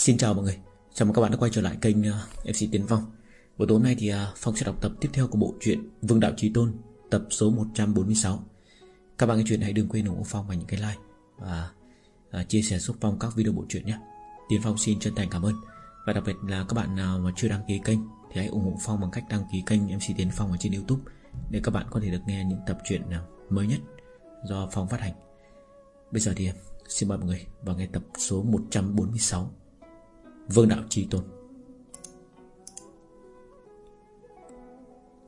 Xin chào mọi người. Chào mừng các bạn đã quay trở lại kênh ờ, FC Tiến Phong. Buổi tối hôm nay thì ờ, Phong sẽ đọc tập tiếp theo của bộ truyện Vương Đạo Trí Tôn, Tập số 146 Các bạn nghe chuyện hãy đừng quên ủng hộ Phong bằng những cái like Và ờ, chia sẻ giúp Phong các video bộ truyện nhé. Tiến Phong xin chân thành cảm ơn. Và đặc biệt là các bạn nào mà chưa đăng ký kênh Thì hãy ủng hộ Phong bằng cách đăng ký kênh MC Tiến Phong ở trên Youtube Để các bạn có thể được nghe những tập truyện mới nhất Do Phong phát hành. Bây giờ thì xin mời mọi người vào nghe tập số 146 Vương đạo chi tôn.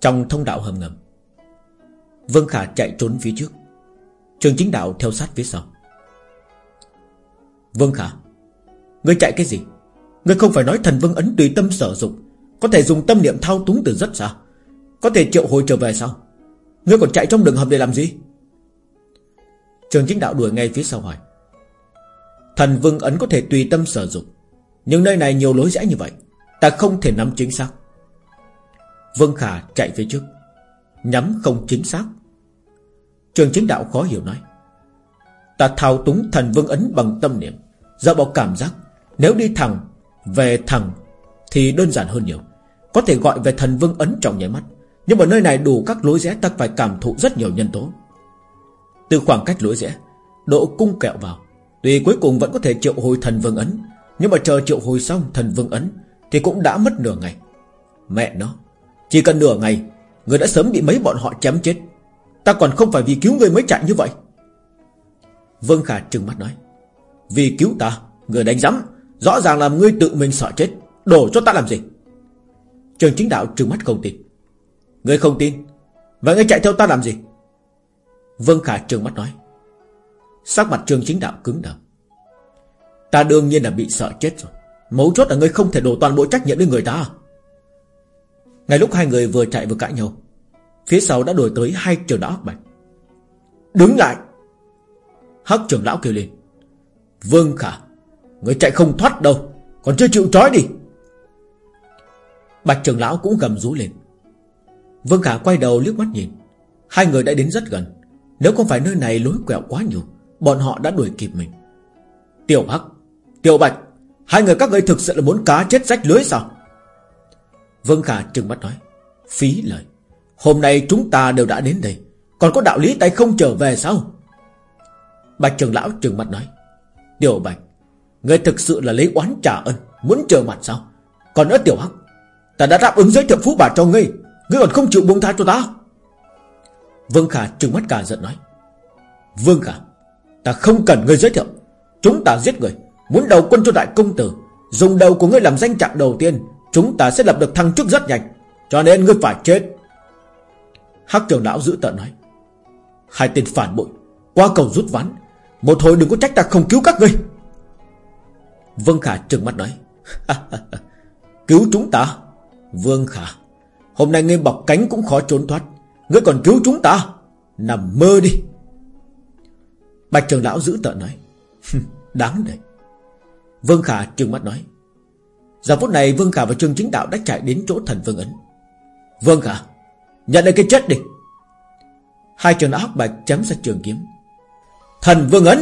Trong thông đạo hầm ngầm, Vương Khả chạy trốn phía trước. Trường chính đạo theo sát phía sau. Vương Khả, Ngươi chạy cái gì? Ngươi không phải nói thần vương ấn tùy tâm sở dụng, Có thể dùng tâm niệm thao túng từ rất xa. Có thể triệu hồi trở về sao? Ngươi còn chạy trong đường hầm để làm gì? Trường chính đạo đuổi ngay phía sau hỏi. Thần vương ấn có thể tùy tâm sở dụng nhưng nơi này nhiều lối rẽ như vậy, Ta không thể nắm chính xác. Vương Khả chạy phía trước, Nhắm không chính xác. Trường chính đạo khó hiểu nói, Ta thao túng thần vương ấn bằng tâm niệm Do bảo cảm giác. Nếu đi thẳng, Về thẳng Thì đơn giản hơn nhiều, Có thể gọi về thần vương ấn trong nháy mắt. Nhưng mà nơi này đủ các lối rẽ, ta phải cảm thụ rất nhiều nhân tố. Từ khoảng cách lối rẽ, Độ cung kẹo vào, Tuy cuối cùng vẫn có thể triệu hồi thần vương ấn nhưng mà chờ triệu hồi xong, thần vương ấn, Thì cũng đã mất nửa ngày. Mẹ nó, Chỉ cần nửa ngày, Người đã sớm bị mấy bọn họ chém chết. Ta còn không phải vì cứu người mới chạy như vậy. Vương Khả trừng mắt nói, Vì cứu ta, Người đánh giám, Rõ ràng là ngươi tự mình sợ chết, Đổ cho ta làm gì? Trường chính đạo trừng mắt không tin. Ngươi không tin, Vậy ngươi chạy theo ta làm gì? Vương Khả trừng mắt nói, Sắc mặt trường chính đạo cứng đờ. Ta đương nhiên là bị sợ chết rồi. Mấu chốt là ngươi không thể đổ toàn bộ trách nhiệm lên người ta. Ngay lúc hai người vừa chạy vừa cãi nhau, Phía sau đã đuổi tới hai trường lão hắc bạch. Đứng lại! Hắc trưởng lão kêu lên. Vương Khả, Người chạy không thoát đâu, Còn chưa chịu trói đi. Bạch trưởng lão cũng gầm rú lên. Vương Khả quay đầu liếc mắt nhìn. Hai người đã đến rất gần. Nếu không phải nơi này lối quẹo quá nhiều, Bọn họ đã đuổi kịp mình. Tiểu Hắc Tiểu Bạch, Hai người các ngươi thực sự là muốn cá chết rách lưới sao? Vương Khả trừng mắt nói, Phí lời. Hôm nay chúng ta đều đã đến đây, Còn có đạo lý tay không trở về sao? Bạch trường lão trừng mắt nói, Tiểu Bạch, Ngươi thực sự là lấy oán trả ơn Muốn trở mặt sao? Còn nữa Tiểu Hắc, Ta đã đáp ứng giới thiệu phú bà cho ngươi Ngươi còn không chịu buông tha cho ta? Vương Khả trừng mắt cả giận nói, Vương Khả, Ta không cần ngươi giới thiệu, Chúng ta giết người. Muốn đầu quân cho đại công tử, Dùng đầu của ngươi làm danh trạng đầu tiên, Chúng ta sẽ lập được thăng chức rất nhanh. Cho nên ngươi phải chết. Hắc trường lão giữ tận nói. Hai tên phản bội, Qua cầu rút ván, Một hồi đừng có trách ta không cứu các ngươi. Vương Khả trừng mắt nói. Cứu chúng ta? Vương Khả, Hôm nay ngươi bọc cánh cũng khó trốn thoát, Ngươi còn cứu chúng ta? Nằm mơ đi. Bạch trường lão giữ tợn nói. Đáng đấy Vương Khả trừng mắt nói. Giờ phút này Vương Khả và Trương Chính Đạo đã chạy đến chỗ thần Vương Ấn. Vương Khả, Nhận lấy cái chết đi. Hai trường đã hắc bạch chém ra trường kiếm. Thần Vương Ấn!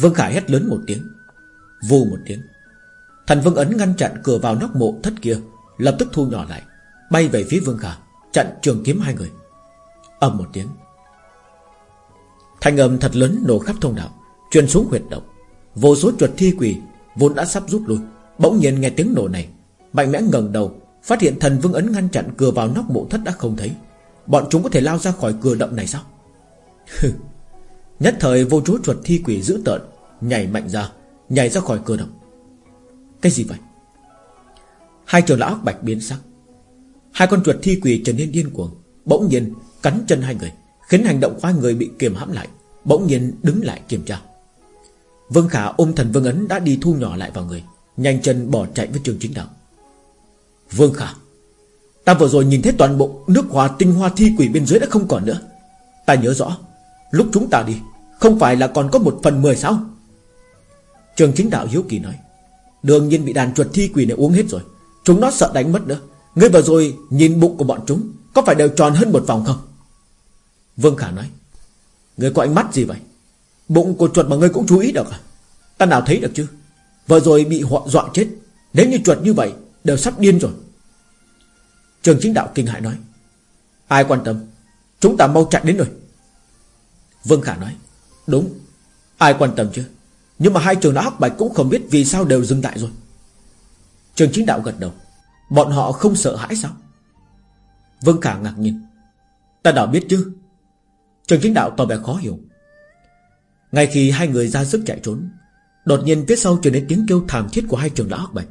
Vương Khả hét lớn một tiếng, Vù một tiếng. Thần Vương Ấn ngăn chặn cửa vào nóc mộ thất kia, Lập tức thu nhỏ lại, Bay về phía Vương Khả, Chặn trường kiếm hai người. Ầm một tiếng. Thanh âm thật lớn nổ khắp thông đạo, Truyền xuống huyệt động. Vô số chuột thi quỷ Vốn đã sắp rút lui. Bỗng nhiên nghe tiếng nổ này, Mạnh mẽ ngẩng đầu, Phát hiện thần vương ấn ngăn chặn cửa vào nóc mộ thất đã không thấy. Bọn chúng có thể lao ra khỏi cửa động này sao? Nhất thời vô số chuột thi quỷ dữ tợn Nhảy mạnh ra, Nhảy ra khỏi cửa động. Cái gì vậy? Hai trường lão bạch biến sắc. Hai con chuột thi quỷ trở nên điên cuồng, Bỗng nhiên cắn chân hai người, Khiến hành động của hai người bị kiềm hãm lại, Bỗng nhiên đứng lại kiểm tra. Vương Khả ôm thần Vương Ấn đã đi thu nhỏ lại vào người, Nhanh chân bỏ chạy với trường chính đạo. Vương Khả, Ta vừa rồi nhìn thấy toàn bộ nước hòa tinh hoa thi quỷ bên dưới đã không còn nữa. Ta nhớ rõ, Lúc chúng ta đi, Không phải là còn có một phần mười sao? Trường chính đạo hiếu kỳ nói, Đương nhiên bị đàn chuột thi quỷ này uống hết rồi, Chúng nó sợ đánh mất nữa. Ngươi vừa rồi nhìn bụng của bọn chúng, Có phải đều tròn hơn một vòng không? Vương Khả nói, Ngươi có ánh mắt gì vậy? Bụng của chuột mà ngươi cũng chú ý được à? Ta nào thấy được chứ? Vừa rồi bị họ dọa chết. Nếu như chuột như vậy, Đều sắp điên rồi. Trường chính đạo kinh hại nói. Ai quan tâm? Chúng ta mau chạy đến rồi. Vương Khả nói. Đúng. Ai quan tâm chứ? Nhưng mà hai trường đã hắc bạch cũng không biết Vì sao đều dừng lại rồi. Trường chính đạo gật đầu. Bọn họ không sợ hãi sao? Vương Khả ngạc nhiên. Ta đã biết chứ? Trường chính đạo tỏ vẻ khó hiểu. Ngay khi hai người ra sức chạy trốn Đột nhiên phía sau truyền đến tiếng kêu thảm thiết của hai trường lão hắc bạch.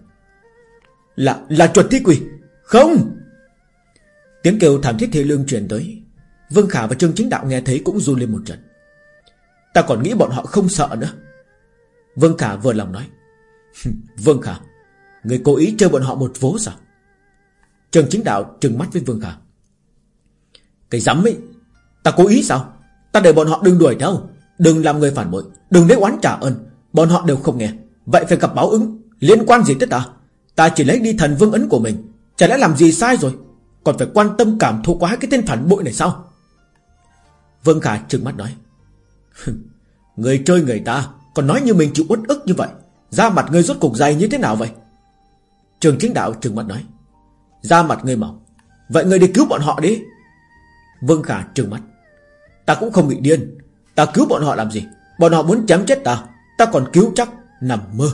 Là, là chuột thi quỷ. Không! Tiếng kêu thảm thiết thê lương truyền tới. Vương Khả và Trương Chính Đạo nghe thấy cũng run lên một trận. Ta còn nghĩ bọn họ không sợ nữa. Vương Khả vừa lòng nói. Vương Khả Người cố ý chơi bọn họ một vố sao? Trương Chính Đạo trừng mắt với Vương Khả. Cái dám ấy Ta cố ý sao? Ta để bọn họ đừng đuổi đâu. Đừng làm người phản bội, Đừng lấy oán trả ơn. Bọn họ đều không nghe. Vậy phải gặp báo ứng, Liên quan gì tới ta? Ta chỉ lấy đi thần vương ấn của mình, Chả lẽ làm gì sai rồi? Còn phải quan tâm cảm thụ quá cái tên phản bội này sao? Vương Khả trừng mắt nói Người chơi người ta, Còn nói như mình chịu uất ức như vậy, Da mặt người rốt cục dày như thế nào vậy? Trường chính đạo trừng mắt nói, Da mặt người mỏng, Vậy người đi cứu bọn họ đi. Vương Khả trừng mắt, Ta cũng không bị điên Ta cứu bọn họ làm gì? Bọn họ muốn chém chết ta. Ta còn cứu chắc nằm mơ.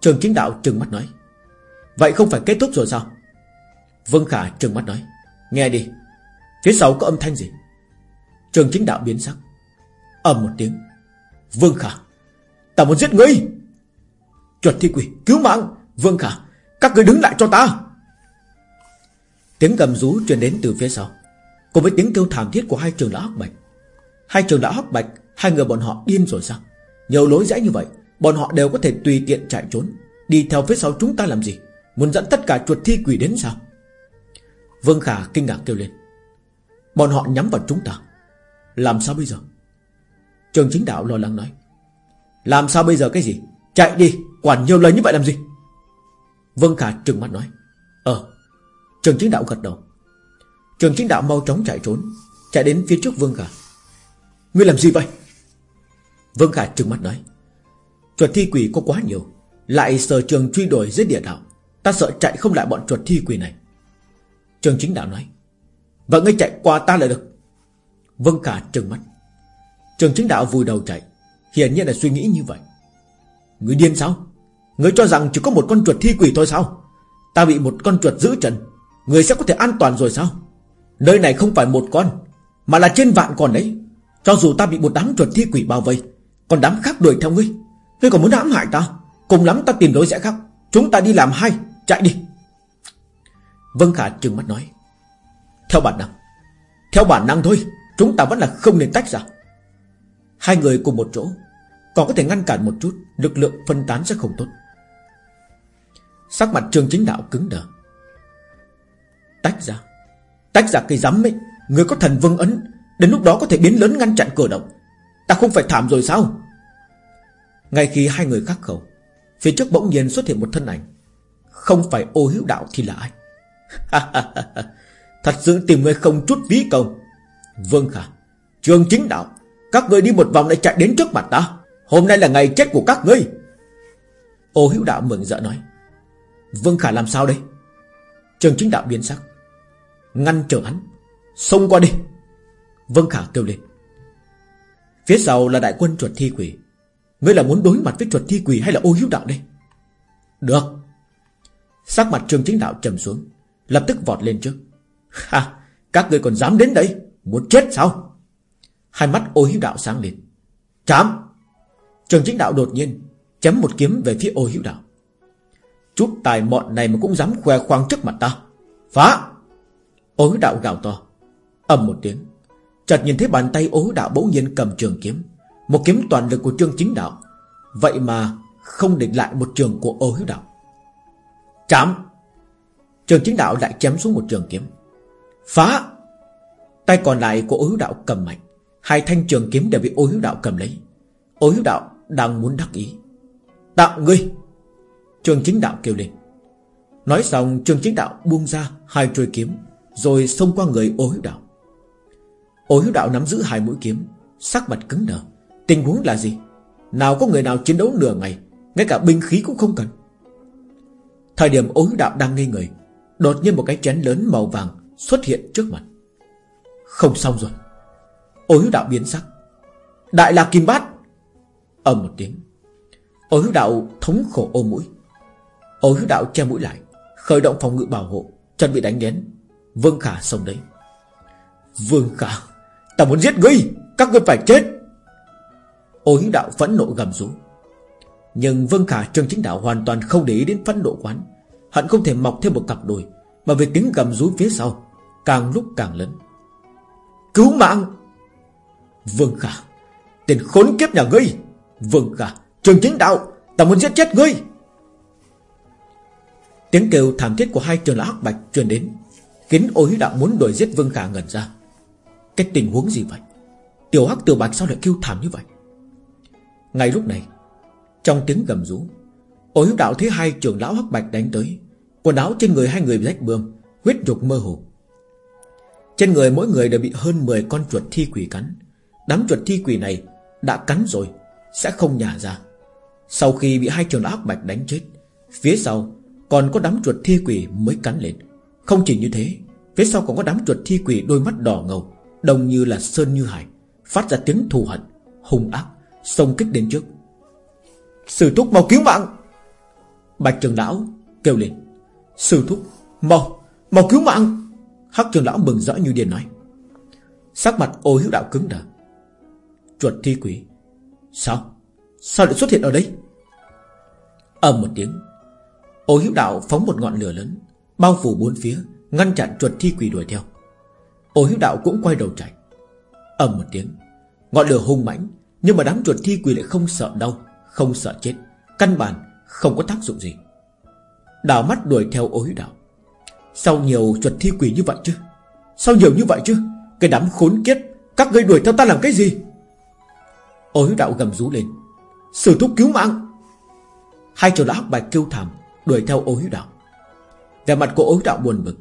Trường chính đạo trừng mắt nói. Vậy không phải kết thúc rồi sao? Vương Khả trừng mắt nói. Nghe đi. Phía sau có âm thanh gì? Trường chính đạo biến sắc. Ầm một tiếng. Vương Khả. Ta muốn giết ngươi. Chuột thi quỷ, cứu mạng. Vương Khả, Các ngươi đứng lại cho ta. Tiếng gầm rú truyền đến từ phía sau. Cùng với tiếng kêu thảm thiết của hai trường lão hắc bạch Hai trường lão hắc bạch, Hai người bọn họ điên rồi sao? Nhiều lối rẽ như vậy, Bọn họ đều có thể tùy tiện chạy trốn. Đi theo phía sau chúng ta làm gì? Muốn dẫn tất cả chuột thi quỷ đến sao? Vương Khả kinh ngạc kêu lên. Bọn họ nhắm vào chúng ta. Làm sao bây giờ? Trường chính đạo lo lắng nói. Làm sao bây giờ cái gì? Chạy đi, Quản nhiều lời như vậy làm gì? Vương Khả trừng mắt nói. Ờ Trường chính đạo gật đầu. Trường chính đạo mau chóng chạy trốn, Chạy đến phía trước Vương Khả. Ngươi làm gì vậy? Vương Khả trừng mắt nói. Chuột thi quỷ có quá nhiều, Lại sở trường truy đuổi giết địa đạo. Ta sợ chạy không lại bọn chuột thi quỷ này. Trường chính đạo nói. Vậy ngươi chạy qua ta là được. Vương Khả trừng mắt. Trường chính đạo vùi đầu chạy. Hiển nhiên là suy nghĩ như vậy. Ngươi điên sao? Ngươi cho rằng chỉ có một con chuột thi quỷ thôi sao? Ta bị một con chuột giữ trần Ngươi sẽ có thể an toàn rồi sao? Nơi này không phải một con, Mà là trên vạn con đấy. Cho dù ta bị một đám chuột thi quỷ bao vây, Còn đám khác đuổi theo ngươi Ngươi còn muốn hãm hại ta? Cùng lắm ta tìm đối rẽ khác. Chúng ta đi làm hai, Chạy đi. Vân Khả trừng mắt nói. Theo bản năng, Theo bản năng thôi, Chúng ta vẫn là không nên tách ra. Hai người cùng một chỗ, Còn có thể ngăn cản một chút, Lực lượng phân tán sẽ không tốt. Sắc mặt trường chính đạo cứng đờ. Tách ra Tách ra cây rắm ấy, Người có thần vương ấn Đến lúc đó có thể biến lớn ngăn chặn cửa động. Ta không phải thảm rồi sao? Ngay khi hai người khắc khẩu, Phía trước bỗng nhiên xuất hiện một thân ảnh. Không phải ô hữu đạo thì là ai? Thật sự tìm người không chút ví công. Vương Khả, Trường chính đạo, Các người đi một vòng lại chạy đến trước mặt ta. Hôm nay là ngày chết của các ngươi. Ô hữu đạo mừng rỡ nói. Vương Khả làm sao đây? Trường chính đạo biến sắc. Ngăn trở hắn. Xông qua đi. Vân Khả kêu lên. Phía sau là đại quân chuột thi quỷ. Ngươi là muốn đối mặt với chuột thi quỷ hay là ô hiếu đạo đây? Được. Sắc mặt trường chính đạo trầm xuống, Lập tức vọt lên trước. Ha, Các ngươi còn dám đến đây? Muốn chết sao? Hai mắt ô hiếu đạo sáng lên. Chám! Trường chính đạo đột nhiên Chém một kiếm về phía ô hiếu đạo. Chút tài mọn này mà cũng dám khoe khoang trước mặt ta. Phá! Ô hiếu đạo gào to, ầm một tiếng. Chợt nhìn thấy bàn tay ố đạo bỗng nhiên cầm trường kiếm. Một kiếm toàn lực của trương chính đạo. Vậy mà không địch lại một trường của ô hiếu đạo. Chạm Trường chính đạo lại chém xuống một trường kiếm. Phá! Tay còn lại của ô hiếu đạo cầm mạnh. Hai thanh trường kiếm đều bị ô hiếu đạo cầm lấy. Ô hiếu đạo đang muốn đắc ý. Đạo ngươi! Trường chính đạo kêu lên. Nói xong trường chính đạo buông ra Hai trôi kiếm, Rồi xông qua người ô hiếu đạo. Ô hiếu đạo nắm giữ hai mũi kiếm, Sắc mặt cứng đờ. Tình huống là gì? Nào có người nào chiến đấu nửa ngày, Ngay cả binh khí cũng không cần. Thời điểm ối đạo đang ngây người, Đột nhiên một cái chén lớn màu vàng Xuất hiện trước mặt. Không xong rồi. Ối đạo biến sắc. Đại là kim bát! Ầm một tiếng. Ối đạo thống khổ ô mũi. Ối đạo che mũi lại, Khởi động phòng ngự bảo hộ chân bị đánh đến Vương Khả xông đấy Vương Khả! Ta muốn giết ngươi, Các ngươi phải chết. Ối đạo phẫn nộ gầm rú Nhưng Vương Khả Trương Chính Đạo hoàn toàn không để ý đến phẫn nộ quán Hận không thể mọc thêm một cặp đùi, Mà về tiếng gầm rú phía sau Càng lúc càng lớn. Cứu mạng! Vương Khả, Tên khốn kiếp nhà ngươi! Vương Khả Trường Chính Đạo, Ta muốn giết chết ngươi! Tiếng kêu thảm thiết của hai trường lão hắc bạch truyền đến, Khiến ối đạo muốn đuổi giết Vương Khả ngẩn ra. Cái tình huống gì vậy? Tiểu hắc, tiểu bạch sao lại kêu thảm như vậy? Ngay lúc này, Trong tiếng gầm rú Ối đạo thấy hai trưởng lão hắc bạch đánh tới. Quần áo trên người hai người rách bươm, Huyết nhục mơ hồ. Trên người mỗi người đều bị hơn 10 con chuột thi quỷ cắn. Đám chuột thi quỷ này Đã cắn rồi, Sẽ không nhả ra. Sau khi bị hai trường lão hắc bạch đánh chết, Phía sau còn có đám chuột thi quỷ mới cắn lên. Không chỉ như thế, Phía sau còn có đám chuột thi quỷ đôi mắt đỏ ngầu đông như là sơn như hải, Phát ra tiếng thù hận, Hung ác, Xông kích đến trước. Sử thúc mau cứu mạng! Bạch trường lão kêu lên. Sử thúc, mau Mau cứu mạng! Hắc trường lão mừng rỡ như điên nói. Sắc mặt ô hữu đạo cứng đờ. Chuột thi quỷ. Sao? Sao lại xuất hiện ở đây? Ầm một tiếng. Ô hữu đạo phóng một ngọn lửa lớn, Bao phủ bốn phía, Ngăn chặn chuột thi quỷ đuổi theo. Ô hiếu đạo cũng quay đầu chạy. Ầm một tiếng, Ngọn lửa hung mãnh, Nhưng mà đám chuột thi quỷ lại không sợ đau, Không sợ chết. Căn bản không có tác dụng gì. Đào mắt đuổi theo ô hiếu đạo. Sao nhiều chuột thi quỷ như vậy chứ? Sao nhiều như vậy chứ? Cái đám khốn kiếp, Các ngươi đuổi theo ta làm cái gì? Ô hiếu đạo gầm rú lên. Sử thúc cứu mạng! Hai chỗ lão bạch kêu thảm, Đuổi theo ô hiếu đạo. Về mặt của ô hiếu đạo buồn bực.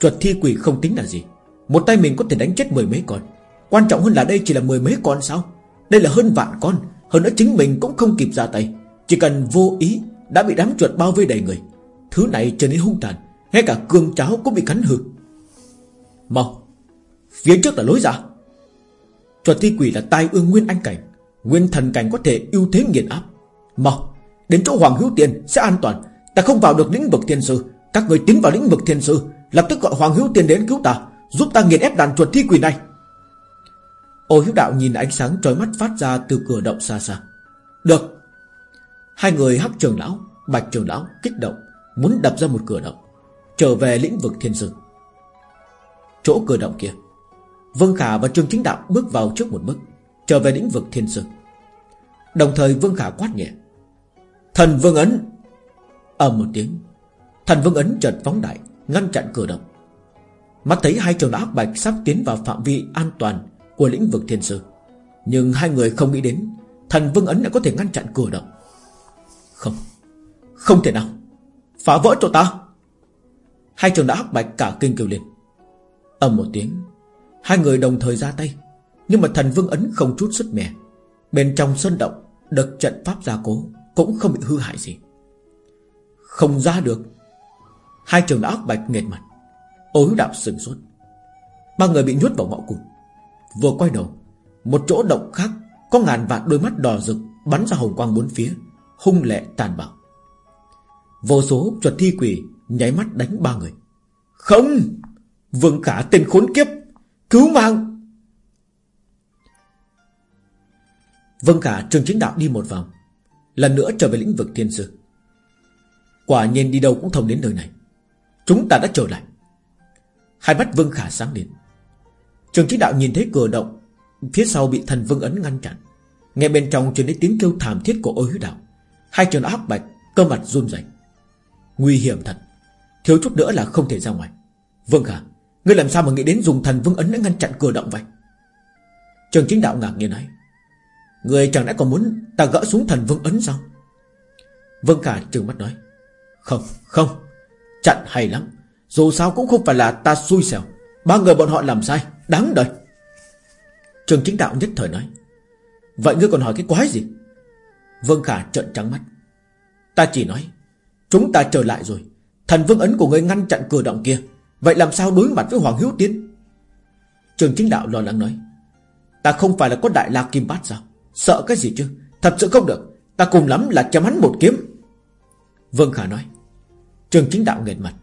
Chuột thi quỷ không tính là gì. Một tay mình có thể đánh chết mười mấy con. Quan trọng hơn là đây chỉ là mười mấy con sao? Đây là hơn vạn con. Hơn nữa chính mình cũng không kịp ra tay. Chỉ cần vô ý đã bị đám chuột bao vây đầy người. Thứ này trở nên hung tàn. Ngay cả cương cháo cũng bị cắn hư. Mau, Phía trước là lối ra. Chuột thi quỷ là tai ương nguyên anh cảnh. Nguyên thần cảnh có thể ưu thế nghiền áp. Mau, Đến chỗ Hoàng Hữu Tiền sẽ an toàn. Ta không vào được lĩnh vực thiên sư. Các người tiến vào lĩnh vực thiên sư, Lập tức gọi Hoàng Hữu Tiền đến cứu ta. Giúp ta nghiền ép đàn chuột thi quỷ này. Ô hiếu đạo nhìn ánh sáng trói mắt phát ra từ cửa động xa xa. Được. Hai người hắc trường lão, Bạch trường lão kích động, Muốn đập ra một cửa động, Trở về lĩnh vực thiên sư. Chỗ cửa động kia, Vương Khả và Trương Chính Đạo bước vào trước một bước, Trở về lĩnh vực thiên sư. Đồng thời Vương Khả quát nhẹ. Thần Vương Ấn! Ầm một tiếng, Thần Vương Ấn chợt phóng đại, Ngăn chặn cửa động. Mắt thấy hai trường ác bạch sắp tiến vào phạm vi an toàn Của lĩnh vực thiên sư. Nhưng hai người không nghĩ đến, Thần Vương Ấn đã có thể ngăn chặn cửa động. Không Không thể nào. Phá vỡ cho ta. Hai trường đã hắc bạch cả kinh kêu lên. Ầm một tiếng, Hai người đồng thời ra tay. Nhưng mà thần Vương Ấn không chút sức mẻ. Bên trong sân động, Được trận pháp gia cố, Cũng không bị hư hại gì. Không ra được. Hai trường đã ác bạch nghệt mặt. Ối đạo sừng sốt. Ba người bị nhốt vào ngõ cụt. Vừa quay đầu, Một chỗ động khác Có ngàn vạn đôi mắt đỏ rực Bắn ra hồng quang bốn phía, Hung lệ tàn bạo. Vô số chuột thi quỷ Nháy mắt đánh ba người. Không! Vương khả tên khốn kiếp! Cứu mạng! Vương cả trường chính đạo đi một vòng, Lần nữa trở về lĩnh vực thiên sư. Quả nhiên đi đâu cũng thông đến nơi này. Chúng ta đã trở lại. Hai mắt Vương Khả sáng lên. Trường chính đạo nhìn thấy cửa động, Phía sau bị thần Vương Ấn ngăn chặn. Nghe bên trong truyền đến tiếng kêu thảm thiết của ôi hứa đạo. Hai trường ác bạch, Cơ mặt run rẩy. Nguy hiểm thật. Thiếu chút nữa là không thể ra ngoài. Vương Khả, Ngươi làm sao mà nghĩ đến dùng thần Vương Ấn để ngăn chặn cửa động vậy? Trường chính đạo ngạc nhiên nói. Người chẳng lẽ còn muốn ta gỡ xuống thần vương ấn sao? Vương Khả trừng mắt nói. Không không. Chặn hay lắm. Dù sao cũng không phải là ta xui xẻo. Ba người bọn họ làm sai, Đáng đời. Trường chính đạo nhất thời nói, Vậy ngươi còn hỏi cái quái gì? Vương Khả trợn trắng mắt. Ta chỉ nói, Chúng ta trở lại rồi. Thần vương ấn của ngươi ngăn chặn cửa động kia. Vậy làm sao đối mặt với Hoàng hiếu tiến? Trường chính đạo lo lắng nói, Ta không phải là có đại la kim bát sao? Sợ cái gì chứ? Thật sự không được. Ta cùng lắm là chém hắn một kiếm. Vương Khả nói, Trường chính đạo nghẹn mặt.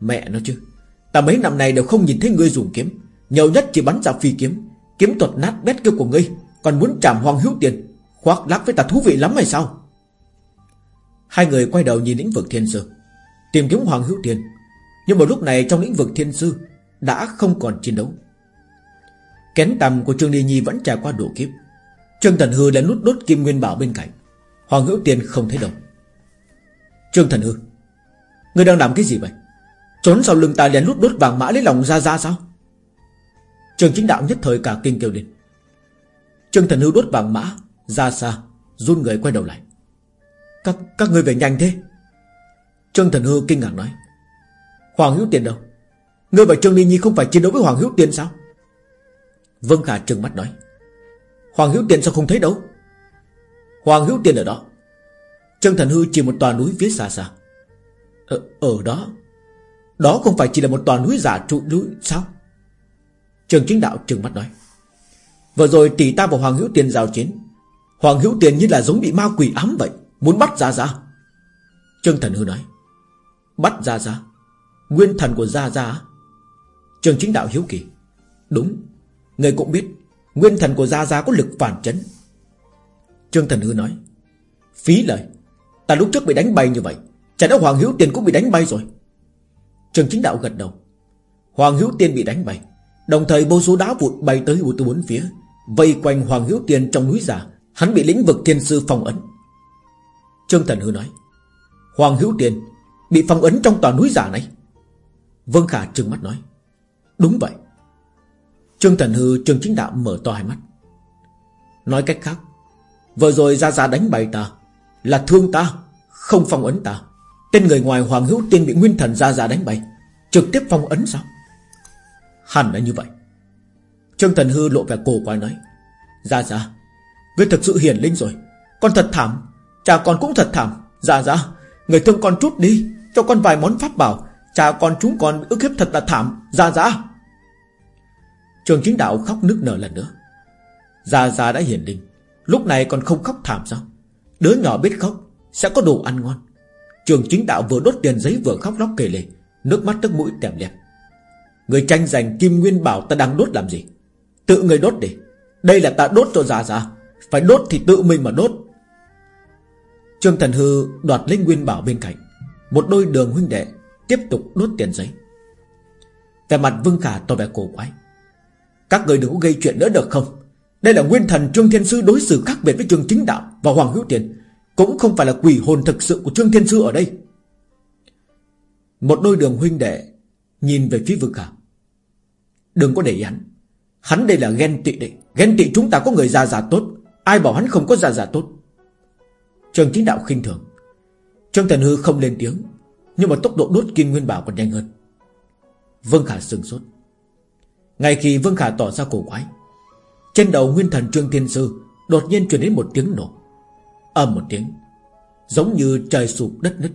Mẹ nó chứ, Ta mấy năm này đều không nhìn thấy ngươi dùng kiếm. Nhiều nhất chỉ bắn ra phi kiếm. Kiếm thuật nát bét kia của ngươi, Còn muốn chạm Hoàng Hữu Tiền, Khoác lác với ta thú vị lắm hay sao? Hai người quay đầu nhìn lĩnh vực thiên sư, Tìm kiếm Hoàng Hữu Tiền. Nhưng mà lúc này trong lĩnh vực thiên sư Đã không còn chiến đấu. Kén tầm của Trương Ly Nhi vẫn trải qua đủ kiếp. Trương Thần Hư đã nút đốt kim nguyên bảo bên cạnh. Hoàng Hữu Tiền không thấy đâu. Trương Thần Hư, Ngươi đang làm cái gì vậy? Trốn sau lưng ta liền lút đốt vàng mã lấy lòng ra ra sao? Trường chính đạo nhất thời cả kinh kêu lên. Trương Thần hưu đốt vàng mã Ra xa Run người quay đầu lại. Các các người về nhanh thế? Trương Thần hưu kinh ngạc nói. Hoàng Hữu Tiền đâu? Ngươi và Trương Ly Nhi không phải chiến đấu với Hoàng Hữu Tiền sao? Vân Khả trừng mắt nói. Hoàng Hữu Tiền sao không thấy đâu? Hoàng Hữu Tiền ở đó. Trương Thần Hư chỉ một tòa núi phía xa xa. Ở, ở đó. Đó không phải chỉ là một tòa núi giả trụ núi, sao? Trường chính đạo trừng mắt nói. Vừa rồi tỷ ta và Hoàng Hữu Tiền giao chiến. Hoàng Hữu Tiền như là giống bị ma quỷ ám vậy, Muốn bắt Gia Gia. Trương Thần Hư nói. Bắt Gia Gia? Nguyên thần của Gia Gia Trường chính đạo hiếu kỳ. Đúng, Người cũng biết, Nguyên thần của Gia Gia có lực phản chấn. Trương Thần Hư nói. Phí lời, Ta lúc trước bị đánh bay như vậy, Chả đã Hoàng Hiếu Tiền cũng bị đánh bay rồi? Trường chính đạo gật đầu. Hoàng hữu tiên bị đánh bay, Đồng thời vô số đá vụt bay tới từ bốn phía, Vây quanh Hoàng hữu tiên trong núi giả Hắn bị lĩnh vực thiên sư phong ấn. Trương Thần Hư nói, Hoàng hữu tiên Bị phong ấn trong tòa núi giả này? Vương Khả trừng mắt nói, Đúng vậy. Trương Thần Hư, Trương Chính Đạo mở to hai mắt. Nói cách khác, Vừa rồi ra ra đánh bày ta Là thương ta, Không phong ấn ta. Tên người ngoài Hoàng Hữu Tiên bị Nguyên Thần ra ra đánh bay. Trực tiếp phong ấn sao? Hẳn là như vậy. Trương Thần Hư lộ vẻ cổ quái nói Ra ra Ngươi thực sự hiển linh rồi. Con thật thảm. Cha con cũng thật thảm. Gia Gia, Người thương con chút đi Cho con vài món pháp bảo. Cha con chúng con ức hiếp thật là thảm. Gia Gia. Trường chính đạo khóc nức nở lần nữa. Gia Gia đã hiển linh. Lúc này còn không khóc thảm sao? Đứa nhỏ biết khóc Sẽ có đồ ăn ngon. Trường chính đạo vừa đốt tiền giấy vừa khóc lóc kể lệ Nước mắt nước mũi tèm lẹp Người tranh giành kim nguyên bảo ta đang đốt làm gì? Tự người đốt đi. Đây là ta đốt cho già già. Phải đốt thì tự mình mà đốt. Trương Thần Hư đoạt linh nguyên bảo bên cạnh. Một đôi đường huynh đệ Tiếp tục đốt tiền giấy. Về mặt Vương Khả tỏ vẻ cổ quái. Các người đừng có gây chuyện nữa được không? Đây là nguyên thần Trương Thiên Sư đối xử khác biệt với Trương Chính Đạo Và Hoàng Hữu Tiền. Cũng không phải là quỷ hồn thực sự của Trương Thiên Sư ở đây. Một đôi đường huynh đệ Nhìn về phía vực Khả Đừng có để ý hắn. Hắn đây là ghen tị đệ. Ghen tị chúng ta có người già già tốt. Ai bảo hắn không có già già tốt? Trương Chính Đạo khinh thường. Trương Thần Hư không lên tiếng, Nhưng mà tốc độ đốt kim nguyên bảo còn nhanh hơn. Vương Khả sừng sốt. Ngay khi Vương Khả tỏ ra cổ quái, Trên đầu nguyên thần Trương Thiên Sư Đột nhiên truyền đến một tiếng nổ. Âm một tiếng, Giống như trời sụp đất nứt,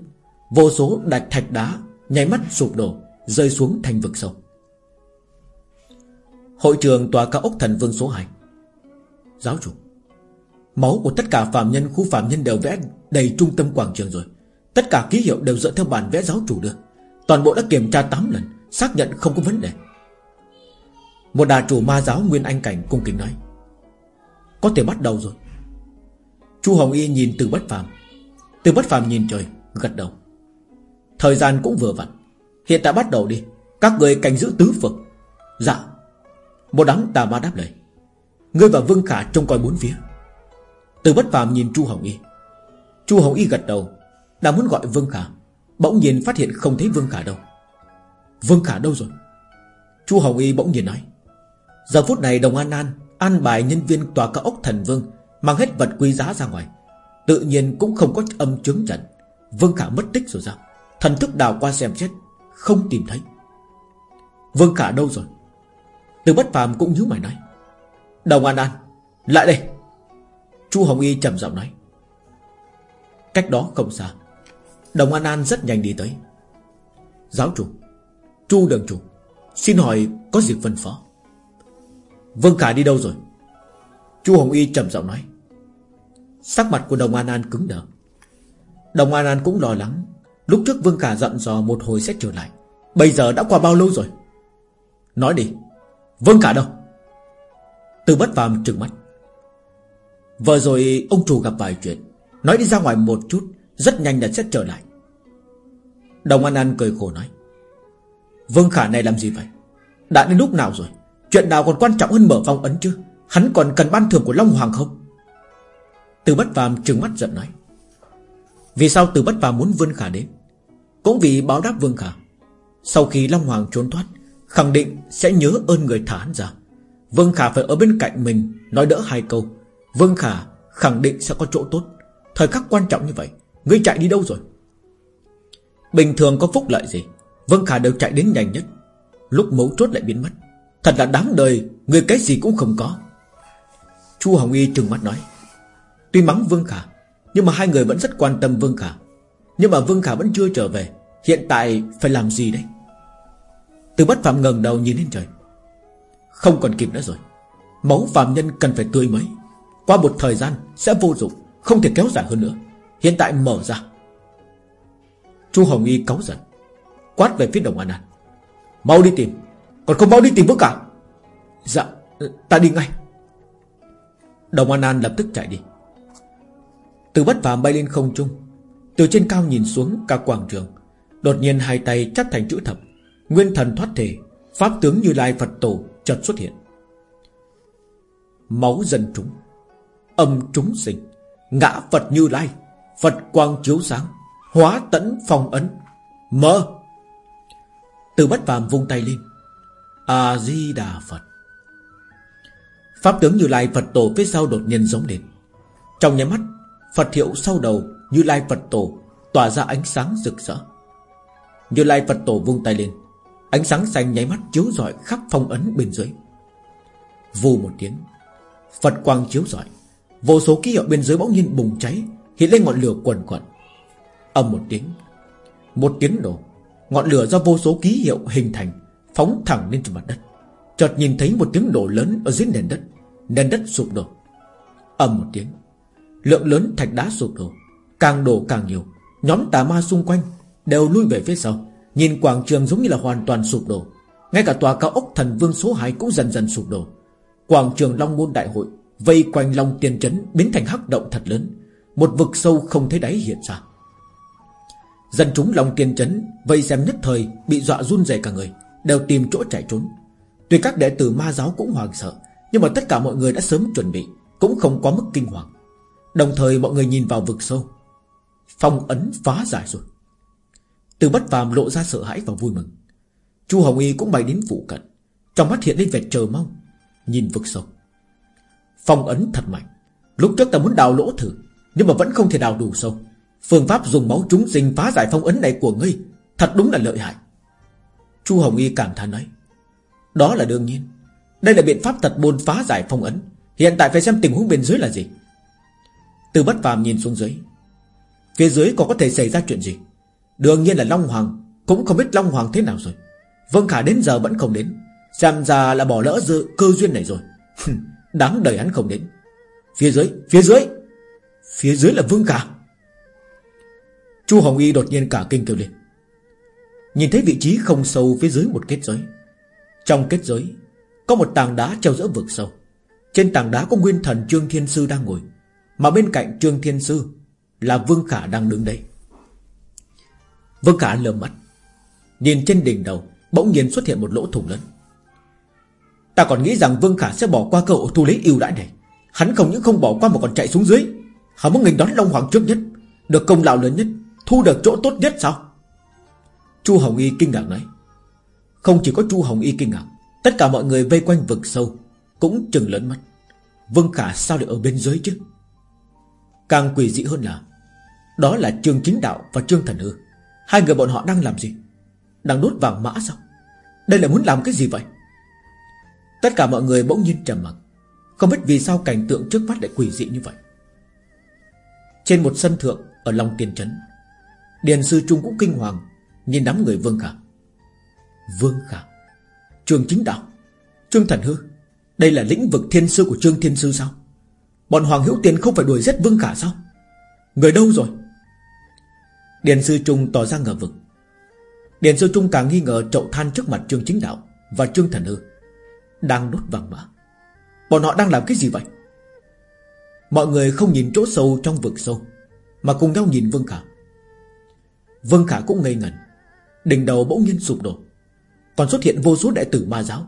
Vô số đạch thạch đá Nháy mắt sụp đổ, Rơi xuống thành vực sâu. Hội trường tòa cao ốc thần vương số 2 Giáo chủ, Máu của tất cả phạm nhân, khu phạm nhân đều vẽ đầy trung tâm quảng trường rồi. Tất cả ký hiệu đều dựa theo bản vẽ giáo chủ được Toàn bộ đã kiểm tra 8 lần, Xác nhận không có vấn đề. Một đà chủ ma giáo Nguyên Anh Cảnh cung kính nói, Có thể bắt đầu rồi. Chu Hồng Y nhìn từ bất phàm. Từ bất phàm nhìn trời, Gật đầu. Thời gian cũng vừa vặn. Hiện tại bắt đầu đi. Các người canh giữ tứ phật. Dạ. Một đám tà ma đáp lời. Ngươi và Vương Khả trông coi bốn phía. Từ bất phàm nhìn Chu Hồng Y. Chu Hồng Y gật đầu. Đã muốn gọi Vương Khả. Bỗng nhiên phát hiện không thấy Vương Khả đâu. Vương Khả đâu rồi? Chu Hồng Y bỗng nhiên nói. Giờ phút này Đồng An An An bài nhân viên tòa cao ốc thần Vương. Mang hết vật quý giá ra ngoài. Tự nhiên cũng không có âm chứng trận Vương Khả mất tích rồi sao? Thần thức đào qua xem xét, Không tìm thấy. Vương Khả đâu rồi? Từ bất phàm cũng nhíu mày nói. Đồng An An, Lại đây. Chu Hồng Y trầm giọng nói. Cách đó không xa, Đồng An An rất nhanh đi tới. Giáo chủ, Chu đường chủ, Xin hỏi có việc phân phó? Vương Khả đi đâu rồi? Chu Hồng Y trầm giọng nói. Sắc mặt của Đồng An An cứng đờ. Đồng An An cũng lo lắng. Lúc trước Vương Khả dặn dò một hồi sẽ trở lại. Bây giờ đã qua bao lâu rồi? Nói đi. Vương Khả đâu? Từ bất phàm trừng mắt. Vừa rồi ông chủ gặp vài chuyện. Nói đi ra ngoài một chút, Rất nhanh là sẽ trở lại. Đồng An An cười khổ nói. Vương Khả này làm gì vậy? Đã đến lúc nào rồi? Chuyện nào còn quan trọng hơn mở phong ấn chứ? Hắn còn cần ban thưởng của Long Hoàng không? Từ bất phàm trừng mắt giận nói. Vì sao từ bất phàm muốn Vương Khả đến? Cũng vì báo đáp Vương Khả. Sau khi Long Hoàng trốn thoát, Khẳng định sẽ nhớ ơn người thả hắn ra. Vương Khả phải ở bên cạnh mình, Nói đỡ hai câu. Vương Khả khẳng định sẽ có chỗ tốt. Thời khắc quan trọng như vậy, Ngươi chạy đi đâu rồi? Bình thường có phúc lợi gì? Vương Khả đều chạy đến nhanh nhất. Lúc mấu chốt lại biến mất. Thật là đáng đời, Người cái gì cũng không có. Chu Hồng Y trừng mắt nói. Tuy mắng Vương Khả, Nhưng mà hai người vẫn rất quan tâm Vương Khả. Nhưng mà Vương Khả vẫn chưa trở về, Hiện tại phải làm gì đấy Từ bất phạm ngẩng đầu nhìn lên trời. Không còn kịp nữa rồi. Máu phạm nhân cần phải tươi mới. Qua một thời gian sẽ vô dụng, Không thể kéo dài hơn nữa. Hiện tại mở ra. Chu Hồng Y cáu giận, Quát về phía đồng An An. Mau đi tìm, Còn không mau đi tìm Vương Khả. Dạ ta đi ngay. Đồng An An lập tức chạy đi. Từ bất phàm bay lên không trung. Từ trên cao nhìn xuống cả quảng trường. Đột nhiên hai tay chắp thành chữ thập. Nguyên thần thoát thể, Pháp tướng như lai Phật tổ chợt xuất hiện. Máu dân chúng. Âm chúng sinh. Ngã Phật như lai. Phật quang chiếu sáng. Hóa tẫn phong ấn. Mơ. Từ bất phàm vung tay lên. A-di-đà Phật. Pháp tướng Như Lai Phật Tổ phía sau đột nhiên giống đến Trong nháy mắt Phật hiệu sau đầu Như Lai Phật Tổ Tỏa ra ánh sáng rực rỡ. Như Lai Phật Tổ vung tay lên. Ánh sáng xanh nháy mắt chiếu rọi khắp phong ấn bên dưới. Vù một tiếng, Phật quang chiếu rọi. Vô số ký hiệu bên dưới bỗng nhiên bùng cháy, Hiện lên ngọn lửa quần quần Âm một tiếng Một tiếng nổ. Ngọn lửa do vô số ký hiệu hình thành, Phóng thẳng lên trên mặt đất. Chợt nhìn thấy một tiếng nổ lớn ở dưới nền đất. Nền đất sụp đổ. Ầm một tiếng Lượng lớn thạch đá sụp đổ. Càng đổ càng nhiều. Nhóm tà ma xung quanh đều lui về phía sau. Nhìn quảng trường giống như là hoàn toàn sụp đổ. Ngay cả tòa cao ốc thần vương số 2 cũng dần dần sụp đổ. Quảng trường Long Môn Đại Hội Vây quanh Long Tiên Trấn Biến thành hắc động thật lớn. Một vực sâu không thấy đáy hiện ra. Dân chúng Long Tiên Trấn Vây xem nhất thời bị dọa run rẩy cả người, Đều tìm chỗ chạy trốn. Tuy các đệ tử ma giáo cũng hoàng sợ, Nhưng mà tất cả mọi người đã sớm chuẩn bị, Cũng không quá mức kinh hoàng. Đồng thời mọi người nhìn vào vực sâu. Phong ấn phá giải rồi. Từ bất phàm lộ ra sợ hãi và vui mừng. Chu Hồng Y cũng bay đến phụ cận. Trong mắt hiện lên vẻ chờ mong, Nhìn vực sâu. Phong ấn thật mạnh. Lúc trước ta muốn đào lỗ thử, Nhưng mà vẫn không thể đào đủ sâu. Phương pháp dùng máu chúng sinh phá giải phong ấn này của ngươi, Thật đúng là lợi hại. Chu Hồng Y cảm thán nói, Đó là đương nhiên. Đây là biện pháp thật môn phá giải phong ấn. Hiện tại phải xem tình huống bên dưới là gì. Từ bất phàm nhìn xuống dưới. Phía dưới còn có thể xảy ra chuyện gì? Đương nhiên là Long Hoàng Cũng không biết Long Hoàng thế nào rồi. Vân Khả đến giờ vẫn không đến. Xem ra là bỏ lỡ dự cơ duyên này rồi. Đáng đời hắn không đến. Phía dưới, phía dưới Phía dưới là Vương Khả. Chu Hồng Y đột nhiên cả kinh kêu lên. Nhìn thấy vị trí không sâu phía dưới một kết giới. Trong kết giới Có một tảng đá treo giữa vực sâu. Trên tảng đá có nguyên thần Trương Thiên Sư đang ngồi. Mà bên cạnh Trương Thiên Sư Là Vương Khả đang đứng đây. Vương Khả lờ mắt, Nhìn trên đỉnh đầu Bỗng nhiên xuất hiện một lỗ thủng lớn. Ta còn nghĩ rằng Vương Khả sẽ bỏ qua cơ hội thu lấy yêu đãi này. Hắn không những không bỏ qua mà còn chạy xuống dưới. Hắn muốn nghênh đón Long Hoàng trước nhất, Được công lao lớn nhất, Thu được chỗ tốt nhất sao? Chu Hồng Y kinh ngạc nói. Không chỉ có Chu Hồng Y kinh ngạc, Tất cả mọi người vây quanh vực sâu Cũng chừng lớn mắt. Vương Khả sao lại ở bên dưới chứ? Càng quỷ dị hơn là, Đó là Trương Chính Đạo và Trương Thần Hư. Hai người bọn họ đang làm gì? Đang đốt vàng mã sao? Đây là muốn làm cái gì vậy? Tất cả mọi người bỗng nhiên trầm mặc. Không biết vì sao cảnh tượng trước mắt lại quỷ dị như vậy. Trên một sân thượng Ở Long Tiên Trấn, Điền sư Trung cũng kinh hoàng Nhìn đám người Vương Khả. Vương Khả? Trường chính đạo? Trương Thần Hư? Đây là lĩnh vực thiên sư của Trương Thiên Sư sao? Bọn Hoàng Hữu Tiền không phải đuổi giết Vương Khả sao? Người đâu rồi? Điền sư Trung tỏ ra ngờ vực. Điền sư Trung càng nghi ngờ chậu than trước mặt Trương Chính Đạo Và Trương Thần Hư Đang đốt vàng mã. Bọn họ đang làm cái gì vậy? Mọi người không nhìn chỗ sâu trong vực sâu, Mà cùng nhau nhìn Vương Khả. Vương Khả cũng ngây ngẩn, Đỉnh đầu bỗng nhiên sụp đổ. Còn xuất hiện vô số đệ tử ma giáo,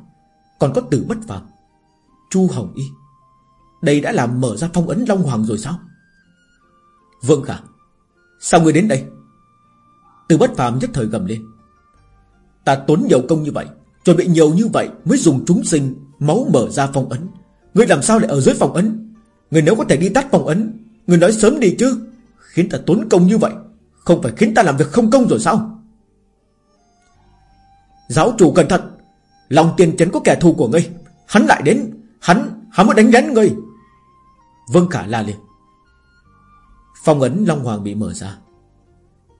Còn có tử bất phàm, Chu Hồng Y. Đây đã làm mở ra phong ấn Long Hoàng rồi sao? Vương Khả Sao ngươi đến đây? Từ bất phàm nhất thời gầm lên. Ta tốn nhiều công như vậy, Chuẩn bị nhiều như vậy mới dùng chúng sinh Máu mở ra phong ấn. Ngươi làm sao lại ở dưới phong ấn? Ngươi nếu có thể đi tắt phong ấn Người nói sớm đi chứ. Khiến ta tốn công như vậy, Không phải khiến ta làm việc không công rồi sao? Giáo chủ cẩn thận, Lòng tiền chấn có kẻ thù của ngươi. Hắn lại đến, Hắn Hắn muốn đánh lén ngươi. Vâng cả la lên Phong ấn Long Hoàng bị mở ra.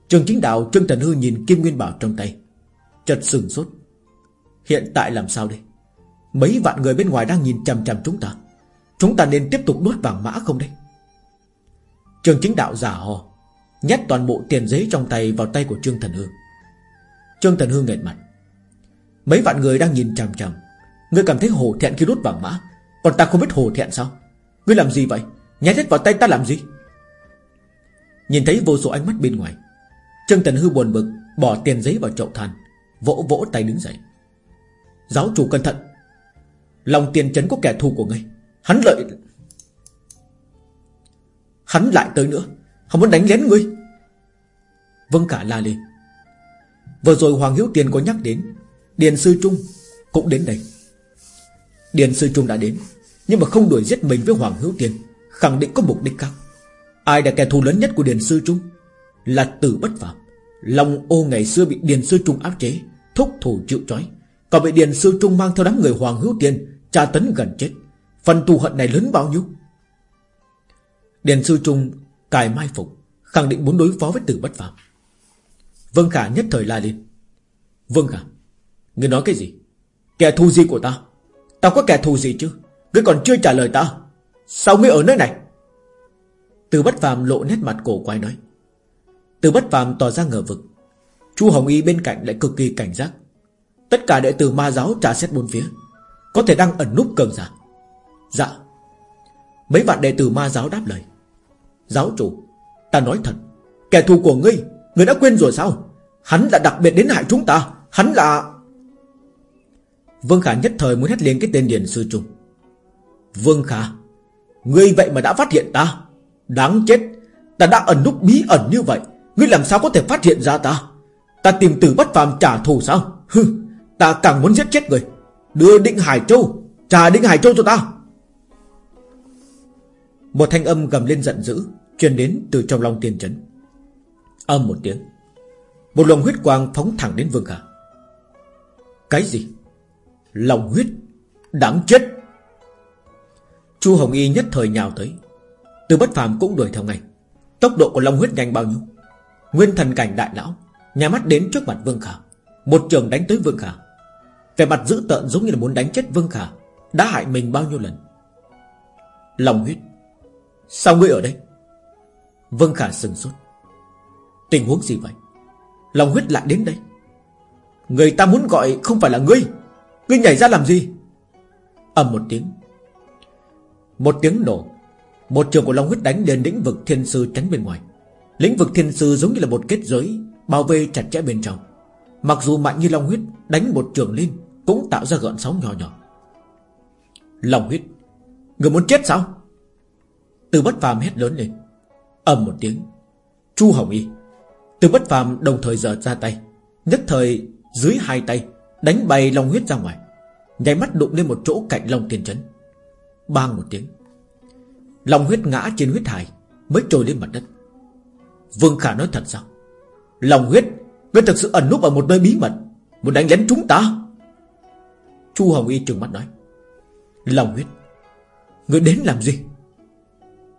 Trường chính đạo Trương Thần Hư nhìn Kim Nguyên Bảo trong tay Chật sừng sốt. Hiện tại làm sao đây? Mấy vạn người bên ngoài đang nhìn chằm chằm chúng ta. Chúng ta nên tiếp tục đốt vàng mã không đây? Trường chính đạo giả hò, Nhét toàn bộ tiền giấy trong tay vào tay của Trương Thần Hương Trương Thần Hương nghẹt mặt. Mấy vạn người đang nhìn chằm chằm. Ngươi cảm thấy hổ thẹn khi đốt vàng mã, Còn ta không biết hổ thẹn sao? Ngươi làm gì vậy? Nhét hết vào tay ta làm gì? Nhìn thấy vô số ánh mắt bên ngoài, Trương tần Hư buồn bực, Bỏ tiền giấy vào chậu than, Vỗ vỗ tay đứng dậy. Giáo chủ cẩn thận, Lòng tiền chấn có kẻ thù của ngươi, Hắn lợi Hắn lại tới nữa, Hắn muốn đánh lén ngươi. Vâng cả la lên. Vừa rồi Hoàng Hiếu Tiền có nhắc đến, Điền Sư Trung cũng đến đây. Điền Sư Trung đã đến. Nhưng mà không đuổi giết mình với Hoàng Hiếu Tiên Khẳng định có mục đích khác. Ai là kẻ thù lớn nhất của Điền Sư Trung? Là tử bất phạm Long ô ngày xưa bị Điền Sư Trung áp chế, Thúc thủ chịu trói. Còn bị Điền Sư Trung mang theo đám người Hoàng Hữu Tiên Tra tấn gần chết. Phần thù hận này lớn bao nhiêu? Điền Sư Trung cài mai phục, Khẳng định muốn đối phó với tử bất phạm Vương Khả nhất thời la lên. Vương Khả, người nói cái gì? Kẻ thù gì của ta? Tao có kẻ thù gì chứ? Ngươi còn chưa trả lời ta? Sao ngươi ở nơi này? Từ bất phàm lộ nét mặt cổ quay nói. Từ bất phàm tỏ ra ngờ vực. Chu Hồng Y bên cạnh lại cực kỳ cảnh giác. Tất cả đệ tử ma giáo trả xét bốn phía, Có thể đang ẩn núp cường giả. Dạ. Mấy vạn đệ tử ma giáo đáp lời. Giáo chủ, Ta nói thật. Kẻ thù của ngươi Ngươi đã quên rồi sao? Hắn là đặc biệt đến hại chúng ta. Hắn là Vương Khả nhất thời muốn hét lên cái tên Điền Sư Trung. Vương Khả Ngươi vậy mà đã phát hiện ta. Đáng chết, Ta đã ẩn núp bí ẩn như vậy. Ngươi làm sao có thể phát hiện ra ta? Ta tìm tử bất phàm trả thù sao? Hừ, Ta càng muốn giết chết người. Đưa Định Hải Châu, Trả Định Hải Châu cho ta. Một thanh âm gầm lên giận dữ, Truyền đến từ trong lòng tiên trấn. Âm một tiếng, Một luồng huyết quang phóng thẳng đến Vương Khả. Cái gì? Lòng huyết, Đáng chết. Chu Hồng Y nhất thời nhào tới. Từ bất phàm cũng đuổi theo ngay. Tốc độ của Long huyết nhanh bao nhiêu? Nguyên thần cảnh đại lão Nhà mắt đến trước mặt Vương Khả. Một trường đánh tới Vương Khả. Về mặt dữ tợn giống như là muốn đánh chết Vương Khả, Đã hại mình bao nhiêu lần? Long huyết, Sao ngươi ở đây? Vương Khả sừng sốt. Tình huống gì vậy? Long huyết lại đến đây. Người ta muốn gọi không phải là ngươi. Ngươi nhảy ra làm gì? Ầm một tiếng một tiếng nổ. Một trường của Long huyết đánh lên lĩnh vực thiên sư tránh bên ngoài. Lĩnh vực thiên sư giống như là một kết giới Bảo vệ chặt chẽ bên trong. Mặc dù mạnh như Long huyết Đánh một trường lên, Cũng tạo ra gợn sóng nhỏ nhỏ. Long huyết, Người muốn chết sao? Từ bất phàm hét lớn lên. Ầm một tiếng. Chu Hồng Y. Từ bất phàm đồng thời giở ra tay. Nhất thời, dưới hai tay, Đánh bay long huyết ra ngoài. Nháy mắt đụng lên một chỗ cạnh long Thiên Trấn. Bang một tiếng. Long huyết ngã trên huyết hải Mới trôi lên mặt đất. Vương Khả nói thật sao? Long huyết, Ngươi thật sự ẩn núp ở một nơi bí mật, Muốn đánh lén chúng ta? Chu Hồng Y trừng mắt nói. Long huyết, Ngươi đến làm gì?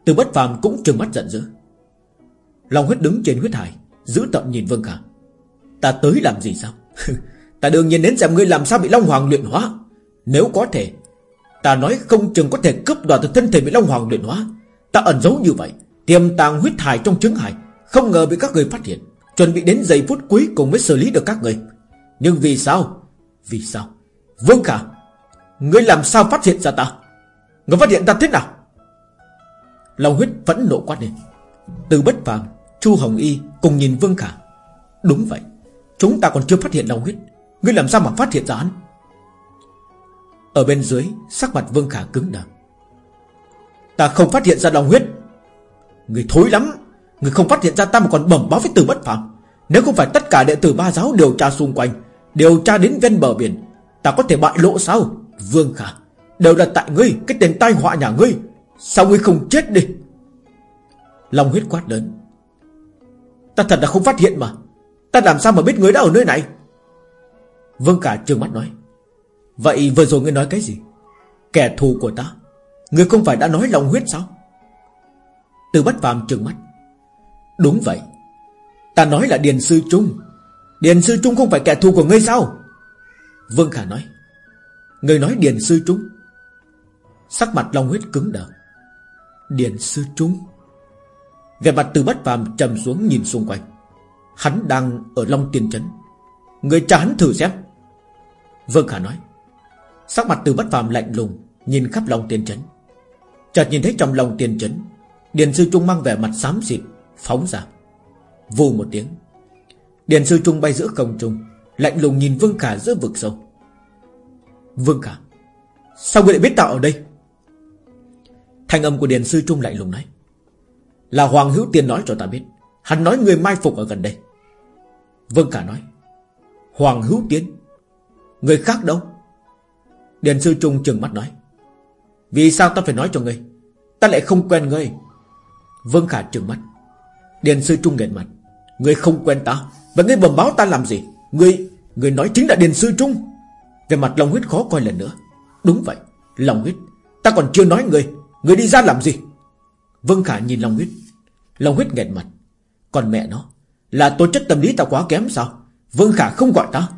Từ bất phàm cũng trừng mắt giận dữ. Long huyết đứng trên huyết hải, Giữ tận nhìn Vương Khả. Ta tới làm gì sao? Ta đương nhiên đến xem ngươi làm sao bị Long Hoàng luyện hóa. Nếu có thể Ta nói không chừng có thể cướp đoạt từ thân thể bị Long Hoàng luyện hóa. Ta ẩn giấu như vậy, Tiềm tàng huyết thải trong trứng hải Không ngờ bị các người phát hiện. Chuẩn bị đến giây phút cuối cùng mới xử lý được các người. Nhưng vì sao? Vì sao? Vương Khả, Ngươi làm sao phát hiện ra ta? Ngươi phát hiện ta thế nào? Long huyết vẫn nộ quát lên. Từ bất phàm, Chu Hồng Y cùng nhìn Vương Khả. Đúng vậy, Chúng ta còn chưa phát hiện Long huyết. Ngươi làm sao mà phát hiện ra hắn? Ở bên dưới, Sắc mặt Vương Khả cứng đờ. Ta không phát hiện ra Long huyết. Người thối lắm. Người không phát hiện ra ta mà còn bẩm báo với từ bất phàm. Nếu không phải tất cả đệ tử ba giáo điều tra xung quanh, Điều tra đến ven bờ biển, Ta có thể bại lộ sao? Vương Khả, Đều là tại ngươi, Cái tên tai họa nhà ngươi. Sao ngươi không chết đi? Long huyết quát lớn. Ta thật là không phát hiện mà. Ta làm sao mà biết ngươi đã ở nơi này? Vương Khả trừng mắt nói. Vậy vừa rồi ngươi nói cái gì? Kẻ thù của ta? Ngươi không phải đã nói lòng huyết sao? Từ bất phàm trừng mắt. Đúng vậy. Ta nói là Điền Sư Trung. Điền Sư Trung không phải kẻ thù của ngươi sao? Vương Khả nói. Ngươi nói Điền Sư Trung. Sắc mặt Long huyết cứng đờ. Điền Sư Trung. Về mặt từ bất phàm trầm xuống nhìn xung quanh. Hắn đang ở Long Tiên Trấn. Người cha hắn thử xem. Vương Khả nói. Sắc mặt từ bất phàm lạnh lùng, Nhìn khắp lòng Tiên chấn Chợt nhìn thấy trong lòng Tiên chấn Điền Sư Trung mang vẻ mặt xám xịt, Phóng ra. Vù một tiếng, Điền Sư Trung bay giữa không trung, Lạnh lùng nhìn Vương Khả giữa vực sâu. Vương Khả, Sao ngươi lại biết tạo ở đây? Thanh âm của Điền Sư Trung lạnh lùng nói. Là Hoàng Hữu Tiên nói cho ta biết, Hắn nói người mai phục ở gần đây. Vương Khả nói. Hoàng Hữu Tiên, Người khác đâu? Điền Sư Trung trừng mắt nói. Vì sao ta phải nói cho ngươi? Ta lại không quen ngươi. Vương Khả trừng mắt. Điền Sư Trung nghẹn mặt. Ngươi không quen ta? Và ngươi bầm báo ta làm gì? Ngươi Ngươi nói chính là Điền Sư Trung. Về mặt lòng huyết khó coi lần nữa. Đúng vậy, Lòng huyết. Ta còn chưa nói ngươi. Ngươi đi ra làm gì? Vương Khả nhìn Long huyết. Long huyết nghẹn mặt. Còn mẹ nó, Là tố chất tâm lý ta quá kém sao? Vương Khả không gọi ta.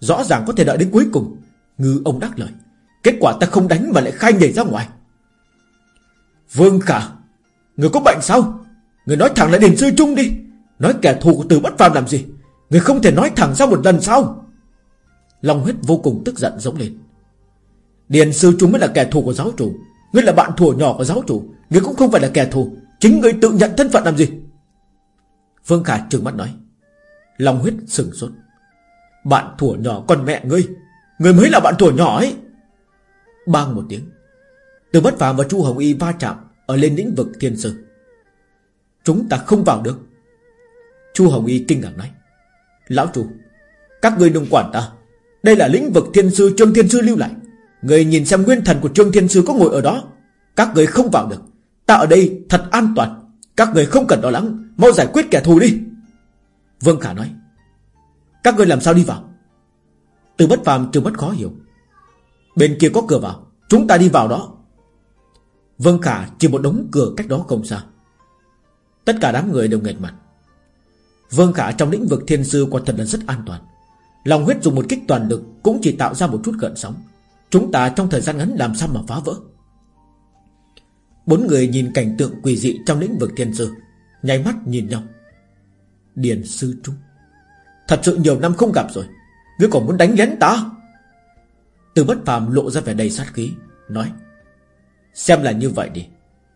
Rõ ràng có thể đợi đến cuối cùng. Ngư ông đắc lời Kết quả ta không đánh mà lại khai nhảy ra ngoài. Vương Khả, Người có bệnh sao? Người nói thẳng là Điền Sư Trung đi. Nói kẻ thù của từ bất phàm làm gì? Người không thể nói thẳng ra một lần sao? Long huyết vô cùng tức giận giống lên. Điền Sư Trung mới là kẻ thù của giáo chủ. Ngươi là bạn thùa nhỏ của giáo chủ. Ngươi cũng không phải là kẻ thù. Chính ngươi tự nhận thân phận làm gì? Vương Khả trừng mắt nói. Long huyết sừng sốt. Bạn thủa nhỏ con mẹ ngươi. Ngươi mới là bạn thủa nhỏ ấy. Bang một tiếng. Từ bất phàm và Chu Hồng Y va chạm Ở lên lĩnh vực thiên sư. Chúng ta không vào được. Chu Hồng Y kinh ngạc nói. Lão chủ Các ngươi đừng quản ta. Đây là lĩnh vực thiên sư Trương Thiên Sư lưu lại. Người nhìn xem nguyên thần của Trương Thiên Sư có ngồi ở đó. Các người không vào được. Ta ở đây thật an toàn. Các người không cần lo lắng. Mau giải quyết kẻ thù đi. Vương Khả nói. Các người làm sao đi vào? Từ bất phàm trừ bất khó hiểu. Bên kia có cửa vào. Chúng ta đi vào đó. Vương Khả chỉ một đống cửa cách đó không xa. Tất cả đám người đều nghẹt mặt. Vương Khả trong lĩnh vực thiên sư quả thật là rất an toàn. Lòng huyết dùng một kích toàn lực Cũng chỉ tạo ra một chút gợn sóng. Chúng ta trong thời gian ngắn làm sao mà phá vỡ? Bốn người nhìn cảnh tượng quỷ dị trong lĩnh vực thiên sư, Nháy mắt nhìn nhau. Điền sư trung, Thật sự nhiều năm không gặp rồi. Ngươi còn muốn đánh lén ta? Từ bất phàm lộ ra vẻ đầy sát khí, Nói, Xem là như vậy đi.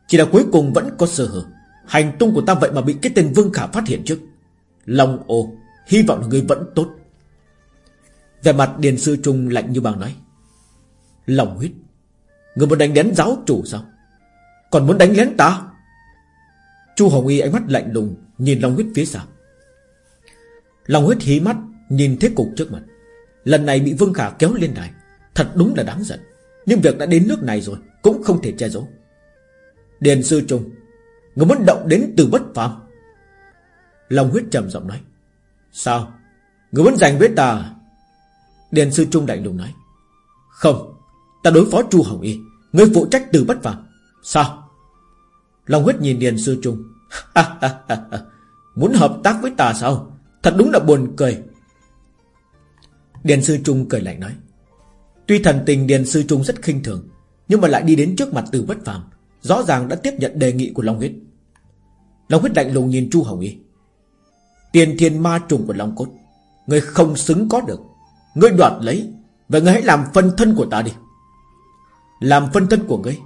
Chỉ là cuối cùng vẫn có sơ hở. Hành tung của ta vậy mà bị cái tên Vương Khả phát hiện trước. Long ô, Hy vọng là vẫn tốt. Về mặt Điền Sư Trung lạnh như băng nói Lòng huyết Người muốn đánh đến giáo chủ sao? Còn muốn đánh lén ta? Chu Hồng Y ánh mắt lạnh lùng Nhìn Long huyết phía sau Long huyết hí mắt Nhìn thế cục trước mặt. Lần này bị Vương Khả kéo lên đài. Thật đúng là đáng giận. Nhưng việc đã đến nước này rồi, Cũng không thể che giấu. Điền sư trung, Người muốn động đến từ bất phàm. Long huyết trầm giọng nói, Sao? Người muốn giành với ta? Điền sư trung lạnh lùng nói, Không, Ta đối phó Chu Hồng Y, người phụ trách từ bất phàm. Sao? Long huyết nhìn Điền sư trung Muốn hợp tác với ta sao? Thật đúng là buồn cười. Điền sư Trung cười lạnh nói Tuy thần tình Điền sư Trung rất khinh thường, Nhưng mà lại đi đến trước mặt từ bất phàm, Rõ ràng đã tiếp nhận đề nghị của Long Huyết. Long Huyết lạnh lùng nhìn Chu Hồng Y. Tiền thiên ma trùng của Long Cốt, Người không xứng có được. Ngươi đoạt lấy Và ngươi hãy làm phân thân của ta đi. Làm phân thân của ngươi?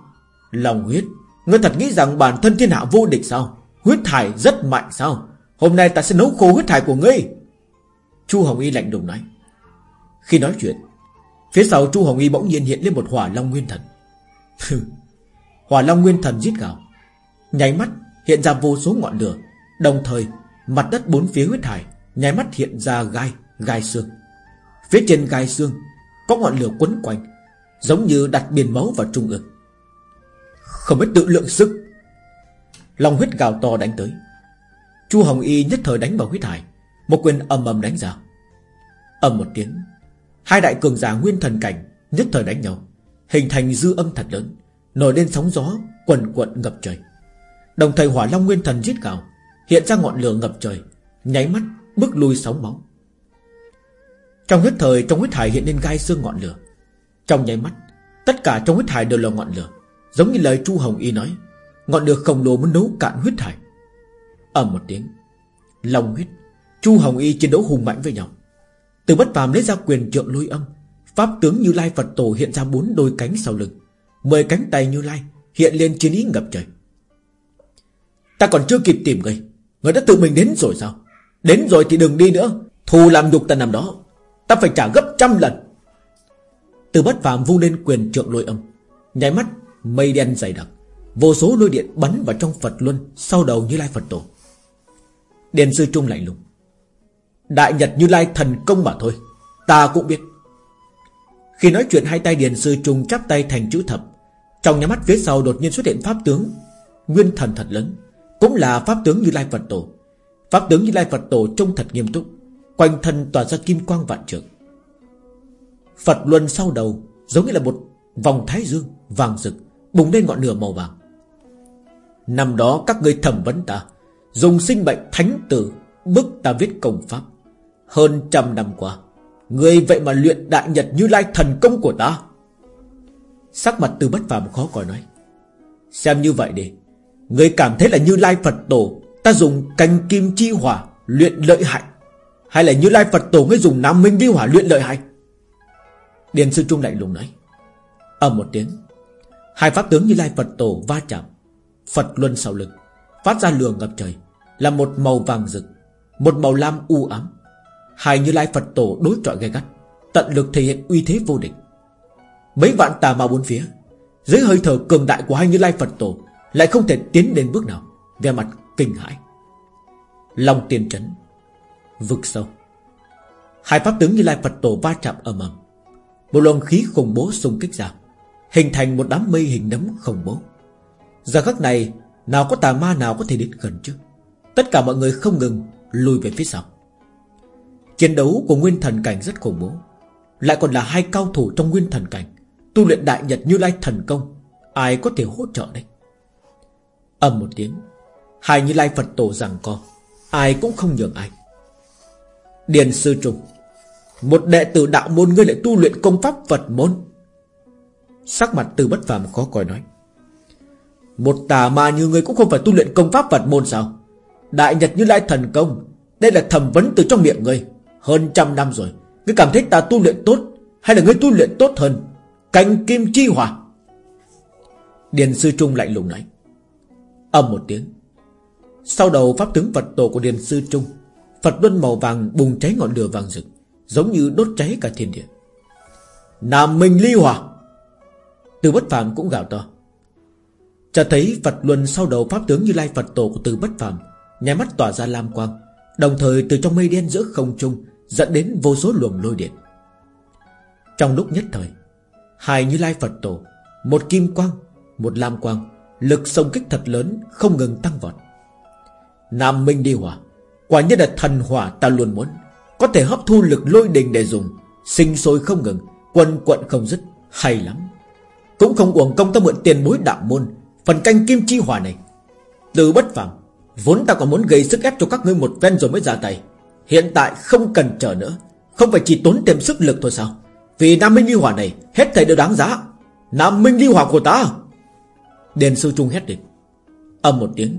Long huyết, Ngươi thật nghĩ rằng bản thân thiên hạ vô địch sao? Huyết thải rất mạnh sao? Hôm nay ta sẽ nấu khô huyết thải của ngươi. Chu Hồng Y lạnh lùng nói. Khi nói chuyện Phía sau Chu Hồng Y bỗng nhiên hiện lên một hỏa long nguyên thần. Hỏa long nguyên thần giết gào, Nháy mắt hiện ra vô số ngọn lửa, Đồng thời mặt đất bốn phía huyết hải Nháy mắt hiện ra gai Gai xương. Phía trên gai xương Có ngọn lửa quấn quanh, Giống như đặt biển máu vào trung ương. Không biết tự lượng sức, Long huyết gào to đánh tới. Chu Hồng Y nhất thời đánh vào huyết hải, Một quyền ầm ầm đánh ra. Ầm một tiếng Hai đại cường giả nguyên thần cảnh Nhất thời đánh nhau, Hình thành dư âm thật lớn, Nổi lên sóng gió quần quận ngập trời. Đồng thời hỏa long nguyên thần giết gào, Hiện ra ngọn lửa ngập trời, Nháy mắt bước lui sóng máu. Trong huyết thời, trong huyết hải hiện lên gai xương ngọn lửa. Trong nháy mắt, Tất cả trong huyết hải đều là ngọn lửa, Giống như lời Chu Hồng Y nói, Ngọn lửa khổng lồ muốn nấu cạn huyết hải. Ầm một tiếng, Long huyết, Chu Hồng Y chiến đấu hùng mạnh với nhau. Từ bất phàm lấy ra quyền trượng lôi âm. Pháp tướng Như Lai Phật Tổ hiện ra bốn đôi cánh sau lưng. Mười cánh tay Như Lai Hiện lên chiến ý ngập trời. Ta còn chưa kịp tìm người. Người đã tự mình đến rồi sao? Đến rồi thì đừng đi nữa. Thù làm nhục ta nằm đó. Ta phải trả gấp trăm lần. Từ bất phàm vung lên quyền trượng lôi âm. Nháy mắt, mây đen dày đặc. Vô số lôi điện bắn vào trong Phật Luân, Sau đầu Như Lai Phật Tổ. Điền sư Trung lạnh lùng. Đại Nhật Như Lai thần công mà thôi, Ta cũng biết. Khi nói chuyện hai tay Điền sư Trung chắp tay thành chữ thập, Trong nhà mắt phía sau đột nhiên xuất hiện pháp tướng, Nguyên thần thật lớn, Cũng là pháp tướng Như Lai Phật Tổ. Pháp tướng Như Lai Phật Tổ trông thật nghiêm túc, Quanh thân tỏa ra kim quang vạn trường Phật Luân sau đầu Giống như là một vòng thái dương Vàng rực, Bùng lên ngọn lửa màu vàng. Năm đó các ngươi thẩm vấn ta, Dùng sinh mệnh thánh tử Bức ta viết công pháp. Hơn trăm năm qua, Người vậy mà luyện đại nhật như lai thần công của ta. Sắc mặt từ bất phàm khó coi nói, Xem như vậy đi, Người cảm thấy là như lai Phật tổ, Ta dùng canh kim chi hỏa Luyện lợi hại, Hay là như lai Phật tổ ngươi dùng nam minh vi hỏa luyện lợi hại? Điền sư trung lạnh lùng nói, ầm một tiếng, Hai pháp tướng như lai Phật tổ va chạm, Phật luân sau lưng, Phát ra lửa ngập trời, Là một màu vàng rực, Một màu lam u ám. Hai như lai Phật tổ đối chọi gay gắt, Tận lực thể hiện uy thế vô địch. Mấy vạn tà ma bốn phía, Dưới hơi thở cường đại của hai như lai Phật tổ Lại không thể tiến đến bước nào Về mặt kinh hãi. Long tiên trấn Vực sâu. Hai pháp tướng như lai Phật tổ va chạm ầm ầm. Một luồng khí khủng bố xung kích ra, Hình thành một đám mây hình nấm khủng bố. Giờ khắc này, Nào có tà ma nào có thể đến gần chứ? Tất cả mọi người không ngừng Lùi về phía sau. Chiến đấu của nguyên thần cảnh rất khủng bố. Lại còn là hai cao thủ trong nguyên thần cảnh. Tu luyện đại nhật như lai thần công. Ai có thể hỗ trợ đây? Ầm một tiếng. Hai như lai Phật tổ rằng co. Ai cũng không nhường ai. Điền sư trùng. Một đệ tử đạo môn ngươi lại tu luyện công pháp Phật môn. Sắc mặt từ bất phàm khó coi nói. Một tà ma như ngươi cũng không phải tu luyện công pháp Phật môn sao? Đại Nhật Như Lai thần công. Đây là thẩm vấn từ trong miệng ngươi. Hơn trăm năm rồi. Ngươi cảm thấy ta tu luyện tốt Hay là ngươi tu luyện tốt hơn? Canh kim chi hỏa. Điền sư Trung lạnh lùng nói. Âm một tiếng. Sau đầu pháp tướng Phật tổ của Điền sư Trung, Phật luân màu vàng bùng cháy ngọn lửa vàng rực, Giống như đốt cháy cả thiên địa. Nam Minh Ly Hỏa. Từ bất phàm cũng gào to. Cho thấy Phật luân sau đầu pháp tướng như lai Phật tổ của từ bất phàm Nhai mắt tỏa ra lam quang, Đồng thời từ trong mây đen giữa không trung Dẫn đến vô số luồng lôi điện. Trong lúc nhất thời Hai như lai Phật tổ Một kim quang, một lam quang Lực sông kích thật lớn Không ngừng tăng vọt. Nam Minh đi hỏa Quả nhiên là thần hỏa ta luôn muốn Có thể hấp thu lực lôi đình để dùng Sinh sôi không ngừng Quân quận không dứt Hay lắm. Cũng không uổng công ta mượn tiền bối đạo môn Phần canh kim chi hỏa này. Từ bất phàm Vốn ta còn muốn gây sức ép cho các ngươi một ven rồi mới ra tay. Hiện tại không cần chờ nữa. Không phải chỉ tốn thêm sức lực thôi sao? Vì Nam Minh Ly Hỏa này, Hết thầy đều đáng giá. Nam Minh Ly Hỏa của ta. Đền sư trung hét lên. Âm một tiếng,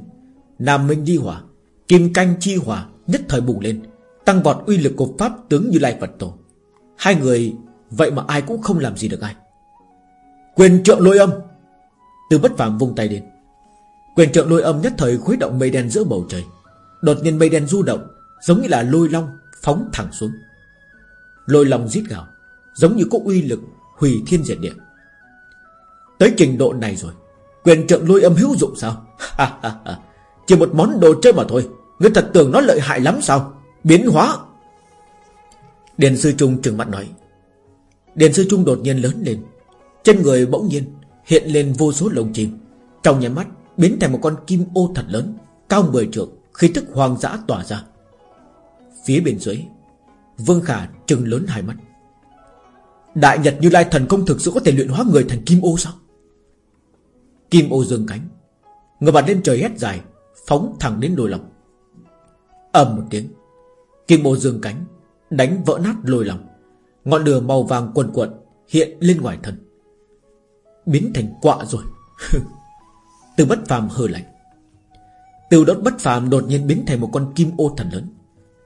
Nam Minh Ly Hỏa Kim canh chi hỏa nhất thời bùng lên, Tăng vọt uy lực của Pháp tướng Như Lai Phật Tổ. Hai người, Vậy mà ai cũng không làm gì được ai. Quyền trượng lôi âm. Từ bất phàm vung tay lên. Quyền trượng lôi âm nhất thời khuấy động mây đen giữa bầu trời. Đột nhiên mây đen du động Giống như là lôi long phóng thẳng xuống. Lôi long giết gào, Giống như có uy lực hủy thiên diệt địa. Tới trình độ này rồi, Quyền trượng lôi âm hữu dụng sao? Chỉ một món đồ chơi mà thôi Ngươi thật tưởng nó lợi hại lắm sao? Biến hóa. Điền sư trung trừng mắt nói. Điền sư trung đột nhiên lớn lên, Trên người bỗng nhiên Hiện lên vô số lồng chim Trong nhà mắt, biến thành một con kim ô thật lớn, Cao 10 trượng Khi tức hoàng dã tỏa ra. Phía bên dưới. Vương Khả trừng lớn hai mắt. Đại Nhật Như Lai thần công thực sự có thể luyện hóa người thành kim ô sao? Kim ô dương cánh. Người bật lên trời hét dài, Phóng thẳng đến đôi lòng. Ầm một tiếng, Kim ô dương cánh Đánh vỡ nát lôi lòng. Ngọn lửa màu vàng quần quận Hiện lên ngoài thân. Biến thành quạ rồi. Từ bất phàm hờ lạnh. Từ đốt bất phàm đột nhiên biến thành một con kim ô thần lớn.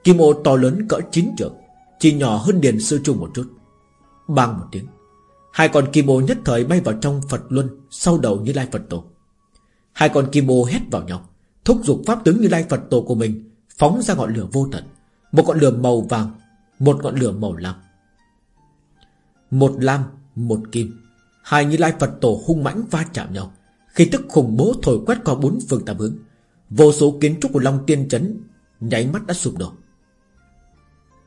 Kim ô to lớn cỡ chín trượng Chỉ nhỏ hơn điền sư trung một chút. Bang một tiếng Hai con kim ô nhất thời bay vào trong Phật Luân Sau đầu như lai Phật Tổ. Hai con kim ô hét vào nhau Thúc giục pháp tướng như lai Phật Tổ của mình Phóng ra ngọn lửa vô tận Một ngọn lửa màu vàng Một ngọn lửa màu lam. Một lam, một kim Hai như lai Phật Tổ hung mãnh va chạm nhau. Khi tức khủng bố thổi quét qua bốn phương tám hướng Vô số kiến trúc của Long Tiên Trấn Nháy mắt đã sụp đổ.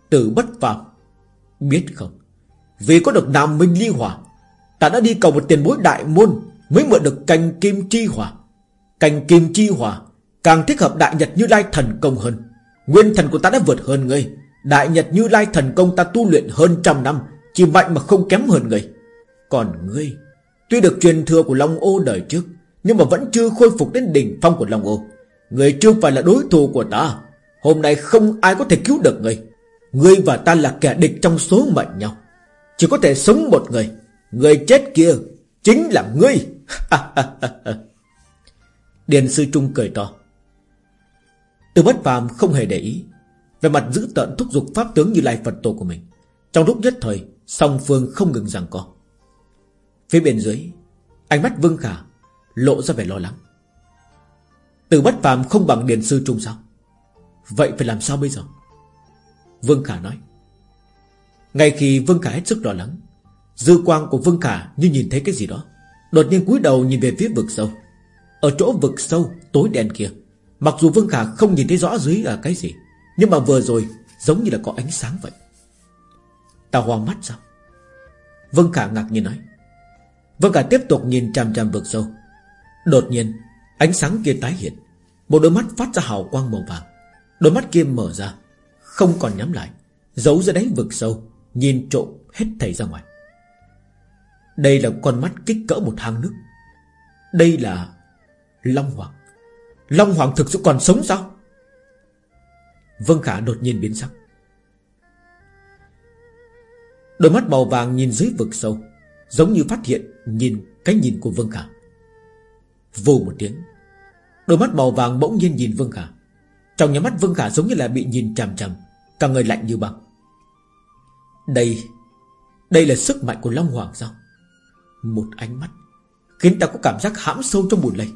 Tử bất phàm. Biết không? Vì có được Nam Minh Ly Hỏa Ta đã đi cầu một tiền bối đại môn Mới mượn được cành kim chi hỏa Cành kim chi hỏa Càng thích hợp Đại Nhật Như Lai thần công hơn. Nguyên thần của ta đã vượt hơn ngươi. Đại Nhật Như Lai thần công ta tu luyện hơn trăm năm, Chỉ mạnh mà không kém hơn ngươi. Còn ngươi, Tuy được truyền thừa của Long Ô đời trước, Nhưng mà vẫn chưa khôi phục đến đỉnh phong của Long Ô. Ngươi chưa phải là đối thủ của ta. Hôm nay không ai có thể cứu được ngươi. Ngươi và ta là kẻ địch trong số mệnh nhau. Chỉ có thể sống một người. Người chết kia Chính là ngươi. Điền sư Trung cười to. Từ bất phàm không hề để ý Về mặt giữ tận thúc giục pháp tướng như lai Phật tổ của mình. Trong lúc nhất thời, Song phương không ngừng rằng co. Phía bên dưới, Ánh mắt Vương Khả lộ ra vẻ lo lắng. Từ bất phàm không bằng Điền Sư Trung sao? Vậy phải làm sao bây giờ? Vương Khả nói. Ngay khi Vương Khả hết sức lo lắng, Dư quang của Vương Khả như nhìn thấy cái gì đó, Đột nhiên cúi đầu nhìn về phía vực sâu. Ở chỗ vực sâu tối đen kia, Mặc dù Vương Khả không nhìn thấy rõ dưới là cái gì, Nhưng mà vừa rồi Giống như là có ánh sáng vậy. Ta hoang mắt sao? Vương Khả ngạc nhiên nói. Vương Khả tiếp tục nhìn chằm chằm vực sâu. Đột nhiên, Ánh sáng kia tái hiện. Một đôi mắt phát ra hào quang màu vàng. Đôi mắt kia mở ra. Không còn nhắm lại, Giấu ra đáy vực sâu, Nhìn trộm hết thầy ra ngoài. Đây là con mắt kích cỡ một hang nước. Đây là Long Hoàng. Long Hoàng thực sự còn sống sao? Vân Khả đột nhiên biến sắc. Đôi mắt màu vàng nhìn dưới vực sâu, Giống như phát hiện Nhìn cái nhìn của Vân Khả. Vù một tiếng, Đôi mắt màu vàng bỗng nhiên nhìn Vân Khả. Trong nhà mắt Vân Khả giống như là bị nhìn chằm chằm. Cả người lạnh như băng. Đây Đây là sức mạnh của Long Hoàng sao? Một ánh mắt Khiến ta có cảm giác hãm sâu trong bùn lầy.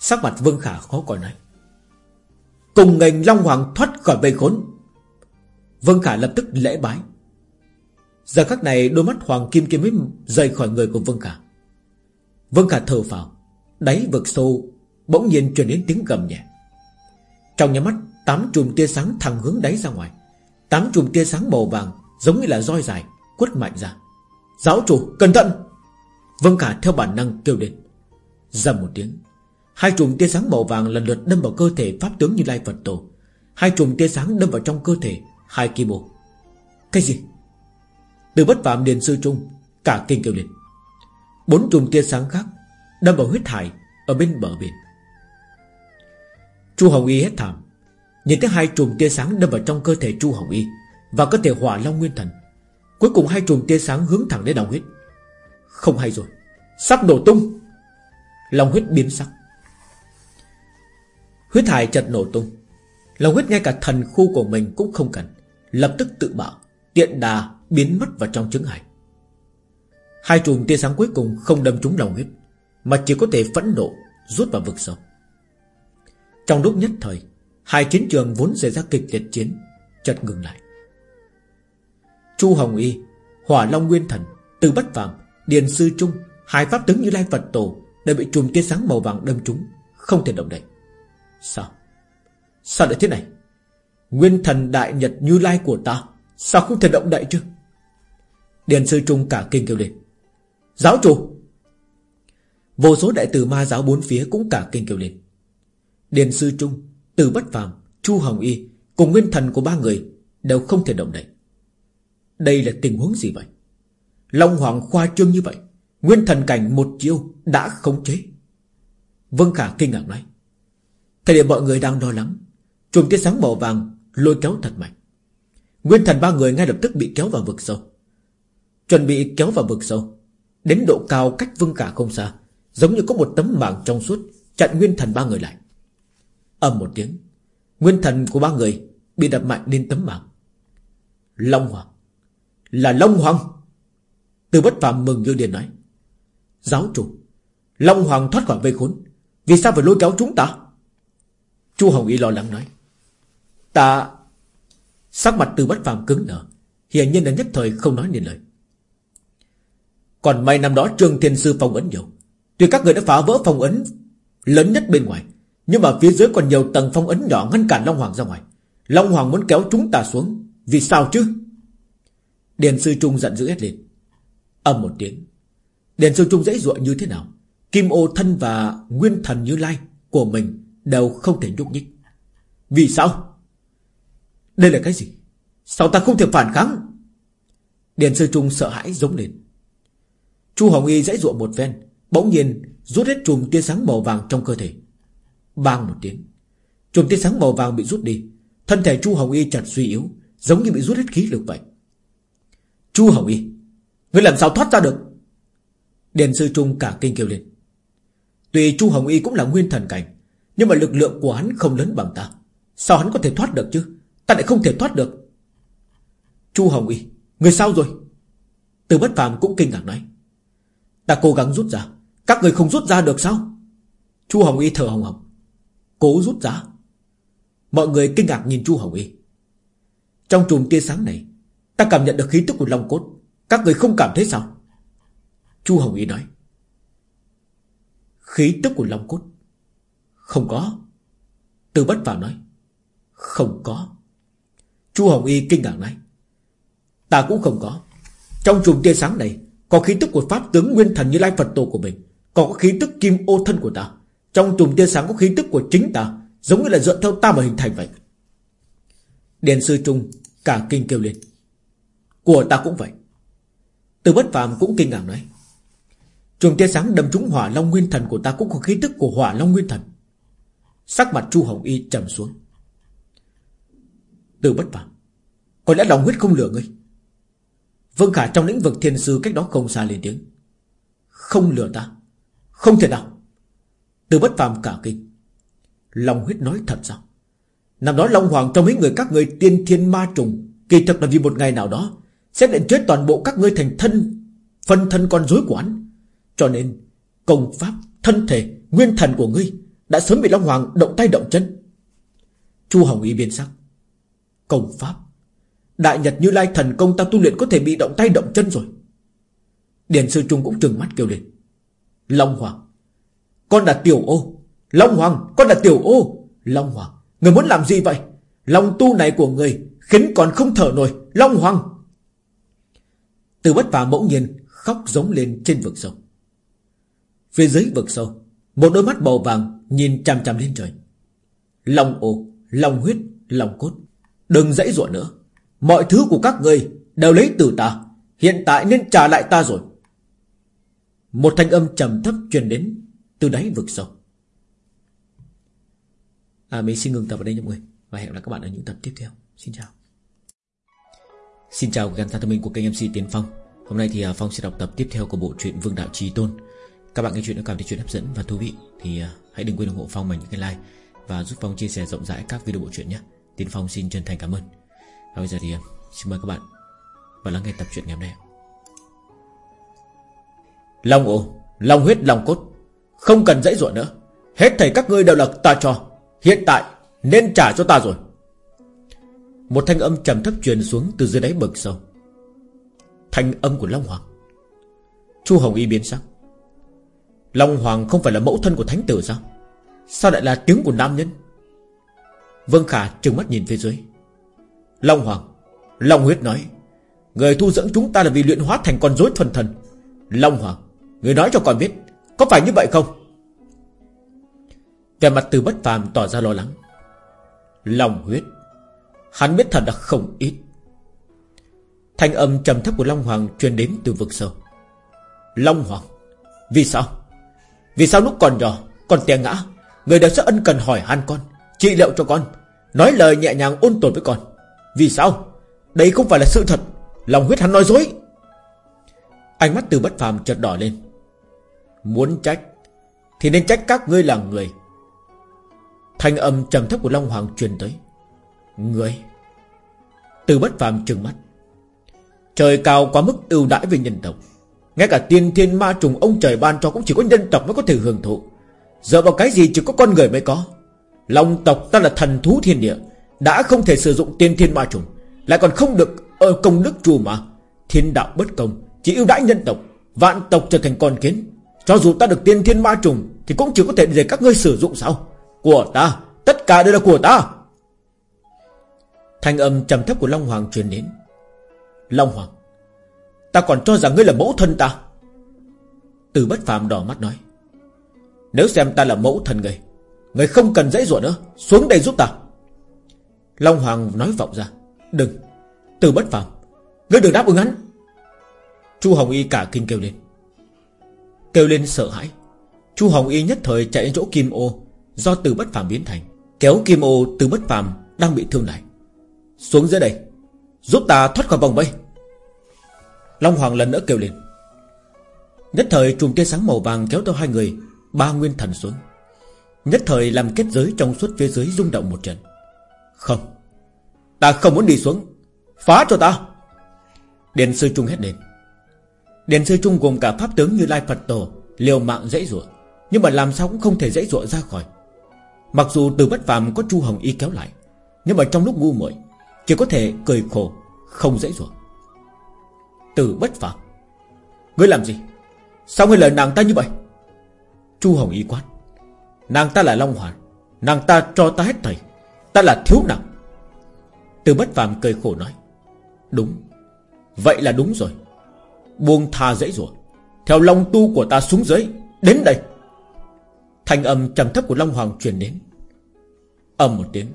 Sắc mặt Vương Khả khó coi nói. Cùng ngành Long Hoàng thoát khỏi vây khốn. Vương Khả lập tức lễ bái. Giờ khắc này đôi mắt Hoàng Kim kia mới rời khỏi người của Vương Khả. Vương Khả thở phào, Đáy vực sâu Bỗng nhiên truyền đến tiếng gầm nhẹ. Trong nhà mắt Tám chùm tia sáng thẳng hướng đáy ra ngoài. Tám chùm tia sáng màu vàng Giống như là roi dài, Quất mạnh ra. Giáo chủ, cẩn thận! Vâng cả theo bản năng kêu lên. Dầm một tiếng, Hai chùm tia sáng màu vàng lần lượt đâm vào cơ thể Pháp tướng Như Lai Phật Tổ. Hai chùm tia sáng đâm vào trong cơ thể Hai kim ô. Cái gì? Từ bất phạm điền sư trung Cả kinh kêu lên. Bốn chùm tia sáng khác Đâm vào huyết hải Ở bên bờ biển. Chu Hồng Y hết thảm. Nhìn thấy hai chùm tia sáng đâm vào trong cơ thể Chu Hồng Y Và cơ thể hỏa long nguyên thần, Cuối cùng hai chùm tia sáng hướng thẳng đến lòng huyết. Không hay rồi, Sắp nổ tung. Lòng huyết biến sắc. Huyết hải chợt nổ tung. Lòng huyết ngay cả thần khu của mình cũng không cần, Lập tức tự bạo Tiện đà biến mất vào trong trứng hải. Hai chùm tia sáng cuối cùng không đâm trúng lòng huyết, Mà chỉ có thể phẫn nộ Rút vào vực sâu. Trong lúc nhất thời Hai chiến trường vốn xảy ra kịch liệt chiến, chợt ngừng lại. Chu Hồng Y, Hỏa Long Nguyên Thần Từ Bất Phạm Điền Sư Trung, Hai pháp tướng như Lai Phật Tổ Đều bị chùm tia sáng màu vàng đâm trúng, Không thể động đậy. Sao? Sao lại thế này? Nguyên thần đại nhật như lai của ta, Sao không thể động đậy chứ? Điền sư trung cả kinh kêu lên. Giáo chủ! Vô số đại tử ma giáo bốn phía cũng cả kinh kêu lên. Điền sư trung từ bất phàm, Chu Hồng Y Cùng nguyên thần của ba người Đều không thể động đậy. Đây là tình huống gì vậy? Long Hoàng khoa trương như vậy, Nguyên thần cảnh một chiêu đã khống chế. Vân Khả kinh ngạc nói, Thời điểm mọi người đang lo lắng Chùm tia sáng màu vàng lôi kéo thật mạnh. Nguyên thần ba người ngay lập tức bị kéo vào vực sâu. Chuẩn bị kéo vào vực sâu, Đến độ cao cách Vương Khả không xa, Giống như có một tấm màng trong suốt Chặn nguyên thần ba người lại ầm một tiếng. Nguyên thần của ba người Bị đập mạnh lên tấm mảng Long Hoàng. Là Long Hoàng. Từ bất phàm mừng như điền nói. Giáo chủ. Long Hoàng thoát khỏi vây khốn. Vì sao phải lôi kéo chúng ta? Chu Hồng Y lo lắng nói. Ta Sắc mặt từ bất phàm cứng nở Hiển nhiên là nhất thời không nói nên lời. Còn may năm đó Trương Thiên Sư phong ấn nhiều. Tuy các người đã phá vỡ phong ấn Lớn nhất bên ngoài nhưng mà phía dưới còn nhiều tầng phong ấn nhỏ Ngăn cản Long Hoàng ra ngoài. Long Hoàng muốn kéo chúng ta xuống. Vì sao chứ? Điền Sư Trung giận dữ hết lên. Âm một tiếng. Điền Sư Trung dễ dụa như thế nào? Kim ô thân và nguyên thần như lai Của mình đều không thể nhúc nhích. Vì sao? Đây là cái gì? Sao ta không thể phản kháng? Điền Sư Trung sợ hãi giống lên. Chu Hồng Y dãy dụa một ven Bỗng nhiên rút hết chùm tia sáng màu vàng trong cơ thể. Bang một tiếng. Chùm tia sáng màu vàng bị rút đi. Thân thể Chu Hồng Y chặt suy yếu, Giống như bị rút hết khí lực vậy. Chu Hồng Y, Ngươi làm sao thoát ra được? Điền Sư Trung cả kinh kêu lên. Tuy Chu Hồng Y cũng là nguyên thần cảnh, Nhưng mà lực lượng của hắn không lớn bằng ta. Sao hắn có thể thoát được chứ? Ta lại không thể thoát được. Chu Hồng Y Người sao rồi? Từ bất phàm cũng kinh ngạc nói. Ta cố gắng rút ra. Các người không rút ra được sao? Chu Hồng Y thở hồng hồng Cố rút ra. Mọi người kinh ngạc nhìn Chu Hồng Y. Trong chùm tia sáng này, Ta cảm nhận được khí tức của Long Cốt. Các người không cảm thấy sao? Chu Hồng Y nói. Khí tức của Long Cốt? Không có. Từ bất vào nói. Không có. Chu Hồng Y kinh ngạc nói. Ta cũng không có. Trong chùm tia sáng này, Có khí tức của Pháp tướng Nguyên Thần Như Lai Phật Tổ của mình. Còn có khí tức Kim Ô Thân của ta. Trong chùm tia sáng có khí tức của chính ta, Giống như là dựa theo ta mà hình thành vậy. Điền Sư Trung, Cả kinh kêu lên. Của ta cũng vậy. Từ bất phàm cũng kinh ngạc nói. Chùm tia sáng đâm trúng hỏa long nguyên thần của ta Cũng có khí tức của hỏa long nguyên thần. Sắc mặt Chu Hồng Y trầm xuống. Từ bất phàm, Có lẽ lòng huyết không lừa ngươi. Vương Khả trong lĩnh vực thiên sư cách đó không xa lên tiếng. Không lừa ta. Không thể nào. Từ bất phàm cả kinh. Long huyết nói thật sao? Năm đó Long Hoàng trong mấy người các người tiên thiên ma trùng Kỳ thực là vì một ngày nào đó Sẽ lệnh chết toàn bộ các ngươi thành thân Phân thân con rối của hắn. Cho nên công pháp, thân thể, nguyên thần của ngươi Đã sớm bị Long Hoàng động tay động chân. Chu Hồng Y biên sắc. Công pháp? Đại Nhật Như Lai thần công ta tu luyện có thể bị động tay động chân rồi. Điền Sư Trung cũng trừng mắt kêu lên. Long Hoàng con là tiểu ô. Long Hoàng, con là tiểu ô. Long Hoàng, Người muốn làm gì vậy? Long tu này của người Khiến còn không thở nổi. Long Hoàng. Từ bất phà mẫu nhiên Khóc giống lên trên vực sâu. Phía dưới vực sâu, Một đôi mắt màu vàng Nhìn chằm chằm lên trời. Long ô, Long huyết, Long cốt. Đừng dãy ruộng nữa. Mọi thứ của các người đều lấy từ ta. Hiện tại nên trả lại ta rồi. Một thanh âm trầm thấp truyền đến. Từ đáy vực sâu. À, Mình xin ngừng tập ở đây nha mọi người. Và hẹn gặp lại các bạn ở những tập tiếp theo. Xin chào. Xin chào các khán giả của kênh MC Tiến Phong. Hôm nay thì à, Phong sẽ đọc tập tiếp theo của bộ truyện Vương Đạo Trí Tôn. Các bạn nghe chuyện đã cảm thấy chuyện hấp dẫn và thú vị Thì à, hãy đừng quên ủng hộ Phong bằng những cái like Và giúp Phong chia sẻ rộng rãi các video bộ truyện nhé. Tiến Phong xin chân thành cảm ơn. Và bây giờ thì à, xin mời các bạn Và lắng nghe tập truyện ngày hôm nay. Long ồ Long huyết long cốt. Không cần dãy ruộng nữa. Hết thầy các ngươi đều là ta cho. Hiện tại, nên trả cho ta rồi. Một thanh âm trầm thấp truyền xuống Từ dưới đáy bực sâu Thanh âm của Long Hoàng. Chu Hồng Y biến sắc. Long Hoàng không phải là mẫu thân của thánh tử sao? Sao lại là tiếng của nam nhân? Vương Khả trừng mắt nhìn phía dưới. Long Hoàng, Long huyết nói, Người thu dưỡng chúng ta là vì luyện hóa thành con rối thuần thần. Long Hoàng, Người nói cho con biết có phải như vậy không? Vẻ mặt từ bất phàm tỏ ra lo lắng. Long huyết. Hắn biết thật là không ít. Thanh âm trầm thấp của Long Hoàng truyền đến từ vực sâu. Long Hoàng, Vì sao? Vì sao lúc còn nhỏ, Còn té ngã, Người đều sẽ ân cần hỏi han con, Trị liệu cho con, Nói lời nhẹ nhàng ôn tồn với con? Vì sao? Đây không phải là sự thật. Lòng huyết hắn nói dối. Ánh mắt từ bất phàm chợt đỏ lên. Muốn trách, Thì nên trách các ngươi là người. Thanh âm trầm thấp của Long Hoàng truyền tới. Người Từ bất phàm trừng mắt. Trời cao quá mức ưu đãi về nhân tộc. Ngay cả tiên thiên ma trùng ông trời ban cho Cũng chỉ có nhân tộc mới có thể hưởng thụ. Giờ vào cái gì chỉ có con người mới có? Long tộc ta là thần thú thiên địa, Đã không thể sử dụng tiên thiên ma trùng, Lại còn không được ở công đức trù mà. Thiên đạo bất công, Chỉ ưu đãi nhân tộc, Vạn tộc trở thành con kiến. Cho dù ta được tiên thiên ma trùng, Thì cũng chỉ có thể để các ngươi sử dụng sao? Của ta, Tất cả đều là của ta. Thanh âm trầm thấp của Long Hoàng truyền đến. Long Hoàng, Ta còn cho rằng ngươi là mẫu thân ta. Từ bất phàm đỏ mắt nói, Nếu xem ta là mẫu thân ngươi Ngươi không cần dãy ruộng nữa, Xuống đây giúp ta. Long Hoàng nói vọng ra, Đừng, Từ bất phàm, Ngươi đừng đáp ứng hắn. Chu Hồng Y cả kinh kêu lên. Kêu lên sợ hãi. Chu Hồng Y nhất thời chạy đến chỗ Kim Ô, Do từ bất phàm biến thành. Kéo Kim Ô, từ bất phàm đang bị thương này Xuống dưới đây, Giúp ta thoát khỏi vòng vây. Long Hoàng lần nữa kêu lên. Nhất thời chùm tia sáng màu vàng kéo theo hai người, Ba nguyên thần xuống. Nhất thời làm kết giới trong suốt phía dưới rung động một trận. Không, Ta không muốn đi xuống. Phá cho ta. Điện sư Trung hét lên. Điện sư Trung gồm cả pháp tướng như Lai Phật Tổ, Liều mạng dãy rủa. Nhưng mà làm sao cũng không thể dãy rủa ra khỏi. Mặc dù từ bất phàm có Chu Hồng Y kéo lại, Nhưng mà trong lúc ngu muội, Chỉ có thể cười khổ, Không dãy rủa. Từ bất phàm. Ngươi làm gì? Sao ngươi lời nàng ta như vậy? Chu Hồng Y quát. Nàng ta là Long Hoàn, Nàng ta cho ta hết thầy, Ta là thiếu nàng. Từ bất phàm cười khổ nói. Đúng. Vậy là đúng rồi. Buông tha dễ rồi Theo long tu của ta xuống dưới, Đến đây. Thành âm trầm thấp của Long Hoàng truyền đến. Âm một tiếng.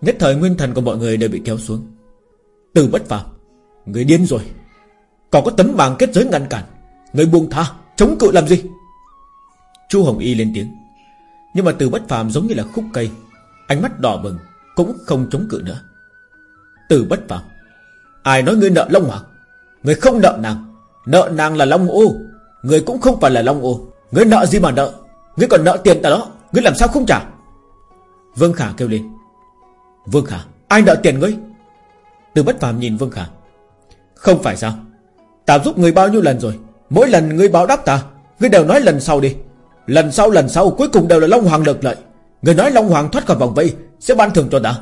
Nhất thời nguyên thần của mọi người đều bị kéo xuống. Từ bất phàm, Người điên rồi. Còn có tấm bảng kết giới ngăn cản, Người buông tha, Chống cự làm gì? Chu Hồng Y lên tiếng. Nhưng mà từ bất phàm giống như là khúc cây, Ánh mắt đỏ bừng, Cũng không chống cự nữa. Từ bất phàm, Ai nói ngươi nợ Long Hoàng? Người không nợ nàng. Nợ nàng là Long Ô. Người cũng không phải là Long Ô. Người nợ gì mà nợ? Người còn nợ tiền ta đó. Người làm sao không trả? Vương Khả kêu lên. Vương Khả, Ai nợ tiền ngươi? Từ bất phàm nhìn Vương Khả. Không phải sao? Ta giúp người bao nhiêu lần rồi? Mỗi lần ngươi báo đáp ta, Ngươi đều nói lần sau đi. Lần sau lần sau, cuối cùng đều là Long Hoàng lực lợi. Ngươi nói Long Hoàng thoát khỏi vòng vây Sẽ ban thưởng cho ta.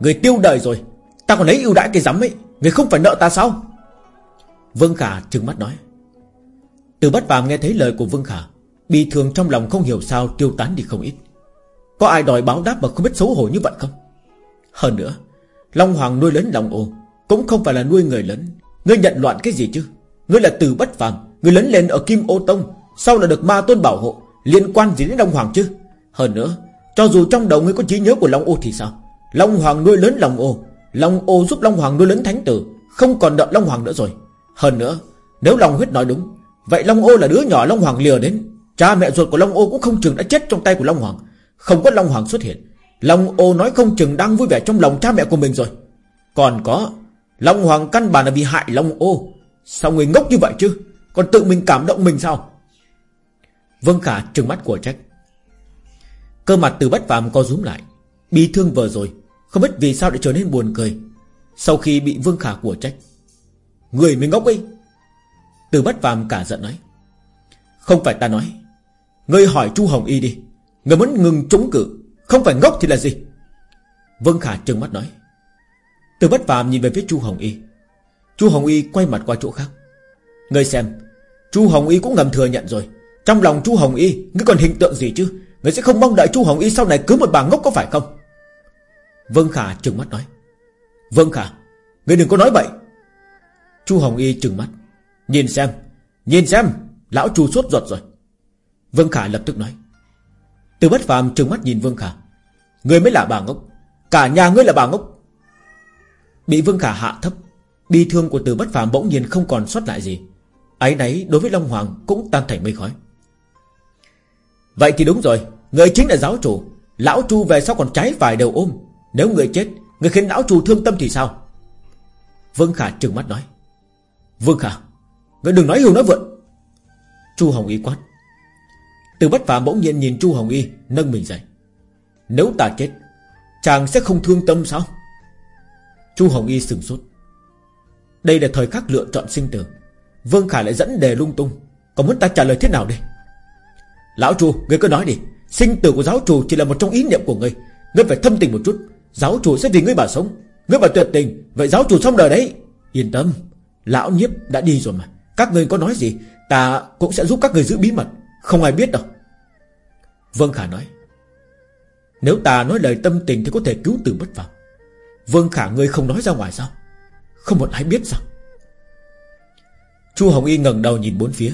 Ngươi tiêu đời rồi. Ta còn lấy ưu đãi cái giám ấy. Người không phải nợ ta sao? Vương Khả trừng mắt nói. Từ bất phàm nghe thấy lời của Vương Khả Bị thường trong lòng không hiểu sao tiêu tán đi không ít. Có ai đòi báo đáp mà không biết xấu hổ như vậy không? Hơn nữa, Long Hoàng nuôi lớn lòng ô Cũng không phải là nuôi người lớn. Ngươi nhận loạn cái gì chứ? Ngươi là từ bất phàm, Ngươi lớn lên ở Kim Ô Tông, Sau là được ma tôn bảo hộ, Liên quan gì đến Long Hoàng chứ? Hơn nữa, Cho dù trong đầu ngươi có trí nhớ của Long Ô thì sao? Long Hoàng nuôi lớn lòng ô Long ô giúp Long Hoàng nuôi lớn thánh tử, Không còn đợi Long Hoàng nữa rồi. Hơn nữa, Nếu Long huyết nói đúng, Vậy Long ô là đứa nhỏ Long Hoàng lừa đến. Cha mẹ ruột của Long ô cũng không chừng đã chết trong tay của Long Hoàng. Không có Long Hoàng xuất hiện, Long ô nói không chừng đang vui vẻ trong lòng cha mẹ của mình rồi. Còn có, Long Hoàng căn bản là bị hại Long ô. Sao người ngốc như vậy chứ? Còn tự mình cảm động mình sao? Vương Khả trừng mắt của trách. Cơ mặt từ bất phàm co rúm lại. Bị thương vừa rồi, Không biết vì sao lại trở nên buồn cười. Sau khi bị Vương Khả của trách Người mới ngốc ấy. Từ bất phàm cả giận nói. Không phải ta nói. Ngươi hỏi Chu Hồng Y đi. Ngươi muốn ngừng chống cự Không phải ngốc thì là gì? Vương Khả trừng mắt nói. Từ bất phàm nhìn về phía Chu Hồng Y. Chu Hồng Y quay mặt qua chỗ khác. Ngươi xem, Chu Hồng Y cũng ngầm thừa nhận rồi. Trong lòng Chu Hồng Y, Ngươi còn hình tượng gì chứ? Ngươi sẽ không mong đợi Chu Hồng Y sau này cứ một bà ngốc có phải không? Vương Khả trừng mắt nói. Vương Khả, Ngươi đừng có nói bậy. Chu Hồng Y trừng mắt. Nhìn xem Nhìn xem, Lão Chu sốt ruột rồi. Vương Khả lập tức nói. Từ bất phàm trừng mắt nhìn Vương Khả. Ngươi mới là bà ngốc. Cả nhà ngươi là bà ngốc. Bị Vương Khả hạ thấp, Bi thương của từ bất phàm bỗng nhiên không còn sót lại gì. Ấy nấy đối với Long Hoàng cũng tan thành mây khói. Vậy thì đúng rồi, Người chính là giáo chủ. Lão Chu về sau còn trái vài đầu ôm. Nếu người chết, Người khiến lão Chu thương tâm thì sao? Vương Khả trừng mắt nói. Vương Khả ngươi đừng nói hưu nói vượn. Chu Hồng Y quát. Từ bất phàm bỗng nhiên nhìn Chu Hồng Y Nâng mình dậy. Nếu ta chết Chàng sẽ không thương tâm sao? Chu Hồng Y sừng sốt. Đây là thời khắc lựa chọn sinh tử. Vương Khả lại dẫn đề lung tung. Còn muốn ta trả lời thế nào đây? Lão Chu, ngươi cứ nói đi. Sinh tử của giáo chủ chỉ là một trong ý niệm của ngươi. Ngươi phải thâm tình một chút. Giáo chủ sẽ vì ngươi mà sống. Ngươi mà tuyệt tình. Vậy giáo chủ xong đời đấy. Yên tâm. Lão nhiếp đã đi rồi mà. Các người có nói gì, Ta cũng sẽ giúp các người giữ bí mật. Không ai biết đâu. Vương Khả nói, Nếu ta nói lời tâm tình thì có thể cứu từ bất vọng. Vương Khả, ngươi không nói ra ngoài sao? Không một ai biết sao? Chu Hồng Y ngẩng đầu nhìn bốn phía.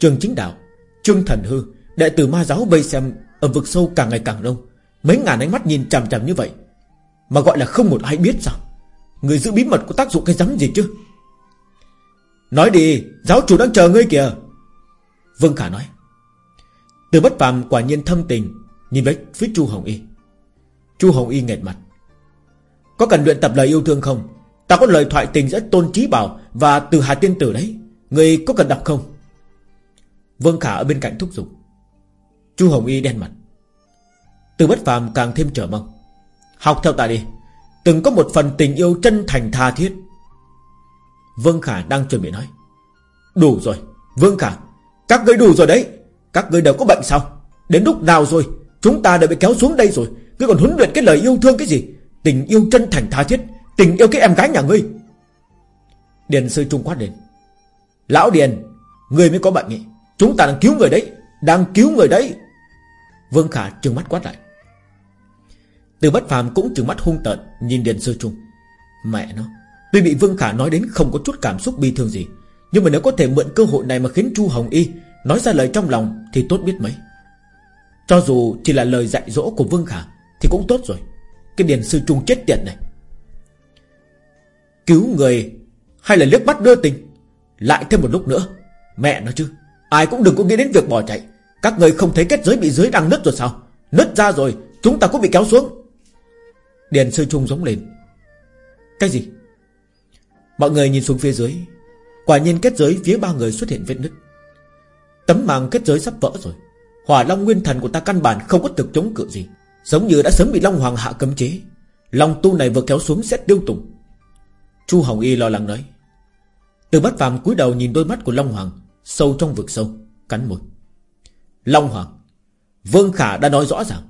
Trường chính đạo, Trương Thần Hư, Đệ tử ma giáo vây xem Ở vực sâu càng ngày càng đông. Mấy ngàn ánh mắt nhìn chằm chằm như vậy, Mà gọi là không một ai biết sao? Người giữ bí mật có tác dụng cái rắm gì chứ? Nói đi, Giáo chủ đang chờ ngươi kìa. Vương Khả nói. Từ bất phàm quả nhiên thâm tình, Nhìn với phía Chu Hồng Y. Chu Hồng Y nghẹt mặt. Có cần luyện tập lời yêu thương không? Ta có lời thoại tình giữa Tôn Trí Bảo Và Từ Hà Tiên Tử đấy. Người có cần đọc không? Vương Khả ở bên cạnh thúc giục. Chu Hồng Y đen mặt. Từ bất phàm càng thêm trở mong. Học theo ta đi. Từng có một phần tình yêu chân thành tha thiết. Vương Khả đang chuẩn bị nói. Đủ rồi, Vương Khả, Các ngươi đủ rồi đấy. Các ngươi đều có bệnh sao? Đến lúc nào rồi? Chúng ta đều bị kéo xuống đây rồi. Ngươi còn huấn luyện cái lời yêu thương cái gì? Tình yêu chân thành tha thiết, Tình yêu cái em gái nhà ngươi. Điền sư trung quát lên. Lão Điền, Ngươi mới có bệnh ý Chúng ta đang cứu người đấy, Đang cứu người đấy. Vương Khả trừng mắt quát lại. Từ bất phàm cũng trừng mắt hung tợn, Nhìn Điền sư trung. Mẹ nó Tuy bị Vương Khả nói đến không có chút cảm xúc bi thương gì, Nhưng mà nếu có thể mượn cơ hội này mà khiến Chu Hồng Y Nói ra lời trong lòng thì tốt biết mấy. Cho dù chỉ là lời dạy dỗ của Vương Khả Thì cũng tốt rồi. Cái Điền sư trung chết tiệt này. Cứu người Hay là liếc mắt đưa tình, Lại thêm một lúc nữa. Mẹ nó chứ, Ai cũng đừng có nghĩ đến việc bỏ chạy. Các người không thấy kết giới bị dưới đang nứt rồi sao? Nứt ra rồi, Chúng ta cũng bị kéo xuống. Điền sư trung giống lên. Cái gì? Mọi người nhìn xuống phía dưới. Quả nhiên kết giới phía ba người xuất hiện vết nứt. Tấm màng kết giới sắp vỡ rồi. Hỏa Long Nguyên Thần của ta căn bản không có thực chống cự gì. Giống như đã sớm bị Long Hoàng hạ cấm chế. Long tu này vừa kéo xuống sẽ tiêu tùng. Chu Hồng Y lo lắng nói. Từ bất phàm cúi đầu nhìn đôi mắt của Long Hoàng, Sâu trong vực sâu, Cắn môi. Long Hoàng, Vương Khả đã nói rõ ràng.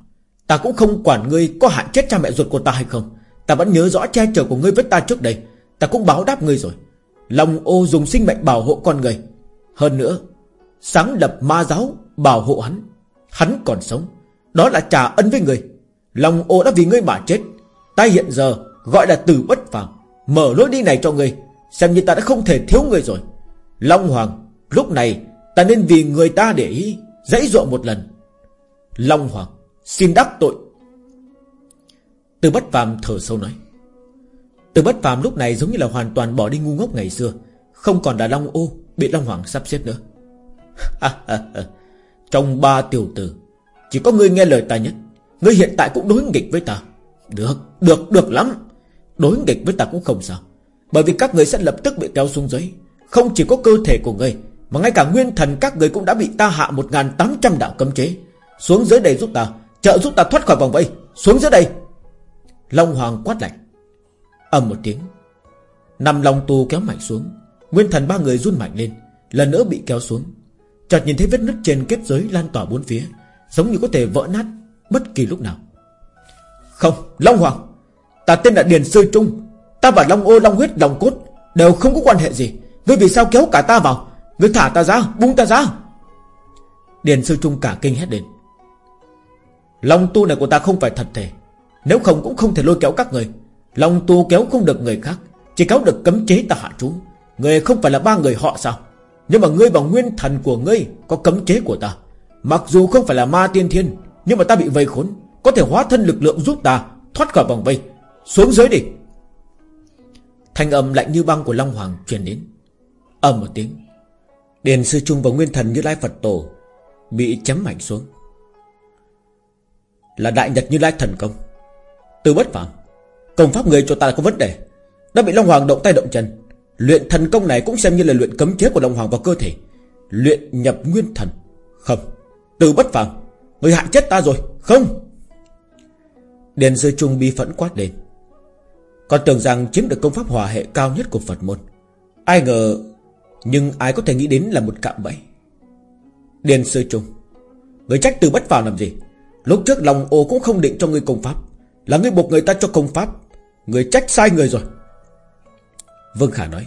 Ta cũng không quản ngươi có hại chết cha mẹ ruột của ta hay không. Ta vẫn nhớ rõ che chở của ngươi với ta trước đây. Ta cũng báo đáp ngươi rồi. Long ô dùng sinh mệnh bảo hộ con người. Hơn nữa, Sáng lập ma giáo bảo hộ hắn. Hắn còn sống. Đó là trả ân với người. Long ô đã vì ngươi mà chết. Ta hiện giờ gọi là từ bất phàm. Mở lối đi này cho ngươi, Xem như ta đã không thể thiếu ngươi rồi. Long Hoàng, Lúc này ta nên vì người ta để ý, Dãy dụa một lần. Long Hoàng, Xin đắc tội. Từ bất phàm thở sâu nói. Từ bất phàm lúc này giống như là hoàn toàn bỏ đi ngu ngốc ngày xưa. Không còn là Long ô Bị Long Hoàng sắp xếp nữa. Trong ba tiểu tử Chỉ có ngươi nghe lời ta nhất. Ngươi hiện tại cũng đối nghịch với ta. Được, được, được lắm. Đối nghịch với ta cũng không sao. Bởi vì các người sẽ lập tức bị kéo xuống dưới. Không chỉ có cơ thể của ngươi Mà ngay cả nguyên thần các người cũng đã bị ta hạ 1.800 đạo cấm chế. Xuống dưới đây giúp ta Trợ giúp ta thoát khỏi vòng vây. Xuống dưới đây. Long Hoàng quát lạnh ầm một tiếng. Năm long tu kéo mạnh xuống. Nguyên thần ba người run mạnh lên, Lần nữa bị kéo xuống. Chợt nhìn thấy vết nứt trên kết giới lan tỏa bốn phía, Giống như có thể vỡ nát Bất kỳ lúc nào. Không, Long Hoàng, Ta tên là Điền Sư Trung. Ta và Long Ô, Long Huyết, Long Cốt Đều không có quan hệ gì. Ngươi vì sao kéo cả ta vào? Ngươi thả ta ra, Buông ta ra. Điền Sư Trung cả kinh hét lên. Long tu này của ta không phải thật thể. Nếu không cũng không thể lôi kéo các người. Long tu kéo không được người khác, Chỉ kéo được cấm chế ta hạ chú Người không phải là ba người họ sao? Nhưng mà ngươi bằng nguyên thần của ngươi Có cấm chế của ta. Mặc dù không phải là ma tiên thiên, Nhưng mà ta bị vây khốn, Có thể hóa thân lực lượng giúp ta Thoát khỏi vòng vây. Xuống dưới đi. Thanh âm lạnh như băng của Long Hoàng truyền đến. Ầm một tiếng. Điền sư trung và nguyên thần như lai Phật tổ Bị chém mạnh xuống. Là đại nhật như lai thần công. Từ bất phạm Công pháp người cho ta có vấn đề. Đã bị Long Hoàng động tay động chân. Luyện thần công này cũng xem như là luyện cấm chế của Long Hoàng vào cơ thể. Luyện nhập nguyên thần. Không. Từ bất phàm. Người hại chết ta rồi. Không. Điền sư trung bi phẫn quát lên. Còn tưởng rằng chiếm được công pháp hòa hệ cao nhất của Phật môn. Ai ngờ, Nhưng ai có thể nghĩ đến là một cạm bẫy. Điền sư trung. Người trách từ bất phàm làm gì? Lúc trước lòng ô cũng không định cho ngươi công pháp. Là ngươi buộc người ta cho công pháp. Người trách sai người rồi. Vương Khả nói,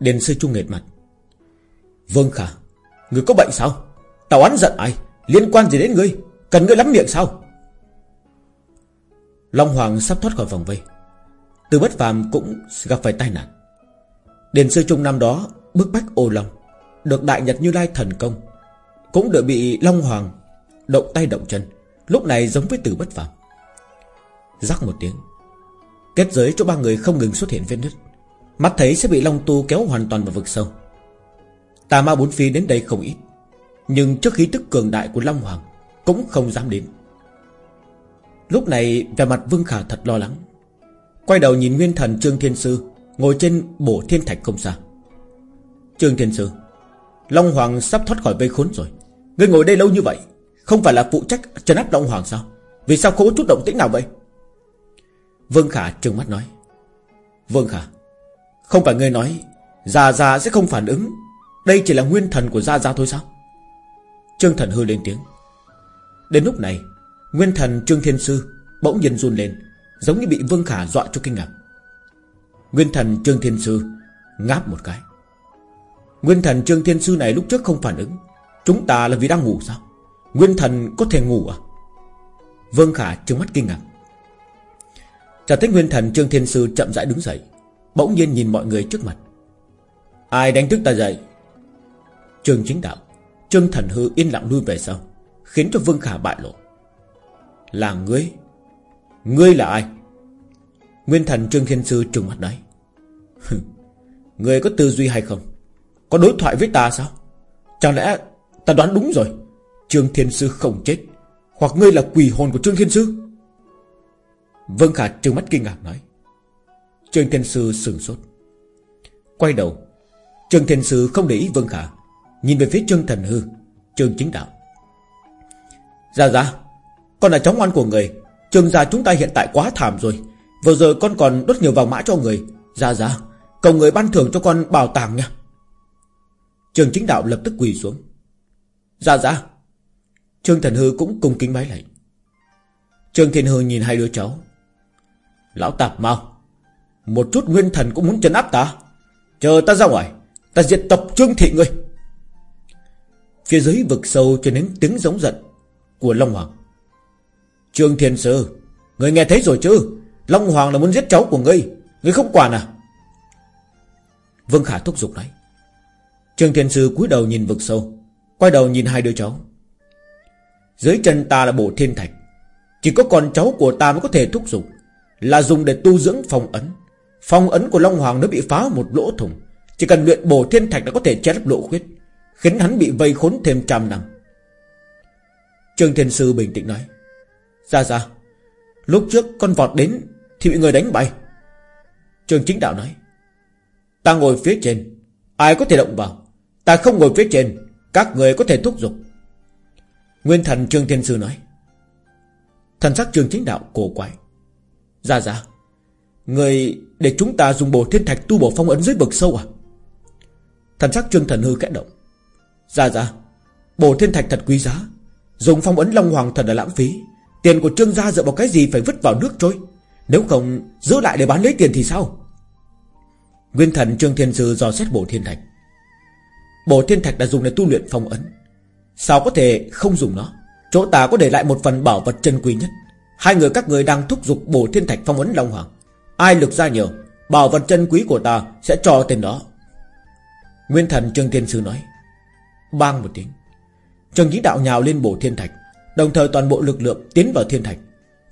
Điền sư trung nghệt mặt. Vương Khả, Người có bệnh sao? Tao oán giận ai? Liên quan gì đến ngươi? Cần ngươi lắm miệng sao? Long Hoàng sắp thoát khỏi vòng vây. Từ bất phàm cũng gặp phải tai nạn. Điền sư trung năm đó Bức bách ô long, Được đại nhật như lai thần công, Cũng đã bị Long Hoàng Động tay động chân, Lúc này giống với từ bất phàm. Rắc một tiếng Kết giới cho ba người không ngừng xuất hiện vết nứt. Mắt thấy sẽ bị Long Tu kéo hoàn toàn vào vực sâu. Tà ma bốn phi đến đây không ít, Nhưng trước khí tức cường đại của Long Hoàng Cũng không dám đến. Lúc này về mặt Vương Khả thật lo lắng. Quay đầu nhìn Nguyên Thần Trương Thiên Sư, Ngồi trên bổ thiên thạch không xa. Trương Thiên Sư, Long Hoàng sắp thoát khỏi vây khốn rồi. Ngươi ngồi đây lâu như vậy, Không phải là phụ trách trấn áp Long Hoàng sao? Vì sao không có chút động tĩnh nào vậy? Vương Khả trừng mắt nói. Vương Khả, Không phải ngươi nói Già già sẽ không phản ứng. Đây chỉ là nguyên thần của Gia Gia thôi sao? Trương Thần hư lên tiếng. Đến lúc này, Nguyên thần Trương Thiên Sư Bỗng nhiên run lên, Giống như bị Vương Khả dọa cho kinh ngạc. Nguyên thần Trương Thiên Sư Ngáp một cái. Nguyên thần Trương Thiên Sư này lúc trước không phản ứng. Chúng ta là vì đang ngủ sao? Nguyên thần có thể ngủ à? Vương Khả trừng mắt kinh ngạc. Chả thấy Nguyên thần Trương Thiên Sư chậm rãi đứng dậy, Bỗng nhiên nhìn mọi người trước mặt. Ai đánh thức ta dậy? Trương chính đạo, Trương thần hư yên lặng lui về sau, Khiến cho Vương Khả bại lộ. Là ngươi? Ngươi là ai? Nguyên thần Trương Thiên Sư trừng mắt nói. Ngươi có tư duy hay không? Có đối thoại với ta sao? Chẳng lẽ ta đoán đúng rồi? Trương Thiên Sư không chết, Hoặc ngươi là quỷ hồn của Trương Thiên Sư? Vương Khả trừng mắt kinh ngạc nói. Trương Thiên Sư sừng sốt. Quay đầu, Trương Thiên Sư không để ý Vương Khả, Nhìn về phía Trương Thần Hư, Trương Chính Đạo. Dạ dạ Con là cháu ngoan của người, Trương gia chúng ta hiện tại quá thảm rồi, Vừa rồi con còn đốt nhiều vàng mã cho người. Dạ dạ Cầu người ban thưởng cho con bảo tàng nha. Trương Chính Đạo lập tức quỳ xuống. Dạ dạ Trương Thần Hư cũng cùng kính bái lạy. Trương Thiên Hư nhìn hai đứa cháu Lão tạp mau. Một chút nguyên thần cũng muốn chấn áp ta. Chờ ta ra ngoài, Ta diệt tộc trương thị ngươi. Phía dưới vực sâu cho đến tiếng giống giận Của Long Hoàng. Trương Thiên Sư Người nghe thấy rồi chứ? Long Hoàng là muốn giết cháu của ngươi Ngươi không quản à? Vương Khả thúc giục nói. Trương Thiên Sư cúi đầu nhìn vực sâu, Quay đầu nhìn hai đứa cháu. Dưới chân ta là bộ thiên thạch, Chỉ có con cháu của ta mới có thể thúc giục là dùng để tu dưỡng phong ấn. Phong ấn của Long Hoàng nó bị phá một lỗ thủng. Chỉ cần luyện bổ thiên thạch đã có thể che lấp lỗ khuyết, Khiến hắn bị vây khốn thêm trăm năm. Trương Thiên Sư bình tĩnh nói Ra ra Lúc trước con vọt đến Thì bị người đánh bay Trương chính đạo nói, Ta ngồi phía trên, Ai có thể động vào? Ta không ngồi phía trên, Các người có thể thúc giục. Nguyên thần Trương Thiên Sư nói, Thần sắc Trương chính đạo cổ quái. Ra ra Người để chúng ta dùng bổ thiên thạch tu bổ phong ấn dưới vực sâu à? Thần sắc trương thần hư kẽ động. Ra ra Bổ thiên thạch thật quý giá. Dùng phong ấn long hoàng thật là lãng phí. Tiền của trương gia dựa vào cái gì phải vứt vào nước trôi? Nếu không, giữ lại để bán lấy tiền thì sao? Nguyên thần trương thiên sư dò xét bổ thiên thạch. Bổ thiên thạch đã dùng để tu luyện phong ấn. Sao có thể không dùng nó? Chỗ ta có để lại một phần bảo vật chân quý nhất. Hai người các người đang thúc giục bổ thiên thạch phong ấn Long Hoàng. Ai lực ra nhiều Bảo vật chân quý của ta sẽ cho tên đó. Nguyên thần Trương Thiên Sư nói. Bang một tiếng. Trương chí Đạo nhào lên bổ thiên thạch, Đồng thời toàn bộ lực lượng tiến vào thiên thạch.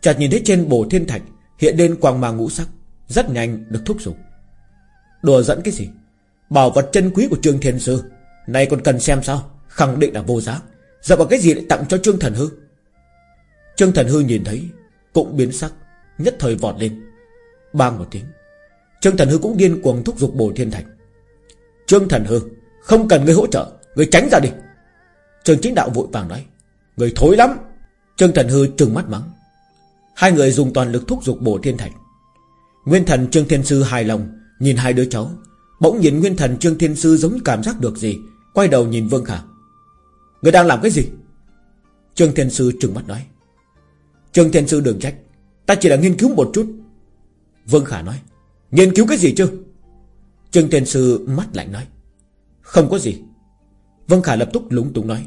Chợt nhìn thấy trên bổ thiên thạch Hiện lên quang mang ngũ sắc, Rất nhanh được thúc giục. Đùa dẫn cái gì? Bảo vật chân quý của Trương Thiên Sư Này còn cần xem sao? Khẳng định là vô giá. Dựa vào cái gì lại tặng cho Trương Thần Hư? Trương Thần Hư nhìn thấy, Cũng biến sắc, Nhất thời vọt lên. Bang một tiếng, Trương Thần Hư cũng điên cuồng thúc giục bổ thiên thạch Trương Thần Hư, Không cần người hỗ trợ, Người tránh ra đi. Trương Chính Đạo vội vàng nói, Người thối lắm. Trương Thần Hư trừng mắt mắng. Hai người dùng toàn lực thúc giục bổ thiên thạch Nguyên thần Trương Thiên Sư hài lòng, Nhìn hai đứa cháu. Bỗng nhìn Nguyên thần Trương Thiên Sư giống cảm giác được gì, Quay đầu nhìn Vương Khả. Người đang làm cái gì? Trương Thiên Sư trừng mắt nói. Trương Thiên Sư đừng trách. Ta chỉ là nghiên cứu một chút. Vương Khả nói Nghiên cứu cái gì chứ? Trương Thiên Sư mắt lạnh nói Không có gì. Vương Khả lập tức lúng túng nói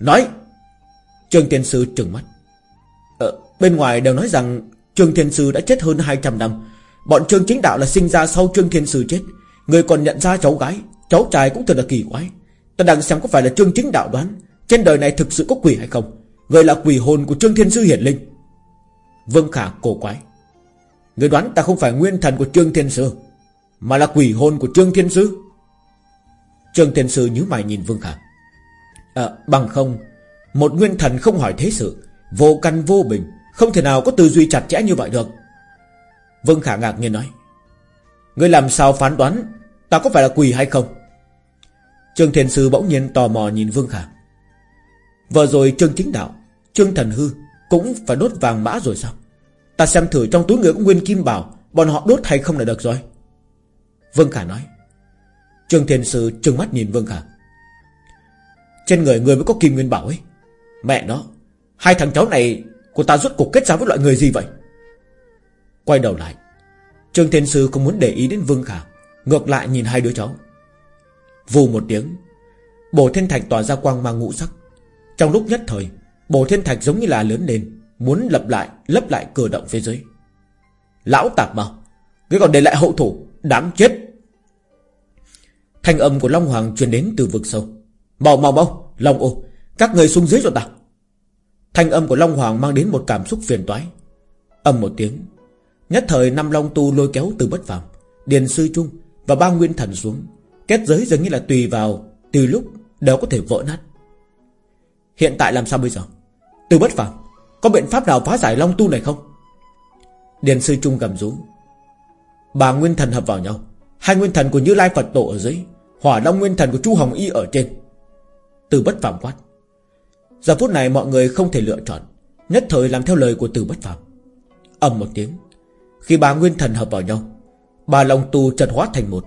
Nói. Trương Thiên Sư trừng mắt. Ờ, Bên ngoài đều nói rằng Trương Thiên Sư đã chết hơn 200 năm. Bọn Trương Chính Đạo là sinh ra sau Trương Thiên Sư chết. Người còn nhận ra cháu gái Cháu trai cũng thật là kỳ quái. Ta đang xem có phải là Trương Chính Đạo đoán Trên đời này thực sự có quỷ hay không? Người là quỷ hồn của Trương Thiên Sư hiển linh. Vương Khả cổ quái. Người đoán ta không phải nguyên thần của Trương Thiên Sư Mà là quỷ hồn của Trương Thiên Sư. Trương Thiên Sư nhíu mày nhìn Vương Khả. À, Bằng không Một nguyên thần không hỏi thế sự Vô căn vô bình Không thể nào có tư duy chặt chẽ như vậy được. Vương Khả ngạc nhiên nói Ngươi làm sao phán đoán Ta có phải là quỷ hay không? Trương Thiên Sư bỗng nhiên tò mò nhìn Vương Khả. Vừa rồi Trương Chính Đạo Trương Thần Hư cũng phải đốt vàng mã rồi sao? Ta xem thử trong túi người có nguyên kim bảo, Bọn họ đốt hay không là được rồi. Vương Khả nói. Trương Thiên Sư trừng mắt nhìn Vương Khả. Trên người người mới có kim nguyên bảo ấy. Mẹ nó, Hai thằng cháu này của ta rốt cuộc kết giao với loại người gì vậy? Quay đầu lại Trương Thiên Sư không muốn để ý đến Vương Khả, Ngược lại nhìn hai đứa cháu. Vù một tiếng, Bổ thiên thạch tỏa ra quang mang ngũ sắc. Trong lúc nhất thời Bổ thiên thạch giống như là lớn lên, Muốn lập lại, lấp lại cửa động phía dưới. Lão tạp mà Cái còn để lại hậu thủ, Đáng chết. Thanh âm của Long Hoàng truyền đến từ vực sâu. Mau mau mau, Long ô, Các người xuống dưới cho ta. Thanh âm của Long Hoàng mang đến một cảm xúc phiền toái. Âm một tiếng, Nhất thời năm Long Tu lôi kéo từ bất phàm, Điền Sư Trung và ba nguyên thần xuống. Kết giới dường như là tùy vào Từ lúc đều có thể vỡ nát. Hiện tại làm sao bây giờ? Từ bất phàm, Có biện pháp nào phá giải Long Tu này không? Điền Sư Trung gầm rú. Bà nguyên thần hợp vào nhau. Hai nguyên thần của Như Lai Phật Tổ ở dưới, Hỏa Long nguyên thần của Chu Hồng Y ở trên. Từ bất phàm quát. Giờ phút này mọi người không thể lựa chọn, Nhất thời làm theo lời của từ bất phàm. Ầm một tiếng, Khi ba nguyên thần hợp vào nhau, Ba long tu chật hóa thành một,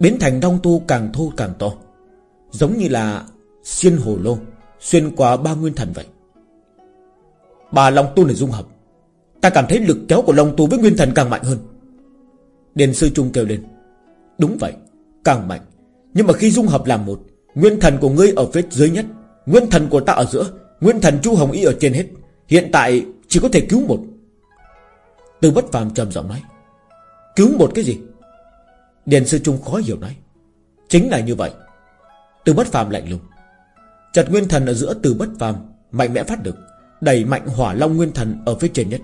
Biến thành long tu càng thô càng to, Giống như là Xuyên hồ lô. Xuyên qua ba nguyên thần vậy. Ba long tu này dung hợp, Ta cảm thấy lực kéo của long tu với nguyên thần càng mạnh hơn. Điền sư trung kêu lên, Đúng vậy, Càng mạnh. Nhưng mà khi dung hợp làm một, Nguyên thần của ngươi ở phía dưới nhất, Nguyên thần của ta ở giữa, Nguyên thần Chu Hồng Y ở trên hết, Hiện tại chỉ có thể cứu một. Từ bất phàm trầm giọng nói, Cứu một cái gì? Điền sư trung khó hiểu nói, Chính là như vậy. Từ bất phàm lạnh lùng Chật nguyên thần ở giữa từ bất phàm, Mạnh mẽ phát được Đẩy mạnh hỏa long nguyên thần ở phía trên nhất.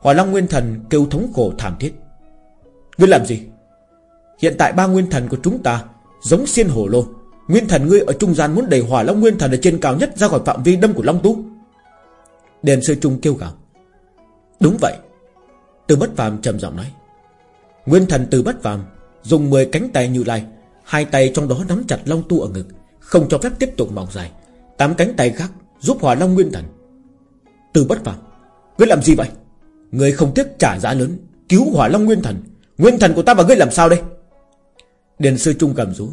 Hỏa long nguyên thần kêu thống khổ thảm thiết. Ngươi làm gì? Hiện tại ba nguyên thần của chúng ta Giống xiên hổ lô. Nguyên thần ngươi ở trung gian muốn đẩy hỏa long nguyên thần ở trên cao nhất ra khỏi phạm vi đâm của long tú Đền sư trung kêu gào. Đúng vậy. Từ bất phàm trầm giọng nói. Nguyên thần từ bất phàm Dùng 10 cánh tay như lai, Hai tay trong đó nắm chặt long tu ở ngực. Không cho phép tiếp tục mọc dài. Tám cánh tay khác giúp hỏa long nguyên thần. Từ bất phàm. Ngươi làm gì vậy? Ngươi không tiếc trả giá lớn. Cứu hỏa long nguyên thần. Nguyên thần của ta và ngươi làm sao đây? Điền sư trung cầm rú.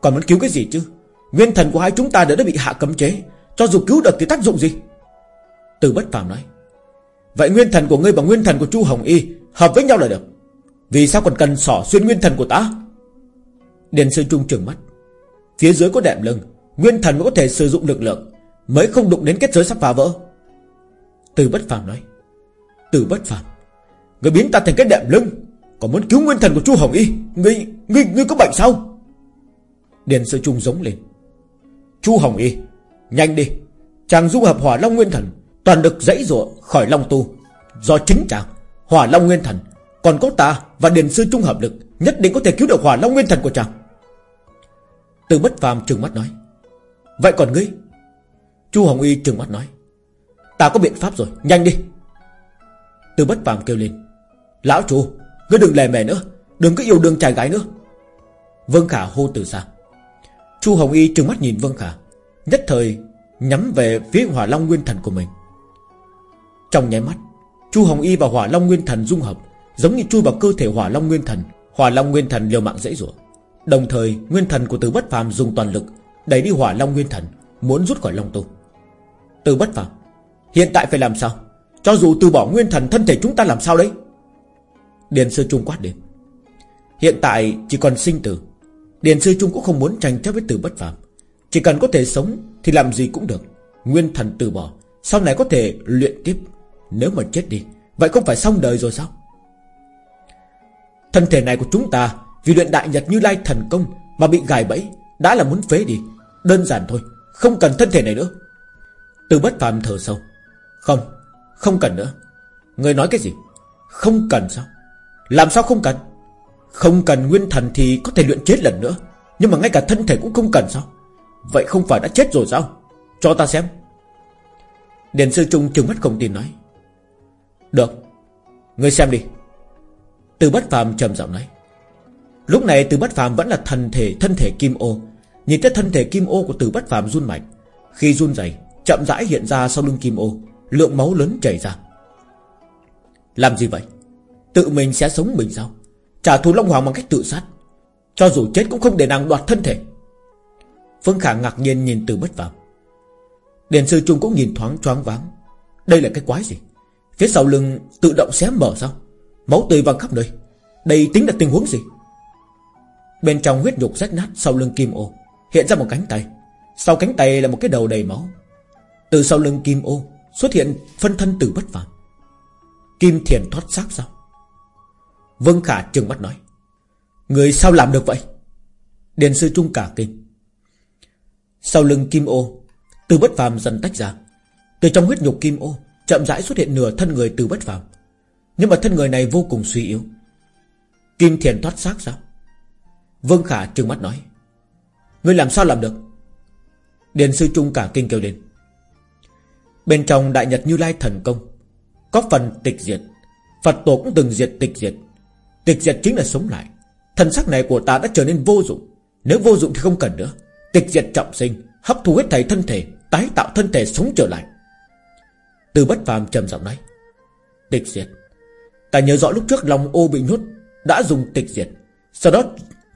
Còn muốn cứu cái gì chứ? Nguyên thần của hai chúng ta đã đã bị hạ cấm chế. Cho dù cứu được thì tác dụng gì? Từ bất phàm nói. Vậy nguyên thần của ngươi và nguyên thần của Chu Hồng Y Hợp với nhau là được. Vì sao còn cần sỏ xuyên nguyên thần của ta? Điền sư trung trừng mắt. Phía dưới có đệm lưng Nguyên thần mới có thể sử dụng lực lượng Mới không đụng đến kết giới sắp phá vỡ. Từ bất phàm nói Từ bất phàm Người biến ta thành cái đệm lưng Còn muốn cứu nguyên thần của Chu Hồng Y Ngươi, ngươi, ngươi có bệnh sao? Điền sư trung giống lên Chu Hồng Y Nhanh đi Chàng du hợp hỏa long nguyên thần Toàn được dãy dụa khỏi long tu. Do chính chàng Hỏa long nguyên thần Còn có ta và Điền sư trung hợp lực Nhất định có thể cứu được hỏa long nguyên thần của chàng. Từ bất phàm trừng mắt nói, Vậy còn ngươi? Chu Hồng Y trừng mắt nói, Ta có biện pháp rồi, nhanh đi. Từ bất phàm kêu lên, Lão chủ, Ngươi đừng lè mè nữa, Đừng có yêu đương trai gái nữa. Vương Khả hô từ xa. Chu Hồng Y trừng mắt nhìn Vương Khả, Nhất thời nhắm về phía hỏa long nguyên thần của mình. Trong nháy mắt, Chu Hồng Y và hỏa long nguyên thần dung hợp, Giống như chui vào cơ thể hỏa long nguyên thần. Hỏa long nguyên thần liều mạng dễ dụa Đồng thời, nguyên thần của từ bất phàm dùng toàn lực, Đẩy đi hỏa long nguyên thần, Muốn rút khỏi long tu Từ bất phàm, Hiện tại phải làm sao? Cho dù từ bỏ nguyên thần, thân thể chúng ta làm sao đấy? Điền sư trung quát đến. Hiện tại chỉ còn sinh tử. Điền sư trung cũng không muốn tranh chấp với từ bất phàm. Chỉ cần có thể sống Thì làm gì cũng được. Nguyên thần từ bỏ, Sau này có thể luyện tiếp. Nếu mà chết đi, Vậy không phải xong đời rồi sao? Thân thể này của chúng ta vì luyện đại nhật như lai thần công Mà bị gài bẫy, Đã là muốn phế đi. Đơn giản thôi, Không cần thân thể này nữa. Từ bất phàm thở sâu. Không Không cần nữa. Người nói cái gì? Không cần sao? Làm sao không cần? Không cần nguyên thần thì có thể luyện chết lần nữa, Nhưng mà ngay cả thân thể cũng không cần sao? Vậy không phải đã chết rồi sao? Cho ta xem. Điền sư trung trừng mắt không tin nói. Được Ngươi xem đi. Từ bất phàm trầm giọng nói. Lúc này từ bất phàm vẫn là thần thể, thân thể kim ô. Nhìn thấy thân thể kim ô của từ bất phàm run mạnh, Khi run rẩy, Chậm rãi hiện ra sau lưng kim ô, Lượng máu lớn chảy ra. Làm gì vậy? Tự mình sẽ sống mình sao? Trả thù Long Hoàng bằng cách tự sát, Cho dù chết cũng không để nàng đoạt thân thể. Phương Khả ngạc nhiên nhìn từ bất phàm. Điền sư trung cũng nhìn thoáng choáng váng. Đây là cái quái gì? Phía sau lưng tự động xé mở sao? Máu tươi văng khắp nơi. Đây tính là tình huống gì? Bên trong huyết nhục rách nát sau lưng kim ô, Hiện ra một cánh tay. Sau cánh tay là một cái đầu đầy máu. Từ sau lưng kim ô Xuất hiện phân thân từ bất phàm. Kim thiền thoát xác sao? Vương Khả trừng mắt nói, Người sao làm được vậy? Điền sư trung cả kinh. Sau lưng kim ô Từ bất phàm dần tách ra. Từ trong huyết nhục kim ô, Chậm rãi xuất hiện nửa thân người từ bất phàm. Nhưng mà thân người này vô cùng suy yếu. Kim thiền thoát xác sao? Vương Khả trừng mắt nói. Ngươi làm sao làm được? Điền sư trung cả kinh kêu lên. Bên trong đại nhật như lai thần công, Có phần tịch diệt. Phật tổ cũng từng diệt tịch diệt. Tịch diệt chính là sống lại. Thần sắc này của ta đã trở nên vô dụng. Nếu vô dụng thì không cần nữa. Tịch diệt trọng sinh, Hấp thu hết thảy thân thể, Tái tạo thân thể sống trở lại. Từ bất phàm trầm giọng nói. Tịch diệt. Ta nhớ rõ lúc trước lòng ô bị nhốt, Đã dùng tịch diệt. Sau đó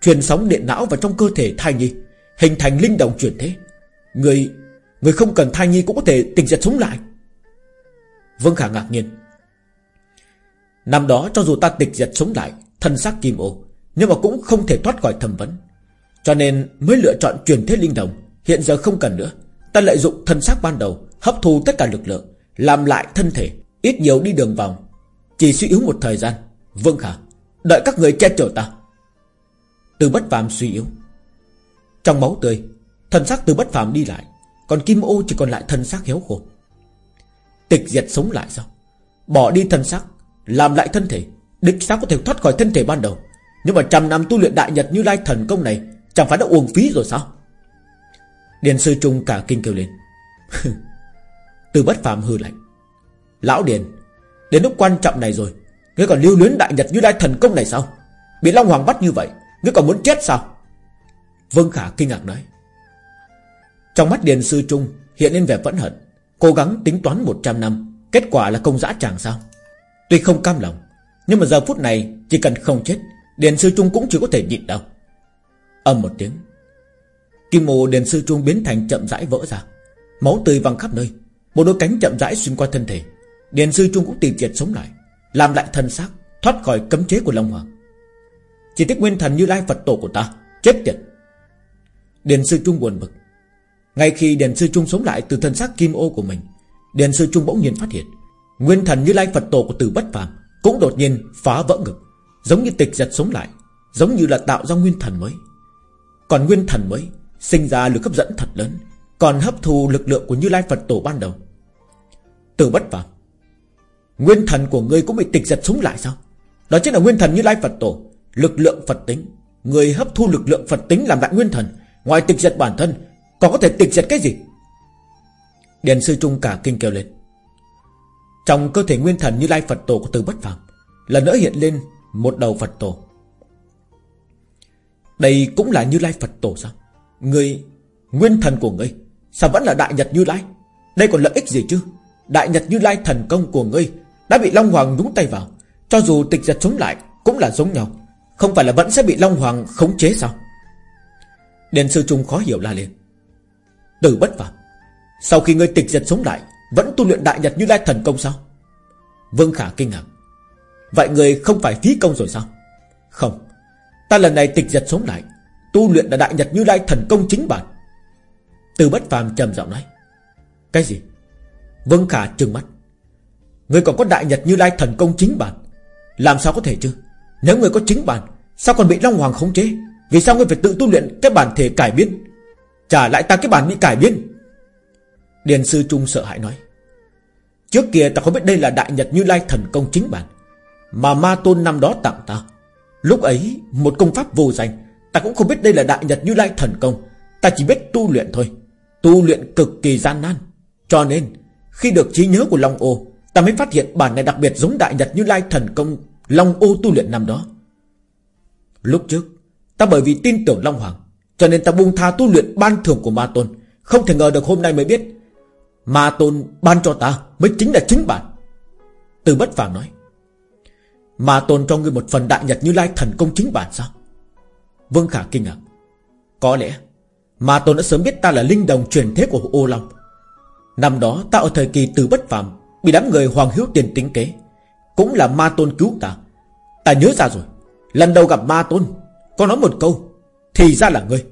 truyền sóng điện não vào trong cơ thể thai nhi, Hình thành linh đồng chuyển thế. Người Người không cần thai nhi cũng có thể tỉnh giật sống lại. Vương Khả ngạc nhiên. Năm đó cho dù ta tịch diệt sống lại, Thân xác kim ô, Nhưng mà cũng không thể thoát khỏi thẩm vấn. Cho nên mới lựa chọn truyền thế linh đồng Hiện giờ không cần nữa. Ta lợi dụng thân xác ban đầu, Hấp thu tất cả lực lượng, Làm lại thân thể, Ít nhiều đi đường vòng. Chỉ suy yếu một thời gian. Vương Khả, Đợi các người che chở ta. Từ bất phàm suy yếu. Trong máu tươi, Thần xác từ bất phàm đi lại, Còn kim ô chỉ còn lại thân xác héo khô. Tịch diệt sống lại sao? Bỏ đi thân xác, Làm lại thân thể, Địch sao có thể thoát khỏi thân thể ban đầu. Nhưng mà trăm năm tu luyện đại nhật như lai thần công này, Chẳng phải đã uổng phí rồi sao? Điền sư trung cả kinh kêu lên. Từ bất phàm hư lạnh. Lão Điền, Đến lúc quan trọng này rồi, Ngươi còn lưu luyến đại nhật như lai thần công này sao? Bị Long Hoàng bắt như vậy Ngươi còn muốn chết sao? Vương Khả kinh ngạc nói. Trong mắt Điền Sư Trung Hiện lên vẻ vẫn hận, Cố gắng tính toán 100 năm, Kết quả là công dã tràng sao? Tuy không cam lòng, Nhưng mà giờ phút này Chỉ cần không chết, Điền Sư Trung cũng chỉ có thể nhịn đau. Âm một tiếng, Kim mô Điền Sư Trung biến thành chậm rãi vỡ ra, Máu tươi văng khắp nơi, Một đôi cánh chậm rãi xuyên qua thân thể. Điền Sư Trung cũng tìm triệt sống lại, Làm lại thân xác, Thoát khỏi cấm chế của Long Hoàng. Chỉ tiếc nguyên thần như lai Phật tổ của ta, Chết tiệt. Điền Sư Trung buồn bực. Ngay khi Điền Sư Trung sống lại từ thân xác kim ô của mình, Điền Sư Trung bỗng nhiên phát hiện, Nguyên thần như lai Phật tổ của từ bất phàm Cũng đột nhiên phá vỡ ngực, Giống như tịch giật sống lại, Giống như là tạo ra nguyên thần mới. Còn nguyên thần mới Sinh ra lực hấp dẫn thật lớn, Còn hấp thu lực lượng của Như Lai Phật Tổ ban đầu. Từ bất phàm, Nguyên thần của ngươi cũng bị tịch giật sống lại sao? Đó chính là nguyên thần Như Lai Phật Tổ. Lực lượng Phật tính. Người hấp thu lực lượng Phật tính làm đại nguyên thần, Ngoài tịch diệt bản thân, Còn có thể tịch diệt cái gì? Điền sư trung cả kinh kêu lên. Trong cơ thể nguyên thần như lai Phật tổ của từ bất phàm, Lần nữa hiện lên Một đầu Phật tổ. Đây cũng là như lai Phật tổ sao? Người, Nguyên thần của ngươi, Sao vẫn là đại nhật như lai? Đây còn lợi ích gì chứ? Đại nhật như lai thần công của ngươi Đã bị Long Hoàng nhúng tay vào, Cho dù tịch giật chống lại Cũng là giống nhau. Không phải là vẫn sẽ bị Long Hoàng khống chế sao? Đền sư trung khó hiểu la lên. Từ bất phàm, Sau khi ngươi tịch diệt sống lại, Vẫn tu luyện đại nhật như lai thần công sao? Vương Khả kinh ngạc. Vậy người không phải phí công rồi sao? Không, Ta lần này tịch diệt sống lại, Tu luyện là đại nhật như lai thần công chính bản. Từ bất phàm trầm giọng nói. Cái gì? Vương Khả trừng mắt. Người còn có đại nhật như lai thần công chính bản, Làm sao có thể chứ? Nếu người có chính bản, Sao còn bị Long Hoàng khống chế? Vì sao ngươi phải tự tu luyện cái bản thể cải biến? Trả lại ta cái bản bị cải biến. Điền sư Trung sợ hãi nói, Trước kia ta không biết đây là đại nhật như lai thần công chính bản, Mà ma tôn năm đó tặng ta. Lúc ấy, một công pháp vô danh, Ta cũng không biết đây là đại nhật như lai thần công. Ta chỉ biết tu luyện thôi, Tu luyện cực kỳ gian nan. Cho nên, khi được trí nhớ của Long Ô, Ta mới phát hiện bản này đặc biệt giống đại nhật như lai thần công Long Ô tu luyện năm đó. Lúc trước, Ta bởi vì tin tưởng Long Hoàng, Cho nên ta buông tha tu luyện ban thưởng của Ma Tôn. Không thể ngờ được hôm nay mới biết, Ma Tôn ban cho ta Mới chính là chính bản Từ bất phàm nói, Ma Tôn cho ngươi một phần đại nhật như lai thần công chính bản sao? Vương Khả kinh ngạc, Có lẽ Ma Tôn đã sớm biết ta là linh đồng truyền thế của ô Long. Năm đó ta ở thời kỳ từ bất phàm, Bị đám người Hoàng Hiếu tiền tính kế. Cũng là Ma Tôn cứu ta. Ta nhớ ra rồi. Lần đầu gặp Ma Tôn, có nói một câu, Thì ra là ngươi.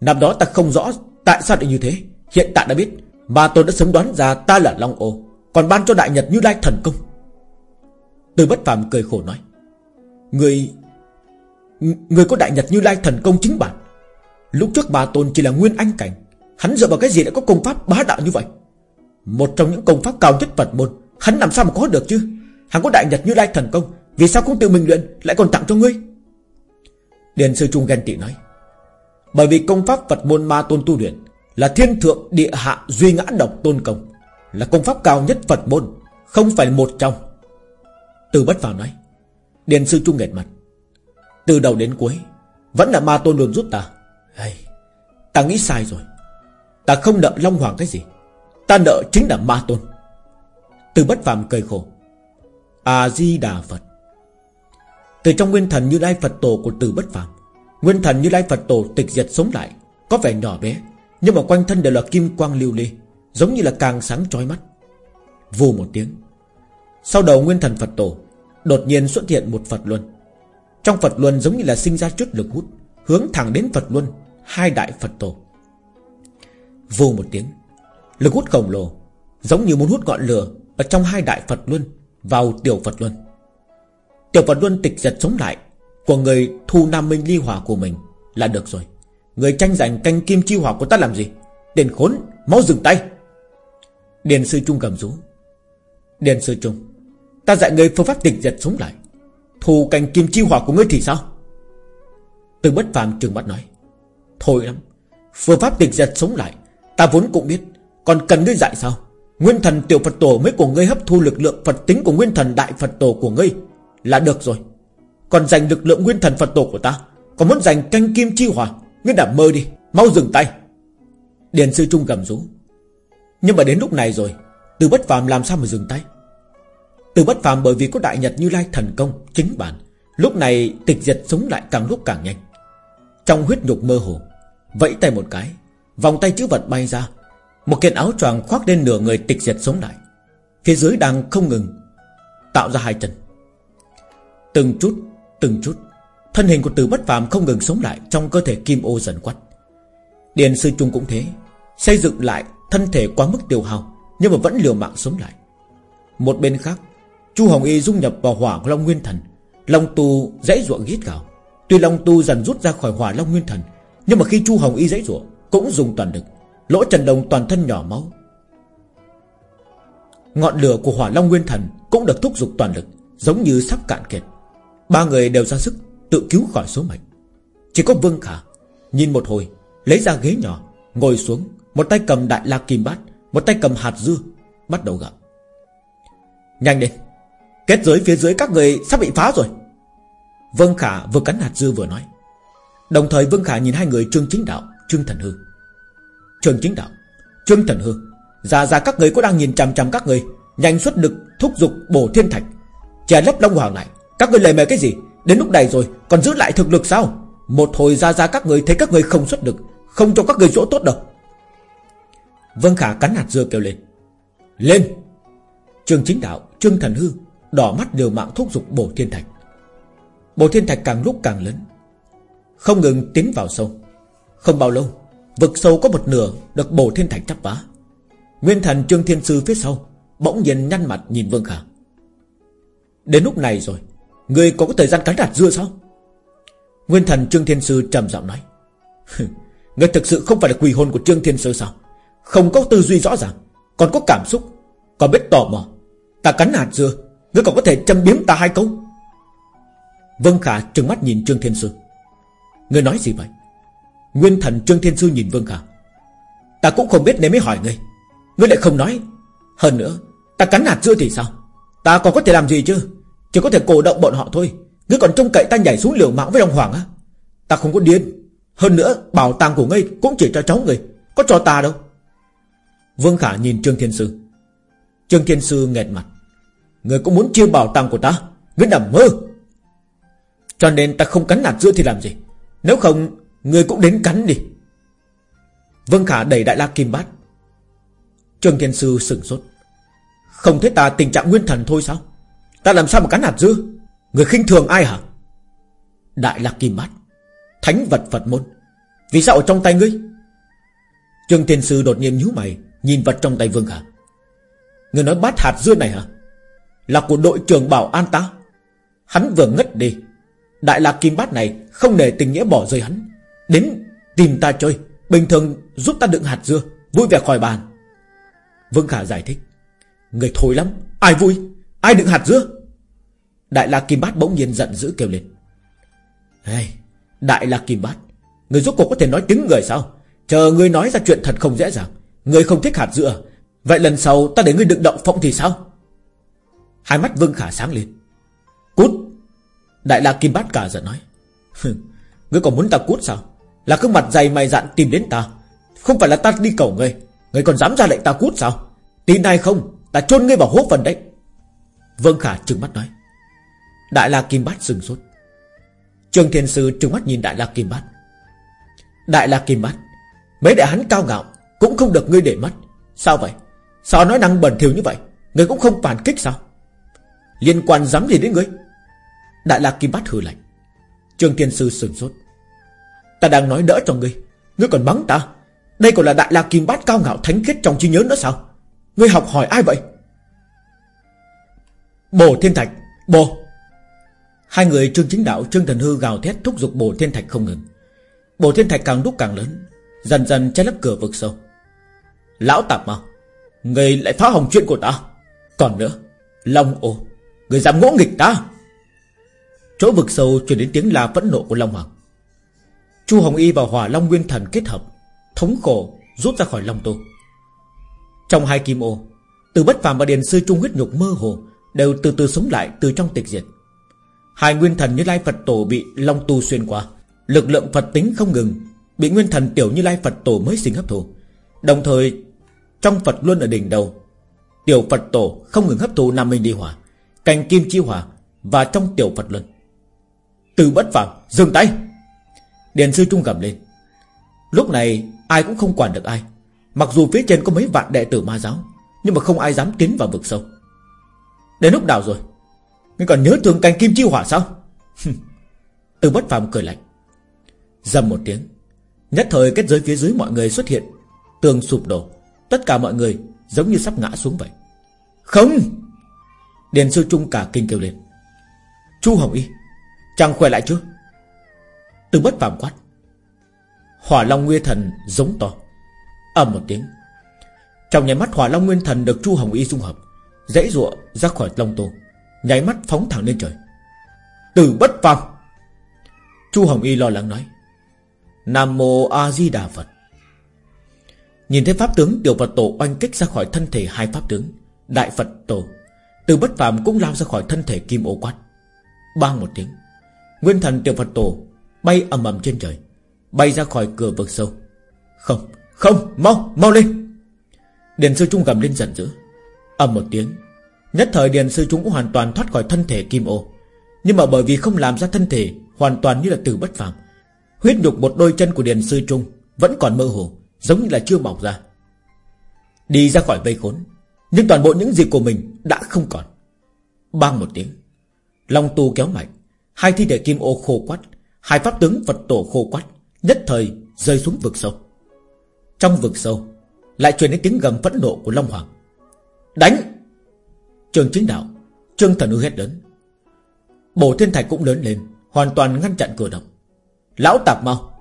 Năm đó ta không rõ tại sao lại như thế. Hiện tại đã biết, ma tôn đã sớm đoán ra ta là Long Ô, Còn ban cho Đại Nhật như Lai Thần Công. Từ bất phàm cười khổ nói Người Người có Đại Nhật như Lai Thần Công chính bản. Lúc trước bà Tôn chỉ là nguyên anh cảnh, Hắn dựa vào cái gì lại có công pháp bá đạo như vậy? Một trong những công pháp cao nhất Phật môn, Hắn làm sao mà có được chứ? Hắn có Đại Nhật như Lai Thần Công Vì sao không tự mình luyện Lại còn tặng cho ngươi? Điền sư trung ghen tị nói Bởi vì công pháp Phật môn ma tôn tu luyện Là thiên thượng địa hạ duy ngã độc tôn công Là công pháp cao nhất Phật môn Không phải một trong. Từ bất vào nói Điền sư trung nghẹt mặt Từ đầu đến cuối Vẫn là ma tôn luôn giúp ta. Hey, Ta nghĩ sai rồi Ta không nợ Long Hoàng cái gì Ta nợ chính là ma tôn. Từ bất phàm cười khổ A-di-đà Phật. Từ trong nguyên thần như lai Phật tổ của từ bất phàm, Nguyên thần như lai Phật tổ tịch diệt sống lại, Có vẻ nhỏ bé, Nhưng mà quanh thân đều là kim quang lưu ly, Giống như là càng sáng chói mắt. Vù một tiếng, Sau đầu nguyên thần Phật tổ, Đột nhiên xuất hiện một Phật Luân. Trong Phật Luân giống như là sinh ra chút lực hút, Hướng thẳng đến Phật Luân, Hai đại Phật tổ. Vù một tiếng, Lực hút khổng lồ, Giống như muốn hút ngọn lửa Ở trong hai đại Phật Luân. Vào tiểu Phật Luân. Tiểu Phật Luân tịch giật sống lại, Của người thu nam minh ly hỏa của mình Là được rồi. Người tranh giành canh kim chi hỏa của ta làm gì? Điền khốn, máu dừng tay. Điền sư trung cầm rú. Điền sư trung, Ta dạy người phương pháp tịch giật sống lại, thu canh kim chi hỏa của ngươi thì sao? Từ bất phàm trừng mắt nói, Thôi lắm, Phương pháp tịch giật sống lại, Ta vốn cũng biết, Còn cần ngươi dạy sao? Nguyên thần tiểu Phật tổ mới của ngươi hấp thu lực lượng Phật tính của nguyên thần đại Phật tổ của ngươi Là được rồi. Còn giành lực lượng nguyên thần Phật tổ của ta, Còn muốn giành canh kim chi hỏa, Ngươi đã mơ đi, Mau dừng tay. Điền sư trung gầm rú. Nhưng mà đến lúc này rồi, Từ bất phàm làm sao mà dừng tay? Từ bất phàm bởi vì có đại nhật như lai thần công Chính bản, Lúc này tịch diệt sống lại càng lúc càng nhanh. Trong huyết nhục mơ hồ, Vẫy tay một cái, Vòng tay chữ vật bay ra một kiện áo choàng khoác lên nửa người tịch diệt sống lại. Phía dưới đang không ngừng Tạo ra hai chân. Từng chút Từng chút, Thân hình của từ bất phàm không ngừng sống lại Trong cơ thể kim ô dần quắt. Điền sư trung cũng thế, Xây dựng lại thân thể quá mức tiêu hao, Nhưng mà vẫn liều mạng sống lại. Một bên khác, Chu Hồng Y dung nhập vào hỏa Long Nguyên Thần. Long Tu dãy ruộng gít gào. Tuy Long Tu dần rút ra khỏi hỏa Long Nguyên Thần, Nhưng mà khi Chu Hồng Y dãy ruộng Cũng dùng toàn lực. Lỗ Trần Đồng toàn thân nhỏ máu. Ngọn lửa của hỏa Long Nguyên Thần Cũng được thúc giục toàn lực, Giống như sắp cạn kiệt. Ba người đều ra sức tự cứu khỏi số mệnh. Chỉ có Vương Khả Nhìn một hồi, Lấy ra ghế nhỏ, Ngồi xuống, Một tay cầm đại la kim bát, Một tay cầm hạt dưa, Bắt đầu gặm. Nhanh lên, Kết giới phía dưới các người sắp bị phá rồi. Vương Khả vừa cắn hạt dưa vừa nói. Đồng thời Vương Khả nhìn hai người Trương Chính Đạo, Trương Thần Hư. Trường Chính Đạo, Trương Thần Hư Già già các người có đang nhìn chằm chằm các người, Nhanh xuất lực thúc giục bổ thiên thạch. Trẻ lấp Long Hoàng lại. Các người lề mề cái gì? Đến lúc này rồi, còn giữ lại thực lực sao? Một hồi ra ra các người thấy các người không xuất lực, Không cho các người chỗ tốt đâu. Vân Khả cắn hạt dưa kêu lên. Lên! Trường Chính Đạo, Trương Thần Hư Đỏ mắt đều mạng thúc giục bổ thiên thạch. Bổ thiên thạch càng lúc càng lớn. Không ngừng tiến vào sâu. Không bao lâu Vực sâu có một nửa được bổ thiên thạch chắp vá. Nguyên thần Trương Thiên Sư phía sau Bỗng nhiên nhăn mặt nhìn Vương Khả. Đến lúc này rồi Người có, có thời gian cắn đạt dưa sao? Nguyên thần Trương Thiên Sư trầm giọng nói. Người thực sự không phải là quỳ hôn của Trương Thiên Sư sao? Không có tư duy rõ ràng Còn có cảm xúc Còn biết tò mò. Ta cắn hạt dưa Ngươi còn có thể châm biếm ta hai câu Vân Khả trừng mắt nhìn Trương Thiên Sư. Ngươi nói gì vậy? Nguyên thần Trương Thiên Sư nhìn Vương Khả. Ta cũng không biết nên mới hỏi ngươi. Ngươi lại không nói. Hơn nữa, Ta cắn hạt dưa thì sao? Ta còn có thể làm gì chứ? Chỉ có thể cổ động bọn họ thôi. Ngươi còn trông cậy ta nhảy xuống liều mạng với Long Hoàng á? Ta không có điên. Hơn nữa, bảo tàng của ngươi cũng chỉ cho cháu ngươi. Có cho ta đâu. Vương Khả nhìn Trương Thiên Sư. Trương Thiên Sư nghẹt mặt. Ngươi cũng muốn chia bảo tàng của ta? Ngươi nằm mơ. Cho nên ta không cắn nạt dưa thì làm gì? Nếu không Người cũng đến cắn đi. Vân Khả đẩy Đại La Kim Bát. Trương Thiên Sư sừng sốt. Không thấy ta tình trạng nguyên thần thôi sao? Ta làm sao mà cắn hạt dưa Người khinh thường ai hả? Đại La Kim Bát. Thánh vật Phật môn. Vì sao ở trong tay ngươi? Trương Thiên Sư đột nhiên nhíu mày, Nhìn vật trong tay Vương Khả. Người nói bát hạt dưa này hả? Là của đội trưởng bảo an ta. Hắn vừa ngất đi. Đại La Kim Bát này không để tình nghĩa bỏ rơi hắn. Đến tìm ta chơi. Bình thường giúp ta đựng hạt dưa Vui vẻ khỏi bàn. Vương Khả giải thích Người thối lắm Ai vui? Ai đựng hạt dưa? Đại La Kim Bát bỗng nhiên giận dữ kêu lên hey, Đại La Kim Bát Người rốt cuộc có thể nói tiếng người sao? Chờ người nói ra chuyện thật không dễ dàng. Người không thích hạt dưa Vậy lần sau ta để ngươi đựng động phộng thì sao? Hai mắt Vương Khả sáng lên Cút. Đại La Kim Bát cả giận nói Ngươi còn muốn ta cút sao? Là cứ mặt dày mày dạn tìm đến ta. Không phải là ta đi cầu ngươi. Ngươi còn dám ra lệnh ta cút sao? Tin hay không? Ta chôn ngươi vào hố phần đấy. Vương Khả trừng mắt nói. Đại La Kim Bát sừng sốt. Trường Thiên Sư trừng mắt nhìn Đại La Kim Bát. Đại La Kim Bát, Mấy đại hắn cao ngạo Cũng không được ngươi để mắt. Sao vậy? Sao nói năng bẩn thỉu như vậy? Ngươi cũng không phản kích sao? Liên quan dám gì đến ngươi? Đại La Kim Bát hừ lạnh. Trường Thiên Sư sừng sốt. Ta đang nói đỡ cho ngươi. Ngươi còn mắng ta. Đây còn là Đại La Kim Bát cao ngạo thánh khiết trong trí nhớ nữa sao? Ngươi học hỏi ai vậy? Bồ Thiên Thạch. Bồ. Hai người Trương Chính Đạo, Trương Thần Hư gào thét thúc giục Bồ Thiên Thạch không ngừng. Bồ Thiên Thạch càng lúc càng lớn, Dần dần che lấp cửa vực sâu. Lão tạp mà, Người lại phá hỏng chuyện của ta. Còn nữa, Long ô, Người dám ngỗ nghịch ta. Chỗ vực sâu truyền đến tiếng la phẫn nộ của Long Hoàng. Chu Hồng Y và Hỏa Long Nguyên Thần kết hợp, Thống khổ rút ra khỏi Long Tô Trong hai kim ô, Từ bất phàm và Điền Sư Trung huyết nhục mơ hồ Đều từ từ sống lại từ trong tịch diệt. Hai nguyên thần như Lai Phật Tổ bị Long Tu xuyên qua, Lực lượng Phật tính không ngừng, Bị nguyên thần tiểu như Lai Phật Tổ mới sinh hấp thụ. Đồng thời, Trong Phật luôn ở đỉnh đầu, Tiểu Phật Tổ không ngừng hấp thụ Nam Minh Đi Hỏa Cành Kim Chi Hỏa Và trong Tiểu Phật Luân. Từ bất phàm, dừng tay! Điền sư trung gầm lên. Lúc này, ai cũng không quản được ai. Mặc dù phía trên có mấy vạn đệ tử ma giáo, Nhưng mà không ai dám tiến vào vực sâu. Đến lúc nào rồi? Ngươi còn nhớ thường canh kim chi hỏa sao? Từ bất phàm cười lạnh. Dầm một tiếng, Nhất thời kết giới phía dưới mọi người xuất hiện, Tường sụp đổ. Tất cả mọi người giống như sắp ngã xuống vậy. Không! Điền sư trung cả kinh kêu lên. Chu Hồng Y Chẳng khỏe lại chưa? Từ bất phàm quát. Hỏa Long Nguyên Thần giống to. Ầm một tiếng. Trong nháy mắt Hỏa Long Nguyên Thần được Chu Hồng Y dung hợp, Dãy ruộng ra khỏi Long Tô, Nháy mắt phóng thẳng lên trời. Từ bất phàm. Chu Hồng Y lo lắng nói, Nam Mô A Di Đà Phật. Nhìn thấy pháp tướng Tiểu Phật Tổ oanh kích ra khỏi thân thể hai pháp tướng, Đại Phật Tổ, Từ bất phàm cũng lao ra khỏi thân thể kim ô quát. Bang một tiếng, Nguyên thần Tiểu Phật Tổ Bay ầm ầm trên trời Bay ra khỏi cửa vực sâu. Không, không, mau, mau lên. Điền sư trung gầm lên giận dữ. Ầm một tiếng Nhất thời Điền sư trung cũng hoàn toàn thoát khỏi thân thể kim ô. Nhưng mà bởi vì không làm ra thân thể Hoàn toàn như là từ bất phàm. Huyết nhục một đôi chân của Điền sư trung Vẫn còn mơ hồ Giống như là chưa mọc ra. Đi ra khỏi vây khốn Nhưng toàn bộ những gì của mình đã không còn. Bang một tiếng Long tu kéo mạnh Hai thi thể kim ô khô quắt Hai pháp tướng Phật tổ khô quắt Nhất thời rơi xuống vực sâu. Trong vực sâu, Lại truyền đến tiếng gầm phẫn nộ của Long Hoàng. Đánh! Trường chính đạo, Trương thần ư hét lớn. Bổ thiên thạch cũng lớn lên, Hoàn toàn ngăn chặn cửa động. Lão tạp mau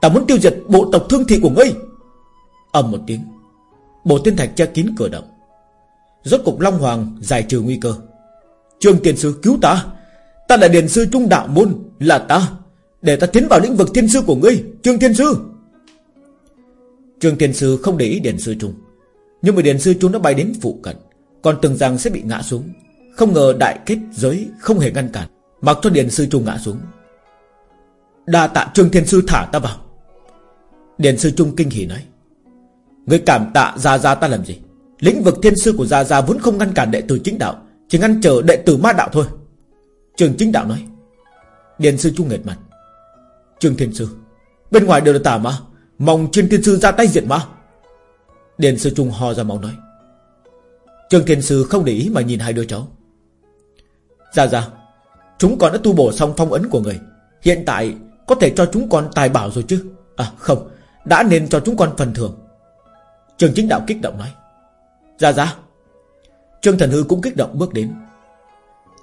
Ta muốn tiêu diệt bộ tộc thương thị của ngươi! Ầm một tiếng Bổ thiên thạch che kín cửa động. Rốt cục Long Hoàng giải trừ nguy cơ. Trương tiền sư cứu ta! Ta là điền sư trung đạo môn, Là ta! Để ta tiến vào lĩnh vực thiên sư của ngươi, Trương thiên sư. Trương thiên sư không để ý điền sư trung. Nhưng mà điền sư trung đã bay đến phụ cận, Còn từng rằng sẽ bị ngã xuống. Không ngờ đại kết giới không hề ngăn cản, Mặc cho điền sư trung ngã xuống. Đa tạ trương thiên sư thả ta vào. Điền sư trung kinh hỉ nói, ngươi cảm tạ Gia Gia ta làm gì? Lĩnh vực thiên sư của Gia Gia vốn không ngăn cản đệ tử chính đạo, Chỉ ngăn trở đệ tử ma đạo thôi. Trường chính đạo nói. Điền sư trung nghệt mặt. Trương thiên sư. Bên ngoài đều là tà ma Mong trương thiên sư ra tay diệt ma. Điền sư trung ho ra máu nói. Trương thiên sư không để ý mà nhìn hai đứa cháu. Ra ra, Chúng con đã tu bổ xong phong ấn của người. Hiện tại có thể cho chúng con tài bảo rồi chứ? À không Đã nên cho chúng con phần thưởng. Trường chính đạo kích động nói. Ra ra Trương thần hư cũng kích động bước đến.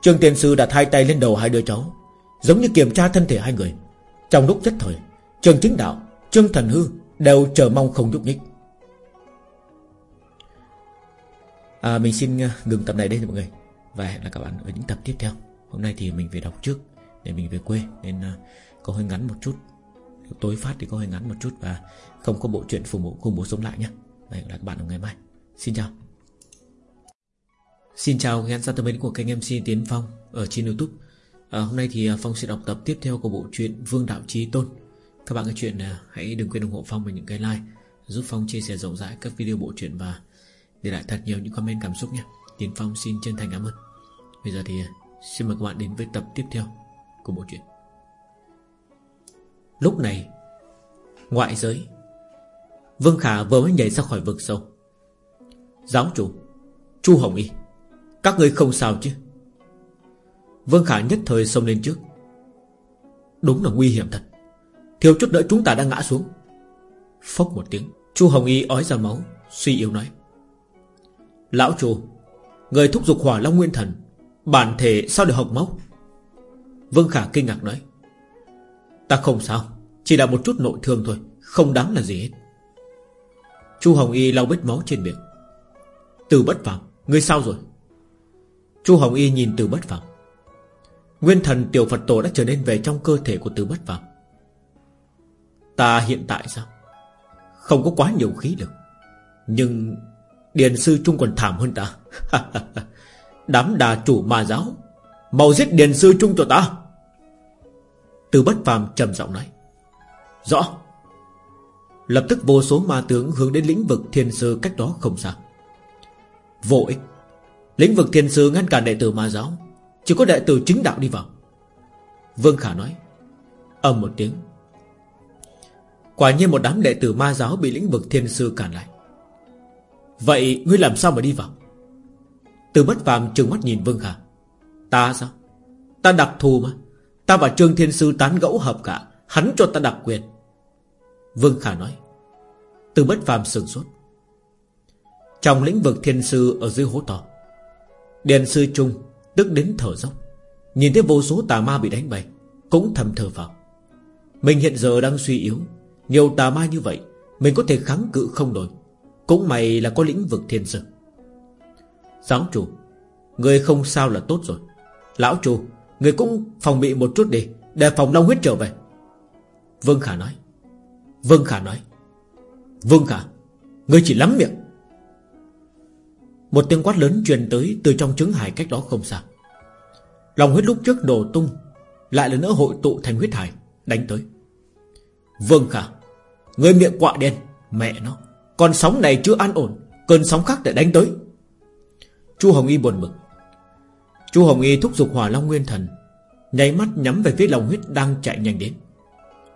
Trương Thiên sư đặt hai tay lên đầu hai đứa cháu Giống như kiểm tra thân thể hai người. Trong lúc nhất thời Trường chính đạo Trương thần hư đều chờ mong không nhúc nhích. À, Mình xin à, ngừng tập này đây mọi người. Và hẹn gặp các bạn ở những tập tiếp theo. Hôm nay thì mình về đọc trước Để mình về quê Nên à, có hơi ngắn một chút. Tối phát thì có hơi ngắn một chút Và không có bộ truyện phù mộ cùng bố sống lại nhé Đây là các bạn ở ngày mai. Xin chào. Xin chào khán giả thân mến của kênh MC Tiến Phong Ở trên Youtube à, Hôm nay thì ờ, Phong sẽ đọc tập tiếp theo của bộ truyện Vương Đạo Trí Tôn. Các bạn nghe chuyện ờ, hãy đừng quên ủng hộ Phong bằng những cái like Giúp Phong chia sẻ rộng rãi các video bộ truyện Và để lại thật nhiều những comment cảm xúc nhé. Tiến Phong xin chân thành cảm ơn. Bây giờ thì xin mời các bạn đến với tập tiếp theo của bộ truyện. Lúc này Ngoại giới Vương Khả vừa mới nhảy ra khỏi vực sâu. Giáo chủ Chu Hồng Y Các người không sao chứ? Vương Khả nhất thời xông lên trước. Đúng là nguy hiểm thật. Thiếu chút nữa chúng ta đã ngã xuống. Phốc một tiếng, Chu Hồng Y ói ra máu, Suy yếu nói. Lão Chu, Người thúc giục hỏa long nguyên thần, Bản thể sao để học máu? Vương Khả kinh ngạc nói. Ta không sao, Chỉ là một chút nội thương thôi, Không đáng là gì hết. Chu Hồng Y lau vết máu trên miệng. Từ bất phạm Ngươi sao rồi? Chu Hồng Y nhìn từ bất phạm Nguyên thần tiểu Phật tổ đã trở nên về trong cơ thể của từ bất phạm Ta hiện tại sao? Không có quá nhiều khí lực. Nhưng Điền sư trung còn thảm hơn ta. Đám đà chủ ma giáo, Mau giết điền sư trung cho ta. Từ bất phàm trầm giọng nói. Rõ. Lập tức vô số ma tướng hướng đến lĩnh vực thiên sư cách đó không xa. Vô ích. Lĩnh vực thiên sư ngăn cản đệ tử ma giáo chỉ có đệ tử chính đạo đi vào. Vương Khả nói Âm một tiếng. Quả nhiên một đám đệ tử ma giáo Bị lĩnh vực thiên sư cản lại. Vậy ngươi làm sao mà đi vào? Từ bất phàm trừng mắt nhìn Vương Khả. Ta sao? Ta đặc thù mà. Ta và Trương Thiên Sư tán gẫu hợp cả. Hắn cho ta đặc quyền. Vương Khả nói, Từ bất phàm sừng sốt. Trong lĩnh vực thiên sư ở dưới hố to, Điền sư Trung Tức đến thở dốc. Nhìn thấy vô số tà ma bị đánh bay, Cũng thầm thở vào. Mình hiện giờ đang suy yếu. Nhiều tà ma như vậy, Mình có thể kháng cự không nổi. Cũng may là có lĩnh vực thiên sư. Giáo chủ, Người không sao là tốt rồi. Lão chủ, Người cũng phòng bị một chút đi, Để phòng Long huyết trở về. Vương Khả nói. Vương Khả nói. Vương Khả, Người chỉ lắm miệng. Một tiếng quát lớn truyền tới Từ trong trứng hải cách đó không xa. Lòng huyết lúc trước đổ tung, Lại lần nữa hội tụ thành huyết hải, Đánh tới. Vương Khả, Người miệng quạ đen, Mẹ nó, Con sóng này chưa an ổn, Cơn sóng khác để đánh tới. Chu Hồng Y buồn bực. Chu Hồng Y thúc giục hỏa long nguyên thần, Nháy mắt nhắm về phía lòng huyết đang chạy nhanh đến.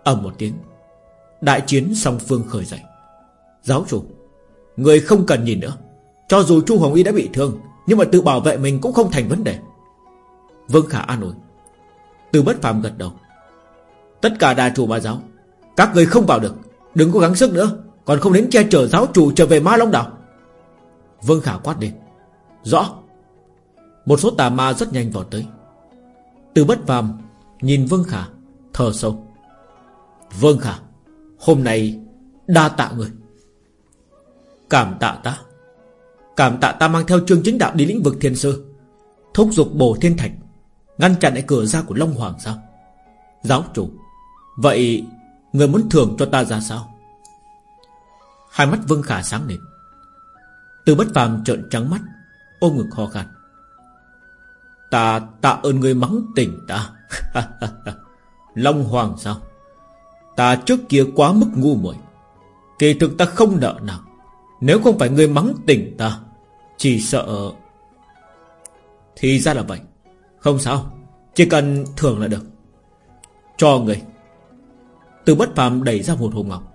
Ầm một tiếng, Đại chiến song phương khởi dậy. Giáo chủ, Người không cần nhìn nữa. Cho dù Chu Hồng Y đã bị thương, Nhưng mà tự bảo vệ mình cũng không thành vấn đề. Vương Khả an ủi Từ bất phàm gật đầu. Tất cả đà chủ ma giáo, Các người không vào được, Đừng có gắng sức nữa, Còn không đến che chở giáo chủ trở về ma long đảo. Vương Khả quát đi Rõ. Một số tà ma rất nhanh vào tới. Từ bất phàm Nhìn Vương Khả, Thở sâu. Vương Khả, Hôm nay đa tạ người. Cảm tạ ta. Cảm tạ ta mang theo chương chính đạo đi lĩnh vực thiên sư. Thúc giục bổ thiên thạch, Ngăn chặn lại cửa ra của Long Hoàng sao? Giáo chủ, Vậy Người muốn thưởng cho ta ra sao? Hai mắt Vương Khả sáng lên. Từ bất phàm trợn trắng mắt, Ôm ngực ho khan. Ta tạ ơn người mắng tỉnh ta. Long Hoàng sao? Ta trước kia quá mức ngu muội, Kỳ thực ta không nợ nào nếu không phải người mắng tỉnh ta, Chỉ sợ Thì ra là vậy. Không sao, Chỉ cần thưởng là được. Cho người. Từ bất phàm đẩy ra một hộp ngọc.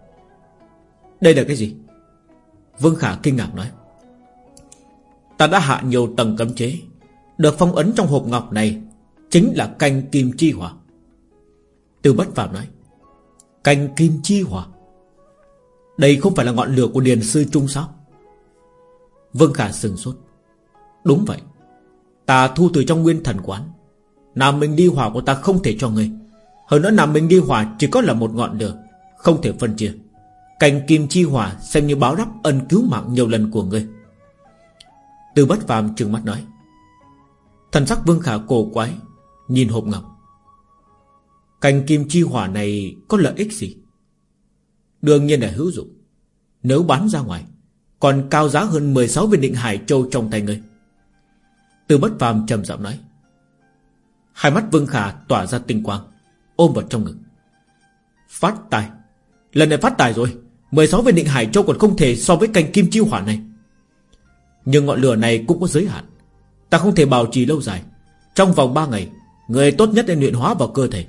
Đây là cái gì? Vương Khả kinh ngạc nói. Ta đã hạ nhiều tầng cấm chế. Được phong ấn trong hộp ngọc này Chính là canh kim chi hỏa. Từ bất phàm nói. Canh kim chi hỏa? Đây không phải là ngọn lửa của Điền Sư Trung sao? Vương Khả sừng sốt. Đúng vậy. Ta thu từ trong nguyên thần quán. Nam Minh đi hỏa của ta không thể cho ngươi. Hơn nữa Nam Minh đi hỏa chỉ có là một ngọn lửa, Không thể phân chia. Cành kim chi hỏa xem như báo đáp ân cứu mạng nhiều lần của ngươi. Từ bất phàm trừng mắt nói. Thần sắc Vương Khả cổ quái, Nhìn hộp ngọc. Cành kim chi hỏa này có lợi ích gì? Đương nhiên là hữu dụng. Nếu bán ra ngoài, còn cao giá hơn 16 viên định hải châu trong tay ngươi. Từ bất phàm trầm giọng nói. Hai mắt Vương Khả tỏa ra tinh quang, ôm vào trong ngực. Phát tài. Lần này phát tài rồi. 16 viên định hải châu còn không thể so với cành kim chiêu hỏa này. Nhưng ngọn lửa này cũng có giới hạn. Ta không thể bảo trì lâu dài. Trong vòng 3 ngày, người tốt nhất nên luyện hóa vào cơ thể.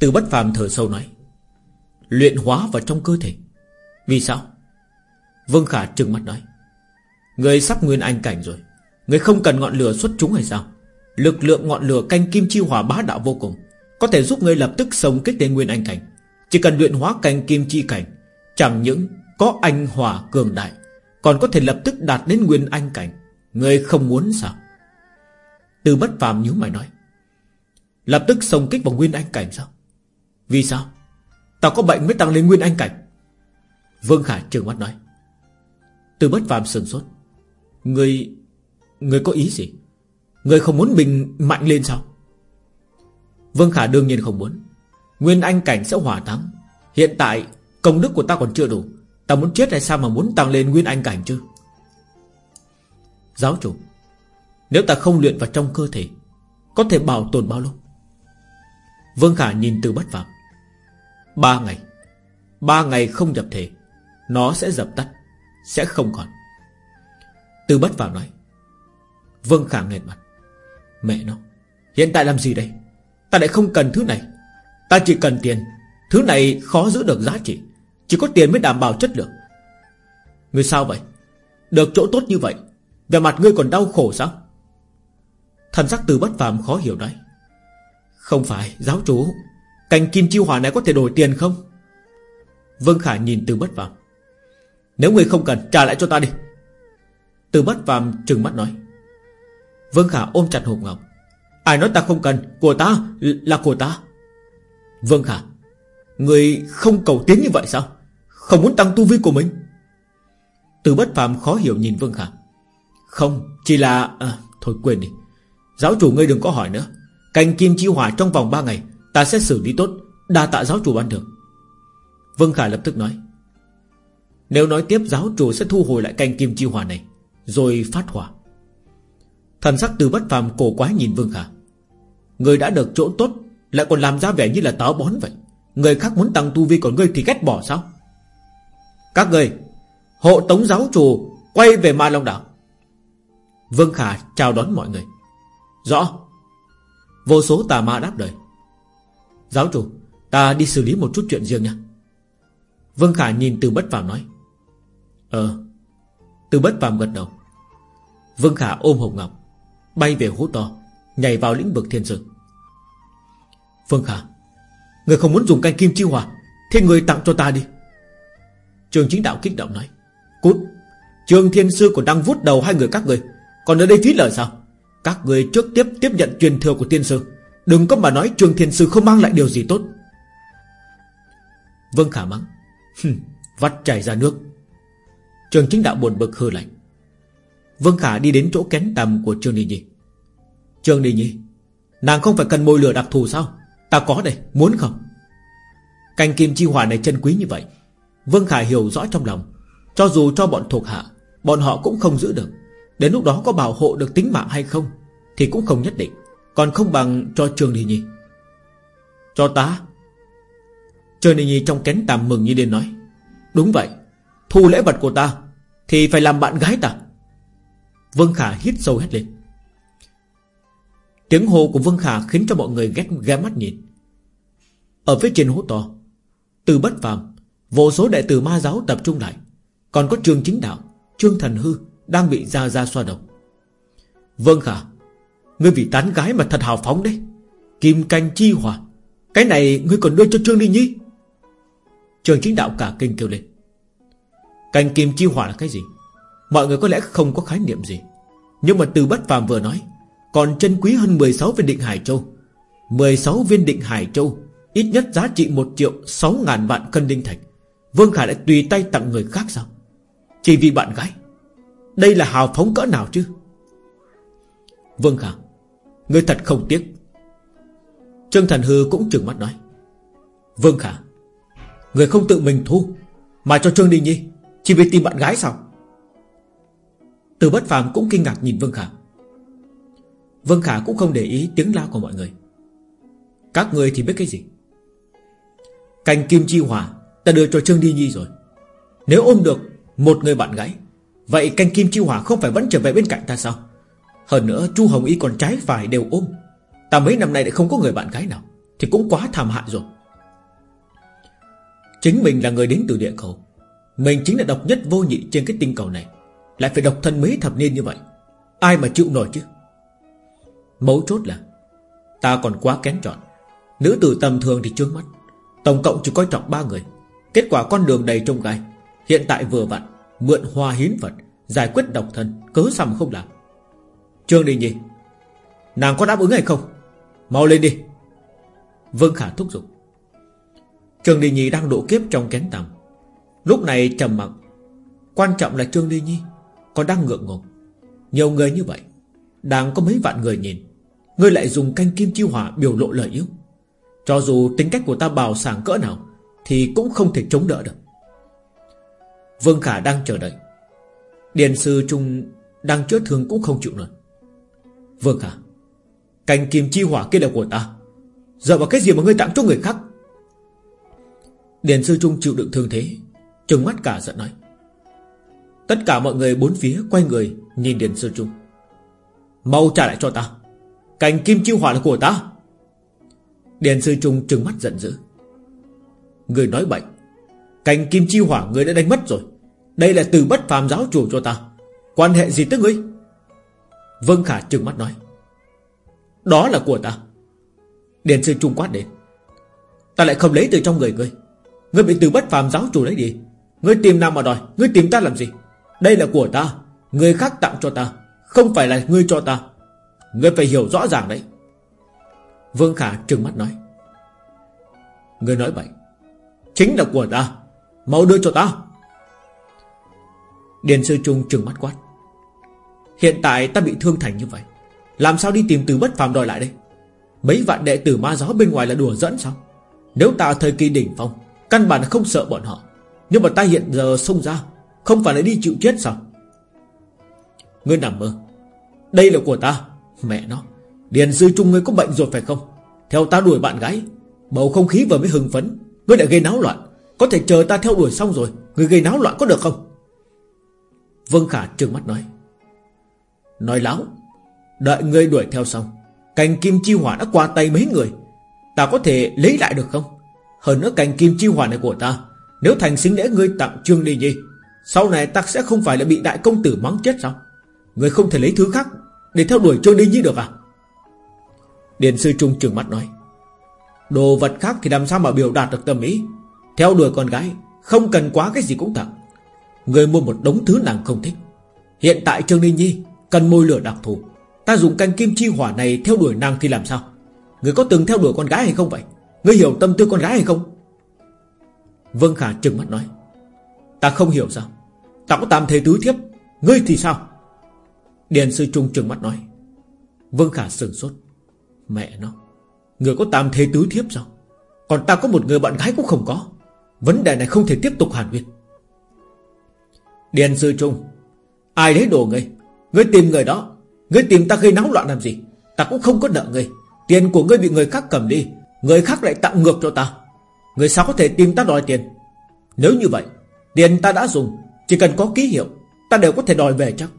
Từ bất phàm thở sâu nói Luyện hóa vào trong cơ thể. Vì sao? Vương Khả trừng mắt nói. Người sắp nguyên anh cảnh rồi. Người không cần ngọn lửa xuất chúng hay sao? Lực lượng ngọn lửa canh kim chi hỏa bá đạo vô cùng. Có thể giúp người lập tức sống kích đến nguyên anh cảnh. Chỉ cần luyện hóa canh kim chi cảnh, Chẳng những có anh hỏa cường đại, Còn có thể lập tức đạt đến nguyên anh cảnh. Người không muốn sao? Từ bất phàm nhíu mày nói. Lập tức sống kích vào nguyên anh cảnh sao? Vì sao? Tao có bệnh mới tăng lên nguyên anh cảnh. Vương Khả trừng mắt nói. Từ bất phàm sừng sốt. Người Người có ý gì? Người không muốn mình mạnh lên sao? Vương Khả đương nhiên không muốn. Nguyên anh cảnh sẽ hỏa thắng. Hiện tại, công đức của ta còn chưa đủ. Ta muốn chết hay sao mà muốn tăng lên nguyên anh cảnh chứ? Giáo chủ, Nếu ta không luyện vào trong cơ thể, Có thể bảo tồn bao lâu? Vương Khả nhìn từ bất phạm Ba ngày. Ba ngày không nhập thể, Nó sẽ dập tắt, Sẽ không còn. Từ bất vào nói, Vương Khả nghẹn mặt, Mẹ nó, Hiện tại làm gì đây? Ta lại không cần thứ này. Ta chỉ cần tiền. Thứ này khó giữ được giá trị. Chỉ có tiền mới đảm bảo chất lượng. Người sao vậy? Được chỗ tốt như vậy Về mặt ngươi còn đau khổ sao? Thần sắc từ bất phàm khó hiểu đấy Không phải, giáo chủ Cành kim chiêu hỏa này có thể đổi tiền không? Vương Khả nhìn từ bất phàm. Nếu người không cần trả lại cho ta đi. Từ bất phàm trừng mắt nói. Vương Khả ôm chặt hộp ngọc. Ai nói ta không cần? Của ta là của ta. Vương Khả Người không cầu tiến như vậy sao? Không muốn tăng tu vi của mình? Từ bất phàm khó hiểu nhìn Vương Khả. Không Chỉ là à, Thôi quên đi. Giáo chủ ngươi đừng có hỏi nữa. Cành kim chi hỏa trong vòng 3 ngày Ta sẽ xử lý tốt, Đa tạ giáo chủ ban thưởng. Vương khải lập tức nói, Nếu nói tiếp, giáo chủ sẽ thu hồi lại cành kim chi hỏa này, Rồi phát hỏa. Thần sắc từ bất phàm cổ quái nhìn Vương Khả Người đã được chỗ tốt, Lại còn làm ra vẻ như là táo bón vậy. Người khác muốn tăng tu vi còn ngươi thì ghét bỏ sao? Các người, Hộ tống giáo chủ, Quay về Ma Long Đảo. Vương Khả chào đón mọi người. Rõ. Vô số tà ma đáp đời Giáo chủ, Ta đi xử lý một chút chuyện riêng nha. Vương Khả nhìn từ bất phàm nói. Ờ. Từ bất phàm gật đầu. Vương Khả ôm Hồng Ngọc, Bay về hố to, Nhảy vào lĩnh vực thiên sư Vương Khả, Người không muốn dùng canh kim chi hỏa, thì người tặng cho ta đi. Trường chính đạo kích động nói. Cút. Trường thiên sư còn đang vút đầu hai người các người. Còn ở đây phí lời sao? Các người trước tiếp tiếp nhận truyền thừa của tiên sư. Đừng có mà nói trường thiền sư không mang lại điều gì tốt. Vương Khả mắng. Vắt chảy ra nước. Trường chính đạo buồn bực hư lạnh. Vương Khả đi đến chỗ kén tầm của Trương Đình Nhi. Trương Đình Nhi Nàng không phải cần môi lửa đặc thù sao? Ta có đây, muốn không? Cành kim chi hỏa này chân quý như vậy Vương Khả hiểu rõ trong lòng. Cho dù cho bọn thuộc hạ Bọn họ cũng không giữ được. Đến lúc đó có bảo hộ được tính mạng hay không Thì cũng không nhất định. Còn không bằng cho Trương Đình Nhi. Cho ta Trương Đình Nhi trong kén tàm mừng như điên nói. Đúng vậy, Thu lễ vật của ta Thì phải làm bạn gái ta. Vương Khả hít sâu hết lên. Tiếng hô của Vương Khả khiến cho mọi người ghét ghé mắt nhìn. Ở phía trên hố to, Từ bất phàm, Vô số đệ tử ma giáo tập trung lại. Còn có trường chính đạo, Trương Thần Hư Đang bị ra ra xoa đầu. Vương Khả Ngươi vì tán gái mà thật hào phóng đấy. Kim canh chi hỏa. Cái này ngươi còn đưa cho Trương Ly Nhi. Trường chính đạo cả kinh kêu lên. Canh kim chi hỏa là cái gì? Mọi người có lẽ không có khái niệm gì. Nhưng mà từ bất phàm vừa nói, Còn chân quý hơn 16 viên định Hải Châu. 16 viên định Hải Châu, Ít nhất giá trị 1 triệu 6 ngàn vạn cân đinh thạch. Vương Khả lại tùy tay tặng người khác sao? Chỉ vì bạn gái. Đây là hào phóng cỡ nào chứ? Vương Khả Người thật không tiếc. Trương Thần Hư cũng trừng mắt nói. Vương Khả, Người không tự mình thu, Mà cho Trương Đình Nhi, Chỉ vì tìm bạn gái sao? Từ bất phàm cũng kinh ngạc nhìn Vương Khả. Vương Khả cũng không để ý tiếng la của mọi người. Các người thì biết cái gì? Cành kim chi hỏa Ta đưa cho Trương Đi Nhi rồi. Nếu ôm được một người bạn gái, Vậy canh kim chi hỏa không phải vẫn trở về bên cạnh ta sao? Hơn nữa, Chu Hồng Y còn trái phải đều ôm. Ta mấy năm nay lại không có người bạn gái nào, Thì cũng quá thảm hại rồi. Chính mình là người đến từ địa cầu. Mình chính là độc nhất vô nhị trên cái tinh cầu này. Lại phải độc thân mấy thập niên như vậy. Ai mà chịu nổi chứ? Mấu chốt là, Ta còn quá kén chọn. Nữ tử tầm thường thì trướng mắt. Tổng cộng chỉ coi trọng ba người. Kết quả con đường đầy trông gai. Hiện tại vừa vặn, Mượn hoa hiến vật, Giải quyết độc thân, Cớ sao mà không làm. Trương Đình Nhi, Nàng có đáp ứng hay không? Mau lên đi. Vương Khả thúc giục. Trương Đình Nhi đang độ kiếp trong kén tầm Lúc này trầm mặc. Quan trọng là Trương Đình Nhi còn đang ngượng ngùng. Nhiều người như vậy, Đang có mấy vạn người nhìn. Ngươi lại dùng canh kim chiêu hỏa biểu lộ lời yếu Cho dù tính cách của ta bào sảng cỡ nào, Thì cũng không thể chống đỡ được. Vương Khả đang chờ đợi. Điền sư Trung Đang chữa thương cũng không chịu nổi vâng à Cành kim chi hỏa kia là của ta. Giờ vào cái gì mà ngươi tặng cho người khác? Điền sư trung chịu đựng thương thế, Trừng mắt cả giận nói. Tất cả mọi người bốn phía quay người Nhìn Điền sư trung. Mau trả lại cho ta. Cành kim chi hỏa là của ta. Điền sư trung trừng mắt giận dữ. Người nói bệnh Cành kim chi hỏa người đã đánh mất rồi. Đây là từ bất phàm giáo chủ cho ta. Quan hệ gì tới ngươi? Vân Khả trừng mắt nói. Đó là của ta. Điền sư trung quát đến. Ta lại không lấy từ trong người ngươi. Ngươi bị từ bất phàm giáo chủ lấy đi. Ngươi tìm nào mà đòi? Ngươi tìm ta làm gì? Đây là của ta. Người khác tặng cho ta, Không phải là ngươi cho ta. Ngươi phải hiểu rõ ràng đấy. Vương Khả trừng mắt nói. Ngươi nói vậy, Chính là của ta. Mau đưa cho ta. Điền sư trung trừng mắt quát. Hiện tại ta bị thương thành như vậy. Làm sao đi tìm từ bất phàm đòi lại đây? Mấy vạn đệ tử ma giáo bên ngoài là đùa dẫn sao? Nếu ta thời kỳ đỉnh phong, Căn bản không sợ bọn họ. Nhưng mà ta hiện giờ xông ra, Không phải là đi chịu chết sao? Ngươi nằm mơ. Đây là của ta. Mẹ nó. Điền sư trung ngươi có bệnh rồi phải không? Theo ta đuổi bạn gái, Bầu không khí vừa mới hưng phấn, Ngươi đã gây náo loạn. Có thể chờ ta theo đuổi xong rồi, Ngươi gây náo loạn có được không? Vương Khả trừng mắt nói. Nói láo, Đợi ngươi đuổi theo xong, Cành kim chi hỏa đã qua tay mấy người. Ta có thể lấy lại được không? Hơn nữa cành kim chi hỏa này của ta, Nếu thành xính lễ ngươi tặng Trương Ly Nhi, Sau này ta sẽ không phải là bị đại công tử mắng chết sao? Ngươi không thể lấy thứ khác Để theo đuổi Trương Ly Nhi được à? Điện sư Trung trừng mắt nói, Đồ vật khác thì làm sao mà biểu đạt được tâm ý? Theo đuổi con gái, Không cần quá cái gì cũng tặng. Người mua một đống thứ nàng không thích. Hiện tại Trương Ninh Nhi Cần môi lửa đặc thù. Ta dùng canh kim chi hỏa này theo đuổi nàng thì làm sao? Người có từng theo đuổi con gái hay không vậy? Người hiểu tâm tư con gái hay không? Vân Khả trừng mắt nói. Ta không hiểu sao. Ta có tam thế tứ thiếp. Ngươi thì sao? Điền sư trung trừng mắt nói. Vân Khả sừng sốt. Mẹ nó. Người có tam thế tứ thiếp sao? Còn ta có một người bạn gái cũng không có. Vấn đề này không thể tiếp tục hàn huyên. Điền sư trung. Ai lấy đồ ngươi? Ngươi tìm người đó. Ngươi tìm ta gây náo loạn làm gì? Ta cũng không có nợ ngươi. Tiền của ngươi bị người khác cầm đi. Người khác lại tặng ngược cho ta. Người sao có thể tìm ta đòi tiền? Nếu như vậy, Tiền ta đã dùng. Chỉ cần có ký hiệu, Ta đều có thể đòi về chắc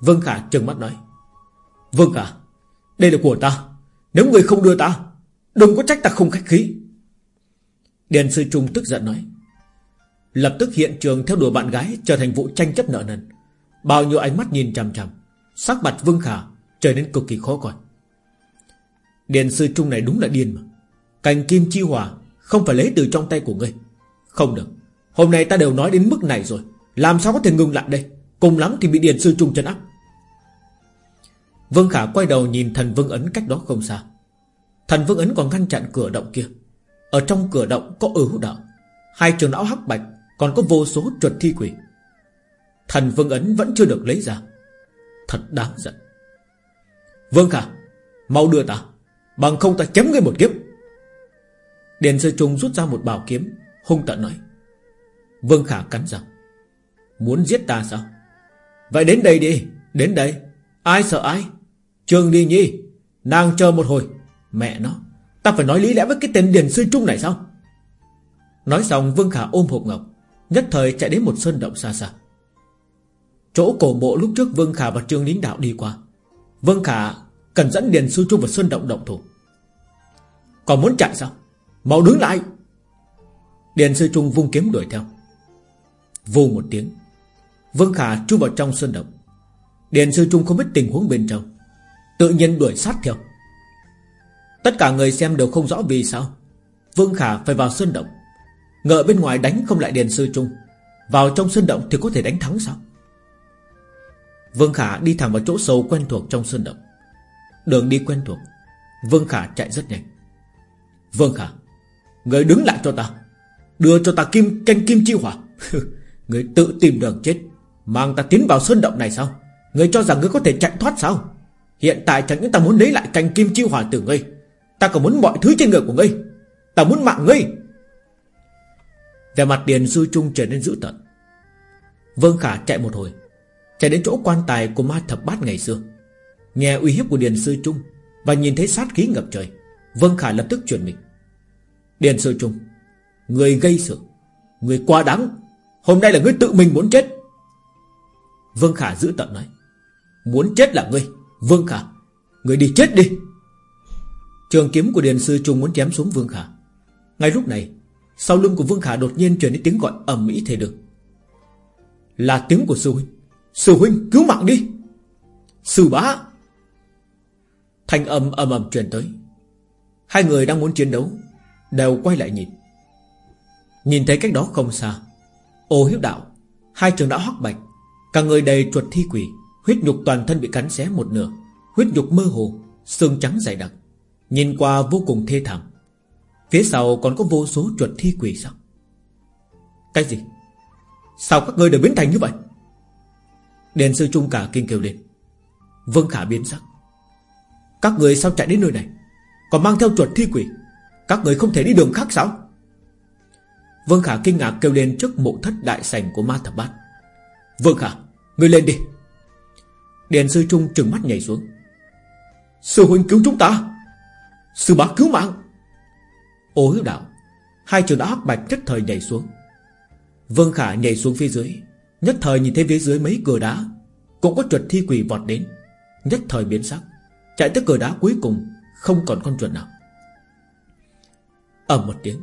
Vương Khả trừng mắt nói. Vương Khả, Đây là của ta. Nếu người không đưa ta, Đừng có trách ta không khách khí. Điền sư trung tức giận nói. Lập tức hiện trường theo đuổi bạn gái Trở thành vụ tranh chấp nợ nần. Bao nhiêu ánh mắt nhìn chằm chằm, Sắc mặt Vương Khả trở nên cực kỳ khó coi. Điền sư trung này đúng là điên mà. Cành kim chi hòa Không phải lấy từ trong tay của ngươi. Không được, Hôm nay ta đều nói đến mức này rồi. Làm sao có thể ngừng lại đây? Cùng lắm thì bị Điền sư trung chân áp. Vương Khả quay đầu nhìn thần Vương Ấn cách đó không xa. Thần Vương Ấn còn ngăn chặn cửa động kia. Ở trong cửa động có ứ đạo, Hai trường lão hắc bạch, Còn có vô số chuột thi quỷ. Thần Vương Ấn vẫn chưa được lấy ra. Thật đáng giận. Vương Khả, Mau đưa ta, Bằng không ta chém ngươi một kiếp Điền sư trung rút ra một bảo kiếm, Hung tận nói. Vương Khả cắn răng. Muốn giết ta sao? Vậy đến đây đi, Đến đây. Ai sợ ai? Trường Đi Nhi, Nàng chờ một hồi. Mẹ nó, Ta phải nói lý lẽ với cái tên Điền sư trung này sao? Nói xong, Vương Khả ôm hộp ngọc, Nhất thời chạy đến một sơn động xa xa. Chỗ cổ mộ lúc trước Vương Khả và Trương Lính Đạo đi qua. Vương Khả cần dẫn Điền Sư Trung và xuân Động động thủ. Còn muốn chạy sao? Mau đứng lại! Điền Sư Trung vung kiếm đuổi theo. Vù một tiếng, Vương Khả chui vào trong xuân Động. Điền Sư Trung không biết tình huống bên trong, Tự nhiên đuổi sát theo. Tất cả người xem đều không rõ vì sao. Vương Khả phải vào xuân Động. Ngờ bên ngoài đánh không lại Điền Sư Trung Vào trong xuân Động thì có thể đánh thắng sao? Vương Khả đi thẳng vào chỗ sâu quen thuộc trong sơn động. Đường đi quen thuộc, Vương Khả chạy rất nhanh. Vương Khả, Người đứng lại cho ta, Đưa cho ta kim, canh kim chi hỏa. Người tự tìm đường chết, Mang ta tiến vào sơn động này sao? Người cho rằng người có thể chạy thoát sao? Hiện tại chẳng những ta muốn lấy lại canh kim chi hỏa từ ngươi, Ta còn muốn mọi thứ trên người của ngươi. Ta muốn mạng ngươi. Về mặt Điền Sư Trung trở nên dữ tận Vương Khả chạy một hồi Chạy đến chỗ quan tài của ma thập bát ngày xưa. Nghe uy hiếp của Điền Sư Trung Và nhìn thấy sát khí ngập trời Vân Khả lập tức chuyển mình. Điền Sư Trung, Người gây sự, Người quá đáng, Hôm nay là ngươi tự mình muốn chết. Vương Khả giữ tận nói, Muốn chết là ngươi, Vương Khả, Người đi chết đi. Trường kiếm của Điền Sư Trung muốn chém xuống Vương Khả. Ngay lúc này, Sau lưng của Vương Khả đột nhiên truyền đến tiếng gọi ầm ĩ thể được Là tiếng của Sư Huynh. Sư Huynh cứu mạng đi. Sư bá. Thanh âm ầm ầm truyền tới. Hai người đang muốn chiến đấu, Đều quay lại nhìn. Nhìn thấy cách đó không xa. Ô hiếp đạo, Hai trường đã hoắc bạch, Cả người đầy chuột thi quỷ, Huyết nhục toàn thân bị cắn xé một nửa, Huyết nhục mơ hồ, Xương trắng dày đặc, Nhìn qua vô cùng thê thảm. Phía sau còn có vô số chuột thi quỷ sao? Cái gì? Sao các ngươi đều biến thành như vậy? Đền sư trung cả kinh kêu lên. Vương khả biến sắc. Các người sao chạy đến nơi này? Còn mang theo chuột thi quỷ. Các người không thể đi đường khác sao? Vương khả kinh ngạc kêu lên trước mộ thất đại sành của ma thập bát. Vương khả, Ngươi lên đi. Đền sư trung trừng mắt nhảy xuống. Sư huynh cứu chúng ta. Sư bá cứu mạng. Ô hiếu đạo, Hai trường đã hắc bạch nhất thời nhảy xuống. Vương Khả nhảy xuống phía dưới. Nhất thời nhìn thấy phía dưới mấy cửa đá, Cũng có chuột thi quỷ vọt đến. Nhất thời biến sắc, Chạy tới cửa đá cuối cùng, Không còn con chuột nào. Ầm một tiếng,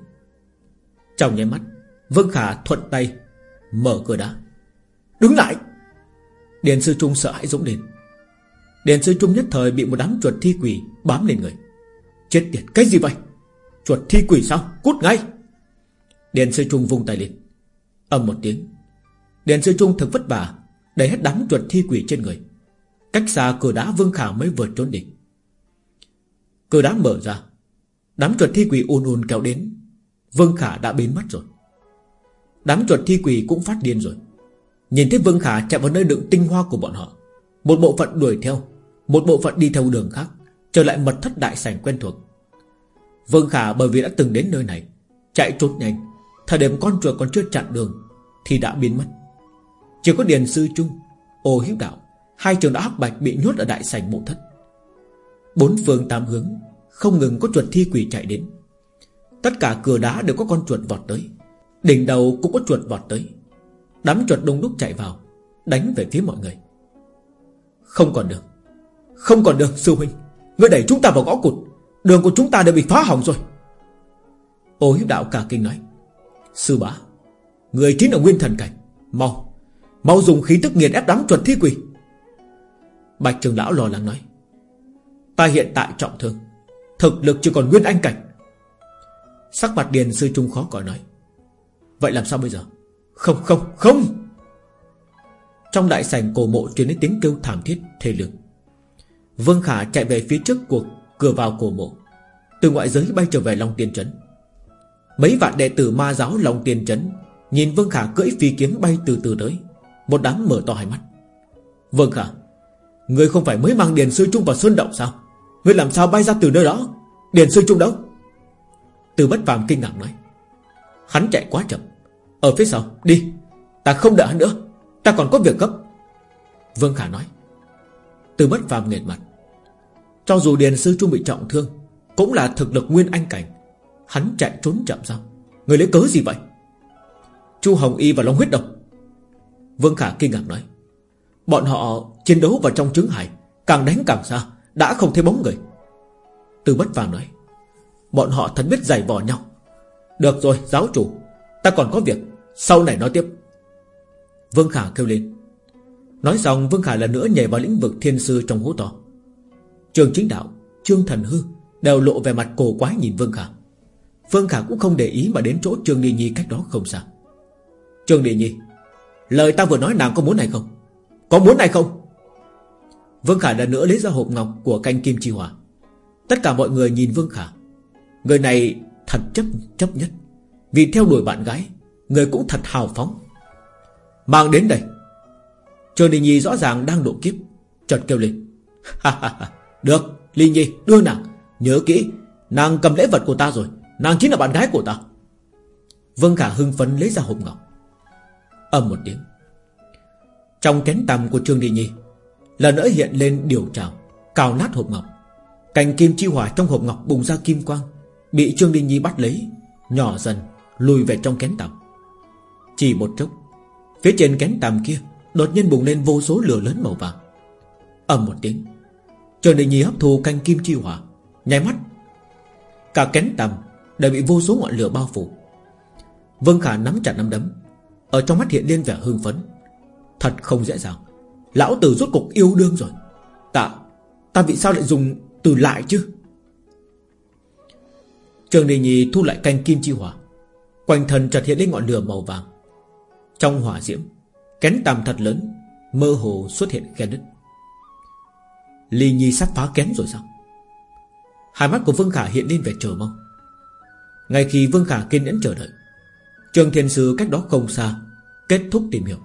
Trong nháy mắt, Vương Khả thuận tay Mở cửa đá. Đứng lại! Điền sư trung sợ hãi dũng lên. Điền sư trung nhất thời bị một đám chuột thi quỷ Bám lên người. Chết tiệt, cái gì vậy? Chuột thi quỷ sao? Cút ngay! Điền sư trung vung tay lên. Ầm một tiếng Điền sư trung thực vất vả, Đẩy hết đám chuột thi quỷ trên người. Cách xa cửa đá Vương Khả mới vượt trốn đi. Cửa đá mở ra, Đám chuột thi quỷ ùn ùn kéo đến. Vương Khả đã biến mất rồi. Đám chuột thi quỷ cũng phát điên rồi. Nhìn thấy Vương Khả chạy vào nơi đựng tinh hoa của bọn họ, Một bộ phận đuổi theo, Một bộ phận đi theo đường khác, Trở lại mật thất đại sảnh quen thuộc. Vương Khả bởi vì đã từng đến nơi này, Chạy trốn nhanh, Thời điểm con chuột còn chưa chặn đường Thì đã biến mất. Chỉ có Điền Sư Trung, Ô Hiếu Đạo, Hai trường đã hắc bạch bị nhốt ở đại sảnh mộ thất. Bốn phương tám hướng, Không ngừng có chuột thi quỷ chạy đến. Tất cả cửa đá đều có con chuột vọt tới, Đỉnh đầu cũng có chuột vọt tới. Đám chuột đông đúc chạy vào, Đánh về phía mọi người. Không còn được, Không còn được, sư huynh. Ngươi đẩy chúng ta vào gõ cụt, Đường của chúng ta đã bị phá hỏng rồi. Ô hiếp đạo cả kinh nói, Sư bá, Người chính là nguyên thần cảnh, Mau Mau dùng khí tức nghiền ép đám chuột thi quỷ. Bạch trường lão lo lắng nói, Ta hiện tại trọng thương, Thực lực chỉ còn nguyên anh cảnh. Sắc mặt điền sư trung khó cỏi nói, Vậy làm sao bây giờ? Không không không. Trong đại sảnh cổ mộ truyền đến tiếng kêu thảm thiết, thê lương. Vương Khả chạy về phía trước cuộc cửa vào cổ mộ, Từ ngoại giới bay trở về Long Tiên Trấn. Mấy vạn đệ tử ma giáo Long Tiên Trấn Nhìn Vương Khả cưỡi phi kiếm bay từ từ tới. Một đám mở to hai mắt. Vâng Khả Người không phải mới mang Điền Sư Trung vào Sơn Động sao? Người làm sao bay ra từ nơi đó? Điền Sư Trung đâu? Từ bất phàm kinh ngạc nói. Hắn chạy quá chậm. Ở phía sau, đi. Ta không đợi hắn nữa. Ta còn có việc gấp. Vương Khả nói. Từ bất phàm nghệt mặt. Cho dù Điền Sư Trung bị trọng thương, Cũng là thực lực nguyên anh cảnh. Hắn chạy trốn chậm sao? Người lấy cớ gì vậy? Chu Hồng Y và Long Huyết độc. Vương Khả kinh ngạc nói, Bọn họ chiến đấu vào trong trứng hải Càng đánh càng xa, Đã không thấy bóng người. Từ bất vàng nói, Bọn họ thật biết giày vò nhau. Được rồi, giáo chủ, Ta còn có việc, Sau này nói tiếp. Vương Khả kêu lên. Nói xong, Vương Khả lần nữa nhảy vào lĩnh vực thiên sư trong hố to. Trường chính đạo, Trương Thần Hư Đều lộ về mặt cổ quái nhìn Vương Khả. Vương Khả cũng không để ý mà đến chỗ Trương Đi Nhi cách đó không xa. Trương Đi Nhi Lời ta vừa nói nàng có muốn này không? Có muốn này không? Vương Khả lần nữa lấy ra hộp ngọc của canh kim chi hỏa. Tất cả mọi người nhìn Vương Khả. Người này thật chấp chấp nhất. Vì theo đuổi bạn gái, Người cũng thật hào phóng. Mang đến đây. Trương Đình Nhi rõ ràng đang độ kiếp, Chợt kêu lên. Được, Ly Nhi, đưa nàng. Nhớ kỹ, Nàng cầm lễ vật của ta rồi. Nàng chính là bạn gái của ta. Vương Khả hưng phấn lấy ra hộp ngọc. Âm một tiếng. Trong kén tầm của Trương Đi Nhi, Lần nữa hiện lên điều trào, Cào nát hộp ngọc. Cành kim chi hỏa trong hộp ngọc bùng ra kim quang, Bị Trương Đi Nhi bắt lấy, Nhỏ dần, lùi về trong kén tầm Chỉ một chốc, Phía trên kén tầm kia Đột nhiên bùng lên vô số lửa lớn màu vàng. Ầm một tiếng, Trương Đi Nhi hấp thu canh kim chi hỏa, Nháy mắt. Cả kén tầm đều bị vô số ngọn lửa bao phủ. Vương Khả nắm chặt nắm đấm ở trong mắt hiện lên vẻ hưng phấn. Thật không dễ dàng. Lão tử rốt cục yêu đương rồi. Ta Ta vì sao lại dùng từ lại chứ? Trường Đình Nhi thu lại canh kim chi hỏa. Quanh thân chợt hiện lên ngọn lửa màu vàng. Trong hỏa diễm, Kén tàm thật lớn, Mơ hồ xuất hiện khe đứt Ly Nhi sắp phá kén rồi sao? Hai mắt của Vương Khả hiện lên vẻ chờ mong. Ngay khi Vương Khả kiên nhẫn chờ đợi, Trường Thiên Sư cách đó không xa Kết thúc tìm hiểu.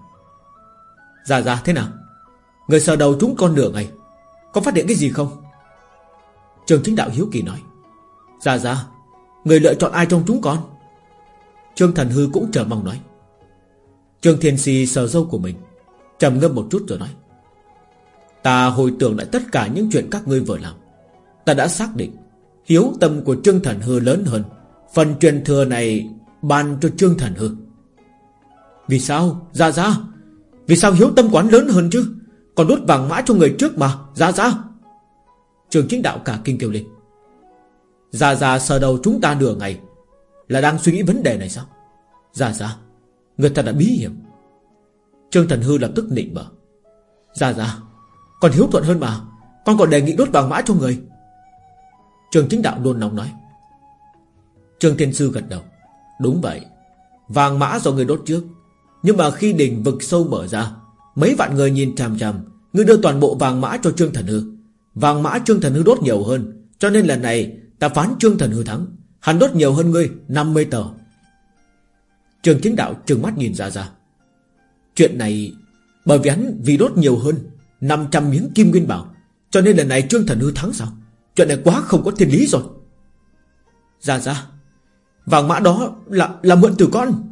Dạ dạ thế nào? Người sờ đầu chúng con nửa ngày Có phát hiện cái gì không? Trường chính đạo hiếu kỳ nói. Dạ dạ Người lựa chọn ai trong chúng con? Trương Thần Hư cũng chờ mong nói. Trương Thiên Si sờ dâu của mình, trầm ngâm một chút rồi nói. Ta hồi tưởng lại tất cả những chuyện các ngươi vừa làm. Ta đã xác định, Hiếu tâm của Trương Thần Hư lớn hơn. Phần truyền thừa này Ban cho Trương Thần Hư. Vì sao? Dạ dạ. Vì sao hiếu tâm quán lớn hơn chứ? Còn đốt vàng mã cho người trước mà. Dạ dạ. Trường chính đạo cả kinh kêu lên. Dạ dạ sờ đầu chúng ta nửa ngày. Là đang suy nghĩ vấn đề này sao? Dạ dạ. Người ta đã bí hiểm. Trương Thần Hư lập tức nịnh bở Dạ dạ. Còn hiếu thuận hơn mà. Con còn đề nghị đốt vàng mã cho người. Trường chính đạo luôn nóng nói. Trương Thiên Sư gật đầu. Đúng vậy. Vàng mã do người đốt trước. Nhưng mà khi đỉnh vực sâu mở ra, Mấy vạn người nhìn chằm chằm Ngươi đưa toàn bộ vàng mã cho Trương Thần Hư. Vàng mã Trương Thần Hư đốt nhiều hơn, Cho nên lần này, ta phán Trương Thần Hư thắng. Hắn đốt nhiều hơn ngươi 50 tờ. Trường chính đạo trừng mắt nhìn ra ra Chuyện này, Bởi vì hắn vì đốt nhiều hơn 500 miếng kim nguyên bảo, Cho nên lần này Trương Thần Hư thắng sao? Chuyện này quá không có thiên lý rồi. Ra ra Vàng mã đó là là mượn từ con.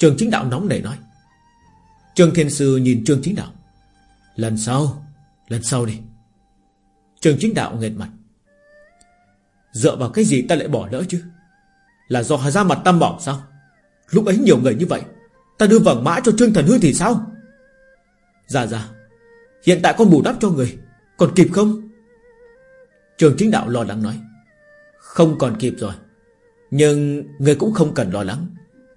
Trường chính đạo nóng nảy nói. Trương Thiên Sư nhìn Trương chính đạo. Lần sau Lần sau đi. Trường chính đạo nghệt mặt. Dựa vào cái gì ta lại bỏ lỡ chứ? Là do ra mặt tam bảo sao? Lúc ấy nhiều người như vậy, Ta đưa vàng mã cho Trương Thần Hư thì sao? Dạ dạ. Hiện tại con bù đắp cho người, Còn kịp không? Trường chính đạo lo lắng nói. Không còn kịp rồi. Nhưng người cũng không cần lo lắng.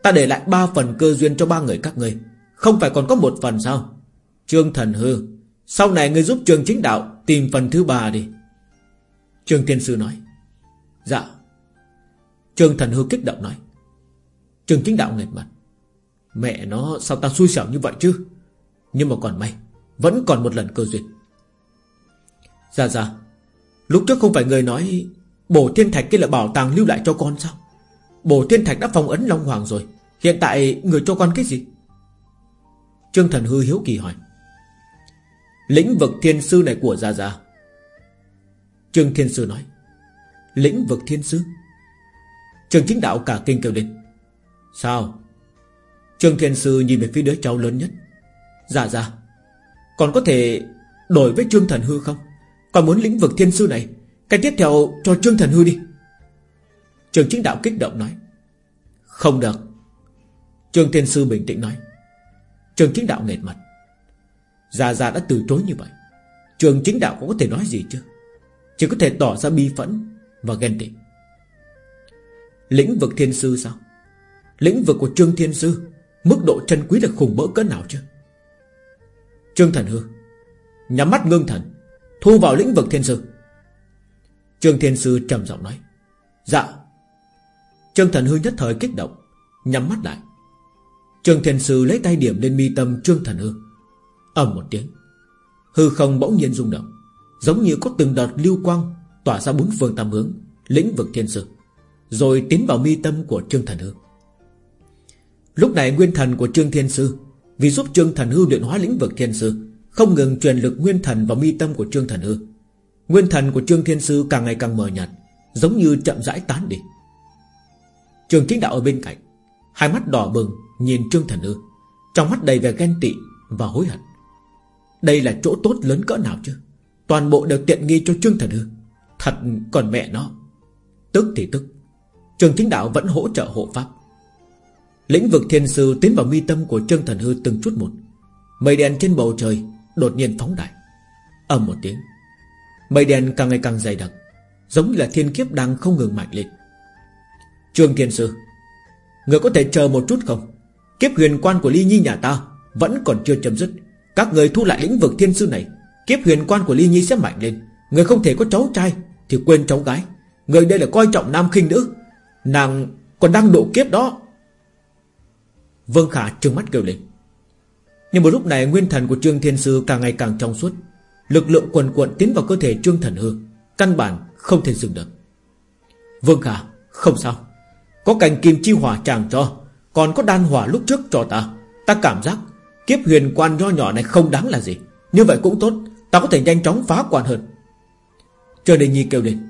Ta để lại ba phần cơ duyên cho ba người các ngươi, Không phải còn có một phần sao? Trương Thần Hư Sau này ngươi giúp trường chính đạo Tìm phần thứ ba đi. Trương Thiên Sư nói. Dạ. Trương Thần Hư kích động nói. Trương chính đạo nghệt mặt. Mẹ nó sao ta xui xẻo như vậy chứ? Nhưng mà còn may Vẫn còn một lần cơ duyên. Dạ dạ. Lúc trước không phải người nói Bổ thiên thạch kia là bảo tàng lưu lại cho con sao? Bổ thiên thạch đã phong ấn Long Hoàng rồi. Hiện tại người cho con cái gì? Trương Thần Hư hiếu kỳ hỏi. Lĩnh vực thiên sư này của Gia Gia. Trương Thiên Sư nói. Lĩnh vực thiên sư? Trương Chính Đạo cả kinh kêu lên. Sao? Trương Thiên Sư nhìn về phía đứa cháu lớn nhất. Dạ dạ Còn có thể đổi với Trương Thần Hư không? Còn muốn lĩnh vực thiên sư này. Cái tiếp theo cho Trương Thần Hư đi. Trường Chính Đạo kích động nói, Không được. Trường Thiên Sư bình tĩnh nói, Trường Chính Đạo nghệt mặt. Gia Gia đã từ chối như vậy, Trường chính đạo cũng có thể nói gì chứ? Chỉ có thể tỏ ra bi phẫn Và ghen tị. Lĩnh vực thiên sư sao? Lĩnh vực của Trương Thiên Sư, Mức độ chân quý là khủng bỡ cỡ nào chứ? Trương Thần Hư, Nhắm mắt ngưng thần, Thu vào lĩnh vực thiên sư. Trương Thiên Sư trầm giọng nói Dạ Trương Thần Hư nhất thời kích động, Nhắm mắt lại. Trương Thiên Sư lấy tay điểm lên mi tâm Trương Thần Hư. Ầm một tiếng, Hư không bỗng nhiên rung động, Giống như có từng đợt lưu quang Tỏa ra bốn phương tam hướng, Lĩnh vực thiên sư, Rồi tiến vào mi tâm của Trương Thần Hư. Lúc này nguyên thần của Trương Thiên Sư, Vì giúp Trương Thần Hư luyện hóa lĩnh vực thiên sư, Không ngừng truyền lực nguyên thần vào mi tâm của Trương Thần Hư. Nguyên thần của Trương Thiên Sư càng ngày càng mờ nhạt, Giống như chậm rãi tán đi. Trường chính đạo ở bên cạnh, Hai mắt đỏ bừng nhìn Trương Thần Hư Trong mắt đầy vẻ ghen tị Và hối hận. Đây là chỗ tốt lớn cỡ nào chứ? Toàn bộ đều tiện nghi cho Trương Thần Hư Thật còn mẹ nó. Tức thì tức. Trường chính đạo vẫn hỗ trợ hộ pháp. Lĩnh vực thiên sư tiến vào mi tâm của Trương Thần Hư từng chút một. Mây đen trên bầu trời Đột nhiên phóng đại. Ầm một tiếng. Mây đen càng ngày càng dày đặc, Giống như là thiên kiếp đang không ngừng mạnh lên Trương Thiên Sư. Người có thể chờ một chút không? Kiếp huyền quan của Ly Nhi nhà ta Vẫn còn chưa chấm dứt. Các người thu lại lĩnh vực thiên sư này, Kiếp huyền quan của Ly Nhi sẽ mạnh lên. Người không thể có cháu trai Thì quên cháu gái. Người đây là coi trọng nam khinh nữ. Nàng còn đang độ kiếp đó. Vương Khả trừng mắt kêu lên. Nhưng một lúc này nguyên thần của Trương Thiên Sư càng ngày càng trong suốt. Lực lượng quần cuộn tiến vào cơ thể Trương Thần Hư, Căn bản không thể dừng được. Vương Khả, không sao. Có cành kim chi hỏa chàng cho, Còn có đan hỏa lúc trước cho ta. Ta cảm giác kiếp huyền quan nho nhỏ này không đáng là gì. Như vậy cũng tốt, Ta có thể nhanh chóng phá quan hơn. Trời Đình Nhi kêu lên,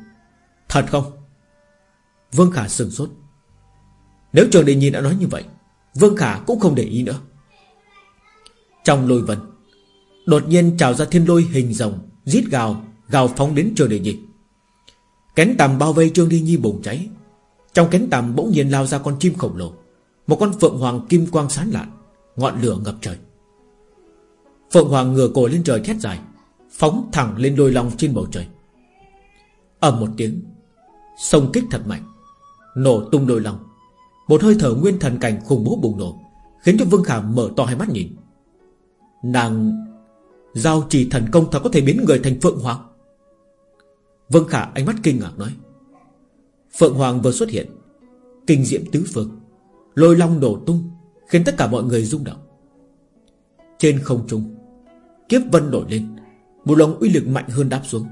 Thật không? Vương Khả sừng sốt. Nếu Trường Đình Nhi đã nói như vậy, Vương Khả cũng không để ý nữa. Trong lôi vân, Đột nhiên trào ra thiên lôi hình rồng Giết gào Gào phóng đến Trường Đình Nhi. Cánh tầm bao vây Trương Đi Nhi bùng cháy. Trong kén tầm bỗng nhiên lao ra con chim khổng lồ. Một con phượng hoàng kim quang sáng lạn, Ngọn lửa ngập trời. Phượng hoàng ngửa cổ lên trời thét dài, Phóng thẳng lên đôi lòng trên bầu trời. Ầm một tiếng, Sông kích thật mạnh, Nổ tung đôi lòng. Một hơi thở nguyên thần cảnh khủng bố bùng nổ, Khiến cho Vương Khả mở to hai mắt nhìn. Nàng Giao trì thần công thật có thể biến người thành Phượng Hoàng? Vương Khả ánh mắt kinh ngạc nói. Phượng Hoàng vừa xuất hiện. Kinh diễm tứ phương. Lôi long nổ tung, Khiến tất cả mọi người rung động. Trên không trung, Kiếp vân nổi lên, Một lòng uy lực mạnh hơn đáp xuống.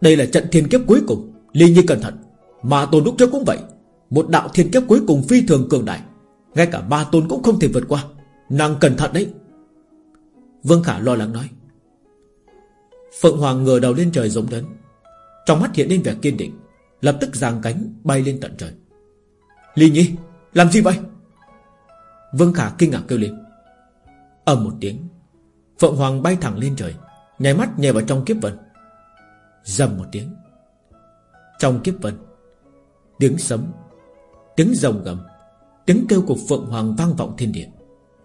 Đây là trận thiên kiếp cuối cùng, Ly Nhi cẩn thận. Mà tôn lúc trước cũng vậy, Một đạo thiên kiếp cuối cùng phi thường cường đại, Ngay cả ba tôn cũng không thể vượt qua. Nàng cẩn thận đấy. Vương Khả lo lắng nói. Phượng Hoàng ngửa đầu lên trời giống đến Trong mắt hiện lên vẻ kiên định. Lập tức giang cánh bay lên tận trời. Ly Nhi, Làm gì vậy? Vương Khả kinh ngạc kêu lên. Ầm một tiếng, Phượng Hoàng bay thẳng lên trời Nhảy mắt nhảy vào trong kiếp vân. Dầm một tiếng, Trong kiếp vân, Tiếng sấm, Tiếng rồng gầm, Tiếng kêu của Phượng Hoàng vang vọng thiên địa.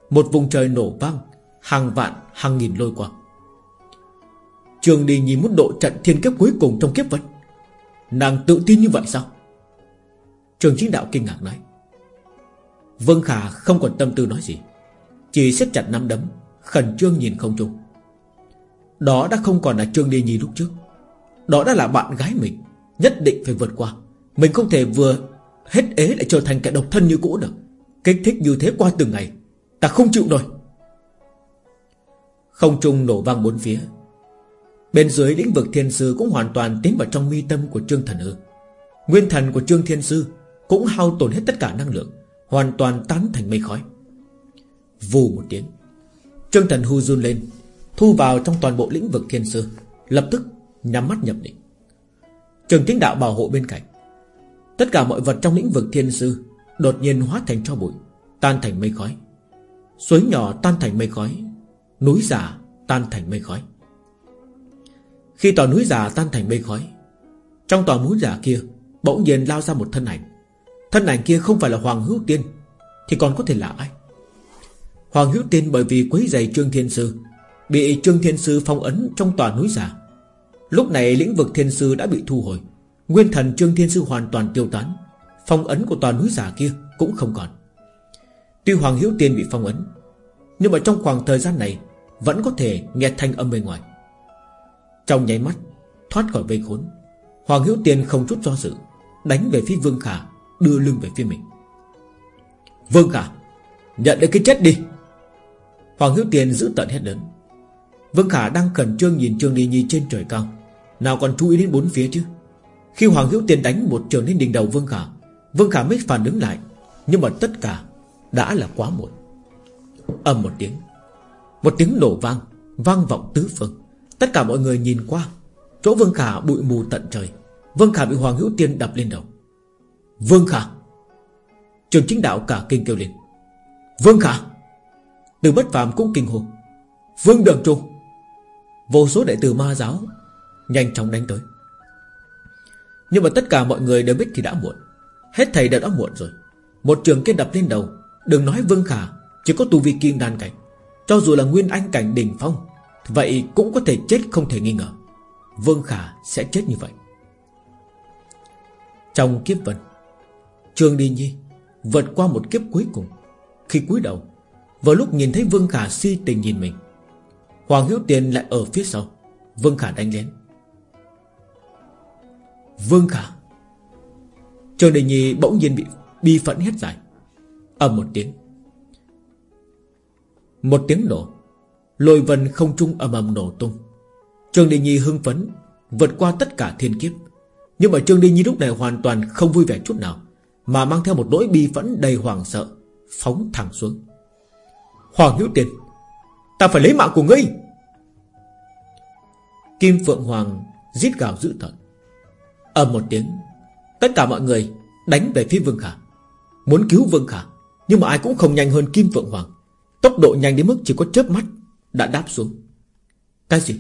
Một vùng trời nổ vang, Hàng vạn, hàng nghìn lôi quang. Trường đi nhìn muốn độ trận thiên kiếp cuối cùng trong kiếp vân. Nàng tự tin như vậy sao? Trường chính đạo kinh ngạc nói. Vương Khả không còn tâm tư nói gì. Chỉ siết chặt nắm đấm, Khẩn trương nhìn không trung. Đó đã không còn là Trương Đi Nhi lúc trước. Đó đã là bạn gái mình, Nhất định phải vượt qua. Mình không thể vừa hết ế lại trở thành kẻ độc thân như cũ được. Kích thích như thế qua từng ngày, Ta không chịu nổi. Không trung nổ vang bốn phía Bên dưới lĩnh vực thiên sư Cũng hoàn toàn tiến vào trong mi tâm của Trương Thần ư. Nguyên thần của Trương Thiên Sư Cũng hao tổn hết tất cả năng lượng, Hoàn toàn tán thành mây khói. Vù một tiếng, Trương Thần Hư run lên, Thu vào trong toàn bộ lĩnh vực thiên sư, Lập tức nhắm mắt nhập định. Trường tiếng đạo bảo hộ bên cạnh, Tất cả mọi vật trong lĩnh vực thiên sư Đột nhiên hóa thành cho bụi, Tan thành mây khói. Suối nhỏ tan thành mây khói, Núi giả tan thành mây khói. Khi tòa núi giả tan thành mây khói, Trong tòa núi giả kia Bỗng nhiên lao ra một thân ảnh. Thân ảnh kia không phải là Hoàng Hữu Tiên, Thì còn có thể là ai? Hoàng Hữu Tiên bởi vì quấy giày Trương Thiên Sư, Bị Trương Thiên Sư phong ấn trong tòa núi giả Lúc này lĩnh vực Thiên Sư đã bị thu hồi, Nguyên thần Trương Thiên Sư hoàn toàn tiêu tán, Phong ấn của tòa núi giả kia cũng không còn. Tuy Hoàng Hữu Tiên bị phong ấn, Nhưng mà trong khoảng thời gian này Vẫn có thể nghe thanh âm bên ngoài. Trong nháy mắt, Thoát khỏi vây khốn, Hoàng Hữu Tiên không chút do dự, Đánh về phía Vương Khả, Đưa lưng về phía mình. Vương Khả, Nhận được cái chết đi! Hoàng Hữu Tiên giữ tận hết lớn. Vương Khả đang cẩn trương nhìn Trương Ly Nhi trên trời cao. Nào còn chú ý đến bốn phía chứ? Khi Hoàng Hữu Tiên đánh một trường lên đỉnh đầu Vương Khả Vương Khả mới phản ứng lại. Nhưng mà tất cả đã là quá muộn. Âm một tiếng. Một tiếng nổ vang Vang vọng tứ phương. Tất cả mọi người nhìn qua. Chỗ Vương Khả bụi mù tận trời. Vương Khả bị Hoàng Hữu Tiên đập lên đầu. Vương Khả! Trường chính đạo cả kinh kêu lên. Vương Khả! Từ bất phàm cũng kinh hồn. Vương Đường Trung! Vô số đệ tử ma giáo Nhanh chóng đánh tới. Nhưng mà tất cả mọi người đều biết thì đã muộn. Hết thầy đã đã muộn rồi. Một trường kia đập lên đầu. Đừng nói Vương Khả, Chỉ có tu vi kim đan cảnh. Cho dù là nguyên anh cảnh đỉnh phong Vậy cũng có thể chết không thể nghi ngờ. Vương Khả sẽ chết như vậy. Trong kiếp vận, Trương Đi Nhi Vượt qua một kiếp cuối cùng. Khi cúi đầu Vào lúc nhìn thấy Vương Khả si tình nhìn mình, Hoàng Hữu Tiền lại ở phía sau. Vương Khả đánh lén. Vương Khả, Trương Đình Nhi bỗng nhiên bị bi phẫn hết dài. Ầm một tiếng. Một tiếng nổ. Lôi vân không trung ầm ầm nổ tung. Trương Đình Nhi hưng phấn, Vượt qua tất cả thiên kiếp. Nhưng mà Trương Đình Nhi lúc này hoàn toàn không vui vẻ chút nào, Mà mang theo một nỗi bi phẫn đầy hoàng sợ, Phóng thẳng xuống. Hoàng Hữu Tiền, Ta phải lấy mạng của ngươi. Kim Phượng Hoàng Giết gào dữ tợn. Ầm một tiếng, Tất cả mọi người đánh về phía Vương Khả. Muốn cứu Vương Khả, Nhưng mà ai cũng không nhanh hơn Kim Phượng Hoàng. Tốc độ nhanh đến mức chỉ có chớp mắt. Đã đáp xuống. Cái gì?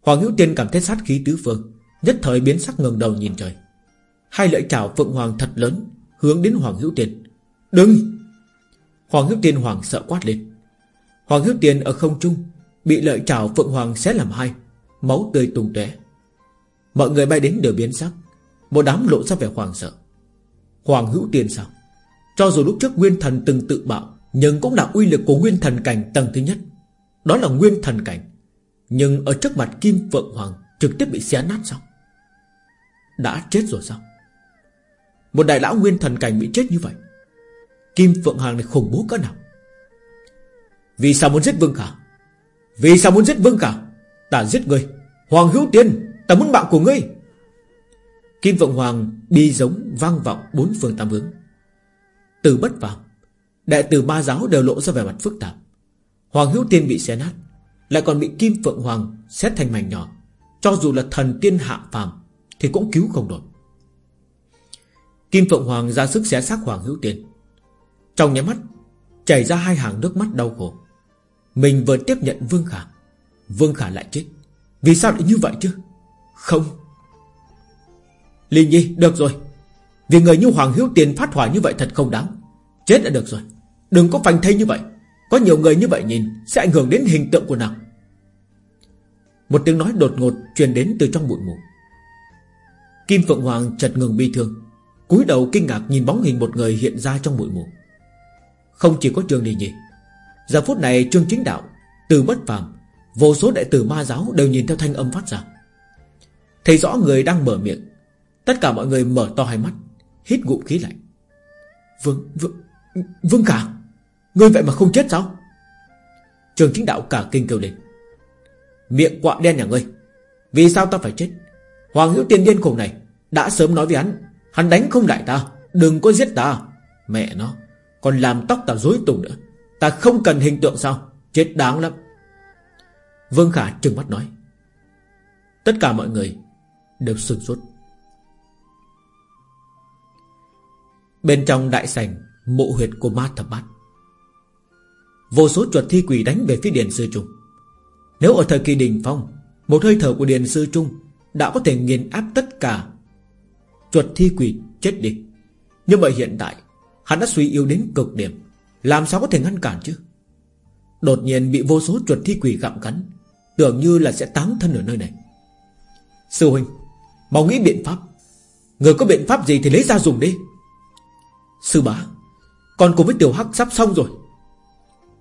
Hoàng Hữu Tiên cảm thấy sát khí tứ phương, Nhất thời biến sắc ngẩng đầu nhìn trời. Hai lợi chảo Phượng Hoàng thật lớn, Hướng đến Hoàng Hữu Tiên. Đừng! Hoàng Hữu Tiên Hoàng sợ quát lên. Hoàng Hữu Tiên ở không trung, Bị lợi chảo Phượng Hoàng xé làm hai, Máu tươi tung tóe. Mọi người bay đến đều biến sắc, Một đám lộ ra vẻ hoàng sợ. Hoàng hữu tiên sao? Cho dù lúc trước Nguyên Thần từng tự bạo, Nhưng cũng là uy lực của Nguyên Thần Cảnh tầng thứ nhất. Đó là Nguyên Thần Cảnh. Nhưng ở trước mặt Kim Phượng Hoàng Trực tiếp bị xé nát sao? Đã chết rồi sao? Một đại lão Nguyên Thần Cảnh bị chết như vậy, Kim Phượng Hoàng này khủng bố cỡ nào? Vì sao muốn giết Vương Khả? Vì sao muốn giết Vương Khả? Ta giết ngươi. Hoàng hữu tiên, Ta muốn mạng của ngươi. Kim Phượng Hoàng đi giống vang vọng bốn phương tám hướng. Từ bất vào Đại tử ba giáo đều lộ ra vẻ mặt phức tạp. Hoàng hữu tiên bị xé nát, Lại còn bị Kim Phượng Hoàng xét thành mảnh nhỏ. Cho dù là thần tiên hạ phàm Thì cũng cứu không được Kim Phượng Hoàng ra sức xé xác Hoàng hữu tiên. Trong nháy mắt, Chảy ra hai hàng nước mắt đau khổ. Mình vừa tiếp nhận Vương Khả Vương Khả lại chết. Vì sao lại như vậy chứ? Không. Linh Nhi, được rồi. Vì người như Hoàng Hiếu Tiền phát hỏa như vậy thật không đáng. Chết đã được rồi. Đừng có phanh thây như vậy. Có nhiều người như vậy nhìn Sẽ ảnh hưởng đến hình tượng của nàng. Một tiếng nói đột ngột Truyền đến từ trong bụi mù. Kim Phượng Hoàng chợt ngừng bi thương cúi đầu kinh ngạc nhìn bóng hình một người hiện ra trong bụi mù. Không chỉ có Trương Đình Nhi Giờ phút này Trương Chính Đạo Từ bất phàm Vô số đệ tử ma giáo đều nhìn theo thanh âm phát ra. Thấy rõ người đang mở miệng Tất cả mọi người mở to hai mắt Hít ngụm khí lạnh. Vương, vương, vương cả Ngươi vậy mà không chết sao? Trường chính đạo cả kinh kêu lên. Miệng quạ đen nhà ngươi, Vì sao ta phải chết? Hoàng hữu tiên điên khùng này, Đã sớm nói với hắn Hắn đánh không đại ta, Đừng có giết ta. Mẹ nó, Còn làm tóc ta rối tung nữa, Ta không cần hình tượng sao? Chết đáng lắm. Vương Khả trừng mắt nói. Tất cả mọi người Đều sửng sốt. Bên trong đại sảnh, Mộ huyệt của ma thập bát. Vô số chuột thi quỷ đánh về phía Điền Sư Trung. Nếu ở thời kỳ đỉnh phong, Một hơi thở của Điền Sư Trung Đã có thể nghiền áp tất cả Chuột thi quỷ chết đi. Nhưng mà hiện tại, Hắn đã suy yếu đến cực điểm. Làm sao có thể ngăn cản chứ? Đột nhiên bị vô số chuột thi quỷ gặm cắn, Tưởng như là sẽ tán thân ở nơi này. Sư huynh, Mau nghĩ biện pháp. Người có biện pháp gì thì lấy ra dùng đi. Sư bá Còn cùng với tiểu hắc sắp xong rồi.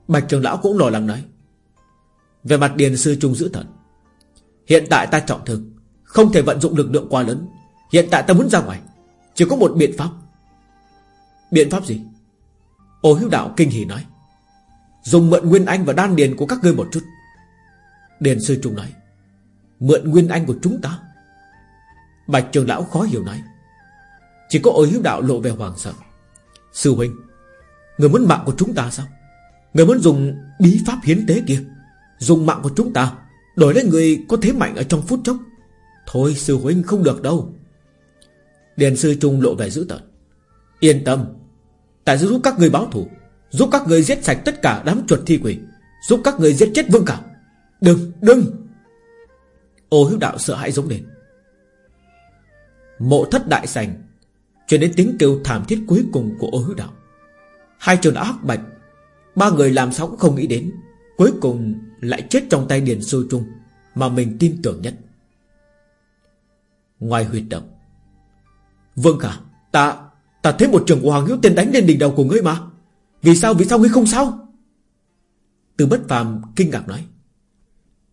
Bạch trường lão cũng lo lắng nói. Về mặt điền sư trung giữ thận Hiện tại ta trọng thương Không thể vận dụng lực lượng quá lớn. Hiện tại ta muốn ra ngoài, Chỉ có một biện pháp. Biện pháp gì? Ô hiếu đạo kinh hỉ nói. Dùng mượn nguyên anh và đan điền của các ngươi một chút. Điền sư trung nói. Mượn nguyên anh của chúng ta? Bạch trường lão khó hiểu nói. Chỉ có ô hiếu đạo lộ về hoàng sợ. Sư huynh, Người muốn mạng của chúng ta sao? Người muốn dùng bí pháp hiến tế kia Dùng mạng của chúng ta Đổi lấy người có thế mạnh ở trong phút chốc. Thôi sư huynh không được đâu. Điền sư trung lộ về dữ tợn. Yên tâm Tại sẽ giúp các người báo thủ Giúp các người giết sạch tất cả đám chuột thi quỷ Giúp các người giết chết Vương cả. Đừng, đừng! Ô hiếu đạo sợ hãi giống lên. Mộ thất đại sành Chuyển đến tiếng kêu thảm thiết cuối cùng của ô hữu đạo. Hai trường ác bạch Ba người làm sao cũng không nghĩ đến, Cuối cùng lại chết trong tay Điền Sư Trung, Mà mình tin tưởng nhất. Ngoài huyệt động. Vương Khả Ta Ta thấy một trường của Hoàng Hiếu Tiên đánh lên đỉnh đầu của ngươi mà. Vì sao vì sao ngươi không sao? Từ bất phàm kinh ngạc nói.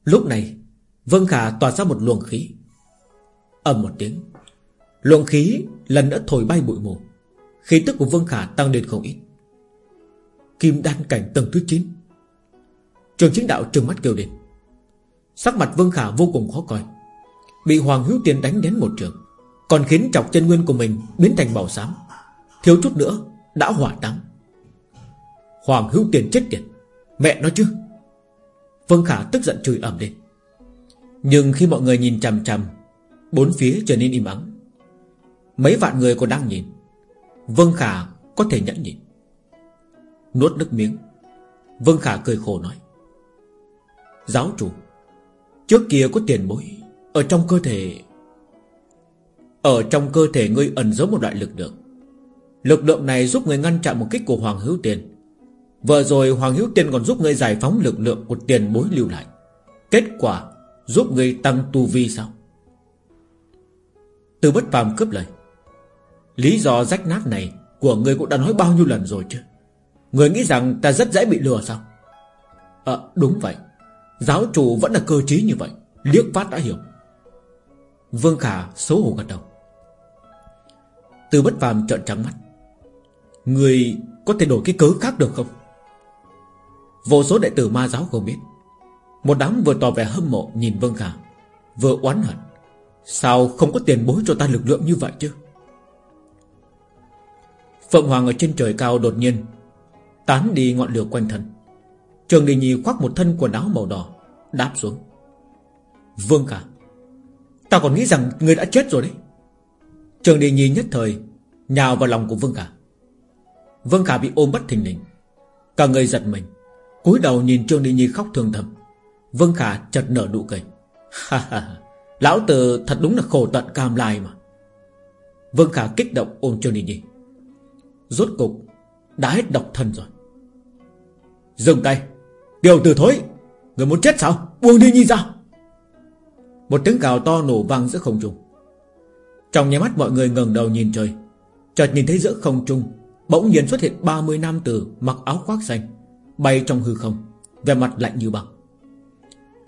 Lúc này Vương Khả tỏa ra một luồng khí. Ầm một tiếng, Luồng khí lần nữa thổi bay bụi mù. Khí tức của Vương Khả tăng lên không ít. Kim đan cảnh tầng thứ 9 Trường chính đạo trừng mắt kêu lên. Sắc mặt Vương Khả vô cùng khó coi. Bị Hoàng Hiếu Tiên đánh đến một trường, Còn khiến chọc chân nguyên của mình Biến thành màu xám. Thiếu chút nữa, đã hỏa táng. Hoàng Hiếu Tiên chết tiệt. Mẹ nó chứ? Vương Khả tức giận chửi ẩm lên. Nhưng khi mọi người nhìn chằm chằm, Bốn phía trở nên im ắng. Mấy vạn người còn đang nhìn. Vương Khả có thể nhẫn nhịn. Nuốt nước miếng. Vương Khả cười khổ nói, Giáo chủ, Trước kia có tiền bối Ở trong cơ thể, Ở trong cơ thể ngươi ẩn giấu một loại lực lượng. Lực lượng này giúp người ngăn chặn một kích của Hoàng Hữu Tiền. Vừa rồi Hoàng Hữu Tiền còn giúp người giải phóng lực lượng của tiền bối lưu lại. Kết quả Giúp người tăng tu vi sao? Từ bất phàm cướp lời, Lý do rách nát này Của người cũng đã nói bao nhiêu lần rồi chứ? Người nghĩ rằng ta rất dễ bị lừa sao? Ờ đúng vậy. Giáo chủ vẫn là cơ trí như vậy. Liếc phát đã hiểu. Vương Khả xấu hổ gật đầu. Từ bất phàm trợn trắng mắt. Người có thể đổi cái cớ khác được không? Vô số đệ tử ma giáo không biết. Một đám vừa tỏ vẻ hâm mộ nhìn Vương Khả, Vừa oán hận. Sao không có tiền bối cho ta lực lượng như vậy chứ? Phượng Hoàng ở trên trời cao đột nhiên Tán đi ngọn lửa quanh thân. Trường Đình Nhi khoác một thân quần áo màu đỏ, Đáp xuống. Vương Khả Ta còn nghĩ rằng người đã chết rồi đấy. Trường Đình Nhi nhất thời Nhào vào lòng của Vương Khả Vương Khả bị ôm bất thình lình. Cả người giật mình, cúi đầu nhìn Trương Đình Nhi khóc thương thầm. Vương Khả chợt nở nụ cười. Ha ha Lão tử thật đúng là khổ tận cam lai mà. Vương Khả kích động ôm Trương Đình Nhi Rốt cục Đã hết độc thân rồi. Dừng tay. Tiểu từ thối, Người muốn chết sao? Buông đi Nhi ra. Một tiếng gào to nổ vang giữa không trung. Trong nhà mắt mọi người ngẩng đầu nhìn trời, Chợt nhìn thấy giữa không trung Bỗng nhiên xuất hiện 30 nam tử Mặc áo khoác xanh, Bay trong hư không Về mặt lạnh như băng.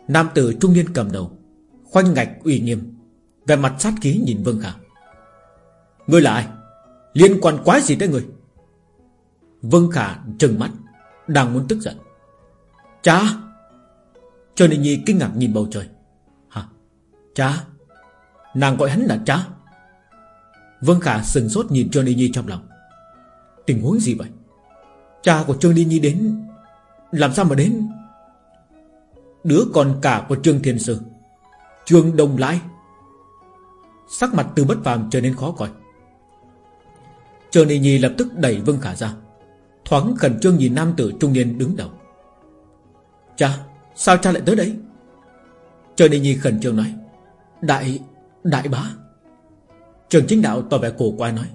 Nam tử trung niên cầm đầu, Khoanh ngạch uy nghiêm Về mặt sát khí nhìn Vương Khả. Ngươi là ai? Liên quan quái gì tới ngươi? Vương Khả trừng mắt. Đang muốn tức giận. Cha Trần Định Nhi kinh ngạc nhìn bầu trời. Hả? Cha Nàng gọi hắn là cha Vương Khả sừng sốt nhìn Trương Đi Nhi trong lòng. Tình huống gì vậy? Cha của Trương Đi Nhi đến, Làm sao mà đến? Đứa con cả của Trương Thiên Sư, Trương Đông Lai. Sắc mặt từ bất phàm trở nên khó coi. Trương Đi Nhi lập tức đẩy Vương Khả ra. Thoáng khẩn trương nhìn nam tử trung niên đứng đầu. Cha, Sao cha lại tới đây? Trời Đi Nhi khẩn trương nói. Đại Đại bá. Trường chính đạo tỏ vẻ cổ quái nói.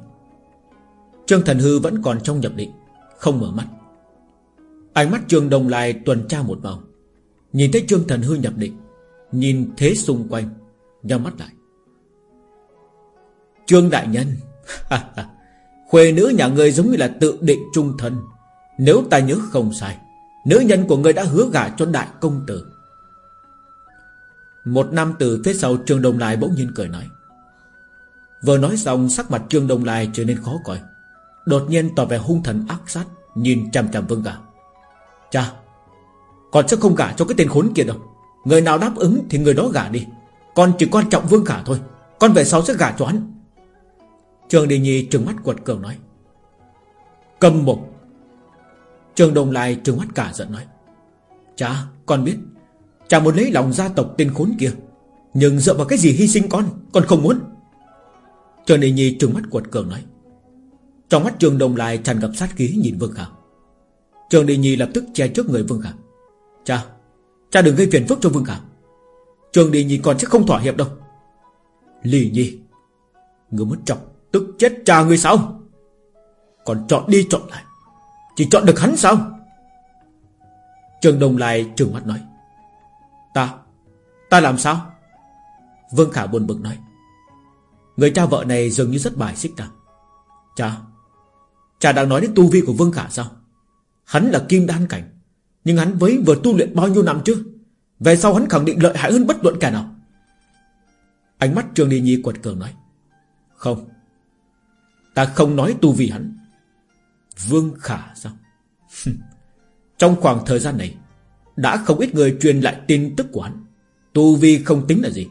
Trương Thần Hư vẫn còn trong nhập định, Không mở mắt. Ánh mắt Trương Đồng Lai tuần tra một vòng. Nhìn thấy Trương Thần Hư nhập định, Nhìn thế xung quanh, Nhắm mắt lại. Trương Đại Nhân Khuê nữ nhà ngươi giống như là tự định trung thân. Nếu ta nhớ không sai, Nữ nhân của ngươi đã hứa gả cho đại công tử. Một nam từ phía sau Trương Đông Lai bỗng nhiên cười nói. Vừa nói xong, sắc mặt Trương Đông Lai trở nên khó coi. Đột nhiên tỏ vẻ hung thần ác sát, Nhìn chằm chằm Vương Gà. Cha, Con sẽ không gả cho cái tên khốn kia đâu. Người nào đáp ứng thì người đó gả đi. Con chỉ quan trọng Vương Khả thôi. Con về sau sẽ gả cho hắn. Trường Đình Nhi trừng mắt quật cường nói. Cầm mục. Trường Đồng lai trừng mắt cả giận nói. Cha con biết. Cha muốn lấy lòng gia tộc tên khốn kia. Nhưng dựa vào cái gì hy sinh con? Con không muốn. Trường Đình Nhi trừng mắt quật cường nói. Trong mắt Trường Đồng lai tràn ngập sát khí nhìn Vương Khả. Trường Đình Nhi lập tức che trước người Vương Khả. Cha Cha đừng gây phiền phức cho Vương Khả. Trường Đi Nhi còn chắc không thỏa hiệp đâu. Lì Nhi Ngươi muốn chọc tức chết cha ngươi sao? Còn chọn đi chọn lại. Chỉ chọn được hắn sao? Trường Đồng lại trường mắt nói. Ta Ta làm sao? Vương Khả buồn bực nói. Người cha vợ này dường như rất bài xích ta. Cha Cha đang nói đến tu vi của Vương Khả sao? Hắn là kim đan cảnh, Nhưng hắn với vừa tu luyện bao nhiêu năm chứ? Về sau hắn khẳng định lợi hại hơn bất luận kẻ nào. Ánh mắt Trương Đi Nhi quật cường nói. Không Ta không nói tu vi hắn. Vương Khả sao Trong khoảng thời gian này, Đã không ít người truyền lại tin tức của hắn. Tu vi không tính là gì.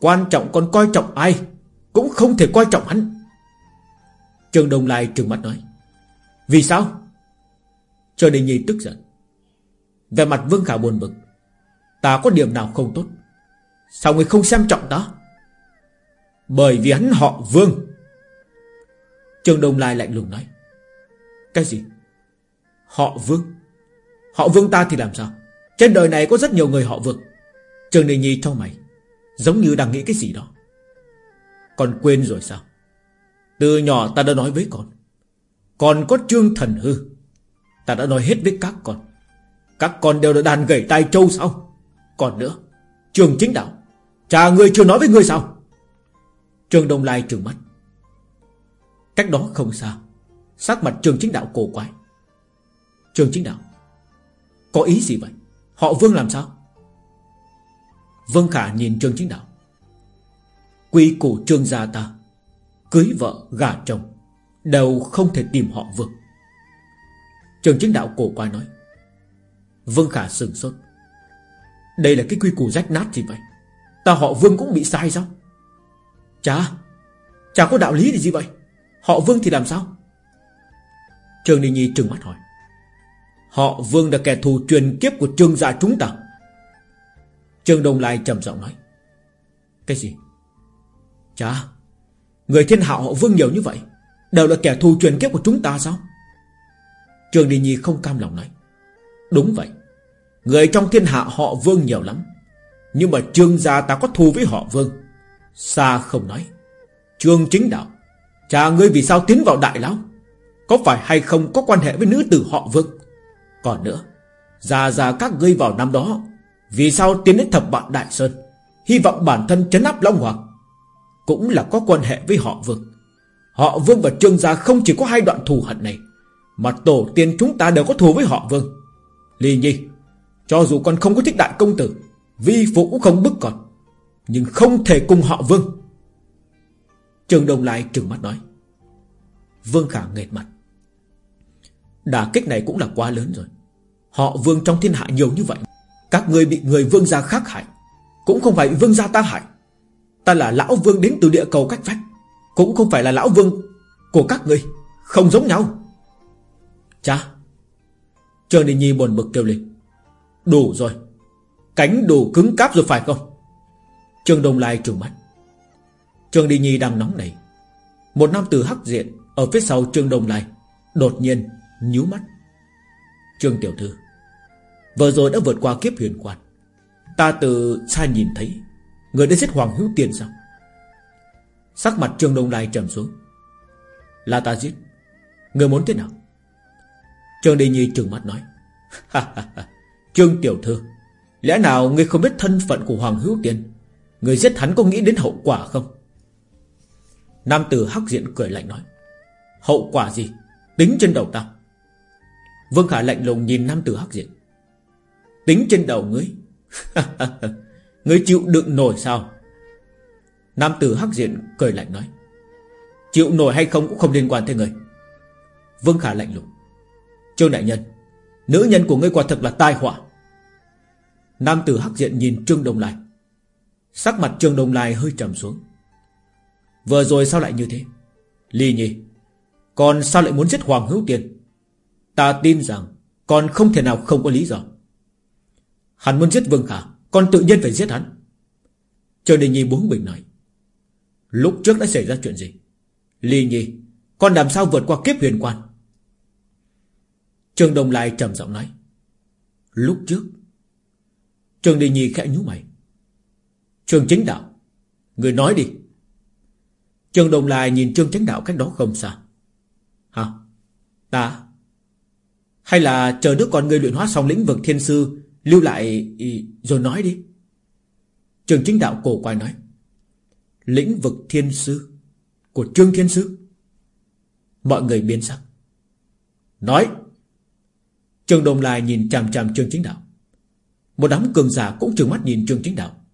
Quan trọng còn coi trọng ai, Cũng không thể coi trọng hắn. Trương Đông Lai trừng mắt nói. Vì sao? Trời Đình Nhi tức giận. Về mặt Vương Khả buồn bực. Ta có điểm nào không tốt? Sao người không xem trọng ta? Bởi vì hắn họ Vương trường Đông Lai lạnh lùng nói. Cái gì? Họ Vương. Họ Vương ta thì làm sao? Trên đời này có rất nhiều người họ Vương. Trương Đình Nhi cho mày, Giống như đang nghĩ cái gì đó. Con quên rồi sao? Từ nhỏ ta đã nói với con. Còn có Trương Thần Hư. Ta đã nói hết với các con. Các con đều đã đàn gãy tai trâu sao? Còn nữa, Trường chính đạo Cha người chưa nói với người sao? Trường Đông Lai trừng mắt. Cách đó không xa, Sắc mặt trường chính đạo cổ quái. Trường chính đạo, Có ý gì vậy? Họ Vương làm sao? Vương Khả nhìn trường Chính Đạo. Quy củ trương gia ta, Cưới vợ gả chồng, Đều không thể tìm họ Vương. Trường Chính Đạo cổ quái nói. Vương Khả sừng sốt. Đây là cái quy củ rách nát gì vậy? Ta họ Vương cũng bị sai sao? Chà, Chả có đạo lý gì vậy? Họ Vương thì làm sao? Trương Đình Nhi trừng mắt hỏi. Họ Vương là kẻ thù truyền kiếp của trương gia chúng ta. Trương Đông Lai trầm giọng nói. Cái gì? Chà, Người thiên hạ họ vương nhiều như vậy, Đều là kẻ thù truyền kiếp của chúng ta sao? Trương Đình Nhi không cam lòng nói. Đúng vậy, Người trong thiên hạ họ vương nhiều lắm, Nhưng mà trương gia ta có thù với họ vương. Xa không nói. Trương chính đạo Cha ngươi vì sao tiến vào đại lão? Có phải hay không có quan hệ với nữ tử họ vương? Còn nữa, Già già các ngươi vào năm đó, vì sao tiến đến thập bạn Đại Sơn? Hy vọng bản thân chấn áp Long Hoàng. Cũng là có quan hệ với họ Vương. Họ Vương và Trương Gia không chỉ có hai đoạn thù hận này, Mà tổ tiên chúng ta đều có thù với họ Vương. Ly Nhi, Cho dù con không có thích đại công tử, Vi phụ cũng không bức con, Nhưng không thể cùng họ Vương. Trường Đông Lai trừng mắt nói. Vương Khả nghệt mặt. Đả kích này cũng là quá lớn rồi. Họ Vương trong thiên hạ nhiều như vậy. Các ngươi bị người vương gia khác hại. Cũng không phải vương gia ta hại. Ta là lão vương đến từ địa cầu cách vách Cũng không phải là lão vương Của các ngươi. Không giống nhau. Cha Trương Đình Nhi buồn bực kêu lên. Đủ rồi. Cánh đủ cứng cáp rồi phải không? Trường Đông Lai trừng mắt. Trương Đi Nhi đang nóng nảy. Một nam tử hắc diện Ở phía sau Trương Đồng Lai Đột nhiên nhíu mắt. Trương Tiểu Thư, Vừa rồi đã vượt qua kiếp huyền quan. Ta từ xa nhìn thấy, Người đã giết Hoàng Hữu Tiên sao? Sắc mặt Trương Đông Lai trầm xuống. Là ta giết. Người muốn thế nào? Trương Đi Nhi trừng mắt nói. Trương Tiểu Thư, Lẽ nào ngươi không biết thân phận của Hoàng Hữu Tiên? Người giết hắn có nghĩ đến hậu quả không? Nam tử hắc diện cười lạnh nói, Hậu quả gì? Tính trên đầu ta. Vương Khả lạnh lùng nhìn nam tử hắc diện. Tính trên đầu ngươi? Ngươi chịu đựng nổi sao? Nam tử hắc diện cười lạnh nói, Chịu nổi hay không cũng không liên quan tới ngươi. Vương Khả lạnh lùng, Trương đại nhân, Nữ nhân của ngươi quả thật là tai họa. Nam tử hắc diện nhìn Trương Đông Lai, Sắc mặt Trương Đông Lai hơi trầm xuống. Vừa rồi sao lại như thế? Ly nhi Còn sao lại muốn giết Hoàng Hữu Tiền Ta tin rằng Còn không thể nào không có lý do. Hắn muốn giết Vương Khả, Con tự nhiên phải giết hắn. Trời Đình Nhi bốn bình nói, Lúc trước đã xảy ra chuyện gì? Ly Nhi, Con làm sao vượt qua kiếp huyền quan? Trương đồng Lai trầm giọng nói, Lúc trước? Trường Đình Nhi khẽ nhú mày Trường chính đạo, Người nói đi. Trường Đồng Lai nhìn Trương Chánh Đạo cách đó không xa. Hả? Ta? Hay là chờ đứa con người luyện hóa xong lĩnh vực thiên sư, Lưu lại rồi nói đi. Trường Chính Đạo cổ quay nói. Lĩnh vực thiên sư Của Trương Thiên Sư. Mọi người biến sắc. Nói. Trường Đồng Lai nhìn chằm chằm Trương Chính Đạo. Một đám cường giả cũng trừng mắt nhìn Trương Chính Đạo.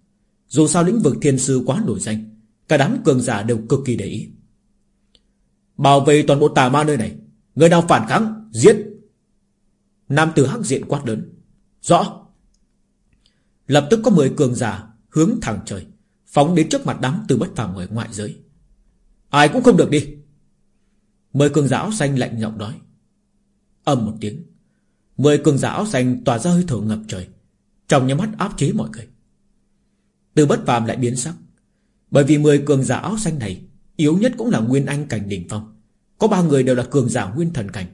Dù sao lĩnh vực thiên sư quá nổi danh Cả đám cường giả đều cực kỳ để ý. Bảo vệ toàn bộ tà ma nơi này, Người nào phản kháng, Giết. Nam tử hắc diện quát lớn. Rõ. Lập tức có 10 cường giả Hướng thẳng trời, Phóng đến trước mặt đám từ bất phàm người ngoại giới. Ai cũng không được đi. Mười cường giả áo xanh lạnh giọng nói. Âm một tiếng, Mười cường giả áo xanh tỏa ra hơi thở ngập trời, Trong nhắm mắt áp chế mọi người. Từ bất phàm lại biến sắc. Bởi vì mười cường giả áo xanh này, Yếu nhất cũng là Nguyên Anh cảnh đỉnh phong. Có ba người đều là cường giả Nguyên Thần cảnh.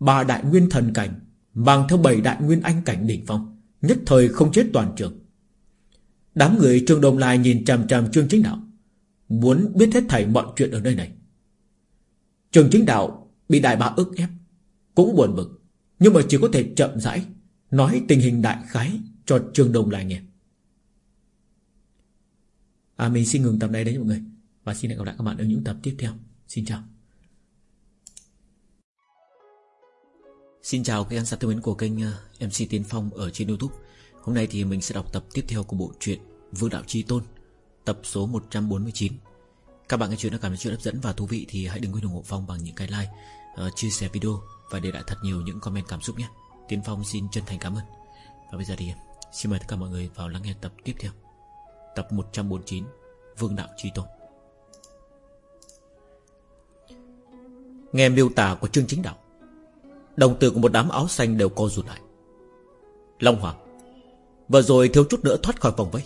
Ba đại Nguyên Thần cảnh Mang theo bảy đại Nguyên Anh cảnh đỉnh phong, Nhất thời không chết toàn trường. Đám người Trương Đông Lai nhìn chằm chằm Trương Chính Đạo, Muốn biết hết thảy mọi chuyện ở nơi này. Trương Chính Đạo Bị đại bá ức ép, Cũng buồn bực, Nhưng mà chỉ có thể chậm rãi Nói tình hình đại khái cho Trương Đông Lai nghe. À mình xin ngừng tập này đấy mọi người. Và xin hẹn gặp lại các bạn ở những tập tiếp theo. Xin chào. Xin chào các anh sát thân mến của kênh ờ, MC Tiến Phong ở trên Youtube. Hôm nay thì mình sẽ đọc tập tiếp theo của bộ truyện Vương Đạo Chi Tôn Tập số 149 Các bạn nghe chuyện đã cảm thấy chuyện hấp dẫn và thú vị Thì hãy đừng quên ủng hộ Phong bằng những cái like uh, Chia sẻ video và để lại thật nhiều những comment cảm xúc nhé. Tiến Phong xin chân thành cảm ơn. Và bây giờ thì xin mời tất cả mọi người vào lắng nghe tập tiếp theo. Tập 149 Vương Đạo Chi Tôn. Nghe miêu tả của Trương Chính Đạo, Đồng tử của một đám áo xanh đều co rụt lại. Long Hoàng, Vừa rồi thiếu chút nữa thoát khỏi vòng vây.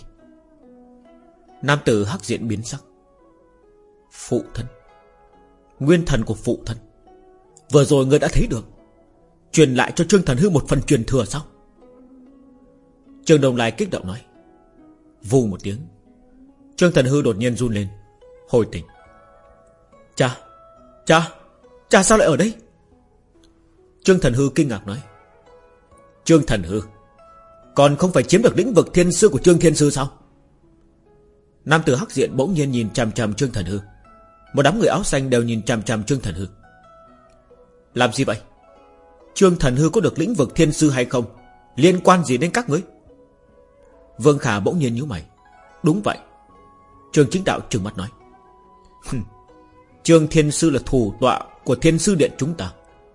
Nam tử hắc diện biến sắc. Phụ thân, Nguyên thần của phụ thân, Vừa rồi ngươi đã thấy được. Truyền lại cho Trương Thần Hư một phần truyền thừa sao? Trương Đồng Lai kích động nói Vù một tiếng. Trương Thần Hư đột nhiên run lên. Hồi tỉnh. Cha Cha Cha sao lại ở đây? Trương Thần Hư kinh ngạc nói. Trương Thần Hư, Còn không phải chiếm được lĩnh vực thiên sư của Trương Thiên Sư sao? Nam tử hắc diện bỗng nhiên nhìn chằm chằm Trương Thần Hư. Một đám người áo xanh đều nhìn chằm chằm Trương Thần Hư. Làm gì vậy? Trương Thần Hư có được lĩnh vực thiên sư hay không? Liên quan gì đến các ngươi? Vương Khả bỗng nhiên nhíu mày. Đúng vậy. Trường Chính Đạo trừng mắt nói. Trường Thiên Sư là thủ tọa Của Thiên Sư Điện chúng ta.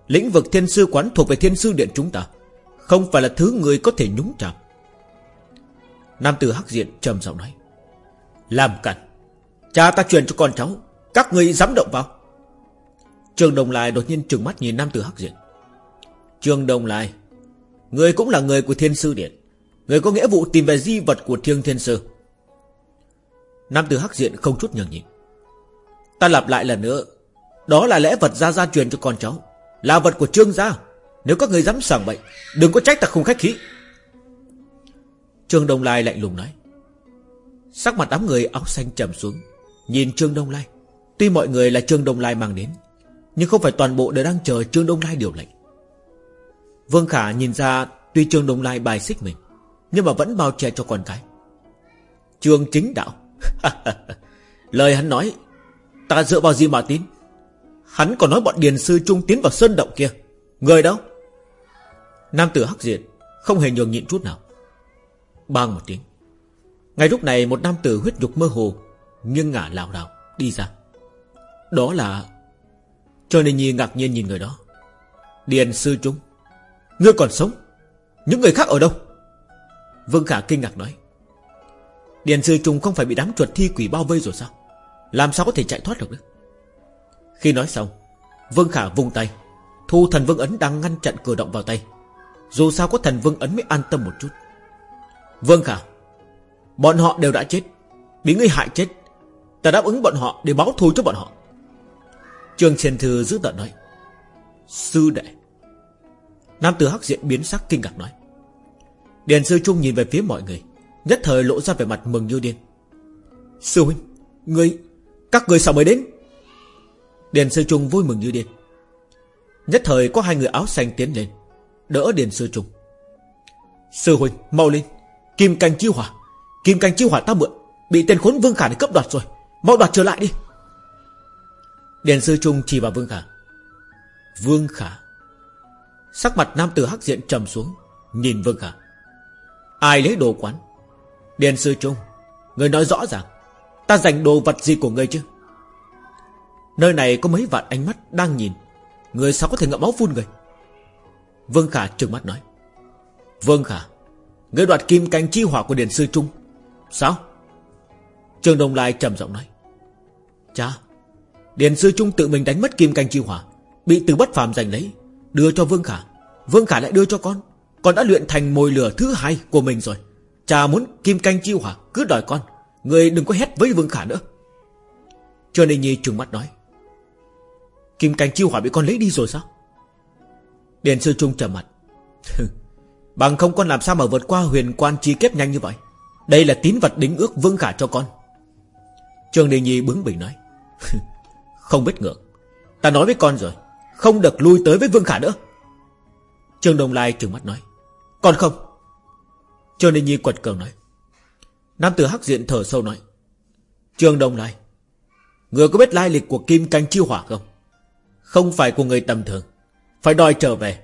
Lĩnh vực Thiên Sư quán thuộc về Thiên Sư Điện chúng ta. Không phải là thứ người có thể nhúng chạm Nam tử Hắc Diện trầm giọng nói. Làm cản. Cha ta truyền cho con cháu. Các người dám động vào. Trường Đồng Lai đột nhiên trừng mắt nhìn Nam tử Hắc Diện. Trường Đồng Lai, Người cũng là người của Thiên Sư Điện. Người có nghĩa vụ tìm về di vật của thiêng Thiên Sư. Nam tử Hắc Diện không chút nhường nhịn. Ta lặp lại lần nữa, Đó là lẽ vật gia gia truyền cho con cháu, Là vật của trương gia. Nếu các người dám sảng bậy, Đừng có trách ta không khách khí. Trương Đông Lai lạnh lùng nói. Sắc mặt đám người áo xanh trầm xuống, Nhìn Trương Đông Lai. Tuy mọi người là Trương Đông Lai mang đến, Nhưng không phải toàn bộ đều đang chờ Trương Đông Lai điều lệnh. Vương Khả nhìn ra Tuy Trương Đông Lai bài xích mình nhưng mà vẫn bao che cho con cái. Trường chính đạo. Lời hắn nói, Ta dựa vào gì mà tin? Hắn còn nói bọn điền sư trung tiến vào sơn động kia. Người đâu? Nam tử hắc diện Không hề nhường nhịn chút nào. Bang một tiếng. Ngay lúc này một nam tử huyết nhục mơ hồ Nhưng ngả lảo đảo, đi ra. Đó là Cho nên nhi ngạc nhiên nhìn người đó. Điền sư trung, Ngươi còn sống? Những người khác ở đâu? Vương Khả kinh ngạc nói, Điền sư Trùng không phải bị đám chuột thi quỷ bao vây rồi sao? Làm sao có thể chạy thoát được nữa? Khi nói xong, Vương Khả vung tay, Thu thần vương ấn đang ngăn chặn cửa động vào tay. Dù sao có thần vương ấn mới an tâm một chút. Vương Khả, Bọn họ đều đã chết. Bị ngươi hại chết, Ta đáp ứng bọn họ để báo thù cho bọn họ. Trường Thiên Thư giữ tận nói, Sư đệ. Nam tử hắc diện biến sắc kinh ngạc nói Điền sư trung nhìn về phía mọi người, Nhất thời lộ ra vẻ mặt mừng như điên. Sư huynh, Người, Các người sao mới đến? Điền sư trung vui mừng như điên. Nhất thời có hai người áo xanh tiến lên, Đỡ Điền sư trung. Sư huynh, mau lên, Kim canh chiêu hỏa, Kim canh chiêu hỏa ta mượn, Bị tên khốn Vương Khả này cấp đoạt rồi, Mau đoạt trở lại đi. Điền sư trung chỉ vào Vương Khả. Vương Khả. Sắc mặt nam tử hắc diện trầm xuống, Nhìn Vương Khả. Ai lấy đồ quán? Điền sư trung, Người nói rõ ràng, Ta dành đồ vật gì của ngươi chứ? Nơi này có mấy vạn ánh mắt đang nhìn, Người sao có thể ngậm máu phun người? Vương Khả trừng mắt nói. Vương Khả Ngươi đoạt kim canh chi hỏa của Điền Sư Trung, Sao? Trường Đồng Lai trầm giọng nói. Cha Điền Sư Trung tự mình đánh mất kim canh chi hỏa, Bị từ bất phàm giành lấy, Đưa cho Vương Khả Vương Khả lại đưa cho con. Con đã luyện thành mồi lửa thứ hai của mình rồi. Cha muốn kim canh chi hỏa Cứ đòi con. Người đừng có hét với Vương Khả nữa. Cho nên Nhi trừng mắt nói, Kim canh chi hỏa bị con lấy đi rồi sao? Điền Sư Trung trầm mặt Bằng không con làm sao mà vượt qua huyền quan chi kép nhanh như vậy? Đây là tín vật đính ước Vương Khả cho con. Trương Đình Nhi bướng bỉnh nói Không biết ngượng Ta nói với con rồi, Không được lui tới với Vương Khả nữa. Trương Đồng Lai trừng mắt nói còn không? Trương Đình Nhi quật cường nói. Nam tử hắc diện thở sâu nói. Trương đông Lai, Người có biết lai lịch của Kim Canh chi Hỏa không? Không phải của người tầm thường. Phải đòi trở về.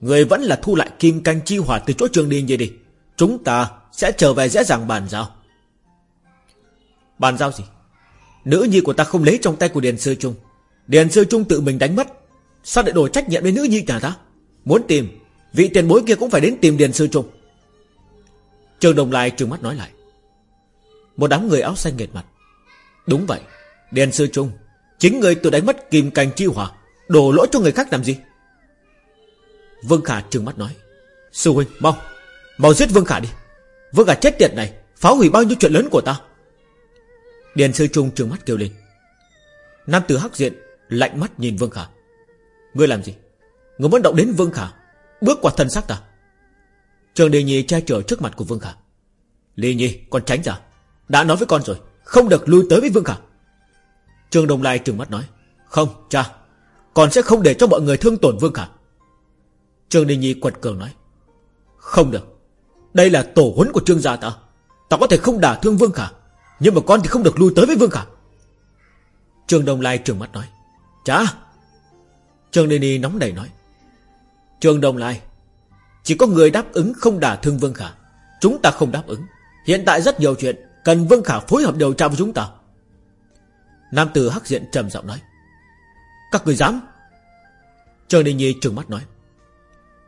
Người vẫn là thu lại Kim Canh chi Hỏa từ chỗ Trương Đình Nhi đi. Chúng ta sẽ trở về dễ dàng bàn giao. Bàn giao gì? Nữ nhi của ta không lấy trong tay của Điền Sư Trung. Điền Sư Trung tự mình đánh mất. Sao lại đổ trách nhiệm với nữ nhi nhà ta? Muốn tìm Vị tiền bối kia cũng phải đến tìm Điền Sư Trung. Trường Đồng Lai trừng mắt nói lại. Một đám người áo xanh nghệt mặt. Đúng vậy, Điền Sư Trung, Chính người tự đánh mất kim cành chi hỏa, Đổ lỗi cho người khác làm gì? Vương Khả trừng mắt nói. Sư huynh, mau Mau giết Vương Khả đi. Vương Khả chết tiệt này, Phá hủy bao nhiêu chuyện lớn của ta. Điền Sư Trung trừng mắt kêu lên. Nam tử hắc diện Lạnh mắt nhìn Vương Khả. Ngươi làm gì? Ngươi muốn động đến Vương Khả. Bước qua thân xác ta. Trường Đề Nhi che chở trước mặt của Vương Khả. Lê Nhi con tránh ra. Đã nói với con rồi, Không được lui tới với Vương Khả. Trường Đồng Lai trừng mắt nói, Không, cha, Con sẽ không để cho mọi người thương tổn Vương Khả. Trường Đề Nhi quật cường nói, Không được. Đây là tổ huấn của trương gia ta. Ta có thể không đả thương Vương Khả, Nhưng mà con thì không được lui tới với Vương Khả. Trường Đồng Lai trừng mắt nói, Cha. Trường Đề Nhi nóng nảy nói Trường Đồng Lai Chỉ có người đáp ứng không đả thương Vương Khả. Chúng ta không đáp ứng. Hiện tại rất nhiều chuyện Cần Vương Khả phối hợp điều tra với chúng ta. Nam tử hắc diện trầm giọng nói. Các người dám? Trương Đình Nhi trừng mắt nói.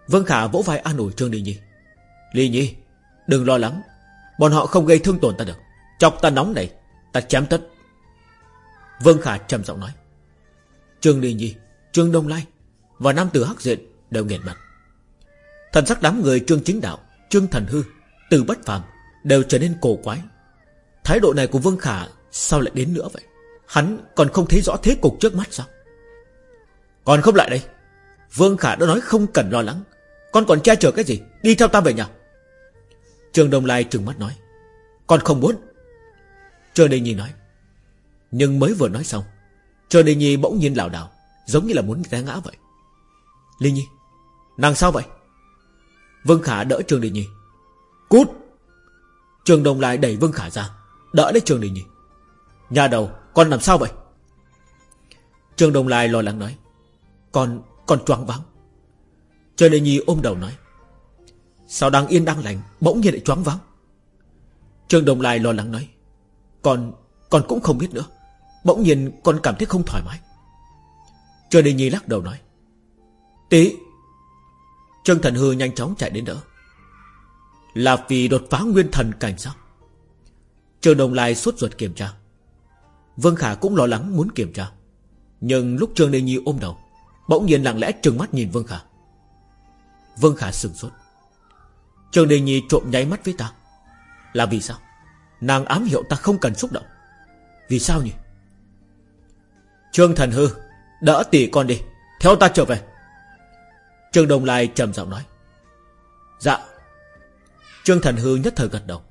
Vương Khả vỗ vai an ủi Trương Đình Nhi. Ly Nhi, Đừng lo lắng. Bọn họ không gây thương tổn ta được. Chọc ta nóng này, Ta chém tất. Vương Khả trầm giọng nói. Trương Đình Nhi, Trương Đông Lai Và Nam tử hắc diện đều nghẹn mặt. Thần sắc đám người Trương Chính Đạo, Trương Thần Hư, Từ Bất Phàm Đều trở nên cổ quái. Thái độ này của Vương Khả Sao lại đến nữa vậy? Hắn còn không thấy rõ thế cục trước mắt sao? Còn không lại đây. Vương Khả đã nói không cần lo lắng. Con còn che chở cái gì? Đi theo ta về nhà. Trường Đông Lai trừng mắt nói. Con không muốn. Trương Đình Nhi nói. Nhưng mới vừa nói xong, Trương Đình Nhi bỗng nhiên lảo đảo, Giống như là muốn té ngã vậy. Linh Nhi Nàng sao vậy? Vương Khả đỡ Trường Đình Nhi. Cút! Trường Đồng Lai đẩy Vương Khả ra, Đỡ lấy Trường Đình Nhi. Nhà đầu, con làm sao vậy? Trường Đồng Lai lo lắng nói. Con Con choáng váng. Trường Đình Nhi ôm đầu nói. Sao đang yên đang lành, Bỗng nhiên lại choáng váng? Trường Đồng Lai lo lắng nói. Con Con cũng không biết nữa. Bỗng nhiên con cảm thấy không thoải mái. Trường Đình Nhi lắc đầu nói. Tí Trương Thần Hư nhanh chóng chạy đến đỡ. Là vì đột phá nguyên thần cảnh sao Trường Đồng Lai suốt ruột kiểm tra. Vương Khả cũng lo lắng muốn kiểm tra. Nhưng lúc Trương Đình Nhi ôm đầu, Bỗng nhiên lặng lẽ trừng mắt nhìn Vương Khả. Vương Khả sừng sốt. Trương Đình Nhi trộm nháy mắt với ta. Là vì sao? Nàng ám hiệu ta không cần xúc động. Vì sao nhỉ? Trương Thần Hư, Đỡ tỷ con đi. Theo ta trở về. Trương Đồng Lai trầm giọng nói. Dạ. Trương Thần Hư nhất thời gật đầu.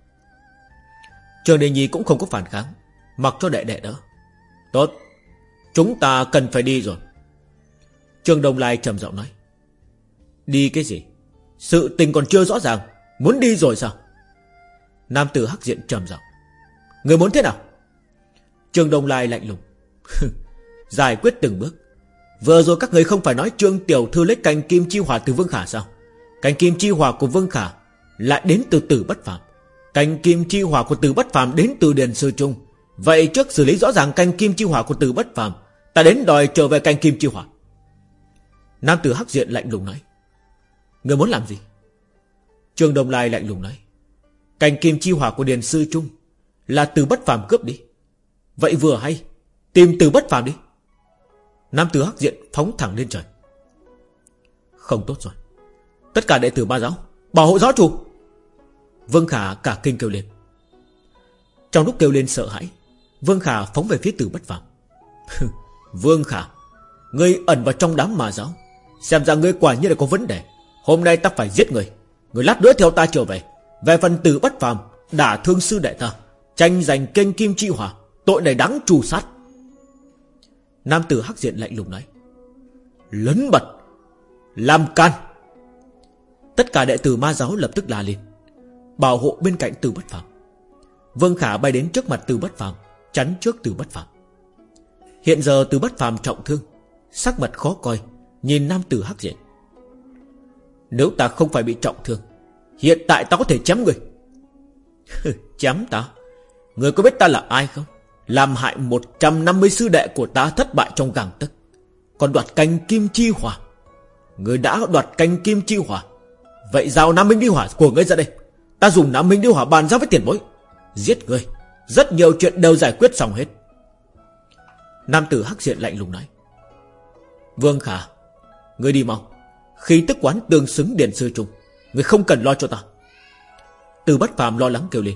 Trương Đề Nhi cũng không có phản kháng, Mặc cho đệ đệ đỡ. Tốt. Chúng ta cần phải đi rồi. Trương Đông Lai trầm giọng nói. Đi cái gì? Sự tình còn chưa rõ ràng. Muốn đi rồi sao? Nam tử hắc diện trầm giọng. Người muốn thế nào? Trương Đông Lai lạnh lùng. Giải quyết từng bước. Vừa rồi các người không phải nói Trương Tiểu Thư lấy cành kim chi hỏa từ Vương Khả sao? Cành kim chi hỏa của Vương Khả Lại đến từ tử bất phàm. Cành kim chi hỏa của tử bất phàm đến từ Điền Sư Trung. Vậy trước xử lý rõ ràng cành kim chi hỏa của tử bất phàm, Ta đến đòi trở về cành kim chi hỏa. Nam tử hắc diện lạnh lùng nói. Người muốn làm gì? Trương Đông Lai lạnh lùng nói. Cành kim chi hỏa của Điền Sư Trung Là từ bất phàm cướp đi. Vậy vừa hay, Tìm từ bất phàm đi. Nam tử hắc diện phóng thẳng lên trời. Không tốt rồi. Tất cả đệ tử ba giáo, Bảo hộ giáo chủ. Vương Khả cả kinh kêu lên. Trong lúc kêu lên sợ hãi, Vương Khả phóng về phía tử bất phàm. Vương Khả, Ngươi ẩn vào trong đám mà giáo, Xem ra ngươi quả nhiên là có vấn đề. Hôm nay ta phải giết người. Người lát nữa theo ta trở về. Về phần tử bất phàm, Đả thương sư đệ ta, Tranh giành kênh kim chi hỏa, Tội này đáng trù sát. Nam tử hắc diện lạnh lùng nói Lấn bật, Làm can. Tất cả đệ tử ma giáo lập tức la lên, Bảo hộ bên cạnh từ bất phàm. Vương Khả bay đến trước mặt từ bất phàm, Chắn trước từ bất phàm. Hiện giờ từ bất phàm trọng thương, Sắc mặt khó coi, Nhìn nam tử hắc diện. Nếu ta không phải bị trọng thương, Hiện tại ta có thể chém người. Chém ta? Người có biết ta là ai không? Làm hại 150 sư đệ của ta thất bại trong gàng tức Còn đoạt canh kim chi hỏa. Người đã đoạt canh kim chi hỏa. Vậy giao Nam Minh đi hỏa của ngươi ra đây. Ta dùng Nam Minh đi hỏa bàn giao với tiền bối. Giết ngươi. Rất nhiều chuyện đều giải quyết xong hết. Nam tử hắc diện lạnh lùng nói. Vương Khả, Ngươi đi mau. Khi tức quán tương xứng điện Sư Trung, Ngươi không cần lo cho ta. Từ bất phàm lo lắng kêu lên.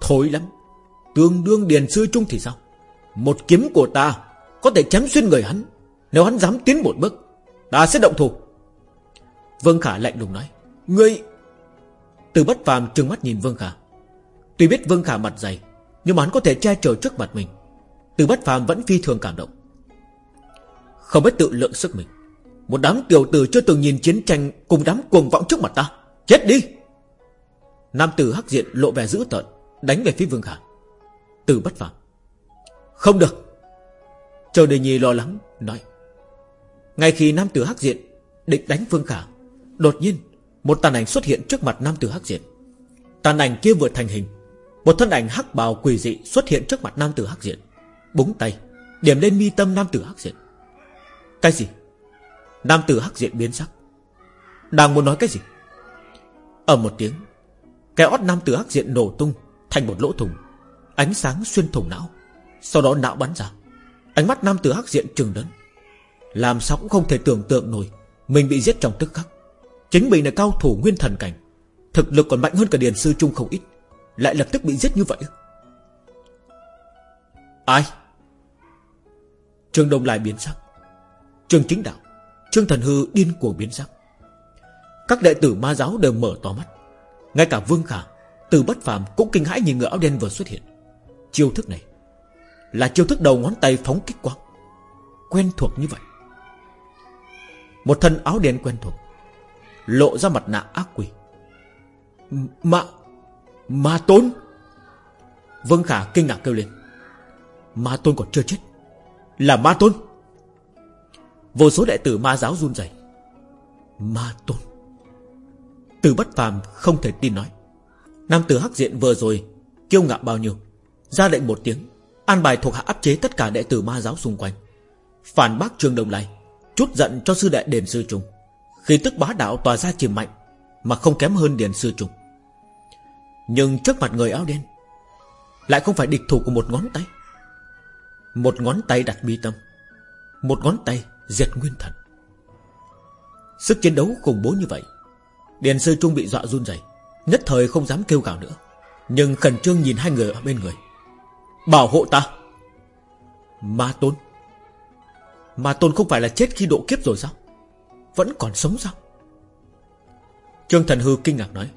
Thối lắm. Tương đương Điền Sư Trung thì sao? Một kiếm của ta Có thể chém xuyên người hắn. Nếu hắn dám tiến một bước, Ta sẽ động thủ. Vương Khả lạnh lùng nói, Ngươi. Từ bất phàm trừng mắt nhìn Vương Khả. Tuy biết Vương Khả mặt dày, Nhưng mà hắn có thể che chở trước mặt mình. Từ bất phàm vẫn phi thường cảm động. Không biết tự lượng sức mình. Một đám tiểu tử chưa từng nhìn chiến tranh Cùng đám cuồng vọng trước mặt ta. Chết đi! Nam tử hắc diện lộ vẻ dữ tợn, Đánh về phía Vương Khả. Từ bất phàm Không được. Châu Đề Nhi lo lắng, nói. Ngay khi Nam tử hắc diện Định đánh phương Khả, Đột nhiên Một tàn ảnh xuất hiện trước mặt Nam tử hắc diện. Tàn ảnh kia vừa thành hình, Một thân ảnh hắc bào quỷ dị xuất hiện trước mặt Nam tử hắc diện, Búng tay, Điểm lên mi tâm Nam tử hắc diện. Cái gì? Nam tử hắc diện biến sắc. Đang muốn nói cái gì? Ở một tiếng, Cái ót nam tử hắc diện nổ tung Thành một lỗ thùng Ánh sáng xuyên thủng não. Sau đó não bắn ra. Ánh mắt nam tử hắc diện trừng lớn. Làm sao cũng không thể tưởng tượng nổi, Mình bị giết trong tức khắc. Chính mình là cao thủ nguyên thần cảnh. Thực lực còn mạnh hơn cả Điền Sư Trung không ít. Lại lập tức bị giết như vậy Ai? Trương Đông lại biến sắc. Trương Chính Đạo, Trương Thần Hư điên cuồng biến sắc. Các đệ tử ma giáo đều mở to mắt. Ngay cả Vương Khả, Từ bất phàm cũng kinh hãi nhìn người áo đen vừa xuất hiện. Chiêu thức này Là chiêu thức đầu ngón tay phóng kích quang, Quen thuộc như vậy. Một thân áo đen quen thuộc, Lộ ra mặt nạ ác quỷ. Ma Ma tôn. Vương Khả kinh ngạc kêu lên. Ma tôn còn chưa chết, Là ma tôn. Vô số đệ tử ma giáo run rẩy. Ma tôn. Từ bất phàm không thể tin nói, Nam tử hắc diện vừa rồi Kiêu ngạo bao nhiêu ra lệnh một tiếng, An bài thuộc hạ áp chế tất cả đệ tử ma giáo xung quanh. Phản bác trương đồng lai, Chút giận cho sư đệ đền sư trung. Khi tức bá đạo tỏa ra chìm mạnh, Mà không kém hơn điền sư trung. Nhưng trước mặt người áo đen, Lại không phải địch thủ của một ngón tay. Một ngón tay đặt bi tâm, Một ngón tay diệt nguyên thần. Sức chiến đấu khủng bố như vậy, Điền sư trung bị dọa run rẩy, Nhất thời không dám kêu gào nữa. Nhưng khẩn trương nhìn hai người ở bên người Bảo hộ ta. Ma tôn. Ma tôn không phải là chết khi độ kiếp rồi sao? Vẫn còn sống sao? Trương Thần Hư kinh ngạc nói.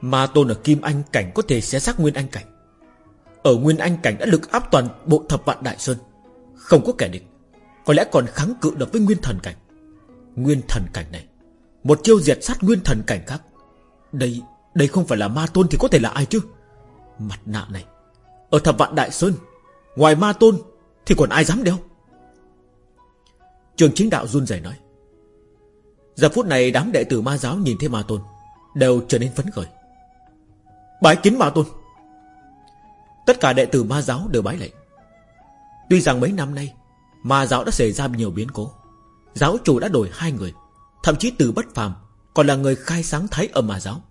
Ma tôn ở Kim Anh Cảnh Có thể xé xác Nguyên Anh Cảnh. Ở Nguyên Anh Cảnh đã lực áp toàn bộ thập vạn Đại Sơn. Không có kẻ địch. Có lẽ còn kháng cự được với Nguyên Thần Cảnh. Nguyên Thần Cảnh này. Một chiêu diệt sát Nguyên Thần Cảnh khác. Đây đây không phải là Ma Tôn thì có thể là ai chứ? Mặt nạ này. Ở thập vạn Đại Sơn, Ngoài Ma Tôn thì còn ai dám đeo? Trường chính đạo run rẩy nói. Giờ phút này đám đệ tử ma giáo nhìn thấy ma tôn Đều trở nên phấn khởi. Bái kính ma tôn. Tất cả đệ tử ma giáo đều bái lệnh Tuy rằng mấy năm nay Ma giáo đã xảy ra nhiều biến cố, Giáo chủ đã đổi hai người, Thậm chí từ bất phàm Còn là người khai sáng thái ở ma giáo.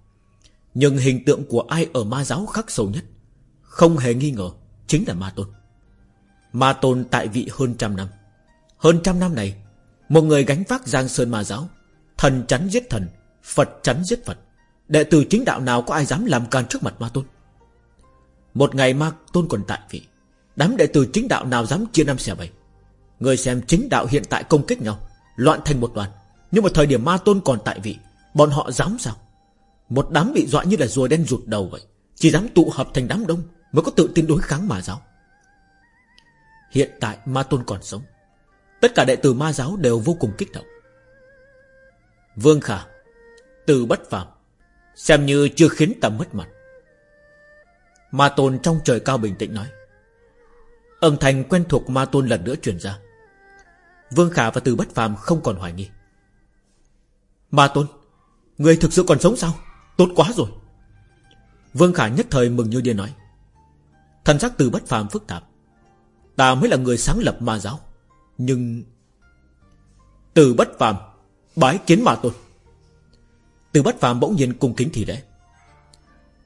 Nhưng hình tượng của ai ở ma giáo khắc sâu nhất? Không hề nghi ngờ, Chính là ma tôn. Ma tôn tại vị hơn trăm năm. Hơn trăm năm này, Một người gánh vác giang sơn ma giáo, Thần chắn giết thần, Phật chắn giết Phật, Đệ tử chính đạo nào có ai dám làm can trước mặt ma tôn? Một ngày ma tôn còn tại vị, Đám đệ tử chính đạo nào dám chia năm xẻ bảy? Người xem chính đạo hiện tại công kích nhau, Loạn thành một đoàn. Nhưng mà thời điểm ma tôn còn tại vị, Bọn họ dám sao? Một đám bị dọa như là rùa đen rụt đầu vậy, Chỉ dám tụ hợp thành đám đông. Mới có tự tin đối kháng ma giáo. Hiện tại ma tôn còn sống. Tất cả đệ tử ma giáo đều vô cùng kích động. Vương Khả, Từ bất phàm, Xem như chưa khiến ta mất mặt. Ma Tôn trong trời cao bình tĩnh nói. Âm thanh quen thuộc Ma Tôn lần nữa truyền ra. Vương Khả và Từ Bất Phàm không còn hoài nghi. Ma Tôn, Người thực sự còn sống sao? Tốt quá rồi. Vương Khả nhất thời mừng như điên nói. Thần sắc Từ Bất Phàm phức tạp. Ta mới là người sáng lập ma giáo, Nhưng Từ Bất Phàm Bái kiến ma tôn. Từ bất phàm bỗng nhiên cung kính thì lễ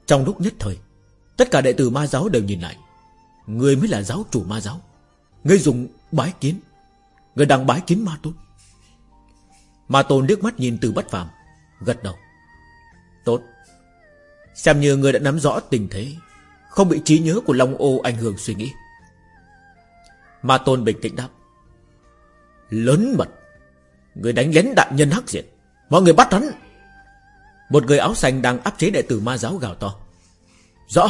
Trong lúc nhất thời, Tất cả đệ tử ma giáo đều nhìn lại. Người mới là giáo chủ ma giáo. Người dùng bái kiến. Người đang bái kiến ma tôn. Ma tôn nước mắt nhìn từ bất phàm, Gật đầu. Tốt. Xem như người đã nắm rõ tình thế không bị trí nhớ của Long ô ảnh hưởng suy nghĩ. Ma tôn bình tĩnh đáp, Lớn mật, Người đánh lén đại nhân hắc diệt, Mọi người bắt hắn. Một người áo xanh đang áp chế đệ tử ma giáo gào to. Rõ.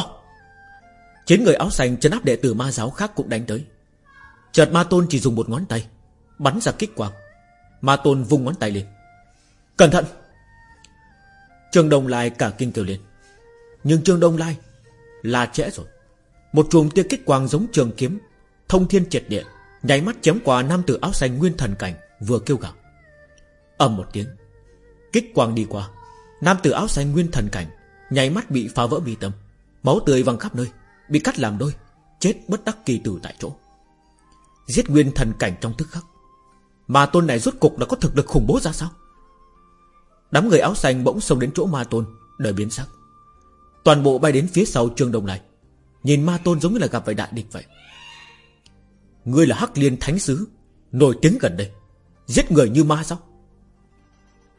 Chín người áo xanh chân áp đệ tử ma giáo khác cũng đánh tới. Chợt ma tôn chỉ dùng một ngón tay, Bắn ra kích quang. Ma tôn vung ngón tay lên. Cẩn thận! Trương Đông Lai cả kinh kêu lên. Nhưng Trương Đông Lai là trễ rồi. Một chùm tia kích quang giống trường kiếm, Thông thiên triệt địa, Nháy mắt chém qua nam tử áo xanh nguyên thần cảnh, Vừa kêu gào. Ầm một tiếng, Kích quang đi qua, Nam tử áo xanh nguyên thần cảnh, Nháy mắt bị phá vỡ bi tâm. Máu tươi văng khắp nơi, Bị cắt làm đôi, Chết bất đắc kỳ tử tại chỗ. Giết nguyên thần cảnh trong tức khắc. Ma tôn này rốt cục đã có thực lực khủng bố ra sao? Đám người áo xanh bỗng xông đến chỗ ma tôn, Đời biến sắc. Toàn bộ bay đến phía sau trường đồng này Nhìn ma tôn giống như là gặp phải đại địch vậy. Ngươi là Hắc Liên Thánh Sứ, Nổi tiếng gần đây. Giết người như ma sao?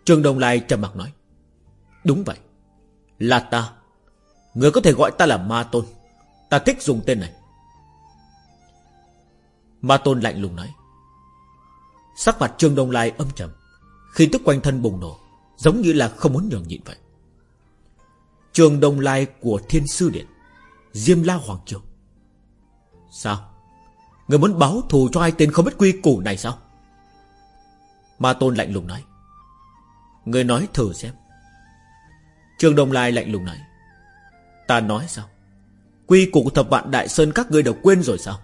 Trương Đông Lai trầm mặc nói. Đúng vậy. Là ta. Người có thể gọi ta là Ma Tôn. Ta thích dùng tên này. Ma Tôn lạnh lùng nói. Sắc mặt Trương Đông Lai âm trầm. Khi tức quanh thân bùng nổ, Giống như là không muốn nhường nhịn vậy. Trường Đông Lai của Thiên Sư Điện, Diêm La Hoàng Triều Sao? Người muốn báo thù cho ai tên không biết quy củ này sao? Ma Tôn lạnh lùng nói. Người nói thử xem. Trường Đông Lai lạnh lùng nói. Ta nói sao? Quy củ thập vạn Đại Sơn các ngươi đều quên rồi sao?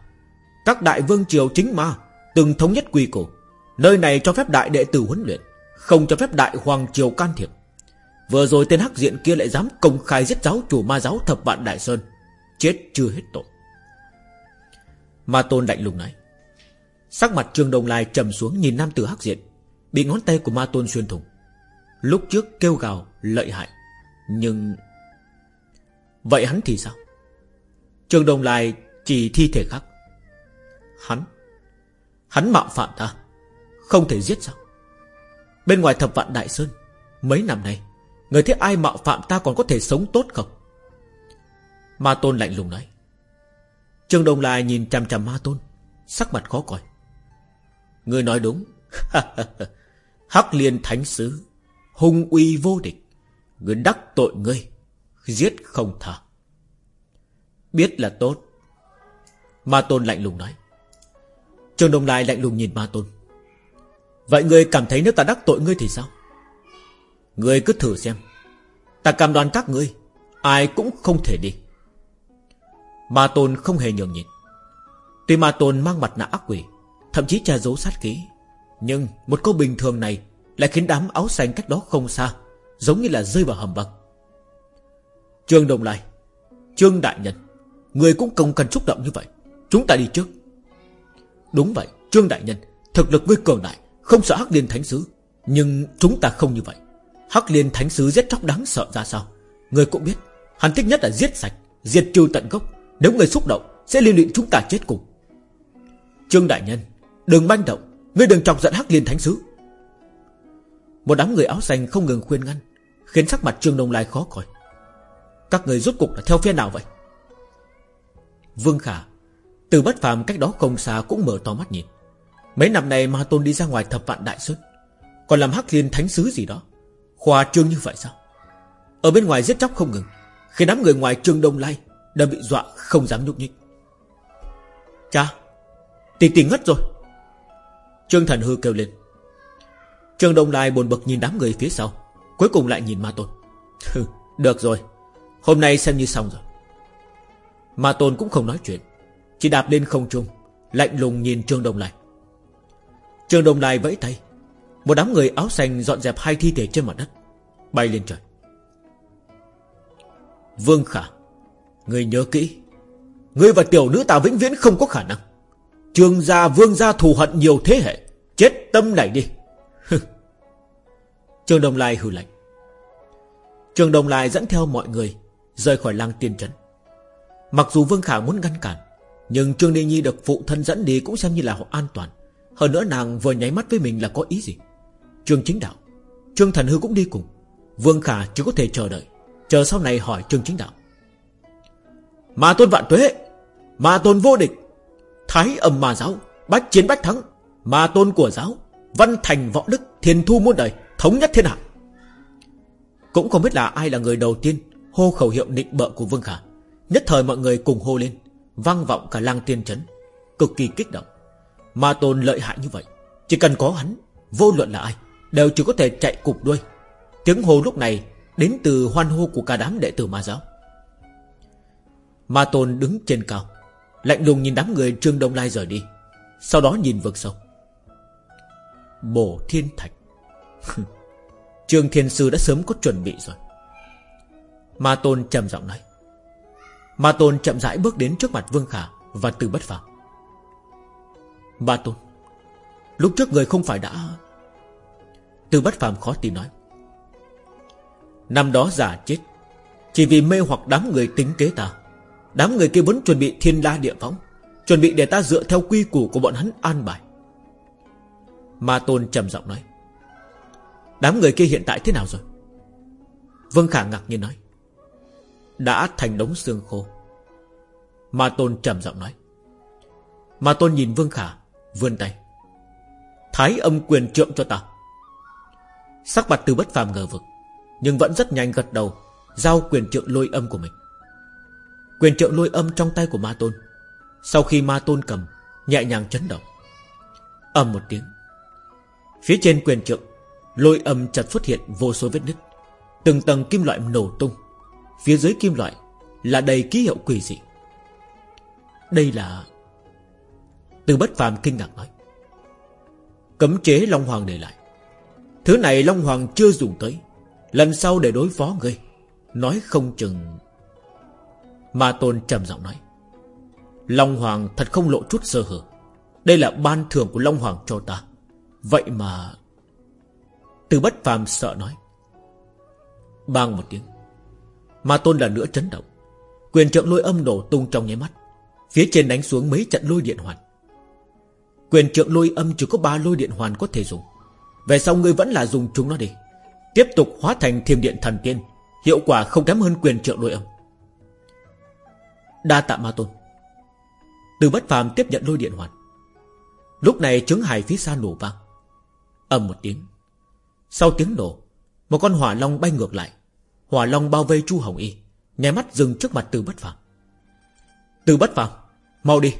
Các đại vương triều chính ma Từng thống nhất quy củ. Nơi này cho phép đại đệ tử huấn luyện, Không cho phép đại hoàng triều can thiệp. Vừa rồi tên hắc diện kia lại dám công khai giết giáo chủ ma giáo thập vạn Đại Sơn. Chết chưa hết tội. Ma Tôn lạnh lùng nói. Sắc mặt Trương Đông Lai trầm xuống nhìn nam tử hắc diện, Bị ngón tay của Ma Tôn xuyên thủng. Lúc trước kêu gào, lợi hại, Nhưng Vậy hắn thì sao? Trương Đông Lai chỉ thi thể khác. Hắn Hắn mạo phạm ta, Không thể giết sao? Bên ngoài thập vạn Đại Sơn, Mấy năm nay Người thấy ai mạo phạm ta còn có thể sống tốt không? Ma Tôn lạnh lùng nói. Trương Đông Lai nhìn chằm chằm Ma Tôn, Sắc mặt khó coi. Người nói đúng. Hắc liên thánh sứ, Hung uy vô địch. Người đắc tội ngươi, Giết không tha. Biết là tốt. Ma Tôn lạnh lùng nói. Trường Đông Lai lạnh lùng nhìn Ma Tôn. Vậy ngươi cảm thấy nếu ta đắc tội ngươi thì sao? Người cứ thử xem. Ta cam đoan các ngươi, Ai cũng không thể đi. Ma Tôn không hề nhường nhịn. Tuy Ma Tôn mang mặt nạ ác quỷ, Thậm chí che giấu sát khí, Nhưng một câu bình thường này Lại khiến đám áo xanh cách đó không xa, Giống như là rơi vào hầm băng. Trương Đồng Lai, Trương Đại Nhân, Người cũng không cần xúc động như vậy. Chúng ta đi trước. Đúng vậy, Trương Đại Nhân, Thực lực ngươi cường đại, Không sợ Hắc Liên Thánh Sứ, Nhưng chúng ta không như vậy. Hắc Liên Thánh Sứ giết chóc đáng sợ ra sao? Người cũng biết, Hắn thích nhất là giết sạch, Diệt trừ tận gốc. Nếu người xúc động, Sẽ liên lụy chúng ta chết cùng. Trương Đại Nhân, Đừng manh động, Ngươi đừng chọc giận Hắc Liên Thánh Sứ. Một đám người áo xanh không ngừng khuyên ngăn, Khiến sắc mặt Trương Đông Lai khó coi. Các người rốt cục là theo phía nào vậy? Vương Khả, Từ bất phàm cách đó không xa cũng mở to mắt nhìn. Mấy năm nay Ma Tôn đi ra ngoài thập vạn đại xuất Còn làm Hắc Liên Thánh Sứ gì đó? Khoa trương như vậy sao? Ở bên ngoài giết chóc không ngừng Khi đám người ngoài Trương Đông Lai Đã bị dọa không dám nhúc nhích. Cha, Tỷ tỷ ngất rồi. Trương Thần Hư kêu lên. Trương Đông Lai buồn bực nhìn đám người phía sau, Cuối cùng lại nhìn Ma Tôn. Được rồi, Hôm nay xem như xong rồi. Ma Tôn cũng không nói chuyện, Chỉ đạp lên không trung, Lạnh lùng nhìn Trương Đông Lai. Trương Đông Lai vẫy tay một đám người áo xanh dọn dẹp hai thi thể trên mặt đất, Bay lên trời. Vương Khả, Người nhớ kỹ Ngươi và tiểu nữ ta vĩnh viễn không có khả năng. Trường gia, vương gia thù hận nhiều thế hệ, Chết tâm này đi. Trường Đông Lai hừ lạnh. Trường Đông Lai dẫn theo mọi người Rời khỏi lang tiên trấn. Mặc dù Vương Khả muốn ngăn cản, Nhưng Trương Ninh Nhi được phụ thân dẫn đi Cũng xem như là họ an toàn. Hơn nữa nàng vừa nháy mắt với mình là có ý gì? Trương Chính Đạo. Trương Thần Hư cũng đi cùng. Vương Khả chỉ có thể chờ đợi, Chờ sau này hỏi Trương Chính Đạo. Mà tôn vạn tuế Mà tôn vô địch, Thái âm mà giáo, Bách chiến bách thắng Mà tôn của giáo, Văn thành võ đức Thiền thu muôn đời, Thống nhất thiên hạ. Cũng không biết là ai là người đầu tiên Hô khẩu hiệu nịnh bợ của Vương Khả. Nhất thời mọi người cùng hô lên, Vang vọng cả lang tiên trấn, Cực kỳ kích động. Ma tôn lợi hại như vậy, Chỉ cần có hắn, Vô luận là ai Đều chỉ có thể chạy cục đuôi. Tiếng hô lúc này Đến từ hoan hô của cả đám đệ tử ma giáo. Ma tôn đứng trên cao, Lạnh lùng nhìn đám người Trương Đông Lai rời đi, Sau đó nhìn vực sâu. Bổ thiên thạch. Trương Thiên Sư đã sớm có chuẩn bị rồi. Ma Tôn trầm giọng nói. Ma Tôn chậm rãi bước đến trước mặt Vương Khả Và từ bất phàm. Ma Tôn, Lúc trước người không phải đã từ bất phàm khó tin nói. Năm đó giả chết, Chỉ vì mê hoặc đám người tính kế ta. Đám người kia vẫn chuẩn bị thiên la địa phóng Chuẩn bị để ta dựa theo quy củ của bọn hắn an bài. Ma Tôn trầm giọng nói, Đám người kia hiện tại thế nào rồi? Vương Khả ngạc nhiên nói, Đã thành đống xương khô. Ma Tôn trầm giọng nói. Ma Tôn nhìn Vương Khả Vươn tay, Thái âm quyền trượng cho ta. Sắc mặt từ bất phàm ngờ vực, Nhưng vẫn rất nhanh gật đầu, Giao quyền trượng lôi âm của mình. Quyền trượng lôi âm trong tay của Ma Tôn. Sau khi Ma Tôn cầm, Nhẹ nhàng chấn động. Âm một tiếng, Phía trên quyền trượng, Lôi âm chật xuất hiện vô số vết nứt, Từng tầng kim loại nổ tung. Phía dưới kim loại Là đầy ký hiệu quỷ dị. Đây là Từ bất phàm kinh ngạc nói. Cấm chế Long Hoàng để lại. Thứ này Long Hoàng chưa dùng tới. Lần sau để đối phó ngươi, Nói không chừng. Ma Tôn trầm giọng nói. Long Hoàng thật không lộ chút sơ hở. Đây là ban thưởng của Long Hoàng cho ta. Vậy mà, Từ bất phàm sợ nói. Bang một tiếng. Ma Tôn là nữa chấn động. Quyền trượng lôi âm nổ tung trong nháy mắt. Phía trên đánh xuống mấy trận lôi điện hoàn. Quyền trượng lôi âm chỉ có ba lôi điện hoàn có thể dùng. Về sau ngươi vẫn là dùng chúng nó đi. Tiếp tục hóa thành thiềm điện thần tiên Hiệu quả không kém hơn quyền trượng lôi âm. Đa tạ ma tôn. Từ bất phàm tiếp nhận lôi điện hoàn. Lúc này trứng hải phía xa nổ vang. Ầm một tiếng. Sau tiếng nổ Một con hỏa long bay ngược lại. Hỏa long bao vây Chu Hồng Y Nháy mắt dừng trước mặt từ bất phàm. Từ bất phàm Mau đi.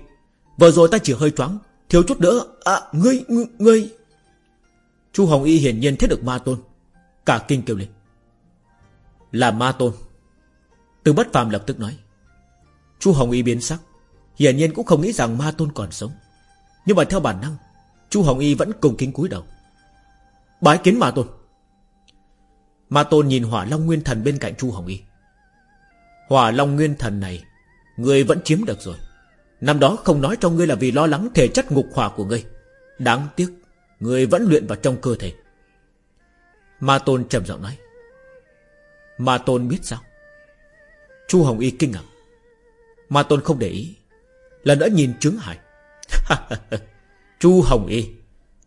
Vừa rồi ta chỉ hơi choáng Thiếu chút nữa. À ngươi ngươi, ngươi. Chu Hồng Y hiển nhiên thấy được ma tôn. Cả kinh kêu lên. Là ma tôn. Từ bất phàm lập tức nói. Chu Hồng Y biến sắc. Hiển nhiên cũng không nghĩ rằng ma tôn còn sống. Nhưng mà theo bản năng, Chu Hồng Y vẫn cùng kính cúi đầu. Bái kiến ma tôn. Ma tôn nhìn hỏa long nguyên thần bên cạnh Chu Hồng Y. Hỏa long nguyên thần này, ngươi vẫn chiếm được rồi. Năm đó không nói cho ngươi là vì lo lắng thể chất ngục hỏa của ngươi. Đáng tiếc người vẫn luyện vào trong cơ thể. Ma tôn trầm giọng nói. Ma tôn biết sao? Chu Hồng Y kinh ngạc. Ma tôn không để ý. Lần nữa nhìn Trướng hải Chu Hồng Y,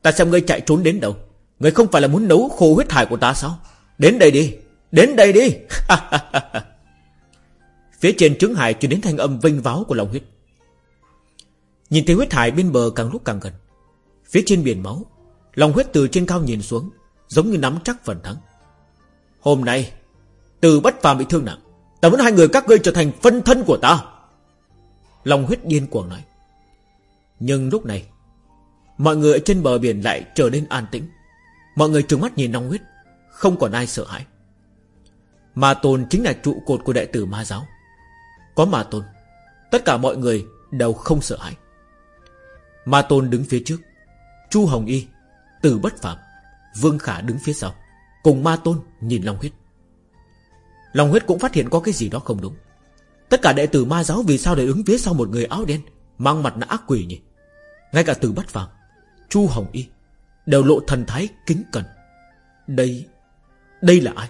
Ta xem ngươi chạy trốn đến đâu? Ngươi không phải là muốn nấu khô huyết hải của ta sao? Đến đây đi, Đến đây đi. Phía trên Trướng hải truyền đến thanh âm vinh váo của lòng huyết. Nhìn thấy huyết hải bên bờ càng lúc càng gần. Phía trên biển máu Lòng huyết từ trên cao nhìn xuống, Giống như nắm chắc phần thắng. Hôm nay, Từ bất phàm bị thương nặng, Ta muốn hai người các ngươi trở thành phân thân của ta. Lòng huyết điên cuồng nói. Nhưng lúc này, Mọi người ở trên bờ biển lại trở nên an tĩnh. Mọi người trừng mắt nhìn Long huyết, Không còn ai sợ hãi. Ma tôn chính là trụ cột của đệ tử ma giáo. Có ma tôn, Tất cả mọi người đều không sợ hãi. Ma tôn đứng phía trước, Chu Hồng Y từ bất phạm, Vương Khả đứng phía sau, Cùng ma tôn nhìn Long huyết. Long huyết cũng phát hiện có cái gì đó không đúng. Tất cả đệ tử ma giáo vì sao lại đứng phía sau một người áo đen, Mang mặt nạ ác quỷ nhỉ? Ngay cả từ bất phạm, Chu Hồng Y Đều lộ thần thái kính cẩn. Đây Đây là ai?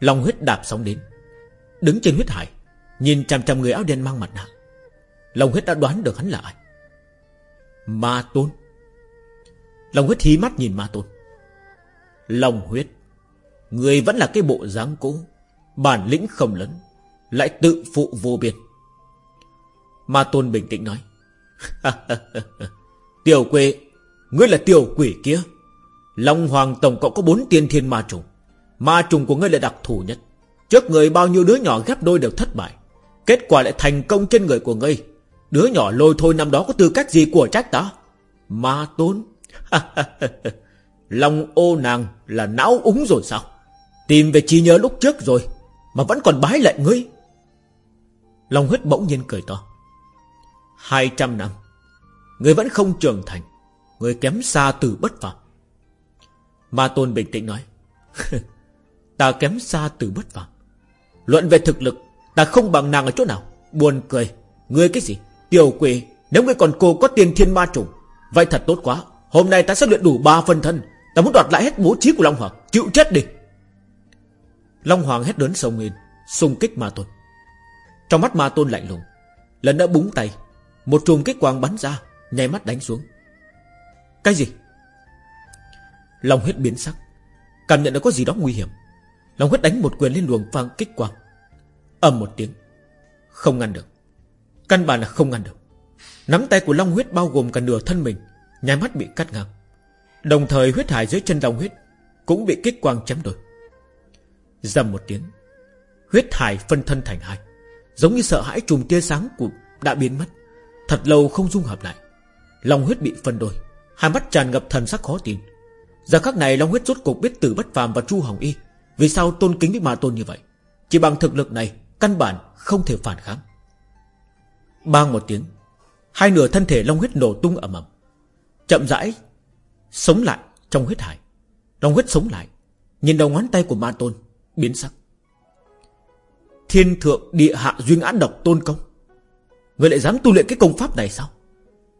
Long huyết đạp sóng đến, Đứng trên huyết hải, Nhìn chằm chằm người áo đen mang mặt nạ. Long huyết đã đoán được hắn là ai. Ma tôn. Long huyết hí mắt nhìn ma tôn. Long huyết, Người vẫn là cái bộ dáng cũ, Bản lĩnh không lớn, Lại tự phụ vô biên. Ma tôn bình tĩnh nói, Tiểu quê Ngươi là tiểu quỷ kia. Long hoàng tổng cộng có bốn tiên thiên ma trùng. Ma trùng của ngươi là đặc thù nhất. Trước người bao nhiêu đứa nhỏ ghép đôi đều thất bại. Kết quả lại thành công trên người của ngươi. Đứa nhỏ lôi thôi năm đó có tư cách gì của trách ta? Ma tôn Long ô nàng là não úng rồi sao? Tìm về trí nhớ lúc trước rồi, Mà vẫn còn bái lại ngươi. Long huyết bỗng nhiên cười to. Hai trăm năm, Ngươi vẫn không trưởng thành, Ngươi kém xa từ bất phàm. Ma tôn bình tĩnh nói, Ta kém xa từ bất phàm. Luận về thực lực, Ta không bằng nàng ở chỗ nào. Buồn cười, Ngươi cái gì? Tiểu quỷ, Nếu ngươi còn cô có tiền thiên ma trùng, Vậy thật tốt quá. Hôm nay ta sẽ luyện đủ ba phân thân. Ta muốn đoạt lại hết bố trí của Long Hoàng. Chịu chết đi. Long Hoàng hét lớn sông lên, Xung kích ma tôn. Trong mắt ma tôn lạnh lùng, Lần đã búng tay. Một chùm kích quang bắn ra Nhảy mắt đánh xuống. Cái gì? Long huyết biến sắc. Cảm nhận được có gì đó nguy hiểm. Long huyết đánh một quyền lên luồng phang kích quang. Ầm một tiếng. Không ngăn được. Căn bản là không ngăn được. Nắm tay của Long huyết bao gồm cả nửa thân mình. Nhai mắt bị cắt ngang. Đồng thời huyết hải dưới chân Long huyết Cũng bị kích quang chém đôi. Dầm một tiếng, Huyết hải phân thân thành hai, Giống như sợ hãi trùm tia sáng của đã biến mất, Thật lâu không dung hợp lại. Long huyết bị phân đôi, Hai mắt tràn ngập thần sắc khó tin. Giờ khắc này Long huyết rốt cục biết từ bất phàm và Chu Hồng Y, Vì sao tôn kính với ma tôn như vậy? Chỉ bằng thực lực này, Căn bản không thể phản kháng. Bang một tiếng, Hai nửa thân thể Long huyết nổ tung ầm ầm. Chậm rãi Sống lại trong huyết hải. Long huyết sống lại, Nhìn đầu ngón tay của ma tôn Biến sắc. Thiên thượng địa hạ duyên án độc tôn công. Người lại dám tu luyện cái công pháp này sao?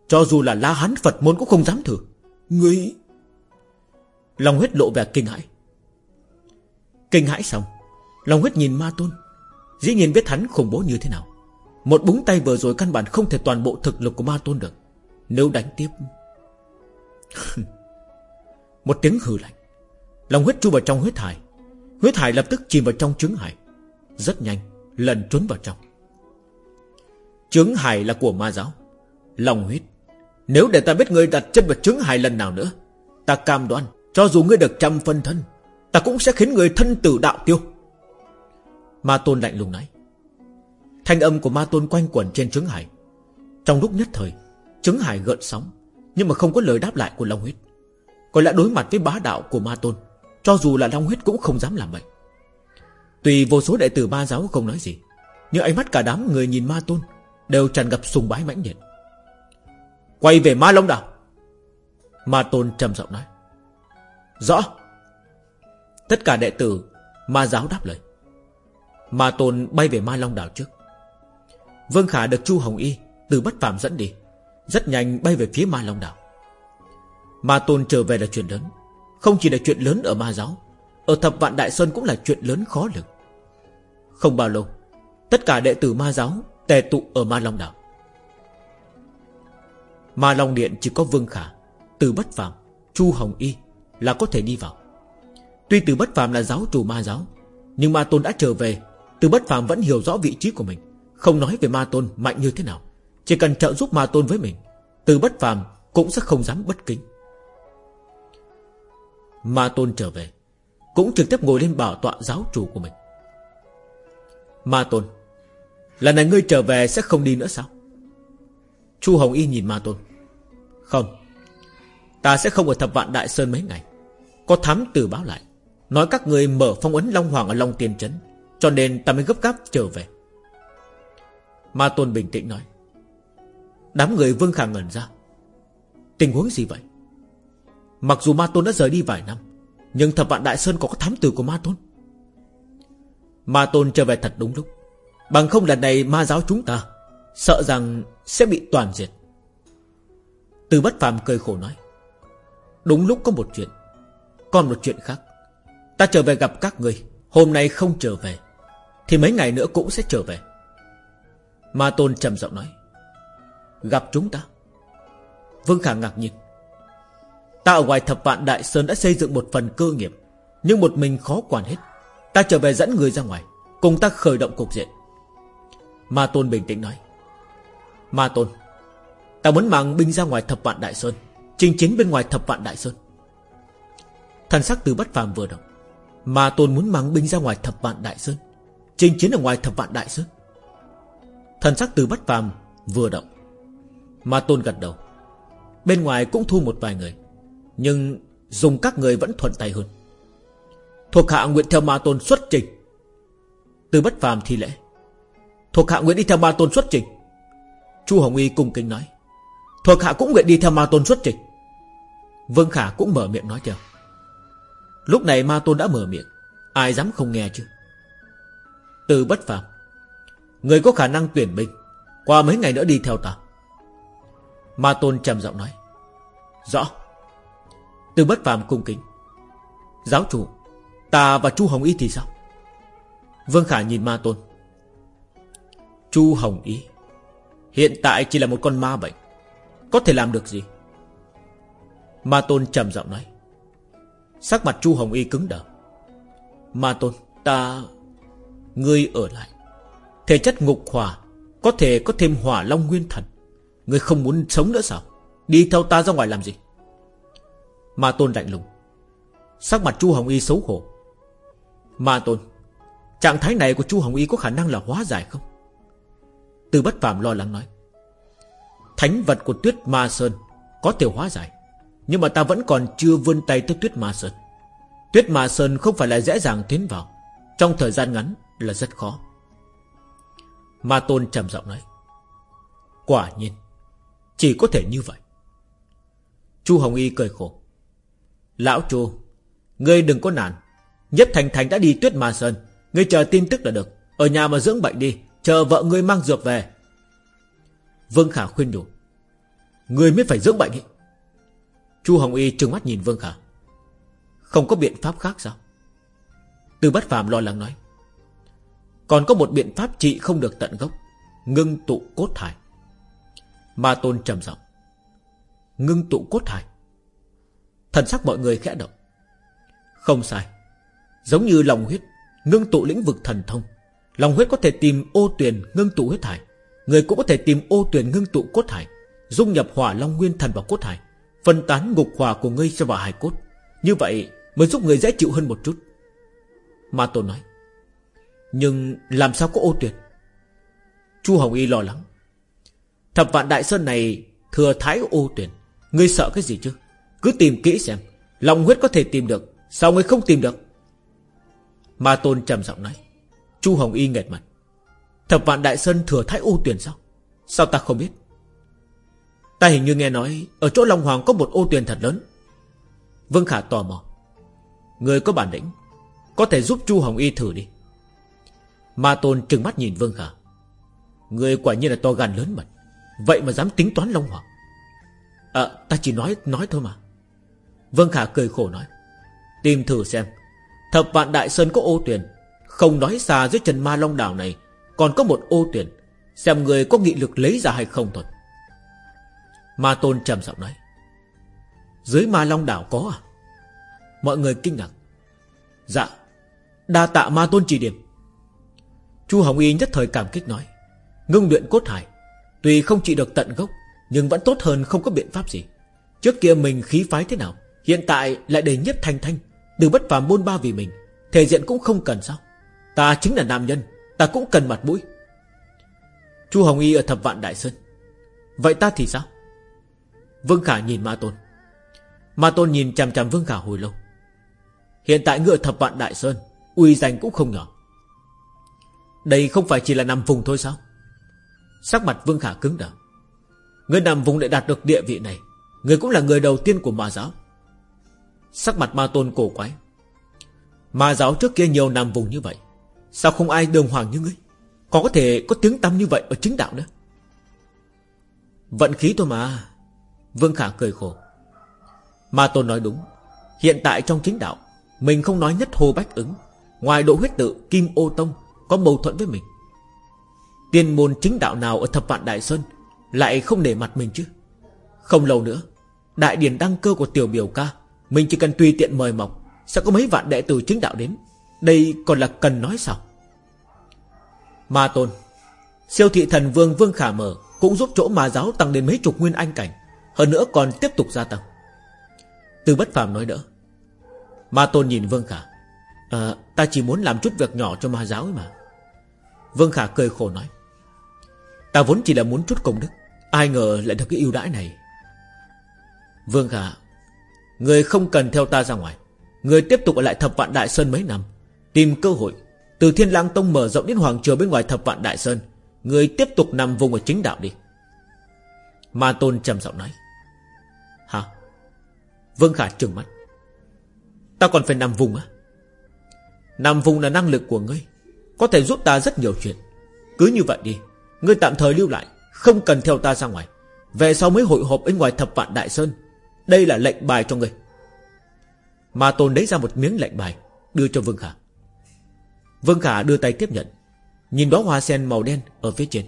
Cho dù là la hán, Phật môn cũng không dám thử. Người Long huyết lộ vẻ kinh hãi. Kinh hãi xong Long huyết nhìn ma tôn, Dĩ nhiên biết hắn khủng bố như thế nào. Một búng tay vừa rồi căn bản không thể toàn bộ thực lực của ma tôn được. Nếu đánh tiếp Một tiếng hừ lạnh. Lòng huyết chui vào trong huyết hải. Huyết hải lập tức chìm vào trong trứng hải. Rất nhanh lần trốn vào trong. Trứng hải là của ma giáo. Lòng huyết. Nếu để ta biết ngươi đặt chân vào trứng hải lần nào nữa, Ta cam đoan, Cho dù ngươi được trăm phân thân, Ta cũng sẽ khiến người thân tử đạo tiêu. Ma Tôn lạnh lùng nói. Thanh âm của Ma Tôn quanh quẩn trên trứng hải. Trong lúc nhất thời, Trứng hải gợn sóng. Nhưng mà không có lời đáp lại của Long Huyết. Còn lại đối mặt với bá đạo của Ma Tôn, Cho dù là Long Huyết cũng không dám làm vậy. Tùy vô số đệ tử ma giáo không nói gì, Nhưng ánh mắt cả đám người nhìn Ma Tôn Đều tràn ngập sùng bái mãnh liệt. Quay về Ma Long Đảo. Ma Tôn trầm giọng nói. Rõ. Tất cả đệ tử Ma giáo đáp lời. Ma Tôn bay về Ma Long Đảo trước. Vương Khả được Chu Hồng Y Từ bất phàm dẫn đi. Rất nhanh bay về phía Ma Long Đảo. Ma Tôn trở về là chuyện lớn, Không chỉ là chuyện lớn ở Ma Giáo, Ở Thập Vạn Đại Sơn cũng là chuyện lớn khó lường. Không bao lâu, Tất cả đệ tử Ma Giáo Tề tụ ở Ma Long Đảo. Ma Long Điện chỉ có Vương Khả, Từ bất phàm, Chu Hồng Y là có thể đi vào. Tuy từ bất phàm là giáo chủ ma giáo, Nhưng ma tôn đã trở về, Từ bất phàm vẫn hiểu rõ vị trí của mình, Không nói về ma tôn mạnh như thế nào. Chỉ cần trợ giúp ma tôn với mình, Từ bất phàm cũng sẽ không dám bất kính. Ma tôn trở về, Cũng trực tiếp ngồi lên bảo tọa giáo chủ của mình. Ma tôn, Lần này ngươi trở về sẽ không đi nữa sao? Chu Hồng Y nhìn Ma tôn. Không, Ta sẽ không ở thập vạn Đại Sơn mấy ngày. Có thám tử báo lại, Nói các người mở phong ấn Long Hoàng ở Long Tiên Trấn, Cho nên ta mới gấp gáp trở về. Ma Tôn bình tĩnh nói. Đám người Vương Khả ngẩn ra. Tình huống gì vậy? Mặc dù Ma Tôn đã rời đi vài năm, Nhưng thập vạn Đại Sơn có thám tử của Ma Tôn. Ma Tôn trở về thật đúng lúc. Bằng không lần này ma giáo chúng ta, Sợ rằng sẽ bị toàn diệt. Từ bất phàm cười khổ nói, Đúng lúc có một chuyện, Còn một chuyện khác. Ta trở về gặp các người, Hôm nay không trở về, Thì mấy ngày nữa cũng sẽ trở về. Ma Tôn trầm giọng nói Gặp chúng ta. Vương Khả ngạc nhiên. Ta ở ngoài thập vạn Đại Sơn đã xây dựng một phần cơ nghiệp, Nhưng một mình khó quản hết. Ta trở về dẫn người ra ngoài, Cùng ta khởi động cục diện. Ma Tôn bình tĩnh nói. Ma Tôn, Ta muốn mang binh ra ngoài thập vạn Đại Sơn Trình chiến bên ngoài thập vạn Đại Sơn. Thần sắc từ bất phàm vừa động. Ma Tôn muốn mang binh ra ngoài thập vạn Đại Sơn Trình chiến ở ngoài thập vạn Đại Sơn. Thần sắc từ bất phàm vừa động. Ma Tôn gật đầu. Bên ngoài cũng thu một vài người, Nhưng dùng các người vẫn thuận tay hơn. Thuộc hạ nguyện theo Ma Tôn xuất trình. Từ bất phàm thi lễ. Thuộc hạ nguyện đi theo Ma Tôn xuất trình. Chu Hồng Y cung kính nói. Thuộc hạ cũng nguyện đi theo Ma Tôn xuất trình. Vương Khả cũng mở miệng nói theo. Lúc này Ma Tôn đã mở miệng. Ai dám không nghe chứ? Từ bất phàm. Người có khả năng tuyển binh, Qua mấy ngày nữa đi theo ta. Ma Tôn trầm giọng nói. Rõ. Từ bất phàm cung kính. Giáo chủ, Ta và Chu Hồng Y thì sao? Vương Khả nhìn Ma Tôn. Chu Hồng Y, Hiện tại chỉ là một con ma bệnh. Có thể làm được gì? Ma Tôn trầm giọng nói. Sắc mặt Chu Hồng Y cứng đờ. Ma Tôn, Ta, Ngươi ở lại. Thể chất ngục hỏa Có thể có thêm hỏa long nguyên thần. Ngươi không muốn sống nữa sao? Đi theo ta ra ngoài làm gì? Ma Tôn lạnh lùng. Sắc mặt Chu Hồng Y xấu hổ. Ma Tôn, Trạng thái này của Chu Hồng Y có khả năng là hóa giải không? Từ bất phàm lo lắng nói. Thánh vật của tuyết ma sơn Có thể hóa giải, Nhưng mà ta vẫn còn chưa vươn tay tới tuyết ma sơn. Tuyết ma sơn không phải là dễ dàng tiến vào, Trong thời gian ngắn là rất khó. Ma tôn trầm giọng nói. Quả nhiên chỉ có thể như vậy. Chu Hồng Y cười khổ. Lão Chu, Ngươi đừng có nản. Nhất Thành Thành đã đi tuyết ma sơn. Ngươi chờ tin tức là được. Ở nhà mà dưỡng bệnh đi. Chờ vợ ngươi mang dược về. Vương Khả khuyên đủ. Ngươi mới phải dưỡng bệnh ấy. Chu Hồng Y trừng mắt nhìn Vương Khả. Không có biện pháp khác sao? Từ bất phàm lo lắng nói. Còn có một biện pháp trị không được tận gốc. Ngưng tụ cốt thải. Ma Tôn trầm giọng. Ngưng tụ cốt hải. Thần sắc mọi người khẽ động. Không sai. Giống như lòng huyết Ngưng tụ lĩnh vực thần thông. Lòng huyết có thể tìm ô tuyền ngưng tụ huyết hải. Người cũng có thể tìm ô tuyển ngưng tụ cốt hải. Dung nhập hỏa long nguyên thần vào cốt hải, Phân tán ngục hỏa của ngươi cho vào hải cốt. Như vậy mới giúp người dễ chịu hơn một chút. Ma Tôn nói. Nhưng làm sao có ô tuyển Chu Hồng Y lo lắng. Thập vạn đại sơn này, Thừa thái ô tuyển. Ngươi sợ cái gì chứ? Cứ tìm kỹ xem. Lòng huyết có thể tìm được. Sao ngươi không tìm được? Ma Tôn trầm giọng nói. Chu Hồng Y nghẹt mặt. Thập vạn đại sơn thừa thái ô tuyển sao? Sao ta không biết? Ta hình như nghe nói, Ở chỗ Long Hoàng có một ô tuyển thật lớn. Vương Khả tò mò. Người có bản lĩnh. Có thể giúp Chu Hồng Y thử đi. Ma Tôn trừng mắt nhìn Vương Khả. Người quả nhiên là to gan lớn mật. Vậy mà dám tính toán Long Hoàng. À ta chỉ nói nói thôi mà. Vương Khả cười khổ nói, Tìm thử xem, Thập vạn đại sơn có ô tuyển, Không nói xa dưới chân ma long đảo này, Còn có một ô tuyển, Xem người có nghị lực lấy ra hay không thôi. Ma tôn trầm giọng nói, Dưới ma long đảo có à? Mọi người kinh ngạc. Dạ Đa tạ ma tôn chỉ điểm. Chu Hồng Y nhất thời cảm kích nói, Ngưng luyện cốt hải Tuy không trị được tận gốc, Nhưng vẫn tốt hơn không có biện pháp gì. Trước kia mình khí phái thế nào, Hiện tại lại đầy nhất thanh thanh, Từ bất phàm môn ba vì mình, Thể diện cũng không cần sao? Ta chính là nam nhân, Ta cũng cần mặt mũi. Chu Hồng Y ở thập vạn Đại Sơn. Vậy ta thì sao? Vương Khả nhìn Ma Tôn. Ma Tôn nhìn chằm chằm Vương Khả hồi lâu. Hiện tại ngựa thập vạn Đại Sơn, Uy danh cũng không nhỏ. Đây không phải chỉ là nằm vùng thôi sao? Sắc mặt Vương Khả cứng đờ. Người nằm vùng để đạt được địa vị này, Người cũng là người đầu tiên của ma giáo. Sắc mặt ma tôn cổ quái. Ma giáo trước kia nhiều nằm vùng như vậy, Sao không ai đường hoàng như ngươi? Còn có thể có tiếng tăm như vậy ở chính đạo nữa. Vận khí thôi mà. Vương Khả cười khổ. Ma tôn nói đúng. Hiện tại trong chính đạo, Mình không nói nhất hồ bách ứng. Ngoài độ huyết tự Kim ô tông Có mâu thuẫn với mình. Tiên môn chính đạo nào ở thập vạn Đại Sơn Lại không để mặt mình chứ? Không lâu nữa Đại điển đăng cơ của tiểu biểu ca Mình chỉ cần tùy tiện mời mọc Sẽ có mấy vạn đệ tử chính đạo đến. Đây còn là cần nói sao? Ma tôn Siêu thị thần vương Vương Khả Mở Cũng giúp chỗ ma giáo tăng đến mấy chục nguyên anh cảnh Hơn nữa còn tiếp tục gia tăng. Từ bất phàm nói đỡ. Ma tôn nhìn Vương Khả. À, Ta chỉ muốn làm chút việc nhỏ cho ma giáo ấy mà. Vương Khả cười khổ nói. Ta vốn chỉ là muốn chút công đức. Ai ngờ lại được cái ưu đãi này. Vương Khả, Người không cần theo ta ra ngoài. Người tiếp tục ở lại thập vạn Đại Sơn mấy năm. Tìm cơ hội. Từ Thiên lang Tông mở rộng đến Hoàng Triều bên ngoài thập vạn Đại Sơn. Người tiếp tục nằm vùng ở chính đạo đi. Ma Tôn trầm giọng nói. Hả? Vương Khả trừng mắt. Ta còn phải nằm vùng á? Nằm vùng là năng lực của ngươi. Có thể giúp ta rất nhiều chuyện. Cứ như vậy đi. Ngươi tạm thời lưu lại, Không cần theo ta ra ngoài. Về sau mới hội họp ở ngoài thập vạn Đại Sơn. Đây là lệnh bài cho ngươi. Ma Tôn lấy ra một miếng lệnh bài, Đưa cho Vương Khả. Vương Khả đưa tay tiếp nhận, Nhìn đó hoa sen màu đen ở phía trên.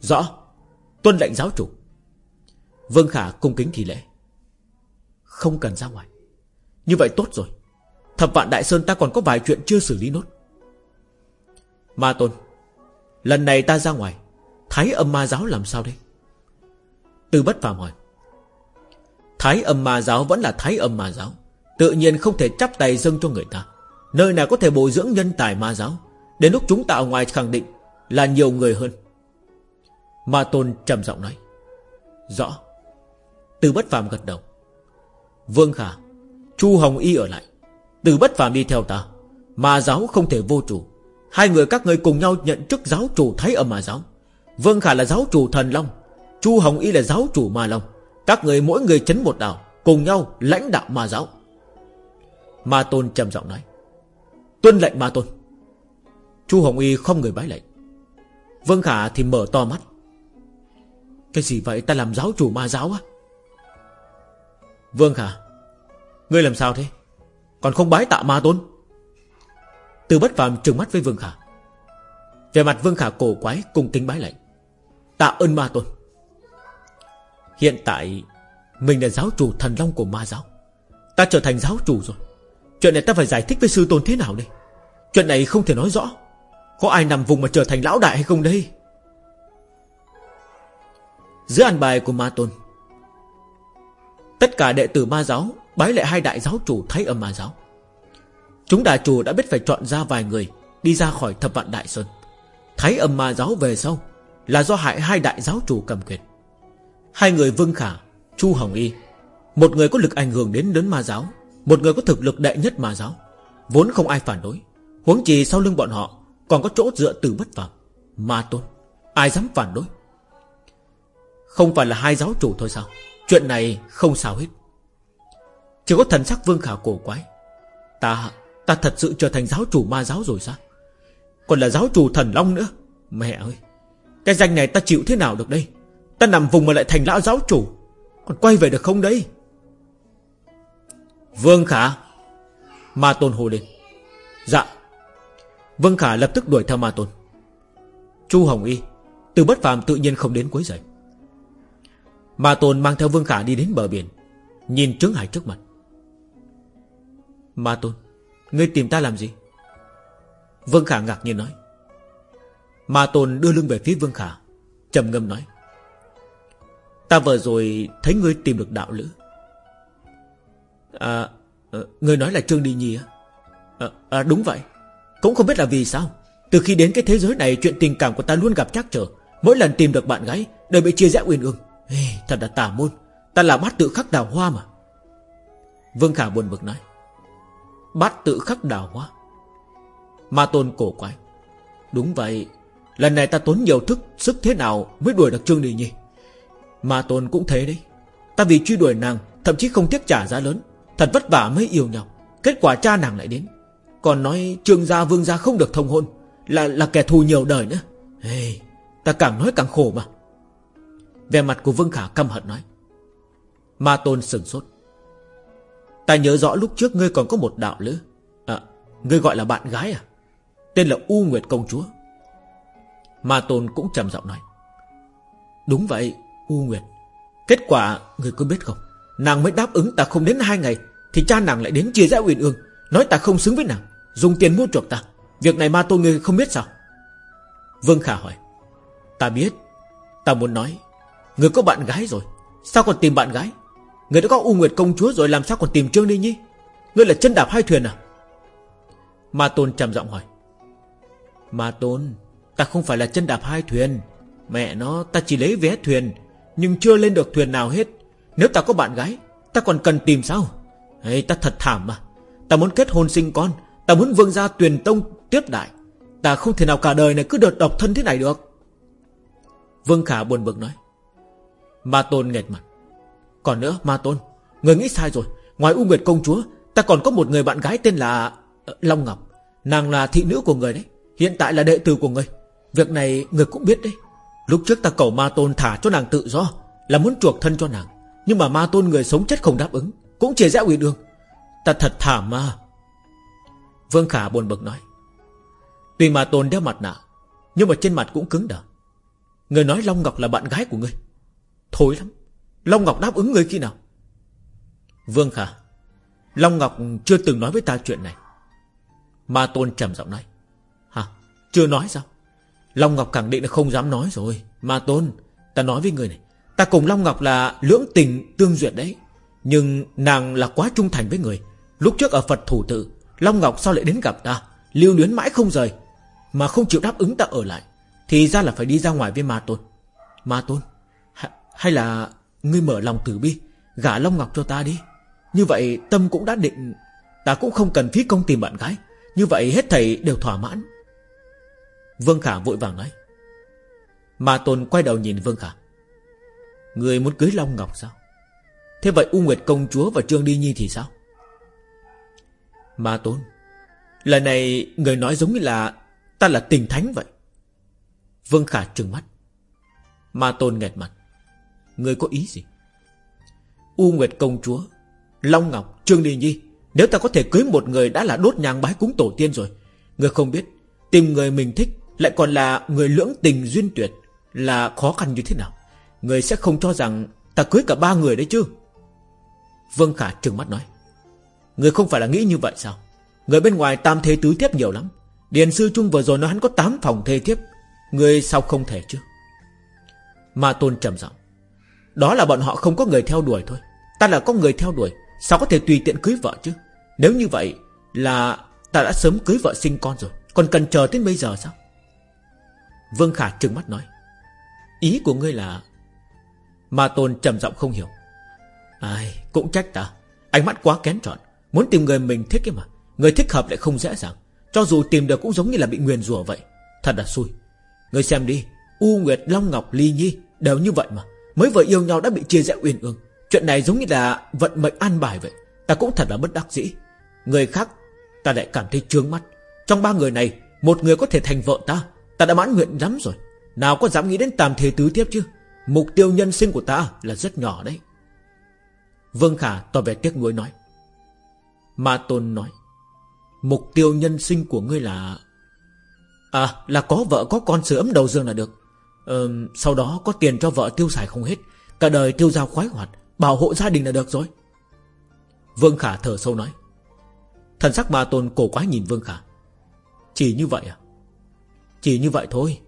Rõ, Tuân lệnh giáo chủ. Vương Khả cung kính thì lễ. Không cần ra ngoài. Như vậy tốt rồi. Thập vạn Đại Sơn ta còn có vài chuyện chưa xử lý nốt. Ma Tôn Lần này ta ra ngoài, Thái âm ma giáo làm sao đây? Từ bất phàm hỏi. Thái âm ma giáo vẫn là thái âm ma giáo, Tự nhiên không thể chắp tay dâng cho người ta. Nơi nào có thể bồi dưỡng nhân tài ma giáo? Đến lúc chúng ta ở ngoài khẳng định Là nhiều người hơn. Ma Tôn trầm giọng nói. Rõ. Từ bất phàm gật đầu. Vương Khả, Chu Hồng Y ở lại. Từ bất phàm đi theo ta. Ma giáo không thể vô chủ. Hai người các người cùng nhau nhận chức giáo chủ Thái âm ma giáo. Vương Khả là giáo chủ thần Long. Chu Hồng Y là giáo chủ ma Long. Các người mỗi người chấn một đạo, Cùng nhau lãnh đạo ma giáo. Ma Tôn trầm giọng nói, Tuân lệnh Ma Tôn. Chu Hồng Y không người bái lệnh Vương Khả thì mở to mắt. Cái gì vậy? Ta làm giáo chủ ma giáo á? Vương Khả. Ngươi làm sao thế? Còn không bái tạ Ma Tôn? Từ bất phàm trừng mắt với Vương Khả. Về mặt Vương Khả cổ quái cùng kính bái lệnh Tạ ơn Ma Tôn. Hiện tại, Mình là giáo chủ thần long của ma giáo. Ta trở thành giáo chủ rồi. Chuyện này ta phải giải thích với sư tôn thế nào đây? Chuyện này không thể nói rõ. Có ai nằm vùng mà trở thành lão đại hay không đây? Giữa ăn bài của ma tôn, Tất cả đệ tử ma giáo Bái lệ hai đại giáo chủ thấy âm ma giáo. Chúng đại chủ đã biết phải chọn ra vài người, Đi ra khỏi thập vạn đại sơn. Thái âm ma giáo về sau Là do hại hai đại giáo chủ cầm quyền. Hai người Vương Khả, Chu Hồng Y, Một người có lực ảnh hưởng đến lớn ma giáo, Một người có thực lực đệ nhất ma giáo, Vốn không ai phản đối. Huống chi sau lưng bọn họ Còn có chỗ dựa từ bất phàm, Ma tôn. Ai dám phản đối? Không phải là hai giáo chủ thôi sao? Chuyện này không sao hết. Chỉ có thần sắc Vương Khả cổ quái. Ta Ta thật sự trở thành giáo chủ ma giáo rồi sao? Còn là giáo chủ thần long nữa? Mẹ ơi, Cái danh này ta chịu thế nào được đây? Ta nằm vùng mà lại thành lão giáo chủ, Còn quay về được không đấy Vương Khả, Ma Tôn hô lên. Dạ. Vương Khả lập tức đuổi theo Ma Tôn. Chu Hồng Y, Từ bất phàm tự nhiên không đến cuối giày. Ma Tôn mang theo Vương Khả đi đến bờ biển, Nhìn Trướng Hải trước mặt. Ma Tôn Ngươi tìm ta làm gì? Vương Khả ngạc nhiên nói. Ma Tôn đưa lưng về phía Vương Khả trầm ngâm nói. Ta vừa rồi thấy ngươi tìm được đạo lữ. À, ờ, Ngươi nói là Trương Đi Nhi á? À, à đúng vậy. Cũng không biết là vì sao. Từ khi đến cái thế giới này Chuyện tình cảm của ta luôn gặp trắc trở. Mỗi lần tìm được bạn gái Đều bị chia rẽ uyên ương. Ê, Thật là tà môn. Ta là bát tự khắc đào hoa mà. Vương Khả buồn bực nói. Bát tự khắc đào hoa. Ma tôn cổ quái. Đúng vậy Lần này ta tốn nhiều thức sức thế nào Mới đuổi được Trương đình Nhi Ma tôn cũng thế đấy. Ta vì truy đuổi nàng Thậm chí không tiếc trả giá lớn. Thật vất vả mới yêu nhau. Kết quả cha nàng lại đến. Còn nói trương gia vương gia không được thông hôn Là là kẻ thù nhiều đời nữa. Hey, Ta càng nói càng khổ mà. Về mặt của Vương Khả căm hận nói. Ma tôn sừng sốt. Ta nhớ rõ lúc trước ngươi còn có một đạo lữ. À Ngươi gọi là bạn gái à? Tên là U Nguyệt Công Chúa. Ma tôn cũng trầm giọng nói. Đúng vậy, U Nguyệt. Kết quả người có biết không? Nàng mới đáp ứng ta không đến hai ngày, Thì cha nàng lại đến chia rẽ uyên ương. Nói ta không xứng với nàng, Dùng tiền mua chuộc ta. Việc này ma tôn người không biết sao? Vương Khả hỏi. Ta biết. Ta muốn nói Người có bạn gái rồi. Sao còn tìm bạn gái? Người đã có U Nguyệt công chúa rồi, làm sao còn tìm Trương Đi Nhi? Ngươi là chân đạp hai thuyền à? Ma Tôn trầm giọng hỏi. Ma Tôn, Ta không phải là chân đạp hai thuyền. Mẹ nó, ta chỉ lấy vé thuyền, Nhưng chưa lên được thuyền nào hết. Nếu ta có bạn gái, Ta còn cần tìm sao? Hay Ta thật thảm mà Ta muốn kết hôn sinh con, Ta muốn vương gia tuyền tông tiếp đại. Ta không thể nào cả đời này cứ đợt độc thân thế này được. Vương Khả buồn bực nói. Ma Tôn nghẹt mặt. Còn nữa, Ma Tôn. Người nghĩ sai rồi. Ngoài U Nguyệt Công Chúa, Ta còn có một người bạn gái tên là ờ, Long Ngọc. Nàng là thị nữ của người đấy. Hiện tại là đệ tử của người. Việc này người cũng biết đấy. Lúc trước ta cầu ma tôn thả cho nàng tự do, Là muốn chuộc thân cho nàng. Nhưng mà ma tôn người sống chết không đáp ứng, Cũng chỉ rẽ ủy đường. Ta thật thảm mà Vương Khả buồn bực nói. Tuy ma tôn đeo mặt nạ, Nhưng mà trên mặt cũng cứng đờ. Người nói Long Ngọc là bạn gái của ngươi thối lắm. Long Ngọc đáp ứng ngươi khi nào? Vương Khả, Long Ngọc chưa từng nói với ta chuyện này. Ma Tôn trầm giọng nói. Hả? Chưa nói sao? Long Ngọc khẳng định là không dám nói rồi. Ma Tôn, Ta nói với người này. Ta cùng Long Ngọc là lưỡng tình tương duyệt đấy. Nhưng nàng là quá trung thành với người. Lúc trước ở Phật thủ tự, Long Ngọc sao lại đến gặp ta? Lưu luyến mãi không rời. Mà không chịu đáp ứng ta ở lại, Thì ra là phải đi ra ngoài với Ma Tôn. Ma Tôn Hay là Ngươi mở lòng từ bi, Gả Long Ngọc cho ta đi. Như vậy tâm cũng đã định, Ta cũng không cần phí công tìm bạn gái. Như vậy hết thầy đều thỏa mãn. Vương Khả vội vàng nói. Ma Tôn quay đầu nhìn Vương Khả. Người muốn cưới Long Ngọc sao? Thế vậy U Nguyệt Công Chúa và Trương Đi Nhi thì sao? Ma Tôn, Lần này người nói giống như là Ta là tình thánh vậy. Vương Khả trừng mắt. Ma Tôn nghẹt mặt. Người có ý gì? U Nguyệt Công Chúa Long Ngọc, Trương Ly Nhi Nếu ta có thể cưới một người đã là đốt nhang bái cúng tổ tiên rồi Người không biết Tìm người mình thích lại còn là người lưỡng tình duyên tuyệt Là khó khăn như thế nào? Người sẽ không cho rằng Ta cưới cả ba người đấy chứ? Vương Khả trừng mắt nói Người không phải là nghĩ như vậy sao? Người bên ngoài tam thế tứ thiếp nhiều lắm. Điền sư Trung vừa rồi nói hắn có 8 phòng thê thiếp. Người sao không thể chứ? Ma Tôn trầm giọng đó là bọn họ không có người theo đuổi thôi. Ta là có người theo đuổi, Sao có thể tùy tiện cưới vợ chứ? Nếu như vậy là ta đã sớm cưới vợ sinh con rồi. Còn cần chờ đến bây giờ sao? Vương Khả trừng mắt nói. Ý của ngươi là, Ma Tôn trầm giọng không hiểu. Ai, cũng trách ta. Ánh mắt quá kén chọn. Muốn tìm người mình thích ấy mà. Người thích hợp lại không dễ dàng. Cho dù tìm được cũng giống như là bị nguyền rủa vậy. Thật là xui. Người xem đi, U Nguyệt, Long Ngọc, Ly Nhi, Đều như vậy mà. Mới vừa yêu nhau đã bị chia rẽ uyên ương. Chuyện này giống như là vận mệnh an bài vậy. Ta cũng thật là bất đắc dĩ. Người khác, ta lại cảm thấy trướng mắt. Trong ba người này, Một người có thể thành vợ ta. Ta đã mãn nguyện lắm rồi. Nào có dám nghĩ đến tam thế tứ tiếp chứ? Mục tiêu nhân sinh của ta là rất nhỏ đấy. Vương Khả tỏ vẻ tiếc nuối nói. Ma Tôn nói, Mục tiêu nhân sinh của ngươi là À là có vợ, có con sửa ấm đầu dương là được ờ, Sau đó có tiền cho vợ tiêu xài không hết. Cả đời tiêu giao khoái hoạt Bảo hộ gia đình là được rồi. Vương Khả thở sâu nói. Thần sắc bà tôn cổ quái nhìn Vương Khả. Chỉ như vậy à? Chỉ như vậy thôi.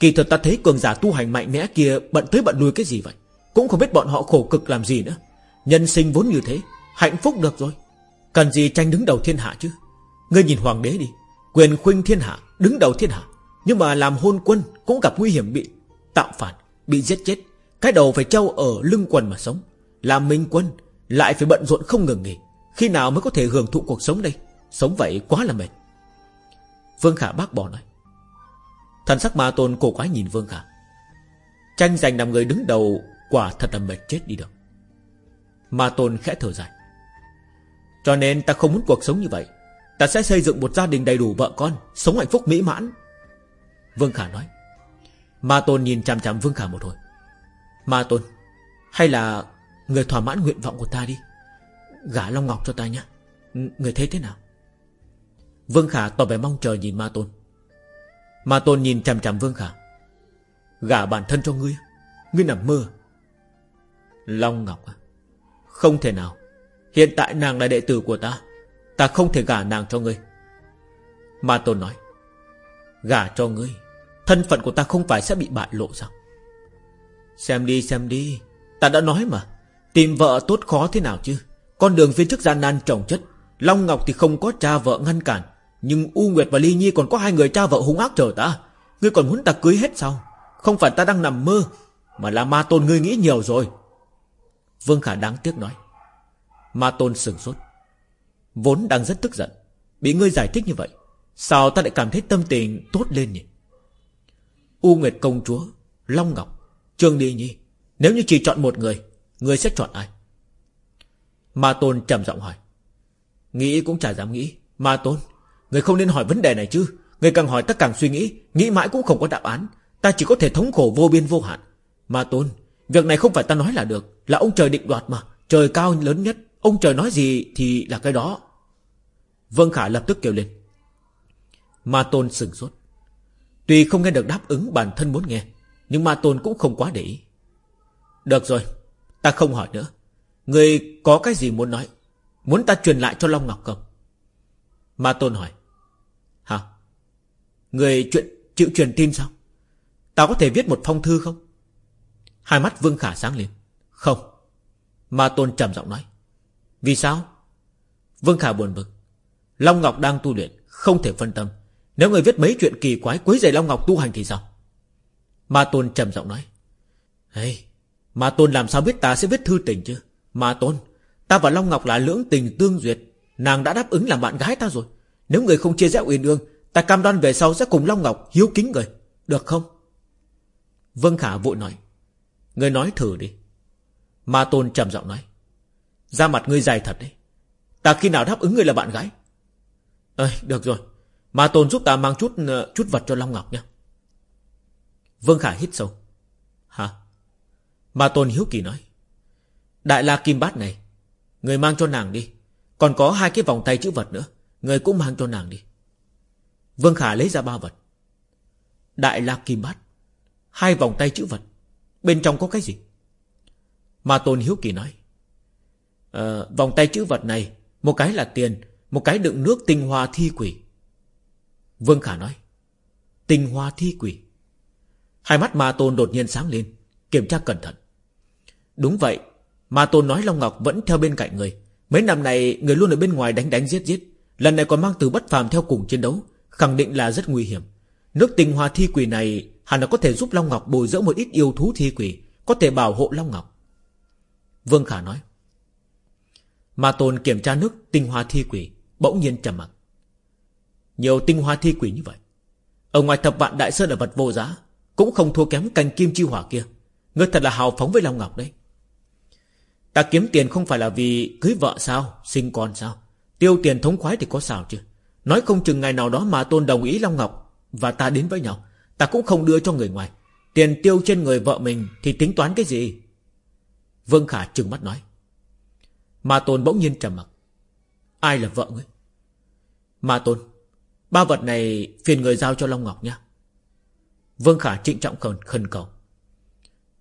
Kỳ thật ta thấy cường giả tu hành mạnh mẽ kia Bận tới bận lui cái gì vậy? Cũng không biết bọn họ khổ cực làm gì nữa. Nhân sinh vốn như thế Hạnh phúc được rồi. Cần gì tranh đứng đầu thiên hạ chứ? Ngươi nhìn hoàng đế đi. Quyền khuynh thiên hạ Đứng đầu thiên hạ. Nhưng mà làm hôn quân Cũng gặp nguy hiểm bị tạo phản, Bị giết chết. Cái đầu phải trâu ở lưng quần mà sống. Làm minh quân, Lại phải bận rộn không ngừng nghỉ. Khi nào mới có thể hưởng thụ cuộc sống đây? Sống vậy quá là mệt. Vương Khả bác bỏ nói. Thần sắc ma tôn cổ quái nhìn Vương Khả. Tranh giành làm người đứng đầu, Quả thật là mệt chết đi được. Ma tôn khẽ thở dài. Cho nên ta không muốn cuộc sống như vậy. Ta sẽ xây dựng một gia đình đầy đủ vợ con, Sống hạnh phúc mỹ mãn. Vương Khả nói. Ma tôn nhìn chằm chằm Vương Khả một hồi. Ma tôn, Hay là Người thỏa mãn nguyện vọng của ta đi. Gả Long Ngọc cho ta nhé. Người thấy thế nào? Vương Khả tỏ vẻ mong chờ nhìn Ma Tôn. Ma Tôn nhìn chằm chằm Vương Khả. Gả bản thân cho ngươi Ngươi nằm mơ. Long Ngọc à Không thể nào. Hiện tại nàng là đệ tử của ta Ta không thể gả nàng cho ngươi. Ma Tôn nói, Gả cho ngươi. Thân phận của ta không phải sẽ bị bại lộ sao? Xem đi xem đi. Ta đã nói mà. Tìm vợ tốt khó thế nào chứ? Con đường phía trước gian nan trồng chất. Long Ngọc thì không có cha vợ ngăn cản. Nhưng U Nguyệt và Ly Nhi còn có hai người cha vợ hung ác chờ ta. Ngươi còn muốn ta cưới hết sao? Không phải ta đang nằm mơ, Mà là ma tôn ngươi nghĩ nhiều rồi. Vương Khả đáng tiếc nói. Ma tôn sừng sốt. Vốn đang rất tức giận. Bị ngươi giải thích như vậy, Sao ta lại cảm thấy tâm tình tốt lên nhỉ? U Nguyệt công chúa, Long Ngọc, Trương đi Nhi. Nếu như chỉ chọn một người Người sẽ chọn ai? Ma Tôn trầm giọng hỏi. Nghĩ cũng chả dám nghĩ. Ma Tôn, Người không nên hỏi vấn đề này chứ. Người càng hỏi ta càng suy nghĩ Nghĩ mãi cũng không có đáp án. Ta chỉ có thể thống khổ vô biên vô hạn. Ma Tôn, Việc này không phải ta nói là được, Là ông trời định đoạt mà. Trời cao lớn nhất, Ông trời nói gì thì là cái đó. Vương Khả lập tức kêu lên. Ma Tôn sừng sốt. Tuy không nghe được đáp ứng bản thân muốn nghe, Nhưng Ma Tôn cũng không quá để ý. Được rồi, Ta không hỏi nữa. Người có cái gì muốn nói, Muốn ta truyền lại cho Long Ngọc không? Ma Tôn hỏi. Hả? Người chuyện, chịu truyền tin sao? Ta có thể viết một phong thư không? Hai mắt Vương Khả sáng lên. Không. Ma Tôn trầm giọng nói. Vì sao? Vương Khả buồn bực. Long Ngọc đang tu luyện, Không thể phân tâm. Nếu người viết mấy chuyện kỳ quái quấy rầy Long Ngọc tu hành thì sao? Ma Tôn trầm giọng nói. Hey, Ma Tôn làm sao biết ta sẽ viết thư tình chứ? Ma Tôn Ta và Long Ngọc là lưỡng tình tương duyệt. Nàng đã đáp ứng làm bạn gái ta rồi. Nếu người không chia rẽ uyên ương Ta cam đoan về sau sẽ cùng Long Ngọc hiếu kính người. Được không? Vân Khả vội nói. Người nói thử đi. Ma Tôn trầm giọng nói. Ra mặt ngươi dài thật đấy. Ta khi nào đáp ứng ngươi là bạn gái? Ơi được rồi. Ma Tôn giúp ta mang chút ờ, chút vật cho Long Ngọc nhé. Vương Khả hít sâu. Hả? Ma Tôn hiếu kỳ nói. Đại la kim bát này Người mang cho nàng đi. Còn có hai cái vòng tay chữ vật nữa Người cũng mang cho nàng đi. Vương Khả lấy ra ba vật. Đại la kim bát Hai vòng tay chữ vật. Bên trong có cái gì? Ma Tôn Hiếu Kỳ nói. Ờ, Vòng tay chữ vật này Một cái là tiền Một cái đựng nước tinh hoa thi quỷ. Vương Khả nói, Tinh hoa thi quỷ. Hai mắt Ma Tôn đột nhiên sáng lên, Kiểm tra cẩn thận. Đúng vậy, Ma Tôn nói Long Ngọc vẫn theo bên cạnh người. Mấy năm này người luôn ở bên ngoài đánh đánh giết giết. Lần này còn mang từ bất phàm theo cùng chiến đấu, Khẳng định là rất nguy hiểm. Nước tinh hoa thi quỷ này Hẳn là có thể giúp Long Ngọc bồi dưỡng một ít yêu thú thi quỷ, Có thể bảo hộ Long Ngọc. Vương Khả nói. Ma Tôn kiểm tra nước tinh hoa thi quỷ, Bỗng nhiên trầm mặc. Nhiều tinh hoa thi quỷ như vậy. Ở ngoài thập vạn đại sơn là vật vô giá, Cũng không thua kém cành kim chi hỏa kia. Ngươi thật là hào phóng với Long Ngọc đấy. Ta kiếm tiền không phải là vì cưới vợ sao, Sinh con sao? Tiêu tiền thống khoái thì có sao chứ? Nói không chừng ngày nào đó mà tôn đồng ý Long Ngọc Và ta đến với nhau, Ta cũng không đưa cho người ngoài. Tiền tiêu trên người vợ mình Thì tính toán cái gì? Vương Khả trừng mắt nói. Ma Tôn bỗng nhiên trầm mặc. Ai là vợ ngươi? Ma Tôn. Ba vật này phiền người giao cho Long Ngọc nhé. Vương Khả trịnh trọng khẩn, khẩn cầu.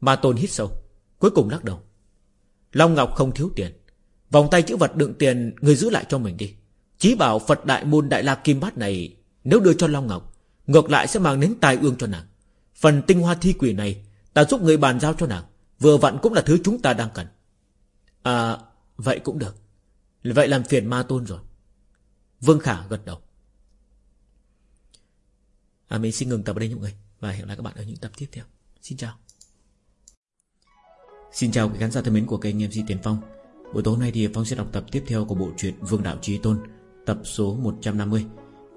Ma Tôn hít sâu Cuối cùng lắc đầu. Long Ngọc không thiếu tiền. Vòng tay chữ vật đựng tiền Người giữ lại cho mình đi. Chí bảo Phật Đại Môn Đại La Kim Bát này Nếu đưa cho Long Ngọc Ngược lại sẽ mang đến tài ương cho nàng. Phần tinh hoa thi quỷ này Ta giúp người bàn giao cho nàng Vừa vặn cũng là thứ chúng ta đang cần. À vậy cũng được. Vậy làm phiền ma tôn rồi. Vương Khả gật đầu. À mình xin ngừng tập ở đây mọi người. Và hẹn gặp lại các bạn ở những tập tiếp theo. Xin chào. Xin chào quý khán giả thân mến của kênh MC Tiền Phong. Buổi tối hôm nay thì Phong sẽ đọc tập tiếp theo của bộ truyện Vương Đạo Trí Tôn, Tập số 150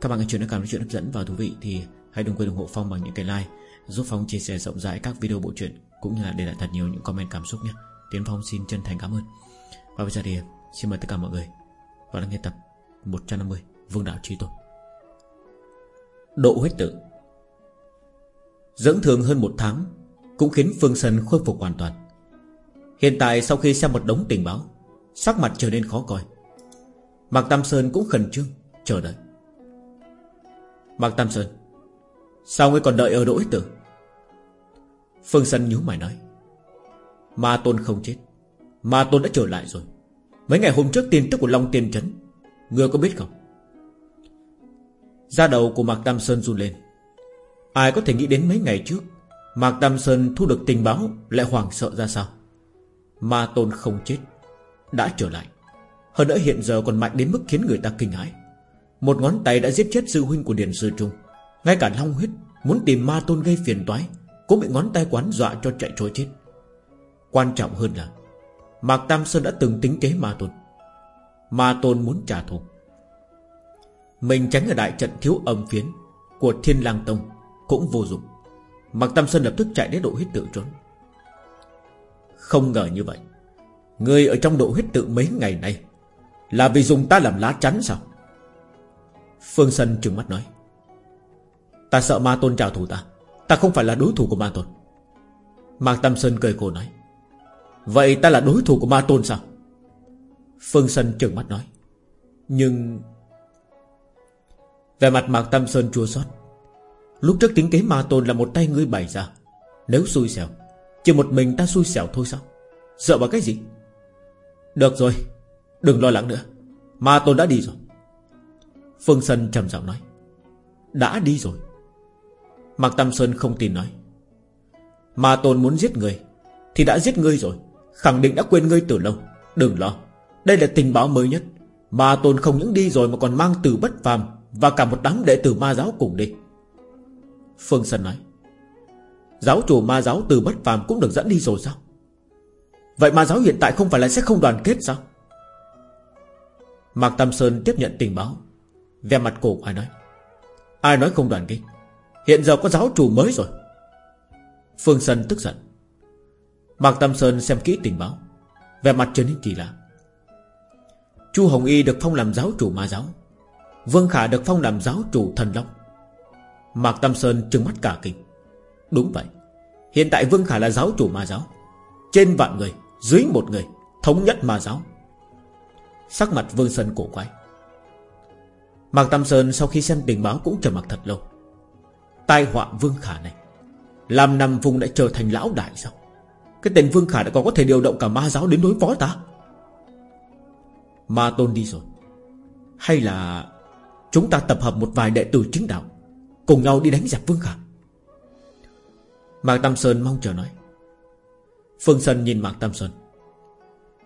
Các bạn nghe chuyện đã cảm thấy chuyện hấp dẫn và thú vị Thì hãy đừng quên ủng hộ Phong bằng những cái like, Giúp Phong chia sẻ rộng rãi các video bộ truyện, Cũng như là để lại thật nhiều những comment cảm xúc nhé. Tiến Phong xin chân thành cảm ơn. Và bây giờ thì xin mời tất cả mọi người Vào lắng nghe tập 150 Vương Đạo Trí Tôn. Độ huyết tự. Dưỡng thường hơn một tháng Cũng khiến Phương Sơn khôi phục hoàn toàn. Hiện tại sau khi xem một đống tình báo, Sắc mặt trở nên khó coi. Mạc Tam Sơn cũng khẩn trương, Chờ đợi. Mạc Tam Sơn, Sao ngươi còn đợi ở đỗ huyết tử Phương Sơn nhíu mày nói, Ma Tôn không chết, Ma Tôn đã trở lại rồi. Mấy ngày hôm trước tin tức của Long Tiên Trấn, Ngươi có biết không? Da đầu của Mạc Tam Sơn run lên. Ai có thể nghĩ đến mấy ngày trước, Mạc Tam Sơn thu được tình báo Lại hoảng sợ ra sao? Ma Tôn không chết, Đã trở lại. Hơn nữa hiện giờ còn mạnh đến mức khiến người ta kinh hãi. Một ngón tay đã giết chết sư huynh của Điền Sư Trung. Ngay cả Long Huyết Muốn tìm Ma Tôn gây phiền toái Cũng bị ngón tay quán dọa cho chạy trối chết. Quan trọng hơn là Mạc Tam Sơn đã từng tính kế Ma Tôn. Ma Tôn muốn trả thù. Mình tránh ở đại trận thiếu âm phiến Của Thiên Lang Tông Cũng vô dụng. Mạc Tam Sơn lập tức chạy đến độ huyết tự trốn. Không ngờ như vậy, Người ở trong độ huyết tự mấy ngày nay Là vì dùng ta làm lá chắn sao? Phương Sân trừng mắt nói, Ta sợ ma tôn trả thù ta Ta không phải là đối thủ của ma tôn. Mạc Tâm Sơn cười cổ nói, Vậy ta là đối thủ của ma tôn sao? Phương Sân trừng mắt nói, Nhưng về mặt Mạc Tâm Sơn chua xót. Lúc trước tính kế ma tôn là một tay ngươi bày ra. Nếu xui xẻo, chỉ một mình ta xui xẻo thôi sao? Sợ vào cái gì? Được rồi, Đừng lo lắng nữa. Ma Tôn đã đi rồi. Phương Sân trầm giọng nói. Đã đi rồi. Mạc Tam Sơn không tin nói. Ma Tôn muốn giết người, Thì đã giết ngươi rồi. Khẳng định đã quên ngươi từ lâu. Đừng lo. Đây là tình báo mới nhất. Ma Tôn không những đi rồi mà còn mang từ bất phàm và cả một đám đệ tử ma giáo cùng đi. Phương Sân nói, Giáo chủ ma giáo từ bất phàm cũng được dẫn đi rồi sao? Vậy ma giáo hiện tại không phải là sẽ không đoàn kết sao? Mạc Tam Sơn tiếp nhận tình báo Về mặt cổ ai nói Ai nói không đoàn kết? Hiện giờ có giáo chủ mới rồi. Phương Sơn tức giận. Mạc Tam Sơn xem kỹ tình báo Về mặt trở nên kỳ lạ. Chu Hồng Y được phong làm giáo chủ ma giáo Vương Khả được phong làm giáo chủ thần long. Mạc Tam Sơn trừng mắt cả kinh. Đúng vậy. Hiện tại Vương Khả là giáo chủ ma giáo. Trên vạn người, Dưới một người, Thống nhất ma giáo. Sắc mặt Vương Sơn cổ quái. Mạc Tam Sơn sau khi xem tình báo cũng trầm mặc thật lâu. Tai họa Vương Khả này, Làm nằm vùng đã trở thành lão đại sao? Cái tên Vương Khả đã còn có thể điều động cả ma giáo đến đối phó ta? Ma Tôn đi rồi. Hay là Chúng ta tập hợp một vài đệ tử chính đạo, Cùng nhau đi đánh giặc Vương Khả Mạc Tam Sơn mong chờ nói. Phương Sơn nhìn Mạc Tam Sơn.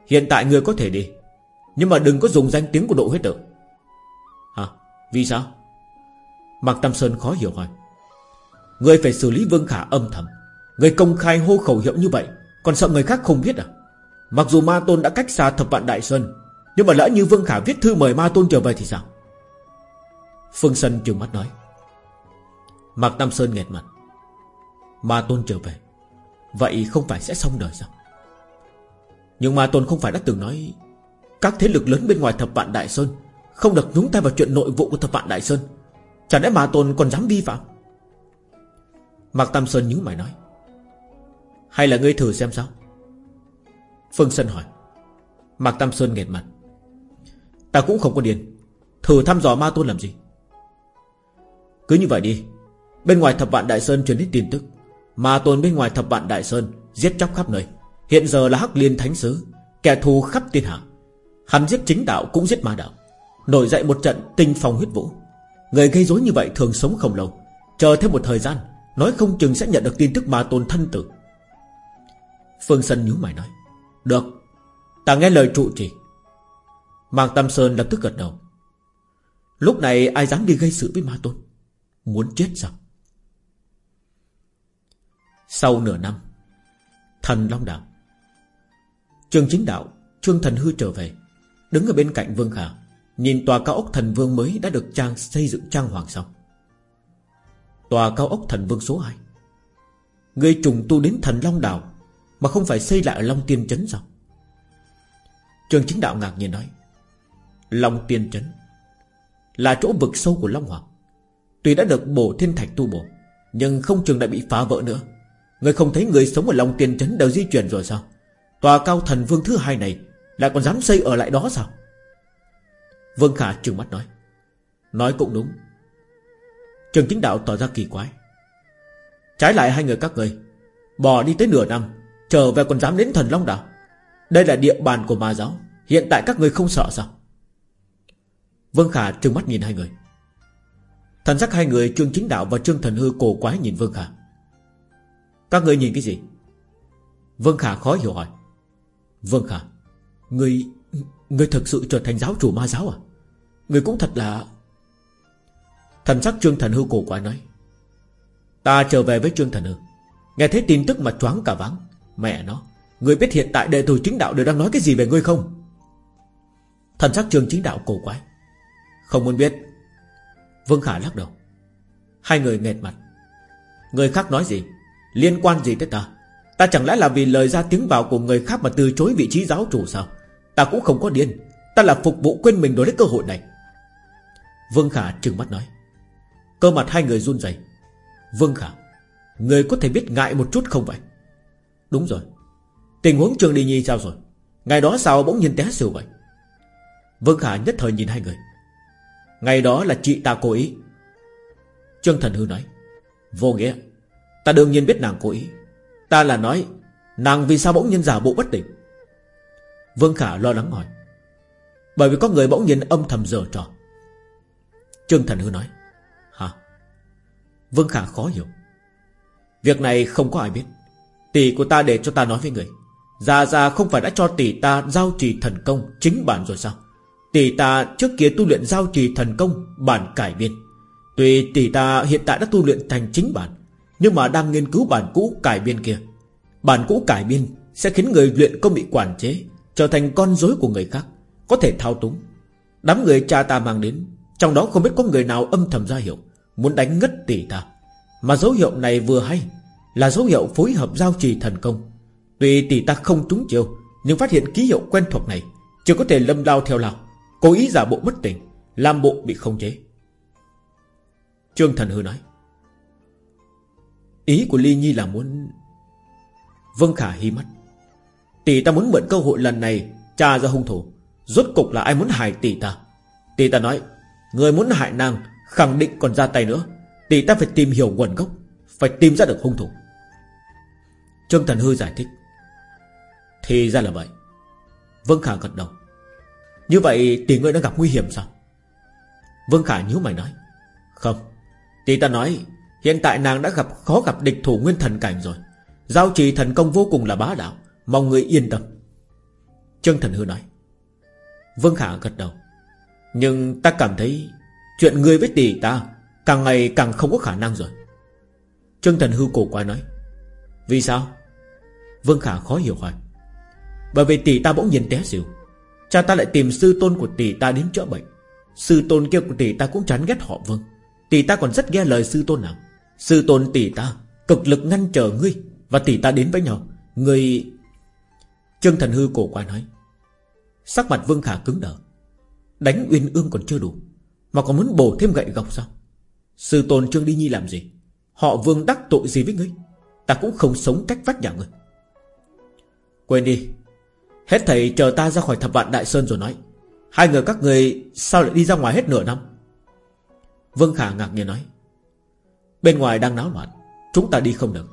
Hiện tại người có thể đi, Nhưng mà đừng có dùng danh tiếng của độ huyết tử Hả? Vì sao? Mạc Tam Sơn khó hiểu hỏi. Người phải xử lý Vương Khả âm thầm. Người công khai hô khẩu hiệu như vậy, Còn sợ người khác không biết à? Mặc dù Ma Tôn đã cách xa thập vạn Đại Sơn, Nhưng mà lỡ như Vương Khả viết thư mời Ma Tôn trở về thì sao? Phương Sân trừng mắt nói. Mạc Tam Sơn nghẹt mặt. Ma Tôn trở về. Vậy không phải sẽ xong đời sao? Nhưng Ma Tôn không phải đã từng nói, Các thế lực lớn bên ngoài thập vạn Đại Sơn Không được nhúng tay vào chuyện nội vụ của thập vạn Đại Sơn. Chẳng lẽ Ma Tôn còn dám vi phạm? Mạc Tam Sơn nhíu mày nói. Hay là ngươi thử xem sao? Phương Sân hỏi. Mạc Tam Sơn nghẹt mặt. Ta cũng không có điền Thử thăm dò ma tôn làm gì? Cứ như vậy đi. Bên ngoài thập vạn Đại Sơn truyền đến tin tức. Ma tôn bên ngoài thập vạn Đại Sơn Giết chóc khắp nơi. Hiện giờ là Hắc Liên Thánh Sứ, Kẻ thù khắp thiên hạ. Hắn giết chính đạo cũng giết ma đạo. Nổi dậy một trận tinh phong huyết vũ. Người gây rối như vậy thường sống không lâu. Chờ thêm một thời gian, Nói không chừng sẽ nhận được tin tức ma tôn thân tử. Phương Sân nhíu mày nói, Được, Ta nghe lời trụ trì. Mạng Tam Sơn lập tức gật đầu. Lúc này ai dám đi gây sự với ma tôn? Muốn chết sao Sau nửa năm, Thần Long Đạo Trường chính đạo, Trương Thần Hư trở về, Đứng ở bên cạnh Vương Khả, Nhìn tòa cao ốc thần vương mới đã được trang, xây dựng trang hoàng xong. Tòa cao ốc thần vương số 2 Người trùng tu đến thần Long Đảo Mà không phải xây lại ở Long Tiên Trấn sao? Trường chính đạo ngạc nhiên nói, Long Tiên Trấn Là chỗ vực sâu của Long Hoàng. Tuy đã được bổ thiên thạch tu bổ, Nhưng không chừng lại bị phá vỡ nữa. Người không thấy người sống ở lòng tiền Trấn đều di chuyển rồi sao? Tòa cao thần vương thứ hai này Lại còn dám xây ở lại đó sao? Vương Khả trừng mắt nói. Nói cũng đúng. Trường chính đạo tỏ ra kỳ quái. Trái lại hai người các người, Bỏ đi tới nửa năm, Trở về còn dám đến thần Long Đảo Đây là địa bàn của ma giáo, Hiện tại các người không sợ sao? Vương Khả trừng mắt nhìn hai người. Thần sắc hai người Trương Chính Đạo và Trương Thần Hư cổ quái nhìn Vương Khả Các người nhìn cái gì? Vương Khả khó hiểu hỏi. Vương Khả Người Người thực sự trở thành giáo chủ ma giáo à? Người cũng thật là Thần sắc Trương Thần Hư cổ quái nói. Ta trở về với Trương Thần Hư. Nghe thấy tin tức mà choáng cả vắng Mẹ nó Người biết hiện tại đệ tử chính đạo đều đang nói cái gì về ngươi không? Thần sắc Trương chính đạo cổ quái. Không muốn biết. Vương Khả lắc đầu. Hai người nghẹt mặt. Người khác nói gì? Liên quan gì tới ta? Ta chẳng lẽ là vì lời ra tiếng vào của người khác mà từ chối vị trí giáo chủ sao? Ta cũng không có điên. Ta là phục vụ quên mình đối với cơ hội này. Vương Khả trừng mắt nói. Cơ mặt hai người run rẩy. Vương Khả, Người có thể biết ngại một chút không vậy? Đúng rồi. Tình huống trường Đi Nhi sao rồi? Ngày đó sao bỗng nhiên té xỉu vậy? Vương Khả nhất thời nhìn hai người. Ngày đó là chị ta cố ý. Trương Thần Hư nói, Vô nghĩa. Ta đương nhiên biết nàng cố ý. Ta là nói, Nàng vì sao bỗng nhiên giả bộ bất tỉnh? Vương Khả lo lắng hỏi, Bởi vì có người bỗng nhiên âm thầm dở trò. Trương Thần Hư nói, Hả? Vương Khả khó hiểu, Việc này không có ai biết. Tỷ của ta để cho ta nói với người. Già già không phải đã cho tỷ ta giao trì thần công Chính bản rồi sao? Tỷ ta trước kia tu luyện giao trì thần công, Bản cải biên. Tuy tỷ ta hiện tại đã tu luyện thành chính bản, Nhưng mà đang nghiên cứu bản cũ cải biên kia. Bản cũ cải biên Sẽ khiến người luyện công bị quản chế, Trở thành con rối của người khác, Có thể thao túng. Đám người cha ta mang đến, Trong đó không biết có người nào âm thầm ra hiệu, Muốn đánh ngất tỷ ta. Mà dấu hiệu này vừa hay, Là dấu hiệu phối hợp giao trì thần công. Tuy tỷ ta không trúng chiêu, Nhưng phát hiện ký hiệu quen thuộc này, Chưa có thể lâm lao theo lao Cố ý giả bộ bất tỉnh, Làm bộ bị không chế. Trương Thần Hư nói, Ý của Ly Nhi là muốn Vân Khả hi mắt. Tỷ ta muốn mượn cơ hội lần này Tra ra hung thủ, Rốt cục là ai muốn hại tỷ ta? Tỷ ta nói, Người muốn hại nàng Khẳng định còn ra tay nữa. Tỷ ta phải tìm hiểu nguồn gốc, Phải tìm ra được hung thủ. Trương Thần Hư giải thích, Thì ra là vậy. Vân Khả gật đầu. Như vậy tỷ ngươi đã gặp nguy hiểm sao? Vương Khả nhíu mày nói, Không. Tỷ ta nói, Hiện tại nàng đã gặp, khó gặp địch thủ nguyên thần cảnh rồi. Giao trì thần công vô cùng là bá đạo, Mong người yên tâm. Trương Thần Hư nói. Vương Khả gật đầu. Nhưng ta cảm thấy Chuyện ngươi với tỷ ta Càng ngày càng không có khả năng rồi. Trương Thần Hư cổ quái nói. Vì sao? Vương Khả khó hiểu hỏi. Bởi vì tỷ ta bỗng nhiên té xỉu. Cha ta lại tìm sư tôn của tỷ ta đến chữa bệnh. Sư tôn kia của tỷ ta cũng chán ghét họ Vương Tỷ ta còn rất nghe lời sư tôn nào. Sư tôn tỷ ta, Cực lực ngăn trở ngươi Và tỷ ta đến với nhau. Ngươi, Trương Thần Hư cổ qua nói. Sắc mặt Vương Khả cứng đờ. Đánh Uyên Ương còn chưa đủ, Mà còn muốn bổ thêm gậy gọc sao? Sư tôn Trương Đi Nhi làm gì? Họ Vương đắc tội gì với ngươi? Ta cũng không sống cách vách nhà ngươi. Quên đi Hết thầy chờ ta ra khỏi thập vạn Đại Sơn rồi nói. Hai người các người sao lại đi ra ngoài hết nửa năm? Vương Khả ngạc nhiên nói. Bên ngoài đang náo loạn, Chúng ta đi không được.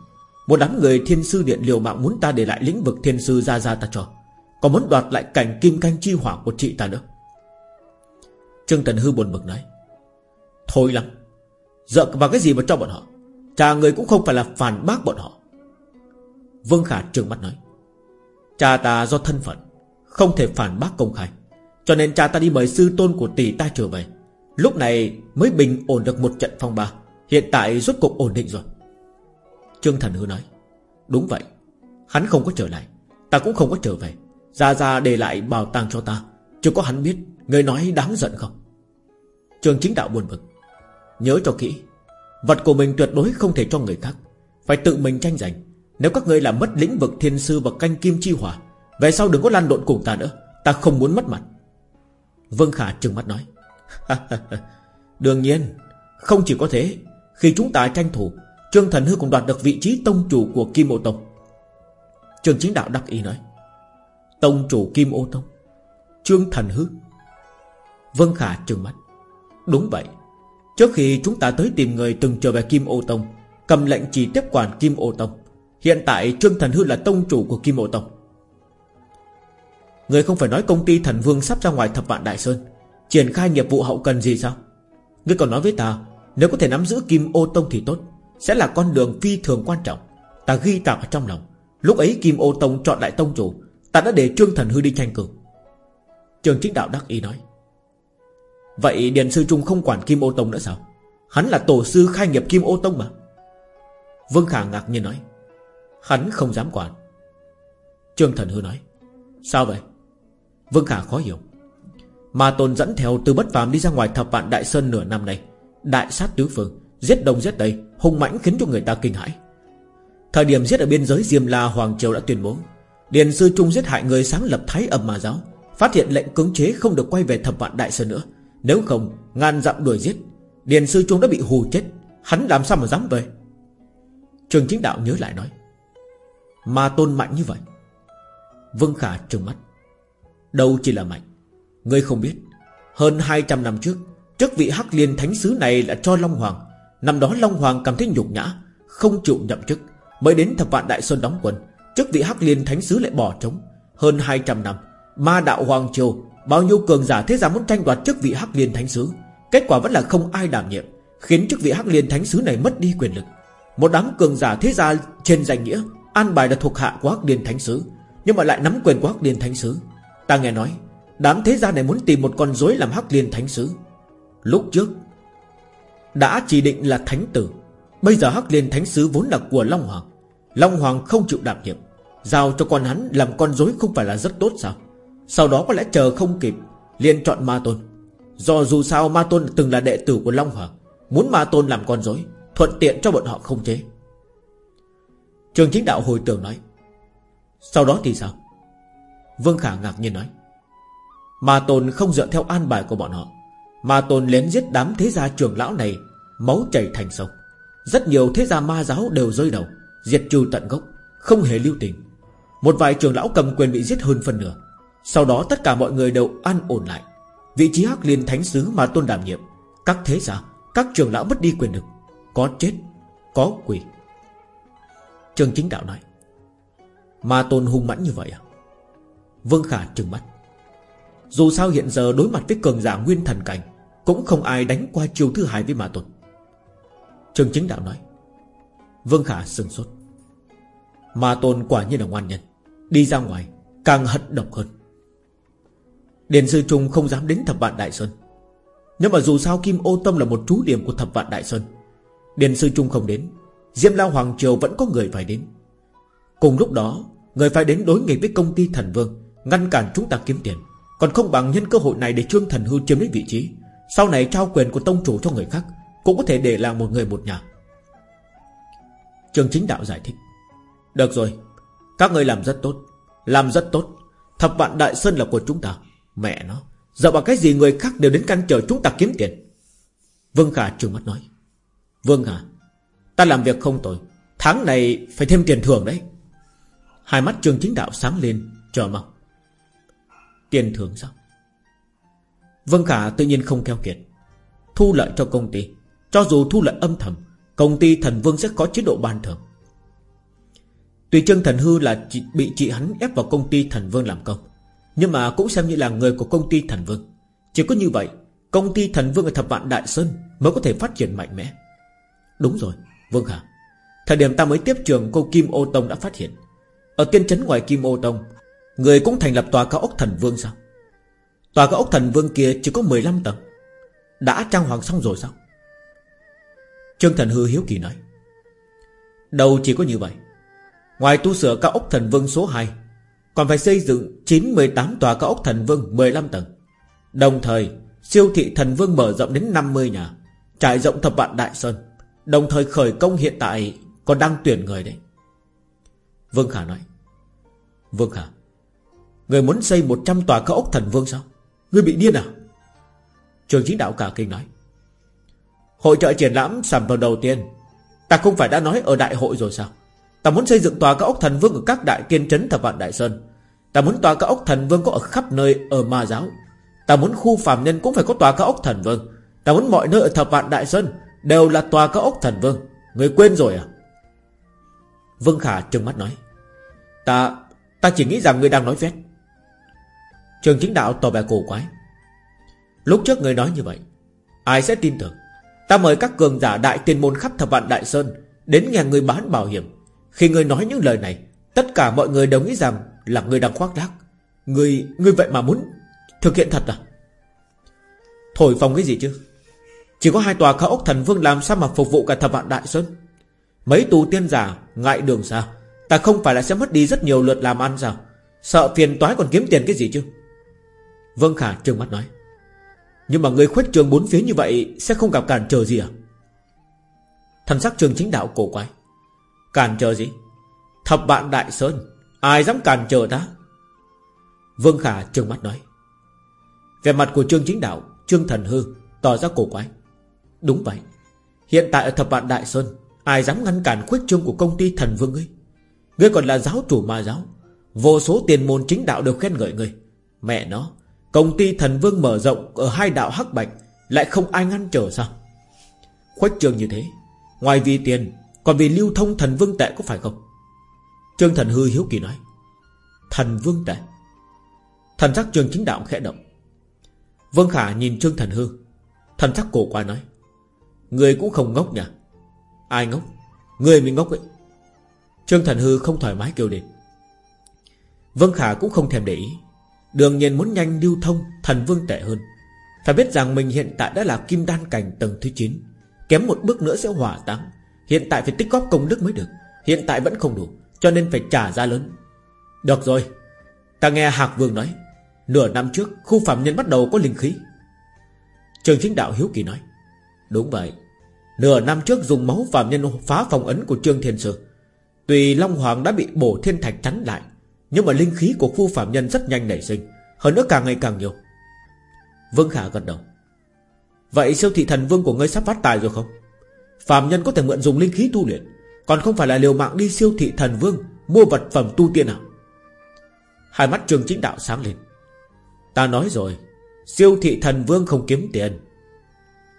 Một đám người thiên sư điện liều mạng muốn ta để lại lĩnh vực thiên sư ra ra ta cho. Còn muốn đoạt lại cảnh kim canh chi hỏa của chị ta nữa? Trương Tần Hư buồn bực nói. Thôi lắm Dợ vào cái gì mà cho bọn họ? Chà người cũng không phải là phản bác bọn họ. Vương Khả trừng mắt nói. Cha ta do thân phận, Không thể phản bác công khai. Cho nên cha ta đi mời sư tôn của tỷ ta trở về. Lúc này mới bình ổn được một trận phong ba. Hiện tại rốt cục ổn định rồi. Trương Thần Hư nói, Đúng vậy, Hắn không có trở lại, Ta cũng không có trở về. Ra ra để lại bảo tàng cho ta, Chưa có hắn biết, Người nói đáng giận không? Trường chính đạo buồn bực, Nhớ cho kỹ, Vật của mình tuyệt đối không thể cho người khác, Phải tự mình tranh giành. Nếu các ngươi làm mất lĩnh vực thiên sư và canh kim chi hỏa, Về sau đừng có lan lộn cùng ta nữa. Ta không muốn mất mặt. Vương Khả trừng mắt nói. Đương nhiên, Không chỉ có thế. Khi chúng ta tranh thủ, Trương Thần Hư cũng đoạt được vị trí tông chủ của Kim Ô Tông. Trương Chính Đạo đắc ý nói. Tông chủ Kim Ô Tông? Trương Thần Hư? Vương Khả trừng mắt. Đúng vậy. Trước khi chúng ta tới tìm người từng trở về Kim Ô Tông, Cầm lệnh chỉ tiếp quản Kim Ô Tông. Hiện tại Trương Thần Hư là tông chủ của Kim Ô Tông. Người không phải nói công ty thần vương sắp ra ngoài thập vạn Đại Sơn, Triển khai nghiệp vụ hậu cần gì sao? Ngươi còn nói với ta, Nếu có thể nắm giữ Kim Ô Tông thì tốt, Sẽ là con đường phi thường quan trọng. Ta ghi tạc ở trong lòng, Lúc ấy Kim Ô Tông chọn lại tông chủ, Ta đã để Trương Thần Hư đi tranh cử. Trương Trích Đạo đắc ý nói. Vậy Điền Sư Trung không quản Kim Ô Tông nữa sao? Hắn là tổ sư khai nghiệp Kim Ô Tông mà. Vương Khả ngạc nhiên nói. Hắn không dám quản. Trương Thần Hư nói, Sao vậy? Vương Khả khó hiểu. Mà Tôn dẫn theo từ bất phàm đi ra ngoài thập vạn Đại Sơn nửa năm nay, Đại sát tứ phương, Giết đông giết tây, Hung mãnh khiến cho người ta kinh hãi. Thời điểm giết ở biên giới Diêm La Hoàng Triều đã tuyên bố, Điền Sư Trung giết hại người sáng lập Thái ẩm mà giáo, Phát hiện lệnh cứng chế không được quay về thập vạn Đại Sơn nữa. Nếu không, ngàn dặm đuổi giết, Điền sư trung đã bị hù chết, Hắn làm sao mà dám về? Trường chính đạo nhớ lại nói Ma tôn mạnh như vậy. Vương Khả trừng mắt. Đâu chỉ là mạnh. Ngươi không biết, Hơn 200 năm trước Trước vị Hắc Liên Thánh Sứ này là cho Long Hoàng. Năm đó Long Hoàng cảm thấy nhục nhã, Không chịu nhậm chức. Mới đến thập vạn Đại Sơn đóng quân Trước vị Hắc Liên Thánh Sứ lại bỏ trống. Hơn 200 năm, Ma đạo Hoàng Triều, Bao nhiêu cường giả thế giả muốn tranh đoạt chức vị Hắc Liên Thánh Sứ. Kết quả vẫn là không ai đảm nhiệm, Khiến chức vị Hắc Liên Thánh Sứ này mất đi quyền lực. Một đám cường giả thế gia trên danh nghĩa An bài là thuộc hạ của Hắc Liên Thánh Sứ, Nhưng mà lại nắm quyền của Hắc Liên Thánh Sứ. Ta nghe nói, Đám thế gia này muốn tìm một con rối làm Hắc Liên Thánh Sứ. Lúc trước, Đã chỉ định là Thánh Tử. Bây giờ Hắc Liên Thánh Sứ vốn là của Long Hoàng. Long Hoàng không chịu đảm nhiệm. Giao cho con hắn làm con rối không phải là rất tốt sao? Sau đó có lẽ chờ không kịp, liền chọn Ma Tôn. Do dù sao Ma Tôn từng là đệ tử của Long Hoàng, Muốn Ma Tôn làm con rối, Thuận tiện cho bọn họ không chế. Trường chính đạo hồi tưởng nói, Sau đó thì sao? Vương Khả ngạc nhiên nói, Ma Tôn không dựa theo an bài của bọn họ, Ma Tôn lén giết đám thế gia trưởng lão này, Máu chảy thành sông. Rất nhiều thế gia ma giáo đều rơi đầu, Diệt trừ tận gốc, Không hề lưu tình. Một vài trưởng lão cầm quyền bị giết hơn phần nửa. Sau đó tất cả mọi người đều an ổn lại. Vị trí Hắc Liên Thánh Sứ mà tôn đảm nhiệm, Các thế gia, Các trường lão mất đi quyền lực, Có chết, Có quỷ. Trường chính đạo nói. Ma tôn hung mãnh như vậy à? Vương Khả trừng mắt. Dù sao hiện giờ đối mặt với cường giả nguyên thần cảnh, Cũng không ai đánh qua chiều thứ hai với Ma tôn. Trường chính đạo nói. Vương Khả sừng sốt. Ma tôn quả nhiên là ngoan nhân. Đi ra ngoài, Càng hận độc hơn. Điền Sư Trung không dám đến thập vạn Đại Sơn. Nhưng mà dù sao Kim Ô Tâm là một trú điểm của thập vạn Đại Sơn, Điền Sư Trung không đến Diêm La Hoàng Triều vẫn có người phải đến. Cùng lúc đó, Người phải đến đối nghịch với công ty Thần Vương, Ngăn cản chúng ta kiếm tiền. Còn không bằng nhân cơ hội này để Trương Thần Hư chiếm lấy vị trí. Sau này trao quyền của tông chủ cho người khác, Cũng có thể để làm một người một nhà. Trường chính đạo giải thích. Được rồi, Các người làm rất tốt, Làm rất tốt. Thập vạn đại sơn là của chúng ta, Mẹ nó. Giờ bằng cái gì người khác đều đến căn trở chúng ta kiếm tiền? Vương Khả trừng mắt nói. Vương Khả Ta làm việc không tồi. Tháng này phải thêm tiền thưởng đấy. Hai mắt trường chính đạo sáng lên Chờ mong. Tiền thưởng sao? Vân Khả tự nhiên không keo kiệt. Thu lợi cho công ty. Cho dù thu lợi âm thầm Công ty thần vương sẽ có chế độ ban thưởng. Tùy Trương Thần Hư là chị, bị chị hắn ép vào công ty thần vương làm công Nhưng mà cũng xem như là người của công ty thần vương. Chỉ có như vậy Công ty thần vương ở thập vạn Đại Sơn Mới có thể phát triển mạnh mẽ. Đúng rồi Vâng hả? Thời điểm ta mới tiếp trường, cô Kim Ô Tông đã phát hiện. Ở tiên trấn ngoài Kim Ô Tông, Người cũng thành lập tòa cao ốc thần vương sao? Tòa cao ốc thần vương kia chỉ có 15 tầng. Đã trang hoàng xong rồi sao? Trương Thần Hư hiếu kỳ nói. Đâu chỉ có như vậy. Ngoài tu sửa cao ốc thần vương số 2 Còn phải xây dựng 9-18 tòa cao ốc thần vương 15 tầng. Đồng thời, Siêu thị thần vương mở rộng đến 50 nhà, Trải rộng thập vạn đại sơn. Đồng thời khởi công hiện tại Còn đang tuyển người đấy. Vương Khả nói, Vương Khả, Người muốn xây 100 tòa cao ốc thần vương sao? Người bị điên à? Trường chính đạo cả kinh nói, Hội trợ triển lãm sản phẩm đầu tiên, Ta không phải đã nói ở đại hội rồi sao? Ta muốn xây dựng tòa cao ốc thần vương Ở các đại kiên trấn thập vạn đại sơn. Ta muốn tòa cao ốc thần vương có ở khắp nơi Ở ma giáo. Ta muốn khu phàm nhân cũng phải có tòa cao ốc thần vương. Ta muốn mọi nơi ở thập vạn đại sơn. Đều là tòa cao ốc thần vương. Người quên rồi à? Vương Khả trừng mắt nói. Ta Ta chỉ nghĩ rằng người đang nói phét. Trường chính đạo tỏ vẻ cổ quái. Lúc trước người nói như vậy Ai sẽ tin tưởng? Ta mời các cường giả đại tiền môn khắp thập vạn đại sơn Đến nghe người bán bảo hiểm. Khi người nói những lời này Tất cả mọi người đều nghĩ rằng là người đang khoác lác. Người, người vậy mà muốn Thực hiện thật à? Thổi phòng cái gì chứ? Chỉ có hai tòa cao ốc thần vương làm sao mà phục vụ cả thập vạn đại sơn? Mấy tù tiên giả ngại đường sao? Ta không phải là sẽ mất đi rất nhiều lượt làm ăn sao? Sợ phiền toái còn kiếm tiền cái gì chứ? Vương Khả trừng mắt nói. Nhưng mà người khuếch trường bốn phía như vậy Sẽ không gặp cản trở gì à? Thần sắc trường chính đạo cổ quái. Cản trở gì? Thập bạn đại sơn, Ai dám cản trở ta? Vương Khả trừng mắt nói. Về mặt của trương chính đạo, Trương Thần Hư, tỏ ra cổ quái. Đúng vậy. Hiện tại ở thập vạn Đại Sơn, Ai dám ngăn cản khuếch trương của công ty thần vương ngươi? Ngươi còn là giáo chủ ma giáo. Vô số tiền môn chính đạo đều khen ngợi ngươi. Mẹ nó, Công ty thần vương mở rộng Ở hai đạo hắc bạch, Lại không ai ngăn trở sao? Khuếch trương như thế, Ngoài vì tiền, Còn vì lưu thông thần vương tệ có phải không? Trương thần hư hiếu kỳ nói. Thần vương tệ? Thần sắc trương chính đạo khẽ động. Vương Khả nhìn Trương Thần Hư. Thần sắc cổ qua nói. Người cũng không ngốc nhỉ? Ai ngốc? Người mình ngốc ấy. Trương Thần Hư không thoải mái kêu lên. Vương Khả cũng không thèm để ý. Đường nhiên muốn nhanh lưu thông, Thần Vương tệ hơn. Phải biết rằng mình hiện tại đã là kim đan cảnh tầng thứ 9 Kém một bước nữa sẽ hỏa táng. Hiện tại phải tích góp công đức mới được. Hiện tại vẫn không đủ, Cho nên phải trả ra lớn. Được rồi. Ta nghe Hạc Vương nói. Nửa năm trước, khu phạm nhân bắt đầu có linh khí. Trường chính đạo hiếu kỳ nói. Đúng vậy. Nửa năm trước dùng máu phạm nhân phá phòng ấn của Trương Thiên Sư. Tuy Long Hoàng đã bị bổ thiên thạch chắn lại, Nhưng mà linh khí của khu phạm nhân rất nhanh nảy sinh, Hơn nữa càng ngày càng nhiều. Vương Khả gật đầu. Vậy siêu thị thần vương của ngươi sắp phát tài rồi không? Phạm nhân có thể mượn dùng linh khí tu luyện, Còn không phải là liều mạng đi siêu thị thần vương Mua vật phẩm tu tiên à? Hai mắt trường chính đạo sáng lên. Ta nói rồi, Siêu thị thần vương không kiếm tiền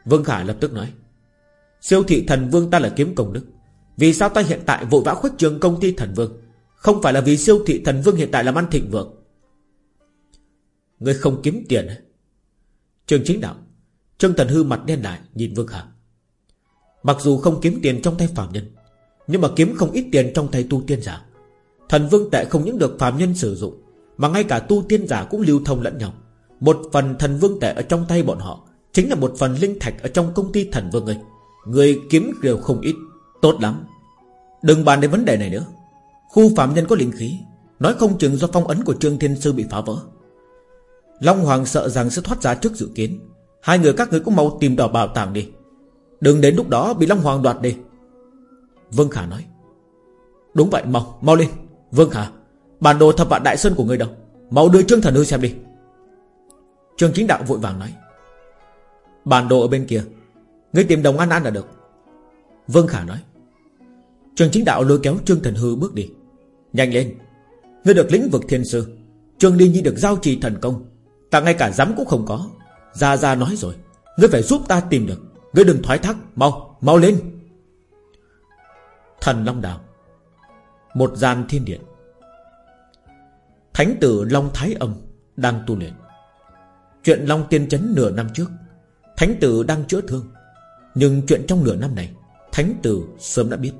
Vương Khả lập tức nói, Siêu thị thần vương ta là kiếm công đức. Vì sao ta hiện tại vội vã khuếch trường công ty thần vương? Không phải là vì siêu thị thần vương hiện tại làm ăn thịnh vượng. Ngươi không kiếm tiền? Trường chính đạo, Trương Thần Hư mặt đen lại, nhìn Vương Khả. Mặc dù không kiếm tiền trong tay phạm nhân, Nhưng mà kiếm không ít tiền trong tay tu tiên giả. Thần vương tệ không những được phạm nhân sử dụng, mà ngay cả tu tiên giả cũng lưu thông lẫn nhau. Một phần thần vương tệ ở trong tay bọn họ Chính là một phần linh thạch Ở trong công ty thần vương ngươi Người kiếm đều không ít, Tốt lắm. Đừng bàn đến vấn đề này nữa. Khu phạm nhân có linh khí, Nói không chừng do phong ấn của Trương Thiên Sư bị phá vỡ. Long Hoàng sợ rằng sẽ thoát ra trước dự kiến. Hai người các người cũng mau tìm đỏ bảo tàng đi. Đừng đến lúc đó bị Long Hoàng đoạt đi. Vương Khả nói. Đúng vậy, mau mau lên. Vương Khả, Bản đồ thập vạn đại sơn của người đâu? Mau đưa Trương Thần Hư xem đi. Trương Chính Đạo vội vàng nói. Bản đồ ở bên kia. Ngươi tìm đồng ăn ăn là được. Vương Khả nói. Trương Chính Đạo lôi kéo Trương Thần Hư bước đi. Nhanh lên. Ngươi được lĩnh vực thiên sư. Trương Ly Nhi được giao trì thần công. Ta ngay cả dám cũng không có. Gia Gia nói rồi. Ngươi phải giúp ta tìm được. Ngươi đừng thoái thác. Mau Mau lên. Thần Long Đào Một gian thiên điện. Thánh tử Long Thái Âm Đang tu luyện. Chuyện Long Tiên Chấn nửa năm trước. Thánh tử đang chữa thương. Nhưng chuyện trong nửa năm này, Thánh tử sớm đã biết.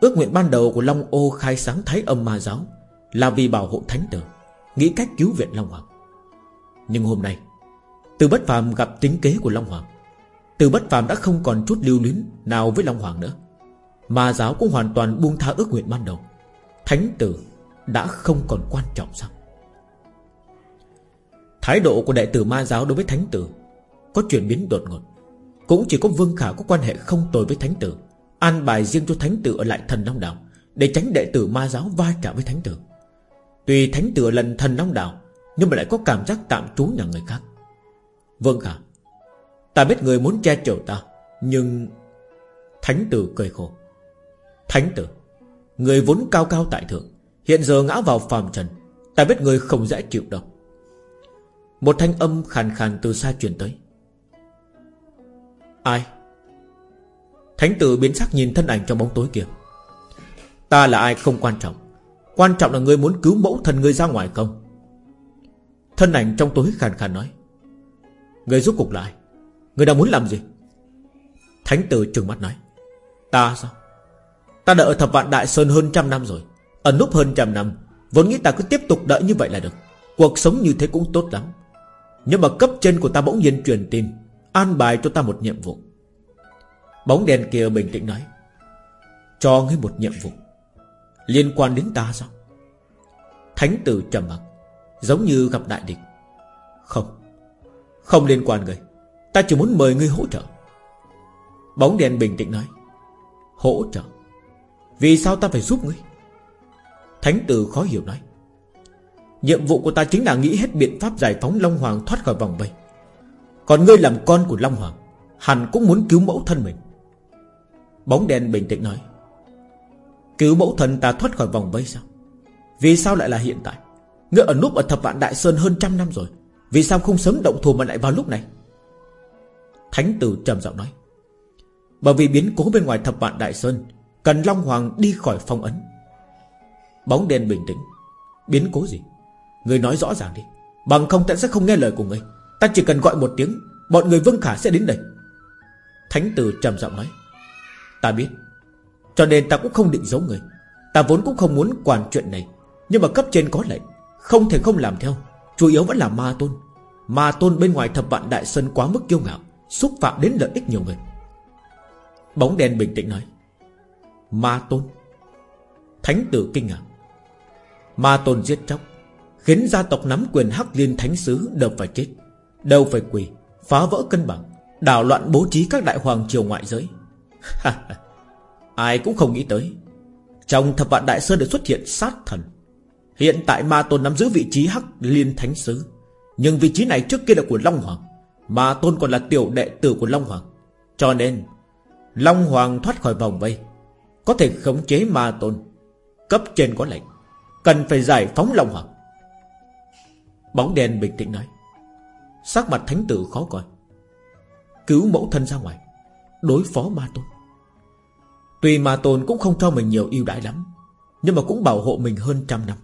Ước nguyện ban đầu của Long Ô khai sáng Thái Âm Ma Giáo Là vì bảo hộ Thánh tử, Nghĩ cách cứu viện Long Hoàng. Nhưng hôm nay, Từ bất phàm gặp tính kế của Long Hoàng, Từ bất phàm đã không còn chút lưu luyến Nào với Long Hoàng nữa, Ma giáo cũng hoàn toàn buông tha ước nguyện ban đầu. Thánh tử đã không còn quan trọng sao? Thái độ của đệ tử ma giáo đối với thánh tử có chuyển biến đột ngột. Cũng chỉ có Vương Khả có quan hệ không tồi với thánh tử, An bài riêng cho thánh tử ở lại thần Long Đảo Để tránh đệ tử ma giáo va chạm với thánh tử. Tuy thánh tử lần thần Long Đảo, Nhưng mà lại có cảm giác tạm trú nhà người khác. Vương Khả, Ta biết người muốn che chở ta, Nhưng Thánh tử cười khổ. Thánh tử, Người vốn cao cao tại thượng, Hiện giờ ngã vào phàm trần, Ta biết người không dễ chịu đâu. Một thanh âm khàn khàn từ xa truyền tới. Ai? Thánh tử biến sắc nhìn thân ảnh trong bóng tối kia. Ta là ai không quan trọng. Quan trọng là người muốn cứu mẫu thần người ra ngoài không? Thân ảnh trong tối khàn khàn nói. Người rút cục lại Người đang muốn làm gì? Thánh tử trừng mắt nói. Ta sao? Ta đợi thập vạn đại sơn hơn trăm năm rồi. Ẩn núp hơn trăm năm. Vốn nghĩ ta cứ tiếp tục đợi như vậy là được. Cuộc sống như thế cũng tốt lắm. Nhưng mà cấp trên của ta bỗng nhiên truyền tin. An bài cho ta một nhiệm vụ. Bóng đèn kia bình tĩnh nói, Cho ngươi một nhiệm vụ Liên quan đến ta sao? Thánh tử trầm mặc, Giống như gặp đại địch. Không Không liên quan ngươi, Ta chỉ muốn mời ngươi hỗ trợ. Bóng đèn bình tĩnh nói, Hỗ trợ? Vì sao ta phải giúp ngươi? Thánh tử khó hiểu nói, Nhiệm vụ của ta chính là nghĩ hết biện pháp giải phóng Long Hoàng thoát khỏi vòng vây. Còn ngươi làm con của Long Hoàng, Hẳn cũng muốn cứu mẫu thân mình. Bóng đen bình tĩnh nói, Cứu mẫu thân ta thoát khỏi vòng vây sao? Vì sao lại là hiện tại? Ngươi ở núp ở thập vạn đại sơn hơn trăm năm rồi, Vì sao không sớm động thù mà lại vào lúc này? Thánh tử trầm giọng nói, Bởi vì biến cố bên ngoài thập vạn đại sơn, Cần Long Hoàng đi khỏi phong ấn. Bóng đen bình tĩnh, Biến cố gì? Người nói rõ ràng đi, Bằng không ta sẽ không nghe lời của người Ta chỉ cần gọi một tiếng, Bọn người Vương Khả sẽ đến đây. Thánh tử trầm giọng nói, Ta biết, Cho nên ta cũng không định giấu người. Ta vốn cũng không muốn quản chuyện này, Nhưng mà cấp trên có lệnh, Không thể không làm theo. Chủ yếu vẫn là ma tôn. Ma tôn bên ngoài thập vạn đại sơn quá mức kiêu ngạo, Xúc phạm đến lợi ích nhiều người. Bóng đen bình tĩnh nói, Ma tôn. Thánh tử kinh ngạc, Ma tôn giết chóc, Khiến gia tộc nắm quyền hắc liên thánh sứ Đều phải chết. Đều phải quỳ Phá vỡ cân bằng, Đảo loạn bố trí các đại hoàng triều ngoại giới. Ai cũng không nghĩ tới, Trong thập vạn đại sơn được xuất hiện sát thần. Hiện tại ma tôn nắm giữ vị trí hắc liên thánh sứ, Nhưng vị trí này trước kia là của Long Hoàng, Ma tôn còn là tiểu đệ tử của Long Hoàng. Cho nên, Long Hoàng thoát khỏi vòng vây, Có thể khống chế ma tôn, Cấp trên có lệnh, Cần phải giải phóng Long Hoàng. Bóng đèn bình tĩnh nói Sắc mặt thánh tử khó coi. Cứu mẫu thân ra ngoài. Đối phó ma tôn. Tuy ma tôn cũng không cho mình nhiều ưu đãi lắm, Nhưng mà cũng bảo hộ mình hơn trăm năm.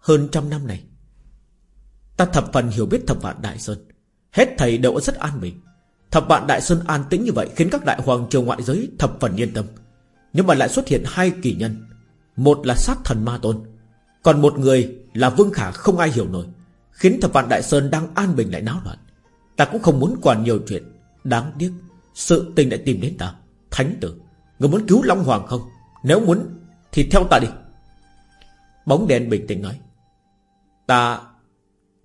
Hơn trăm năm này, Ta thập phần hiểu biết thập vạn Đại Sơn. Hết thầy đều rất an bình. Thập vạn Đại Sơn an tĩnh như vậy Khiến các đại hoàng triều ngoại giới thập phần yên tâm. Nhưng mà lại xuất hiện hai kỳ nhân. Một là sát thần ma tôn, Còn một người là Vương Khả không ai hiểu nổi. Khiến thập vạn Đại Sơn đang an bình lại náo loạn. Ta cũng không muốn quản nhiều chuyện. Đáng tiếc, Sự tình đã tìm đến ta. Thánh tử, Người muốn cứu Long Hoàng không? Nếu muốn, Thì theo ta đi. Bóng đèn bình tĩnh nói. Ta,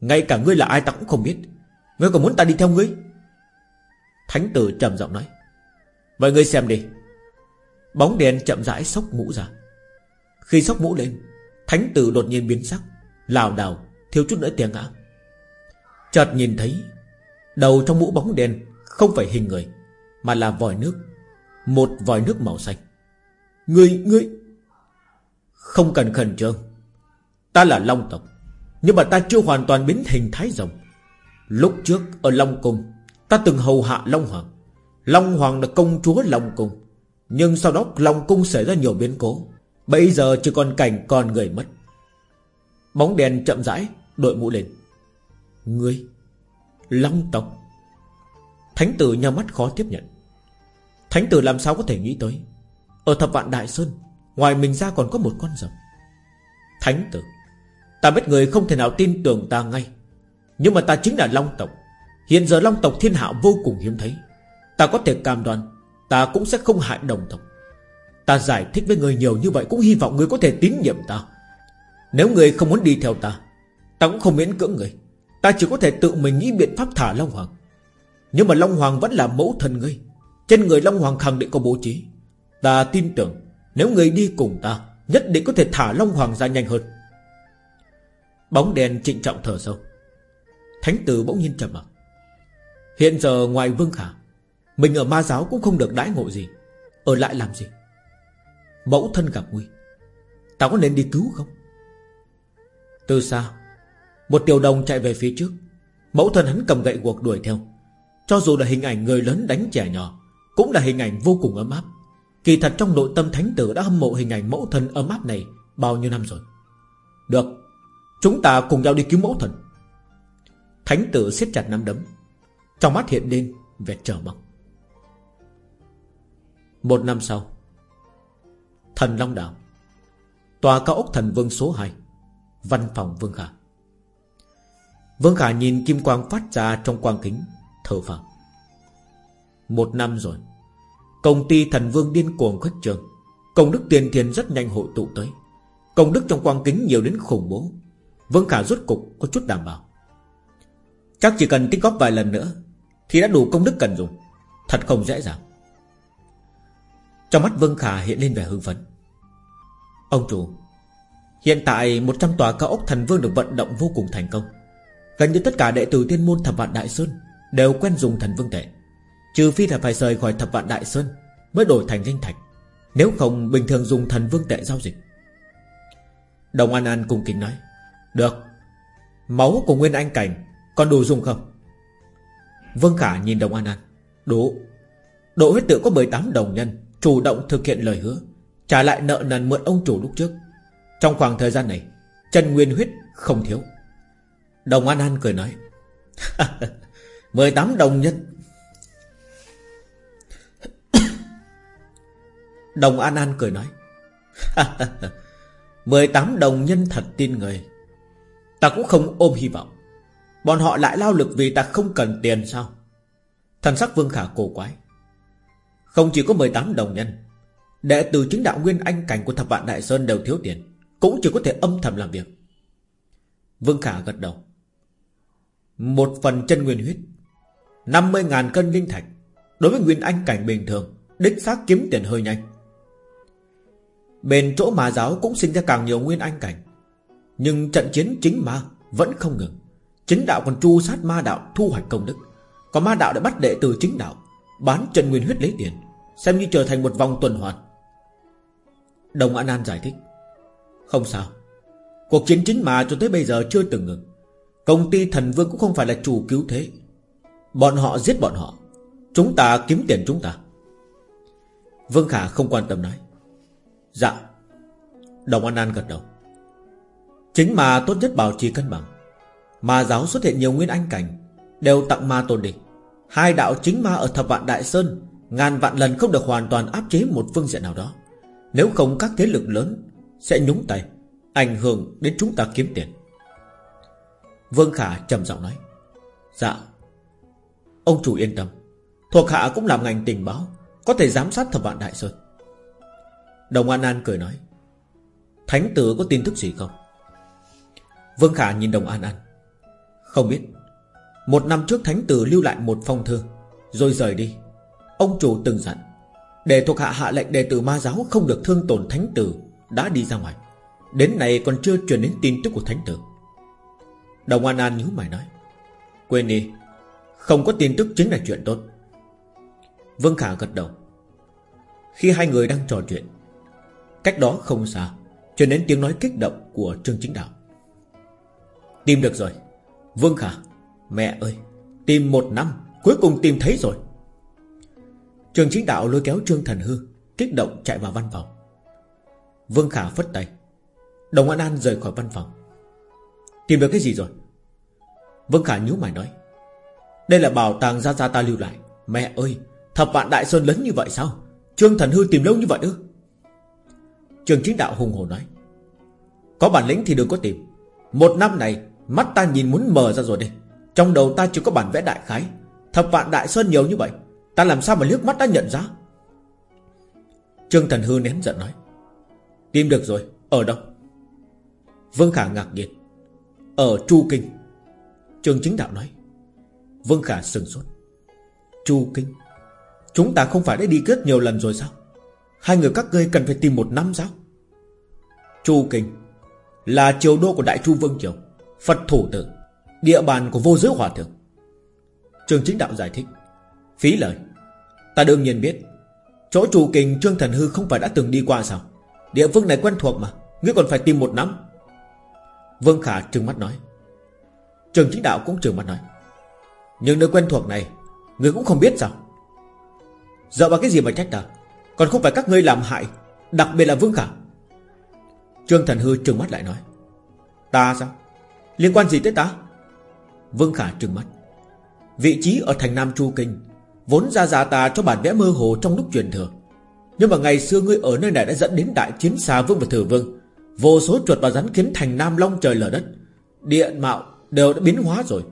Ngay cả ngươi là ai ta cũng không biết. Ngươi còn muốn ta đi theo ngươi? Thánh tử trầm giọng nói. Vậy ngươi xem đi. Bóng đèn chậm rãi sốc mũ ra. Khi sốc mũ lên, Thánh tử đột nhiên biến sắc Lào đào thiếu chút nữa tiền ngã. Chợt nhìn thấy Đầu trong mũ bóng đèn Không phải hình người Mà là vòi nước Một vòi nước màu xanh. Ngươi, ngươi! Không cần khẩn trương. Ta là Long tộc Nhưng mà ta chưa hoàn toàn biến hình thái rồng. Lúc trước ở Long Cung Ta từng hầu hạ Long Hoàng. Long Hoàng là công chúa Long Cung Nhưng sau đó Long Cung xảy ra nhiều biến cố. Bây giờ chỉ còn cảnh còn người mất. Bóng đèn chậm rãi Đội mũ lên. Ngươi, Long tộc. Thánh tử nhắm mắt khó tiếp nhận. Thánh tử làm sao có thể nghĩ tới? Ở thập vạn Đại Sơn, Ngoài mình ra còn có một con rồng. Thánh tử, Ta biết người không thể nào tin tưởng ta ngay. Nhưng mà ta chính là Long tộc. Hiện giờ Long tộc thiên hạ vô cùng hiếm thấy. Ta có thể cam đoan, Ta cũng sẽ không hại đồng tộc. Ta giải thích với người nhiều như vậy Cũng hy vọng người có thể tín nhiệm ta. Nếu người không muốn đi theo ta Ta cũng không miễn cưỡng người Ta chỉ có thể tự mình nghĩ biện pháp thả Long Hoàng. Nhưng mà Long Hoàng vẫn là mẫu thân ngươi. Trên người Long Hoàng khẳng định có bố trí. Ta tin tưởng, Nếu người đi cùng ta, Nhất định có thể thả Long Hoàng ra nhanh hơn. Bóng đèn trịnh trọng thở sâu. Thánh tử bỗng nhiên trầm mặc. Hiện giờ ngoài Vương Khả, Mình ở ma giáo cũng không được đãi ngộ gì. Ở lại làm gì? Mẫu thân gặp nguy. Ta có nên đi cứu không? Từ xa một tiểu đồng chạy về phía trước. Mẫu thân hắn cầm gậy guộc đuổi theo. Cho dù là hình ảnh người lớn đánh trẻ nhỏ, Cũng là hình ảnh vô cùng ấm áp. Kỳ thật trong nội tâm thánh tử đã hâm mộ hình ảnh mẫu thân ấm áp này Bao nhiêu năm rồi. Được, Chúng ta cùng nhau đi cứu mẫu thần. Thánh tử siết chặt nắm đấm. Trong mắt hiện lên vẻ chờ mong. Một năm sau, Thần Long Đảo, Tòa cao ốc thần vương số 2 Văn phòng Vương Khả Vương Khả nhìn kim quang phát ra trong quang kính, Thở phào. Một năm rồi, Công ty thần vương điên cuồng khuếch trường. Công đức tiền thiền rất nhanh hội tụ tới. Công đức trong quang kính nhiều đến khủng bố. Vương Khả rốt cục có chút đảm bảo. Chắc chỉ cần tích góp vài lần nữa, Thì đã đủ công đức cần dùng. Thật không dễ dàng. Trong mắt Vương Khả hiện lên vẻ hưng phấn. Ông chủ, Hiện tại 100 tòa cao ốc thần vương được vận động vô cùng thành công. Gần như tất cả đệ tử thiên môn thập vạn Đại Sơn Đều quen dùng thần vương tệ. Trừ phi là phải rời khỏi thập vạn Đại Sơn Mới đổi thành linh thạch. Nếu không, bình thường dùng thần vương tệ giao dịch. Đồng An An cùng kính nói, Được. Máu của Nguyên Anh Cảnh Còn đủ dùng không? Vương Khả nhìn Đồng An An, Đủ. Độ huyết tự có 18 đồng nhân Chủ động thực hiện lời hứa, Trả lại nợ nần mượn ông chủ lúc trước. Trong khoảng thời gian này Trần Nguyên huyết không thiếu. Đồng An An cười nói 18 đồng nhân. Đồng An An cười nói 18 đồng nhân thật tin người. Ta cũng không ôm hy vọng. Bọn họ lại lao lực vì ta không cần tiền sao? Thần sắc Vương Khả cổ quái. Không chỉ có 18 đồng nhân, Đệ tử chính đạo Nguyên Anh Cảnh của Thập Vạn Đại Sơn đều thiếu tiền, Cũng chỉ có thể âm thầm làm việc. Vương Khả gật đầu. Một phần chân nguyên huyết. 50.000 cân linh thạch. Đối với Nguyên Anh Cảnh bình thường, Đích xác kiếm tiền hơi nhanh. Bên chỗ mà giáo cũng sinh ra càng nhiều Nguyên Anh Cảnh. Nhưng trận chiến chính ma Vẫn không ngừng. Chính đạo còn tru sát ma đạo, thu hoạch công đức. Còn ma đạo đã bắt đệ từ chính đạo, Bán chân nguyên huyết lấy tiền, Xem như trở thành một vòng tuần hoàn. Đồng An An giải thích. Không sao. Cuộc chiến chính mà cho tới bây giờ chưa từng ngừng. Công ty thần vương cũng không phải là chủ cứu thế. Bọn họ giết bọn họ. Chúng ta kiếm tiền chúng ta. Vương Khả không quan tâm nói. Dạ. Đồng An An gật đầu. Chính mà tốt nhất bảo trì cân bằng. Mà giáo xuất hiện nhiều nguyên anh cảnh, Đều tặng ma tôn địch. Hai đạo chính ma ở thập vạn Đại Sơn, Ngàn vạn lần không được hoàn toàn áp chế một phương diện nào đó. Nếu không các thế lực lớn Sẽ nhúng tay, Ảnh hưởng đến chúng ta kiếm tiền. Vương Khả trầm giọng nói. Dạ. Ông chủ yên tâm. Thuộc hạ cũng làm ngành tình báo, Có thể giám sát thập vạn Đại Sơn. Đồng An An cười nói. Thánh tử có tin tức gì không? Vương Khả nhìn Đồng An An. Không biết. Một năm trước thánh tử lưu lại một phong thư, Rồi rời đi. Ông chủ từng dặn, Để thuộc hạ hạ lệnh đệ tử ma giáo không được thương tổn thánh tử Đã đi ra ngoài. Đến nay còn chưa truyền đến tin tức của thánh tử. Đồng An An nhíu mày nói, Quên đi, Không có tin tức chính là chuyện tốt. Vương Khả gật đầu, Khi hai người đang trò chuyện, Cách đó không xa, Truyền đến tiếng nói kích động của Trương Chính Đạo. Tìm được rồi, Vương Khả, Mẹ ơi, Tìm một năm, Cuối cùng tìm thấy rồi. Trương Chính Đạo lôi kéo Trương Thần Hư, Kích động chạy vào văn phòng. Vương Khả phất tay, Đồng An An rời khỏi văn phòng. Tìm được cái gì rồi? Vương Khả nhíu mày nói. Đây là bảo tàng Gia Gia ta lưu lại. Mẹ ơi, Thập vạn Đại Sơn lớn như vậy sao? Trương Thần Hư tìm lâu như vậy ư? Trường chính đạo hùng hồ nói. Có bản lĩnh thì đừng có tìm. Một năm này, Mắt ta nhìn muốn mờ ra rồi đây. Trong đầu ta chỉ có bản vẽ đại khái. Thập vạn Đại Sơn nhiều như vậy, Ta làm sao mà liếc mắt đã nhận ra? Trương Thần Hư nén giận nói. Tìm được rồi, Ở đâu? Vương Khả ngạc nhiên. Ở Chu Kinh Trường chính đạo nói, Vương Khả sừng sốt. Chu Kinh, Chúng ta không phải đã đi rất nhiều lần rồi sao? Hai người các ngươi cần phải tìm một năm sao? Chu Kinh Là triều đô của Đại Chu Vương Triều, Phật thủ tử, Địa bàn của vô giới hòa thượng. Trường chính đạo giải thích, Phí lời, Ta đương nhiên biết, Chỗ Chu Kinh Trương Thần Hư không phải đã từng đi qua sao? Địa phương này quen thuộc mà, Ngươi còn phải tìm một năm. Vương Khả trừng mắt nói. Trường chính đạo cũng trừng mắt nói. Nhưng nơi quen thuộc này, người cũng không biết sao? Giờ vào cái gì mà trách ta? Còn không phải các ngươi làm hại, Đặc biệt là Vương Khả. Trương Thần Hư trừng mắt lại nói. Ta sao? Liên quan gì tới ta? Vương Khả trừng mắt. Vị trí ở thành Nam Chu Kinh, Vốn ra giả ta cho bản vẽ mơ hồ trong lúc truyền thừa. Nhưng mà ngày xưa ngươi ở nơi này đã dẫn đến đại chiến xa vương và thừa vương. Vô số chuột và rắn khiến thành Nam Long trời lở đất. Địa mạo đều đã biến hóa rồi.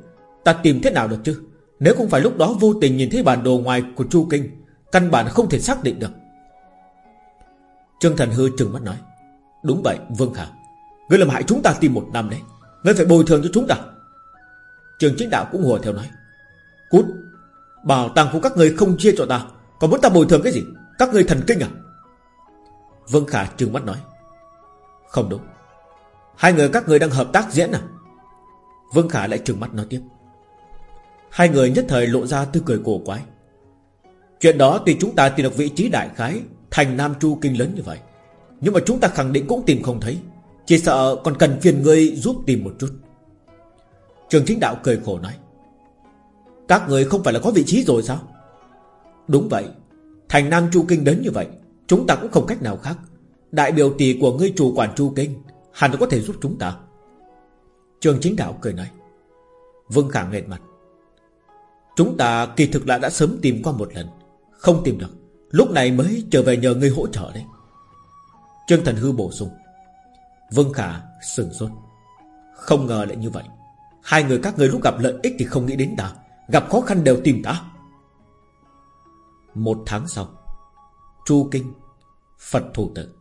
Ta tìm thế nào được chứ? Nếu không phải lúc đó vô tình nhìn thấy bản đồ ngoài của Chu Kinh, Căn bản không thể xác định được. Trương Thần Hư trừng mắt nói, Đúng vậy, Vương Khả. Ngươi làm hại chúng ta tìm một năm đấy. Ngươi phải bồi thường cho chúng ta. Trường chính đạo cũng hùa theo nói, Cút. Bảo tàng của các ngươi không chia cho ta. Còn muốn ta bồi thường cái gì? Các ngươi thần kinh à? Vương Khả trừng mắt nói không đúng. Hai người các người đang hợp tác diễn à? Vương Khả lại trừng mắt nói tiếp. Hai người nhất thời lộ ra tư cười cổ quái. Chuyện đó tùy chúng ta tìm được vị trí đại khái, Thành Nam Chu Kinh lớn như vậy, Nhưng mà chúng ta khẳng định cũng tìm không thấy. Chỉ sợ còn cần phiền ngươi giúp tìm một chút. Trường chính đạo cười khổ nói. Các người không phải là có vị trí rồi sao? Đúng vậy. Thành Nam Chu Kinh đến như vậy, Chúng ta cũng không cách nào khác. Đại biểu tỷ của ngươi chủ quản Chu Kinh, Hẳn có thể giúp chúng ta. Trường chính đạo cười nói. Vương Khả nghẹt mặt. Chúng ta kỳ thực là đã sớm tìm qua một lần, Không tìm được. Lúc này mới trở về nhờ ngươi hỗ trợ đấy. Trương Thần Hư bổ sung. Vương Khả sừng sốt. Không ngờ lại như vậy. Hai người các người lúc gặp lợi ích thì không nghĩ đến ta. Gặp khó khăn đều tìm ta. Một tháng sau, Chu Kinh, Phật thủ tử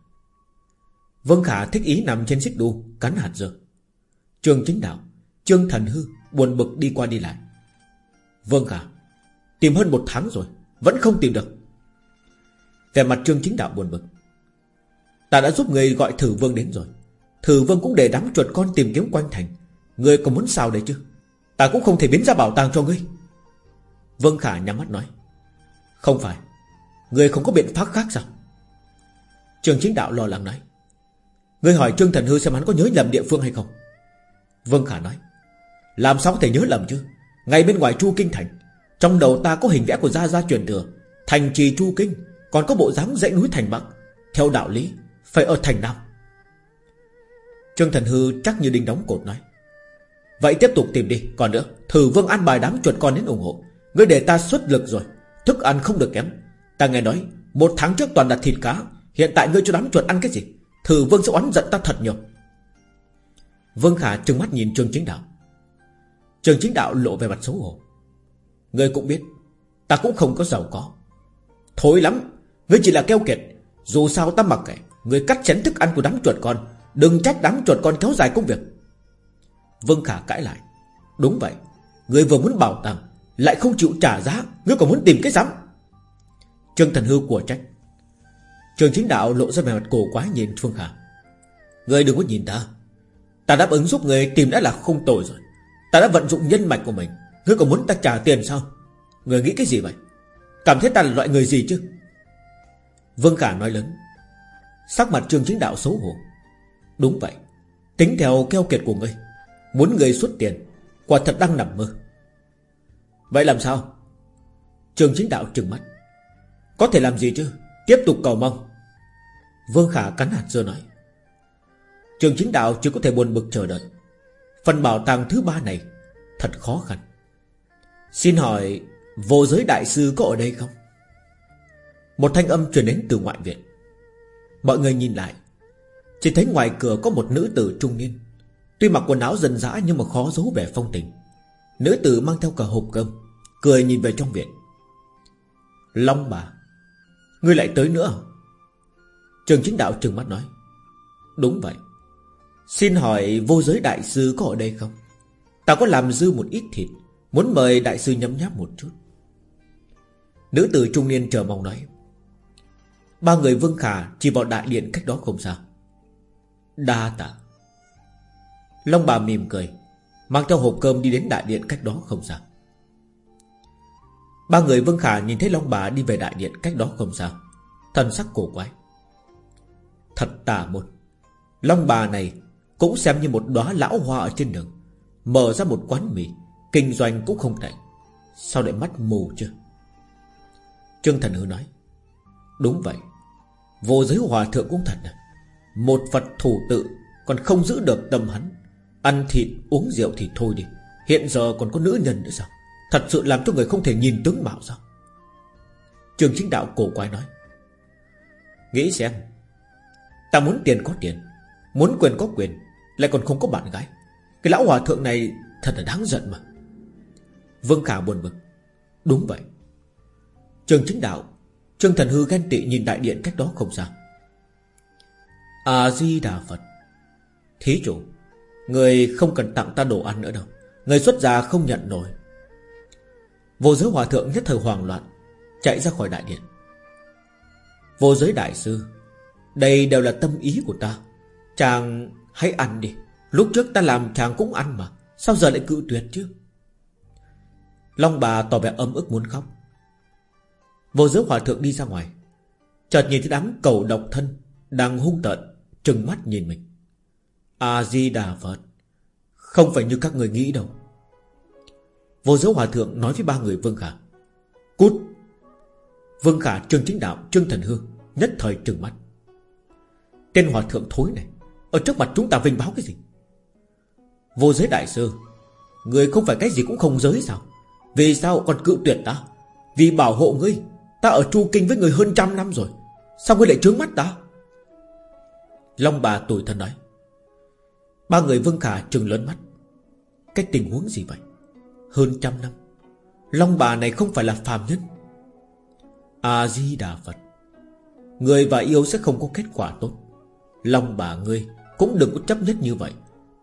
Vương Khả thích ý nằm trên xích đu, Cắn hạt dưa. Trương chính đạo, Trương Thần Hư buồn bực đi qua đi lại. Vương Khả, Tìm hơn một tháng rồi, Vẫn không tìm được. Về mặt Trương chính đạo buồn bực. Ta đã giúp người gọi thử vương đến rồi. Thử vương cũng để đám chuột con tìm kiếm quanh thành. Người còn muốn sao đấy chứ? Ta cũng không thể biến ra bảo tàng cho ngươi. Vương Khả nhắm mắt nói. Không phải, Người không có biện pháp khác sao? Trường chính đạo lo lắng nói. Ngươi hỏi Trương Thần Hư xem hắn có nhớ lầm địa phương hay không? Vương Khả nói, Làm sao có thể nhớ lầm chứ? Ngay bên ngoài Chu Kinh Thành, Trong đầu ta có hình vẽ của Gia Gia truyền thừa, Thành trì Chu Kinh, Còn có bộ dáng dãy núi Thành Bắc. Theo đạo lý, Phải ở Thành Nam. Trương Thần Hư chắc như đinh đóng cột nói, Vậy tiếp tục tìm đi, Còn nữa, Thử Vương an bài đám chuột con đến ủng hộ. Ngươi để ta xuất lực rồi, Thức ăn không được kém. Ta nghe nói, Một tháng trước toàn là thịt cá, Hiện tại ngươi cho đám chuột ăn cái gì? Thử Vương sẽ oán giận ta thật nhiều. Vương Khả trừng mắt nhìn Trương Chính Đạo. Trương Chính Đạo lộ về mặt xấu hổ. Ngươi cũng biết, Ta cũng không có giàu có. Thối lắm, Ngươi chỉ là keo kiệt. Dù sao ta mặc kệ Ngươi cắt chén thức ăn của đám chuột con, Đừng trách đám chuột con kéo dài công việc. Vương Khả cãi lại. Đúng vậy Ngươi vừa muốn bảo tàng, Lại không chịu trả giá, Ngươi còn muốn tìm cái rắm Trương Thần Hư của trách. Trường chính đạo lộ ra vẻ mặt cổ quá nhìn Phương Khả. Người đừng có nhìn ta. Ta đáp ứng giúp người tìm đã là không tồi rồi. Ta đã vận dụng nhân mạch của mình. Ngươi còn muốn ta trả tiền sao? Người nghĩ cái gì vậy? Cảm thấy ta là loại người gì chứ? Vương Khả nói lớn. Sắc mặt trường chính đạo xấu hổ. Đúng vậy. Tính theo keo kiệt của ngươi. Muốn ngươi xuất tiền, Quả thật đang nằm mơ. Vậy làm sao? Trường chính đạo trừng mắt. Có thể làm gì chứ? Tiếp tục cầu mong. Vương Khả cắn hạt dưa nói, Trường chính đạo chỉ có thể buồn bực chờ đợi. Phần bảo tàng thứ ba này Thật khó khăn. Xin hỏi Vô giới đại sư có ở đây không? Một thanh âm truyền đến từ ngoại viện. Mọi người nhìn lại, Chỉ thấy ngoài cửa có một nữ tử trung niên. Tuy mặc quần áo dần dã Nhưng mà khó giấu vẻ phong tình. Nữ tử mang theo cả hộp cơm, Cười nhìn về trong viện. Long bà, Ngươi lại tới nữa à? Trường chính đạo trừng mắt nói, Đúng vậy. Xin hỏi vô giới đại sư có ở đây không? Ta có làm dư một ít thịt, Muốn mời đại sư nhấm nháp một chút. Nữ tử trung niên chờ mong nói, Ba người Vương Khả Chỉ vào đại điện cách đó không xa. Đa tạ. Long bà mỉm cười, Mang theo hộp cơm đi đến đại điện cách đó không xa. Ba người Vương Khả nhìn thấy Long bà đi về đại điện cách đó không xa, Thần sắc cổ quái. Thật tà môn. Long bà này cũng xem như một đóa lão hoa ở trên đường, Mở ra một quán mì, Kinh doanh cũng không tệ. Sao lại mắt mù chưa Trương Thần Hư nói, Đúng vậy, Vô giới hòa thượng cũng thật à. Một Phật thủ tự Còn không giữ được tâm hắn, Ăn thịt uống rượu thì thôi đi. Hiện giờ còn có nữ nhân nữa sao? Thật sự làm cho người không thể nhìn tướng mạo sao? Trường chính đạo cổ quái nói, Nghĩ xem Ta muốn tiền có tiền, Muốn quyền có quyền, Lại còn không có bạn gái. Cái lão hòa thượng này thật là đáng giận mà. Vương Khả buồn bực. Đúng vậy. Trường chính đạo Trương Thần Hư ghen tị nhìn đại điện cách đó không xa. A-di-đà Phật. Thí chủ, Người không cần tặng ta đồ ăn nữa đâu. Người xuất gia không nhận nổi. Vô giới hòa thượng nhất thời hoảng loạn, Chạy ra khỏi đại điện. Vô giới đại sư đây đều là tâm ý của ta. Chàng hãy ăn đi. Lúc trước ta làm chàng cũng ăn mà. Sao giờ lại cự tuyệt chứ? Long bà tỏ vẻ âm ức muốn khóc. Vô giới hòa thượng đi ra ngoài. Chợt nhìn thấy đám cầu độc thân Đang hung tợn, Trừng mắt nhìn mình. A-di-đà Phật, Không phải như các người nghĩ đâu. Vô giới hòa thượng nói với ba người Vương Khả. Cút! Vương Khả Trương Chính Đạo, Trương Thần Hương, Nhất thời trừng mắt. Tên hòa thượng thối này, Ở trước mặt chúng ta vinh báo cái gì? Vô giới đại sư, Người không phải cái gì cũng không giới sao? Vì sao còn cự tuyệt ta? Vì bảo hộ ngươi, Ta ở Chu Kinh với người hơn trăm năm rồi, Sao ngươi lại trướng mắt ta? Long bà tủi thân nói, Ba người Vương Khả trừng lớn mắt. Cái tình huống gì vậy? Hơn trăm năm, Long bà này không phải là phàm nhân. A-di-đà Phật, Người và yêu sẽ không có kết quả tốt. Long bà ngươi Cũng đừng có chấp nhất như vậy.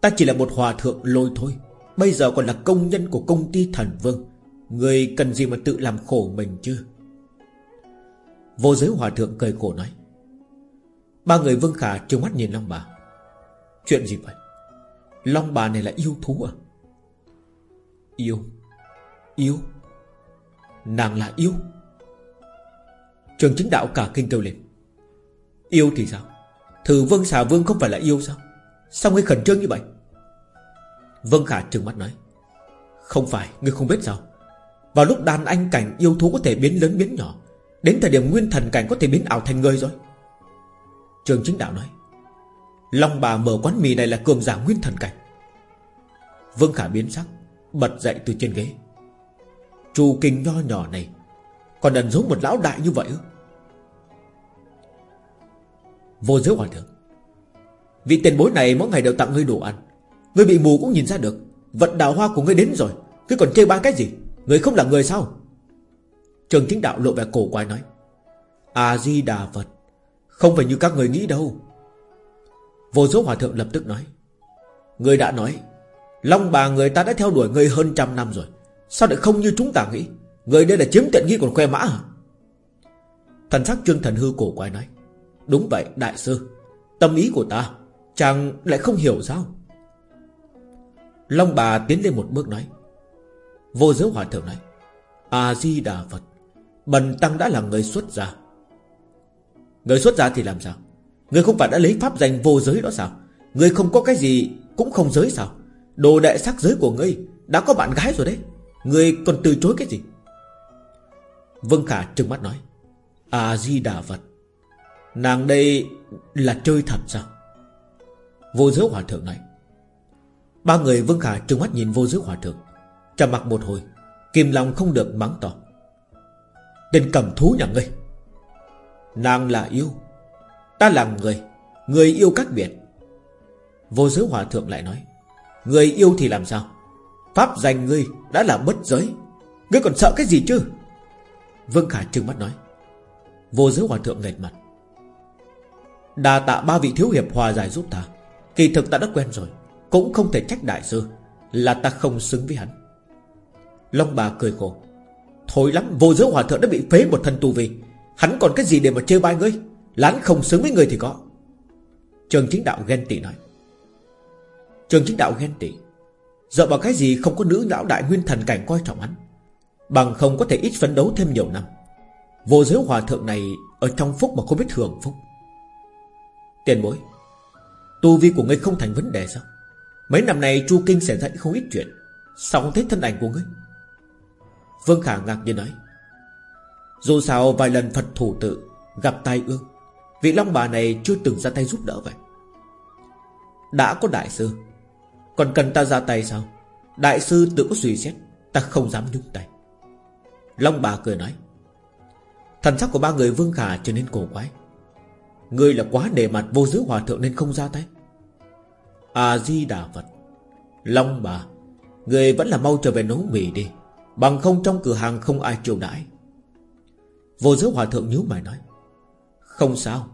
Ta chỉ là một hòa thượng lôi thôi. Bây giờ còn là công nhân của công ty thần vương. Người cần gì mà tự làm khổ mình chứ? Vô giới hòa thượng cười khổ nói. Ba người Vương Khả trừng mắt nhìn Long bà. Chuyện gì vậy? Long bà này là yêu thú à? Yêu. Yêu. Nàng là yêu. Trường chính đạo cả kinh kêu lên. Yêu thì sao? Thử Vương xà Vương không phải là yêu sao? Sao ngươi khẩn trương như vậy? Vương Khả trừng mắt nói, Không phải, ngươi không biết sao. Vào lúc đàn anh cảnh yêu thú có thể biến lớn biến nhỏ, Đến thời điểm nguyên thần cảnh có thể biến ảo thành người rồi. Trường chính đạo nói, Long bà mở quán mì này là cường giả nguyên thần cảnh. Vương Khả biến sắc, Bật dậy từ trên ghế. Chu kinh nho nhỏ này, Còn ẩn giấu một lão đại như vậy ư? Vô giới hòa thượng. Vị tiền bối này mỗi ngày đều tặng ngươi đồ ăn. Ngươi bị mù cũng nhìn ra được. Vận đào hoa của ngươi đến rồi. Ngươi còn chê ba cái gì? Người không là người sao? Trường chính đạo lộ vẻ cổ quái nói. A-di-đà Phật. Không phải như các người nghĩ đâu. Vô số hòa thượng lập tức nói. Người đã nói, Long bà người ta đã theo đuổi người hơn trăm năm rồi. Sao lại không như chúng ta nghĩ? Người đây là chiếm tiện nghi còn khoe mã hả? Thần sắc trương thần hư cổ quái nói. Đúng vậy, đại sư. Tâm ý của ta, Chàng lại không hiểu sao? Long bà tiến lên một bước nói. Vô giới hòa thượng này, A-di-đà Phật, Bần tăng đã là người xuất gia. Người xuất gia thì làm sao? Người không phải đã lấy pháp danh vô giới đó sao? Người không có cái gì cũng không giới sao? Đồ đệ sắc giới của ngươi Đã có bạn gái rồi đấy. Người còn từ chối cái gì? Vương Khả trừng mắt nói. A-di-đà Phật Nàng đây là chơi thật sao? Vô giới hòa thượng này. Ba người Vương Khả trừng mắt nhìn vô giới hòa thượng, trầm mặc một hồi Kim Long không được mắng to. Tên cầm thú nhà ngươi, Nàng là yêu, Ta là người Người yêu cách biệt. Vô giới hòa thượng lại nói, Người yêu thì làm sao? Pháp danh ngươi đã là bất giới, Ngươi còn sợ cái gì chứ? Vương Khả trừng mắt nói, Vô giới hòa thượng nghệt mặt. Đà tạ ba vị thiếu hiệp hòa giải giúp ta. Kỳ thực ta đã quen rồi, Cũng không thể trách đại sư Là ta không xứng với hắn. Long bà cười khổ. Thôi lắm, vô giới hòa thượng đã bị phế một thân tu vi. Hắn còn cái gì để mà chơi bai ngươi? Lán không xứng với người thì có. Trường chính đạo ghen tị nói. Trường chính đạo ghen tị. Dựa vào cái gì không có nữ lão đại nguyên thần cảnh coi trọng hắn? Bằng không có thể ít phấn đấu thêm nhiều năm. Vô giới hòa thượng này Ở trong phúc mà không biết hưởng phúc. Tiền bối, Tu vi của ngươi không thành vấn đề sao? Mấy năm này Chu Kinh xảy ra không ít chuyện, Sao không thấy thân ảnh của ngươi? Vương Khả ngạc nhiên nói, Dù sao vài lần Phật thủ tự Gặp tai ương, Vị Long bà này chưa từng ra tay giúp đỡ vậy. Đã có đại sư, Còn cần ta ra tay sao? Đại sư tự có suy xét, Ta không dám nhúng tay. Long bà cười nói, Thần sắc của ba người Vương Khả trở nên cổ quái. Ngươi là quá đề mặt vô giữ hòa thượng nên không ra tay. A-di-đà Phật. Long bà, Người vẫn là mau trở về nấu mì đi. Bằng không trong cửa hàng không ai chiều đãi. Vô giới hòa thượng nhíu mày nói, Không sao.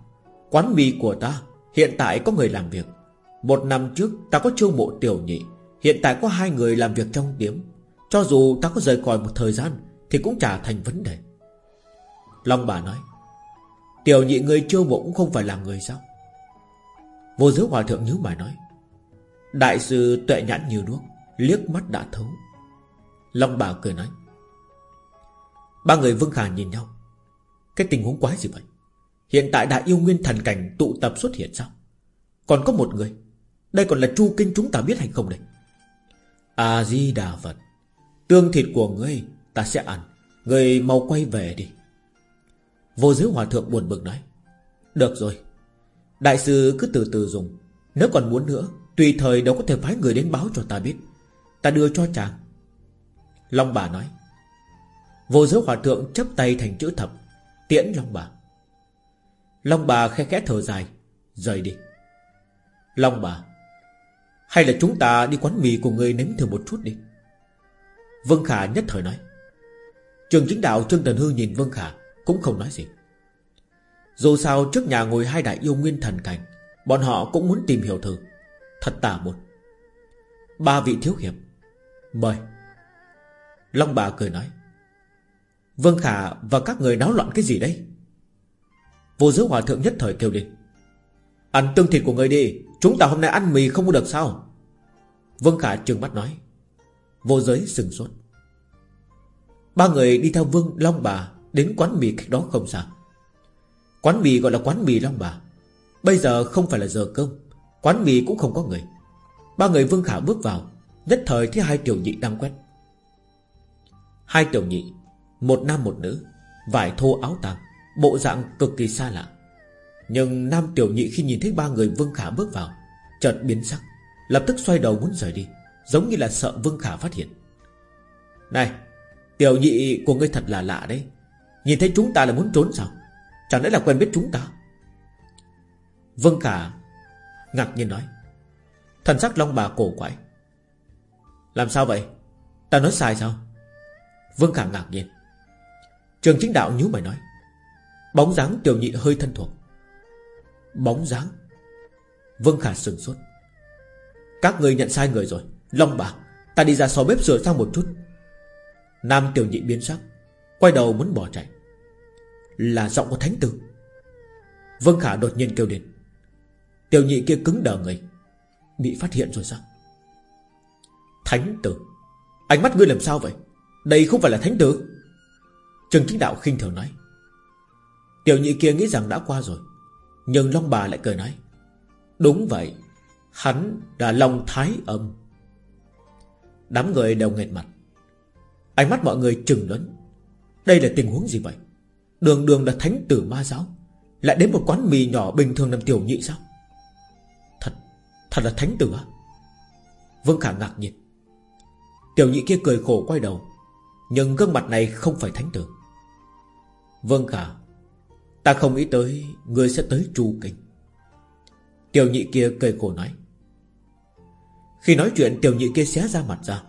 Quán mì của ta, Hiện tại có người làm việc. Một năm trước ta có chiêu mộ tiểu nhị, Hiện tại có hai người làm việc trong tiếm. Cho dù ta có rời khỏi một thời gian Thì cũng chả thành vấn đề. Long bà nói Tiểu nhị người chiêu mộ cũng không phải là người sao? Vô giới hòa thượng nhíu mày nói. Đại sư tuệ nhãn như đuốc, Liếc mắt đã thấu. Long bà cười nói. Ba người Vương Khả nhìn nhau. Cái tình huống quái gì vậy? Hiện tại đại yêu nguyên thần cảnh tụ tập xuất hiện sao? Còn có một người. Đây còn là chu kinh chúng ta biết hay không đây? A-di-đà Phật, Tương thịt của ngươi Ta sẽ ăn. Ngươi mau quay về đi. Vô giới hòa thượng buồn bực nói, Được rồi, Đại sư cứ từ từ dùng. Nếu còn muốn nữa, Tùy thời đâu có thể phái người đến báo cho ta biết. Ta đưa cho chàng. Long bà nói, Vô giới hòa thượng chấp tay thành chữ thập, Tiễn Long bà. Long bà khe khẽ thở dài, Rời đi. Long bà, Hay là chúng ta đi quán mì của người nếm thử một chút đi. Vân Khả nhất thời nói, Trường chính đạo Trương Tần Hư nhìn vân Khả cũng không nói gì. Dù sao trước nhà ngồi hai đại yêu nguyên thần cảnh, Bọn họ cũng muốn tìm hiểu thử. Thật tà một. Ba vị thiếu hiệp, Mời. Long bà cười nói, Vương Khả và các người náo loạn cái gì đấy? Vô giới hòa thượng nhất thời kêu lên, Ăn tương thịt của người đi, Chúng ta hôm nay ăn mì không được sao? Vương Khả trừng mắt nói, Vô giới sừng sốt. Ba người đi theo Vương Long Bà Đến quán mì cách đó không xa. Quán mì gọi là quán mì Long Bà. Bây giờ không phải là giờ cơm, Quán mì cũng không có người. Ba người Vương Khả bước vào, Nhất thời thấy hai tiểu nhị đang quét. Hai tiểu nhị, Một nam một nữ, Vải thô áo tàng, Bộ dạng cực kỳ xa lạ. Nhưng nam tiểu nhị khi nhìn thấy ba người Vương Khả bước vào, Chợt biến sắc, Lập tức xoay đầu muốn rời đi, Giống như là sợ Vương Khả phát hiện. Này, Tiểu nhị của ngươi thật là lạ đấy. Nhìn thấy chúng ta là muốn trốn sao? Chẳng lẽ là quen biết chúng ta? Vương Khả Ngạc nhiên nói. Thần sắc long bà cổ quái. Làm sao vậy? Ta nói sai sao? Vương Khả ngạc nhiên. Trường chính đạo nhíu mày nói. Bóng dáng tiểu nhị hơi thân thuộc. Bóng dáng? Vương Khả sừng sốt. Các người nhận sai người rồi. Long bà, Ta đi ra sau bếp sửa sang một chút. Nam tiểu nhị biến sắc, Quay đầu muốn bỏ chạy. Là giọng của thánh tử. Vương Khả đột nhiên kêu lên. Tiểu nhị kia cứng đờ người, Bị phát hiện rồi sao? Thánh tử, Ánh mắt ngươi làm sao vậy? Đây không phải là thánh tử. Trần chính đạo khinh thường nói. Tiểu nhị kia nghĩ rằng đã qua rồi, Nhưng Long bà lại cười nói. Đúng vậy, Hắn là Long Thái Âm. Đám người đều nghẹt mặt. Ánh mắt mọi người trừng lớn. Đây là tình huống gì vậy? Đường đường là thánh tử ma giáo. Lại đến một quán mì nhỏ bình thường làm tiểu nhị sao? Thật Thật là thánh tử á? Vương Khả ngạc nhiên. Tiểu nhị kia cười khổ quay đầu, Nhưng gương mặt này không phải thánh tử. Vương Khả, Ta không nghĩ tới Người sẽ tới trù kinh. Tiểu nhị kia cười khổ nói. Khi nói chuyện, tiểu nhị kia xé ra mặt ra.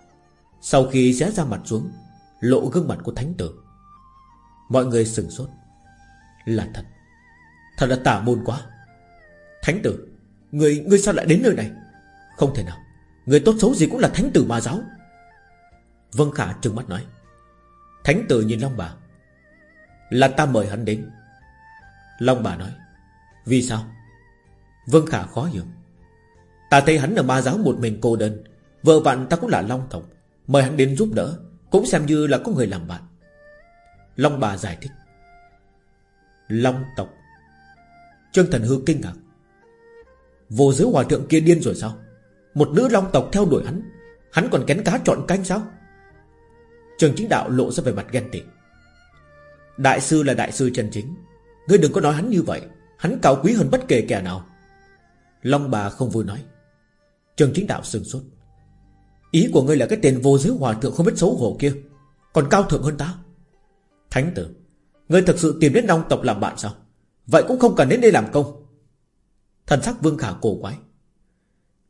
Sau khi xé ra mặt xuống, Lộ gương mặt của thánh tử. Mọi người sửng sốt. Là thật. Thật là tả môn quá. Thánh tử Người, người sao lại đến nơi này? Không thể nào. Người tốt xấu gì cũng là thánh tử ma giáo. Vân Khả trừng mắt nói. Thánh tử nhìn Long bà. Là ta mời hắn đến. Long bà nói. Vì sao? Vân Khả khó hiểu. Ta thấy hắn ở ma giáo một mình cô đơn. Vợ bạn ta cũng là Long Tộc. Mời hắn đến giúp đỡ. Cũng xem như là có người làm bạn. Long bà giải thích. Long Tộc. Trương Thần Hư kinh ngạc. Vô giới hòa thượng kia điên rồi sao? Một nữ Long Tộc theo đuổi hắn. Hắn còn kén cá chọn canh sao? Trường chính đạo lộ ra về mặt ghen tị. Đại sư là đại sư chân chính. Ngươi đừng có nói hắn như vậy. Hắn cao quý hơn bất kể kẻ nào. Long bà không vui nói. Trường chính đạo sừng sốt. Ý của ngươi là cái tên vô giới hòa thượng không biết xấu hổ kia, Còn cao thượng hơn ta? Thánh tử Ngươi thực sự tìm đến Long tộc làm bạn sao? Vậy cũng không cần đến đây làm công. Thần sắc vương khả cổ quái.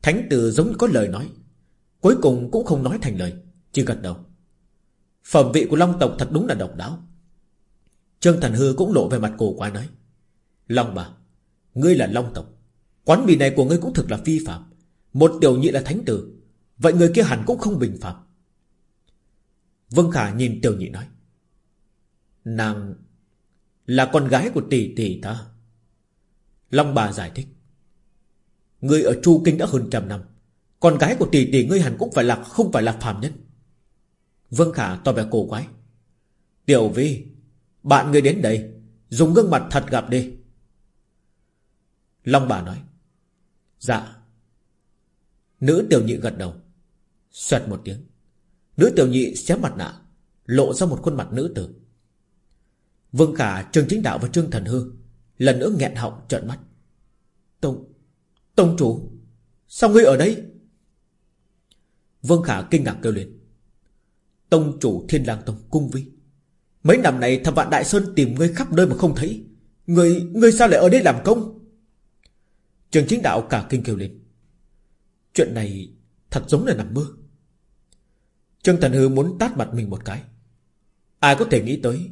Thánh tử giống như có lời nói, Cuối cùng cũng không nói thành lời, Chỉ gật đầu. Phẩm vị của Long tộc thật đúng là độc đáo. Trương Thần Hư cũng lộ về mặt cổ quái nói, Long bà, Ngươi là Long tộc. Quán vị này của ngươi cũng thực là phi phạm. Một tiểu nhị là thánh tử, Vậy người kia hẳn cũng không bình phạm. Vương Khả nhìn tiểu nhị nói Nàng Là con gái của tỷ tỷ ta. Long bà giải thích. Ngươi ở Chu Kinh đã hơn trăm năm. Con gái của tỷ tỷ ngươi hẳn cũng phải là, Không phải là phàm nhân. Vương Khả to vẻ cổ quái. Tiểu Vi, Bạn người đến đây, Dùng gương mặt thật gặp đi. Long bà nói. Dạ. Nữ tiểu nhị gật đầu, Xoẹt một tiếng. Nữ tiểu nhị xé mặt nạ, Lộ ra một khuôn mặt nữ tử. Vương Khả, Trương Chính Đạo và Trương Thần Hư Lần nữa nghẹn họng trợn mắt. Tông Tông chủ Sao ngươi ở đây? Vương Khả kinh ngạc kêu lên. Tông chủ Thiên lang Tông cung vi Mấy năm này thập vạn Đại Sơn tìm ngươi khắp nơi mà không thấy. Ngươi, ngươi sao lại ở đây làm công? Trường chính đạo cả kinh kêu lên. Chuyện này thật giống là nằm mơ. Trương Thần Hư muốn tát mặt mình một cái. Ai có thể nghĩ tới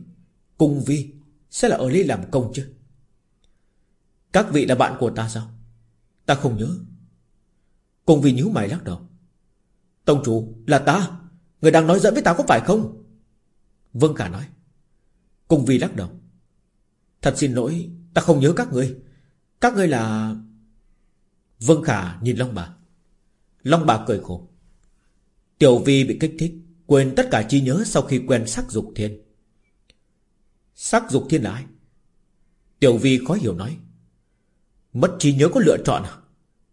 Cung vi Sẽ là ở đây làm công chứ? Các vị là bạn của ta sao? Ta không nhớ. Cung vi nhíu mày lắc đầu. Tông chủ là ta. Người đang nói dẫn với ta có phải không? Vương cả nói. Cung vi lắc đầu. Thật xin lỗi, Ta không nhớ các ngươi. Các ngươi là Vương Khả nhìn Long Bà Long Bà cười khổ. Tiểu Vi bị kích thích, Quên tất cả trí nhớ sau khi quen sắc dục thiên. Sắc dục thiên là ai Tiểu Vi khó hiểu nói. Mất trí nhớ có lựa chọn à?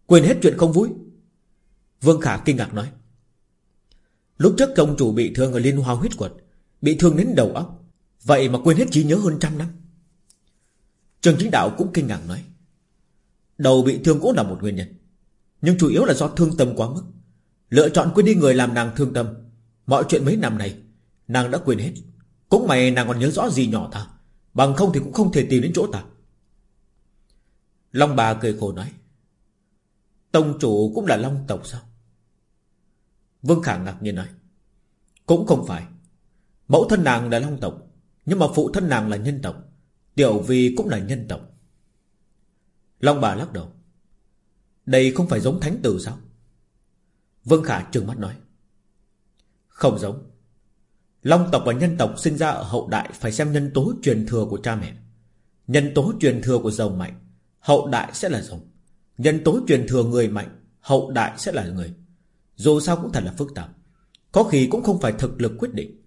Quên hết chuyện không vui. Vương Khả kinh ngạc nói. Lúc trước công chủ bị thương ở liên hoa huyết quật, Bị thương đến đầu óc. Vậy mà quên hết trí nhớ hơn trăm năm. Trường chính đạo cũng kinh ngạc nói. Đầu bị thương cũng là một nguyên nhân. Nhưng chủ yếu là do thương tâm quá mức. Lựa chọn quên đi người làm nàng thương tâm. Mọi chuyện mấy năm này, Nàng đã quên hết. Cũng mày nàng còn nhớ rõ gì nhỏ ta. Bằng không thì cũng không thể tìm đến chỗ ta. Long bà cười khổ nói, Tông chủ cũng là long tộc sao? Vương Khả ngạc nhiên nói, Cũng không phải. Mẫu thân nàng là long tộc, Nhưng mà phụ thân nàng là nhân tộc, Tiểu Vi cũng là nhân tộc. Long bà lắc đầu, Đây không phải giống thánh tử sao? Vương Khả trừng mắt nói, Không giống. Long tộc và nhân tộc sinh ra ở hậu đại Phải xem nhân tố truyền thừa của cha mẹ. Nhân tố truyền thừa của rồng mạnh Hậu đại sẽ là rồng Nhân tố truyền thừa người mạnh Hậu đại sẽ là người. Dù sao cũng thật là phức tạp. Có khi cũng không phải thực lực quyết định.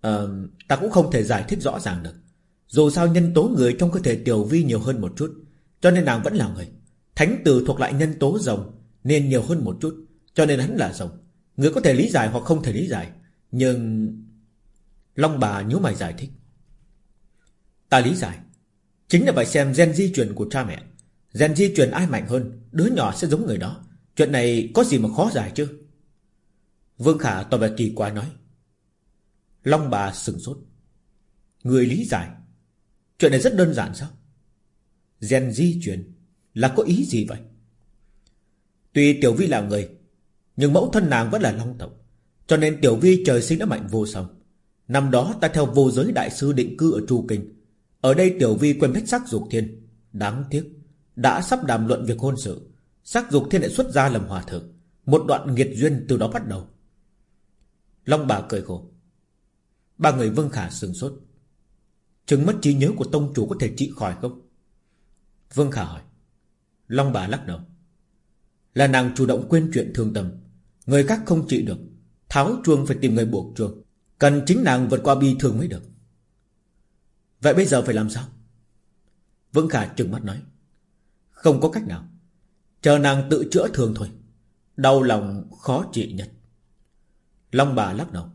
À, Ta cũng không thể giải thích rõ ràng được. Dù sao nhân tố người trong cơ thể Tiểu Vi nhiều hơn một chút Cho nên nàng vẫn là người. Thánh tử thuộc lại nhân tố rồng Nên nhiều hơn một chút Cho nên hắn là rồng. Người có thể lý giải hoặc không thể lý giải Nhưng Long bà nhíu mày giải thích. Ta lý giải. Chính là phải xem gen di truyền của cha mẹ. Gen di truyền ai mạnh hơn, Đứa nhỏ sẽ giống người đó. Chuyện này có gì mà khó giải chứ? Vương Khả tỏ vẻ kỳ quái nói. Long bà sừng sốt. Người lý giải? Chuyện này rất đơn giản sao? Gen di truyền Là có ý gì vậy? Tuy Tiểu Vi là người, Nhưng mẫu thân nàng vẫn là long tộc, Cho nên Tiểu Vi trời sinh đã mạnh vô song. Năm đó ta theo vô giới đại sư định cư ở Tru Kinh. Ở đây Tiểu Vi quen biết sắc dục thiên. Đáng tiếc, Đã sắp đàm luận việc hôn sự. Sắc dục thiên lại xuất ra làm hòa thượng. Một đoạn nghiệt duyên từ đó bắt đầu. Long bà cười khổ. Ba người Vương Khả sừng sốt. Chứng mất trí nhớ của tông chủ có thể trị khỏi không? Vương Khả hỏi. Long bà lắc đầu. Là nàng chủ động quên chuyện thương tâm. Người khác không trị được. Tháo chuông phải tìm người buộc chuông. Cần chính nàng vượt qua bi thương mới được. Vậy bây giờ phải làm sao? Vương Khả trừng mắt nói. Không có cách nào. Chờ nàng tự chữa thương thôi. Đau lòng khó trị nhất. Long bà lắc đầu.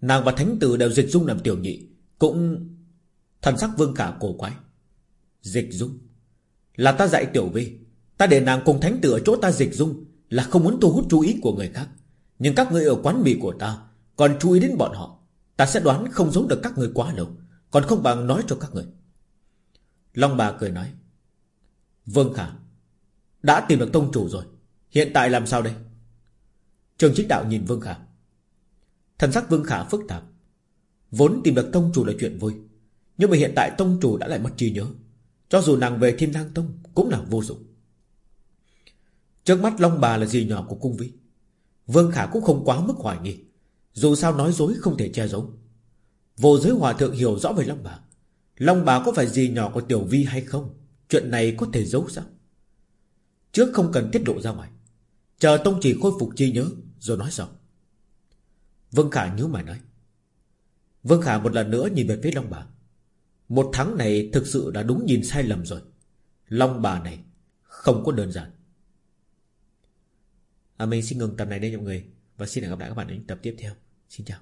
Nàng và thánh tử đều dịch dung làm tiểu nhị, Cũng Thần sắc vương khả cổ quái. Dịch dung? Là ta dạy tiểu vi, Ta để nàng cùng thánh tử ở chỗ ta dịch dung Là không muốn thu hút chú ý của người khác. Nhưng các ngươi ở quán mì của ta còn chú ý đến bọn họ, Ta sẽ đoán không giấu được các người quá lâu, Còn không bằng nói cho các người. Long bà cười nói, Vương Khả, Đã tìm được tông chủ rồi, Hiện tại làm sao đây? Trường chính đạo nhìn Vương Khả. Thần sắc Vương Khả phức tạp. Vốn tìm được tông chủ là chuyện vui, Nhưng mà hiện tại tông chủ đã lại mất trí nhớ, Cho dù nàng về Thiên lang Tông Cũng là vô dụng. Trước mắt Long Bà là gì nhỏ của cung vi Vương Khả cũng không quá mức hoài nghi. Dù sao nói dối không thể che giấu. Vô giới hòa thượng hiểu rõ về Long Bà. Long Bà có phải gì nhỏ của Tiểu Vi hay không? Chuyện này có thể giấu sao? Trước không cần tiết lộ ra ngoài. Chờ Tông chỉ khôi phục chi nhớ Rồi nói sau. Vương Khả nhớ mà nói. Vương Khả một lần nữa nhìn về phía Long Bà. Một tháng này thực sự đã đúng nhìn sai lầm rồi. Long Bà này Không có đơn giản. À, Mình xin ngừng tập này đây mọi người. Và xin hẹn gặp lại các bạn ở những tập tiếp theo. Xin chào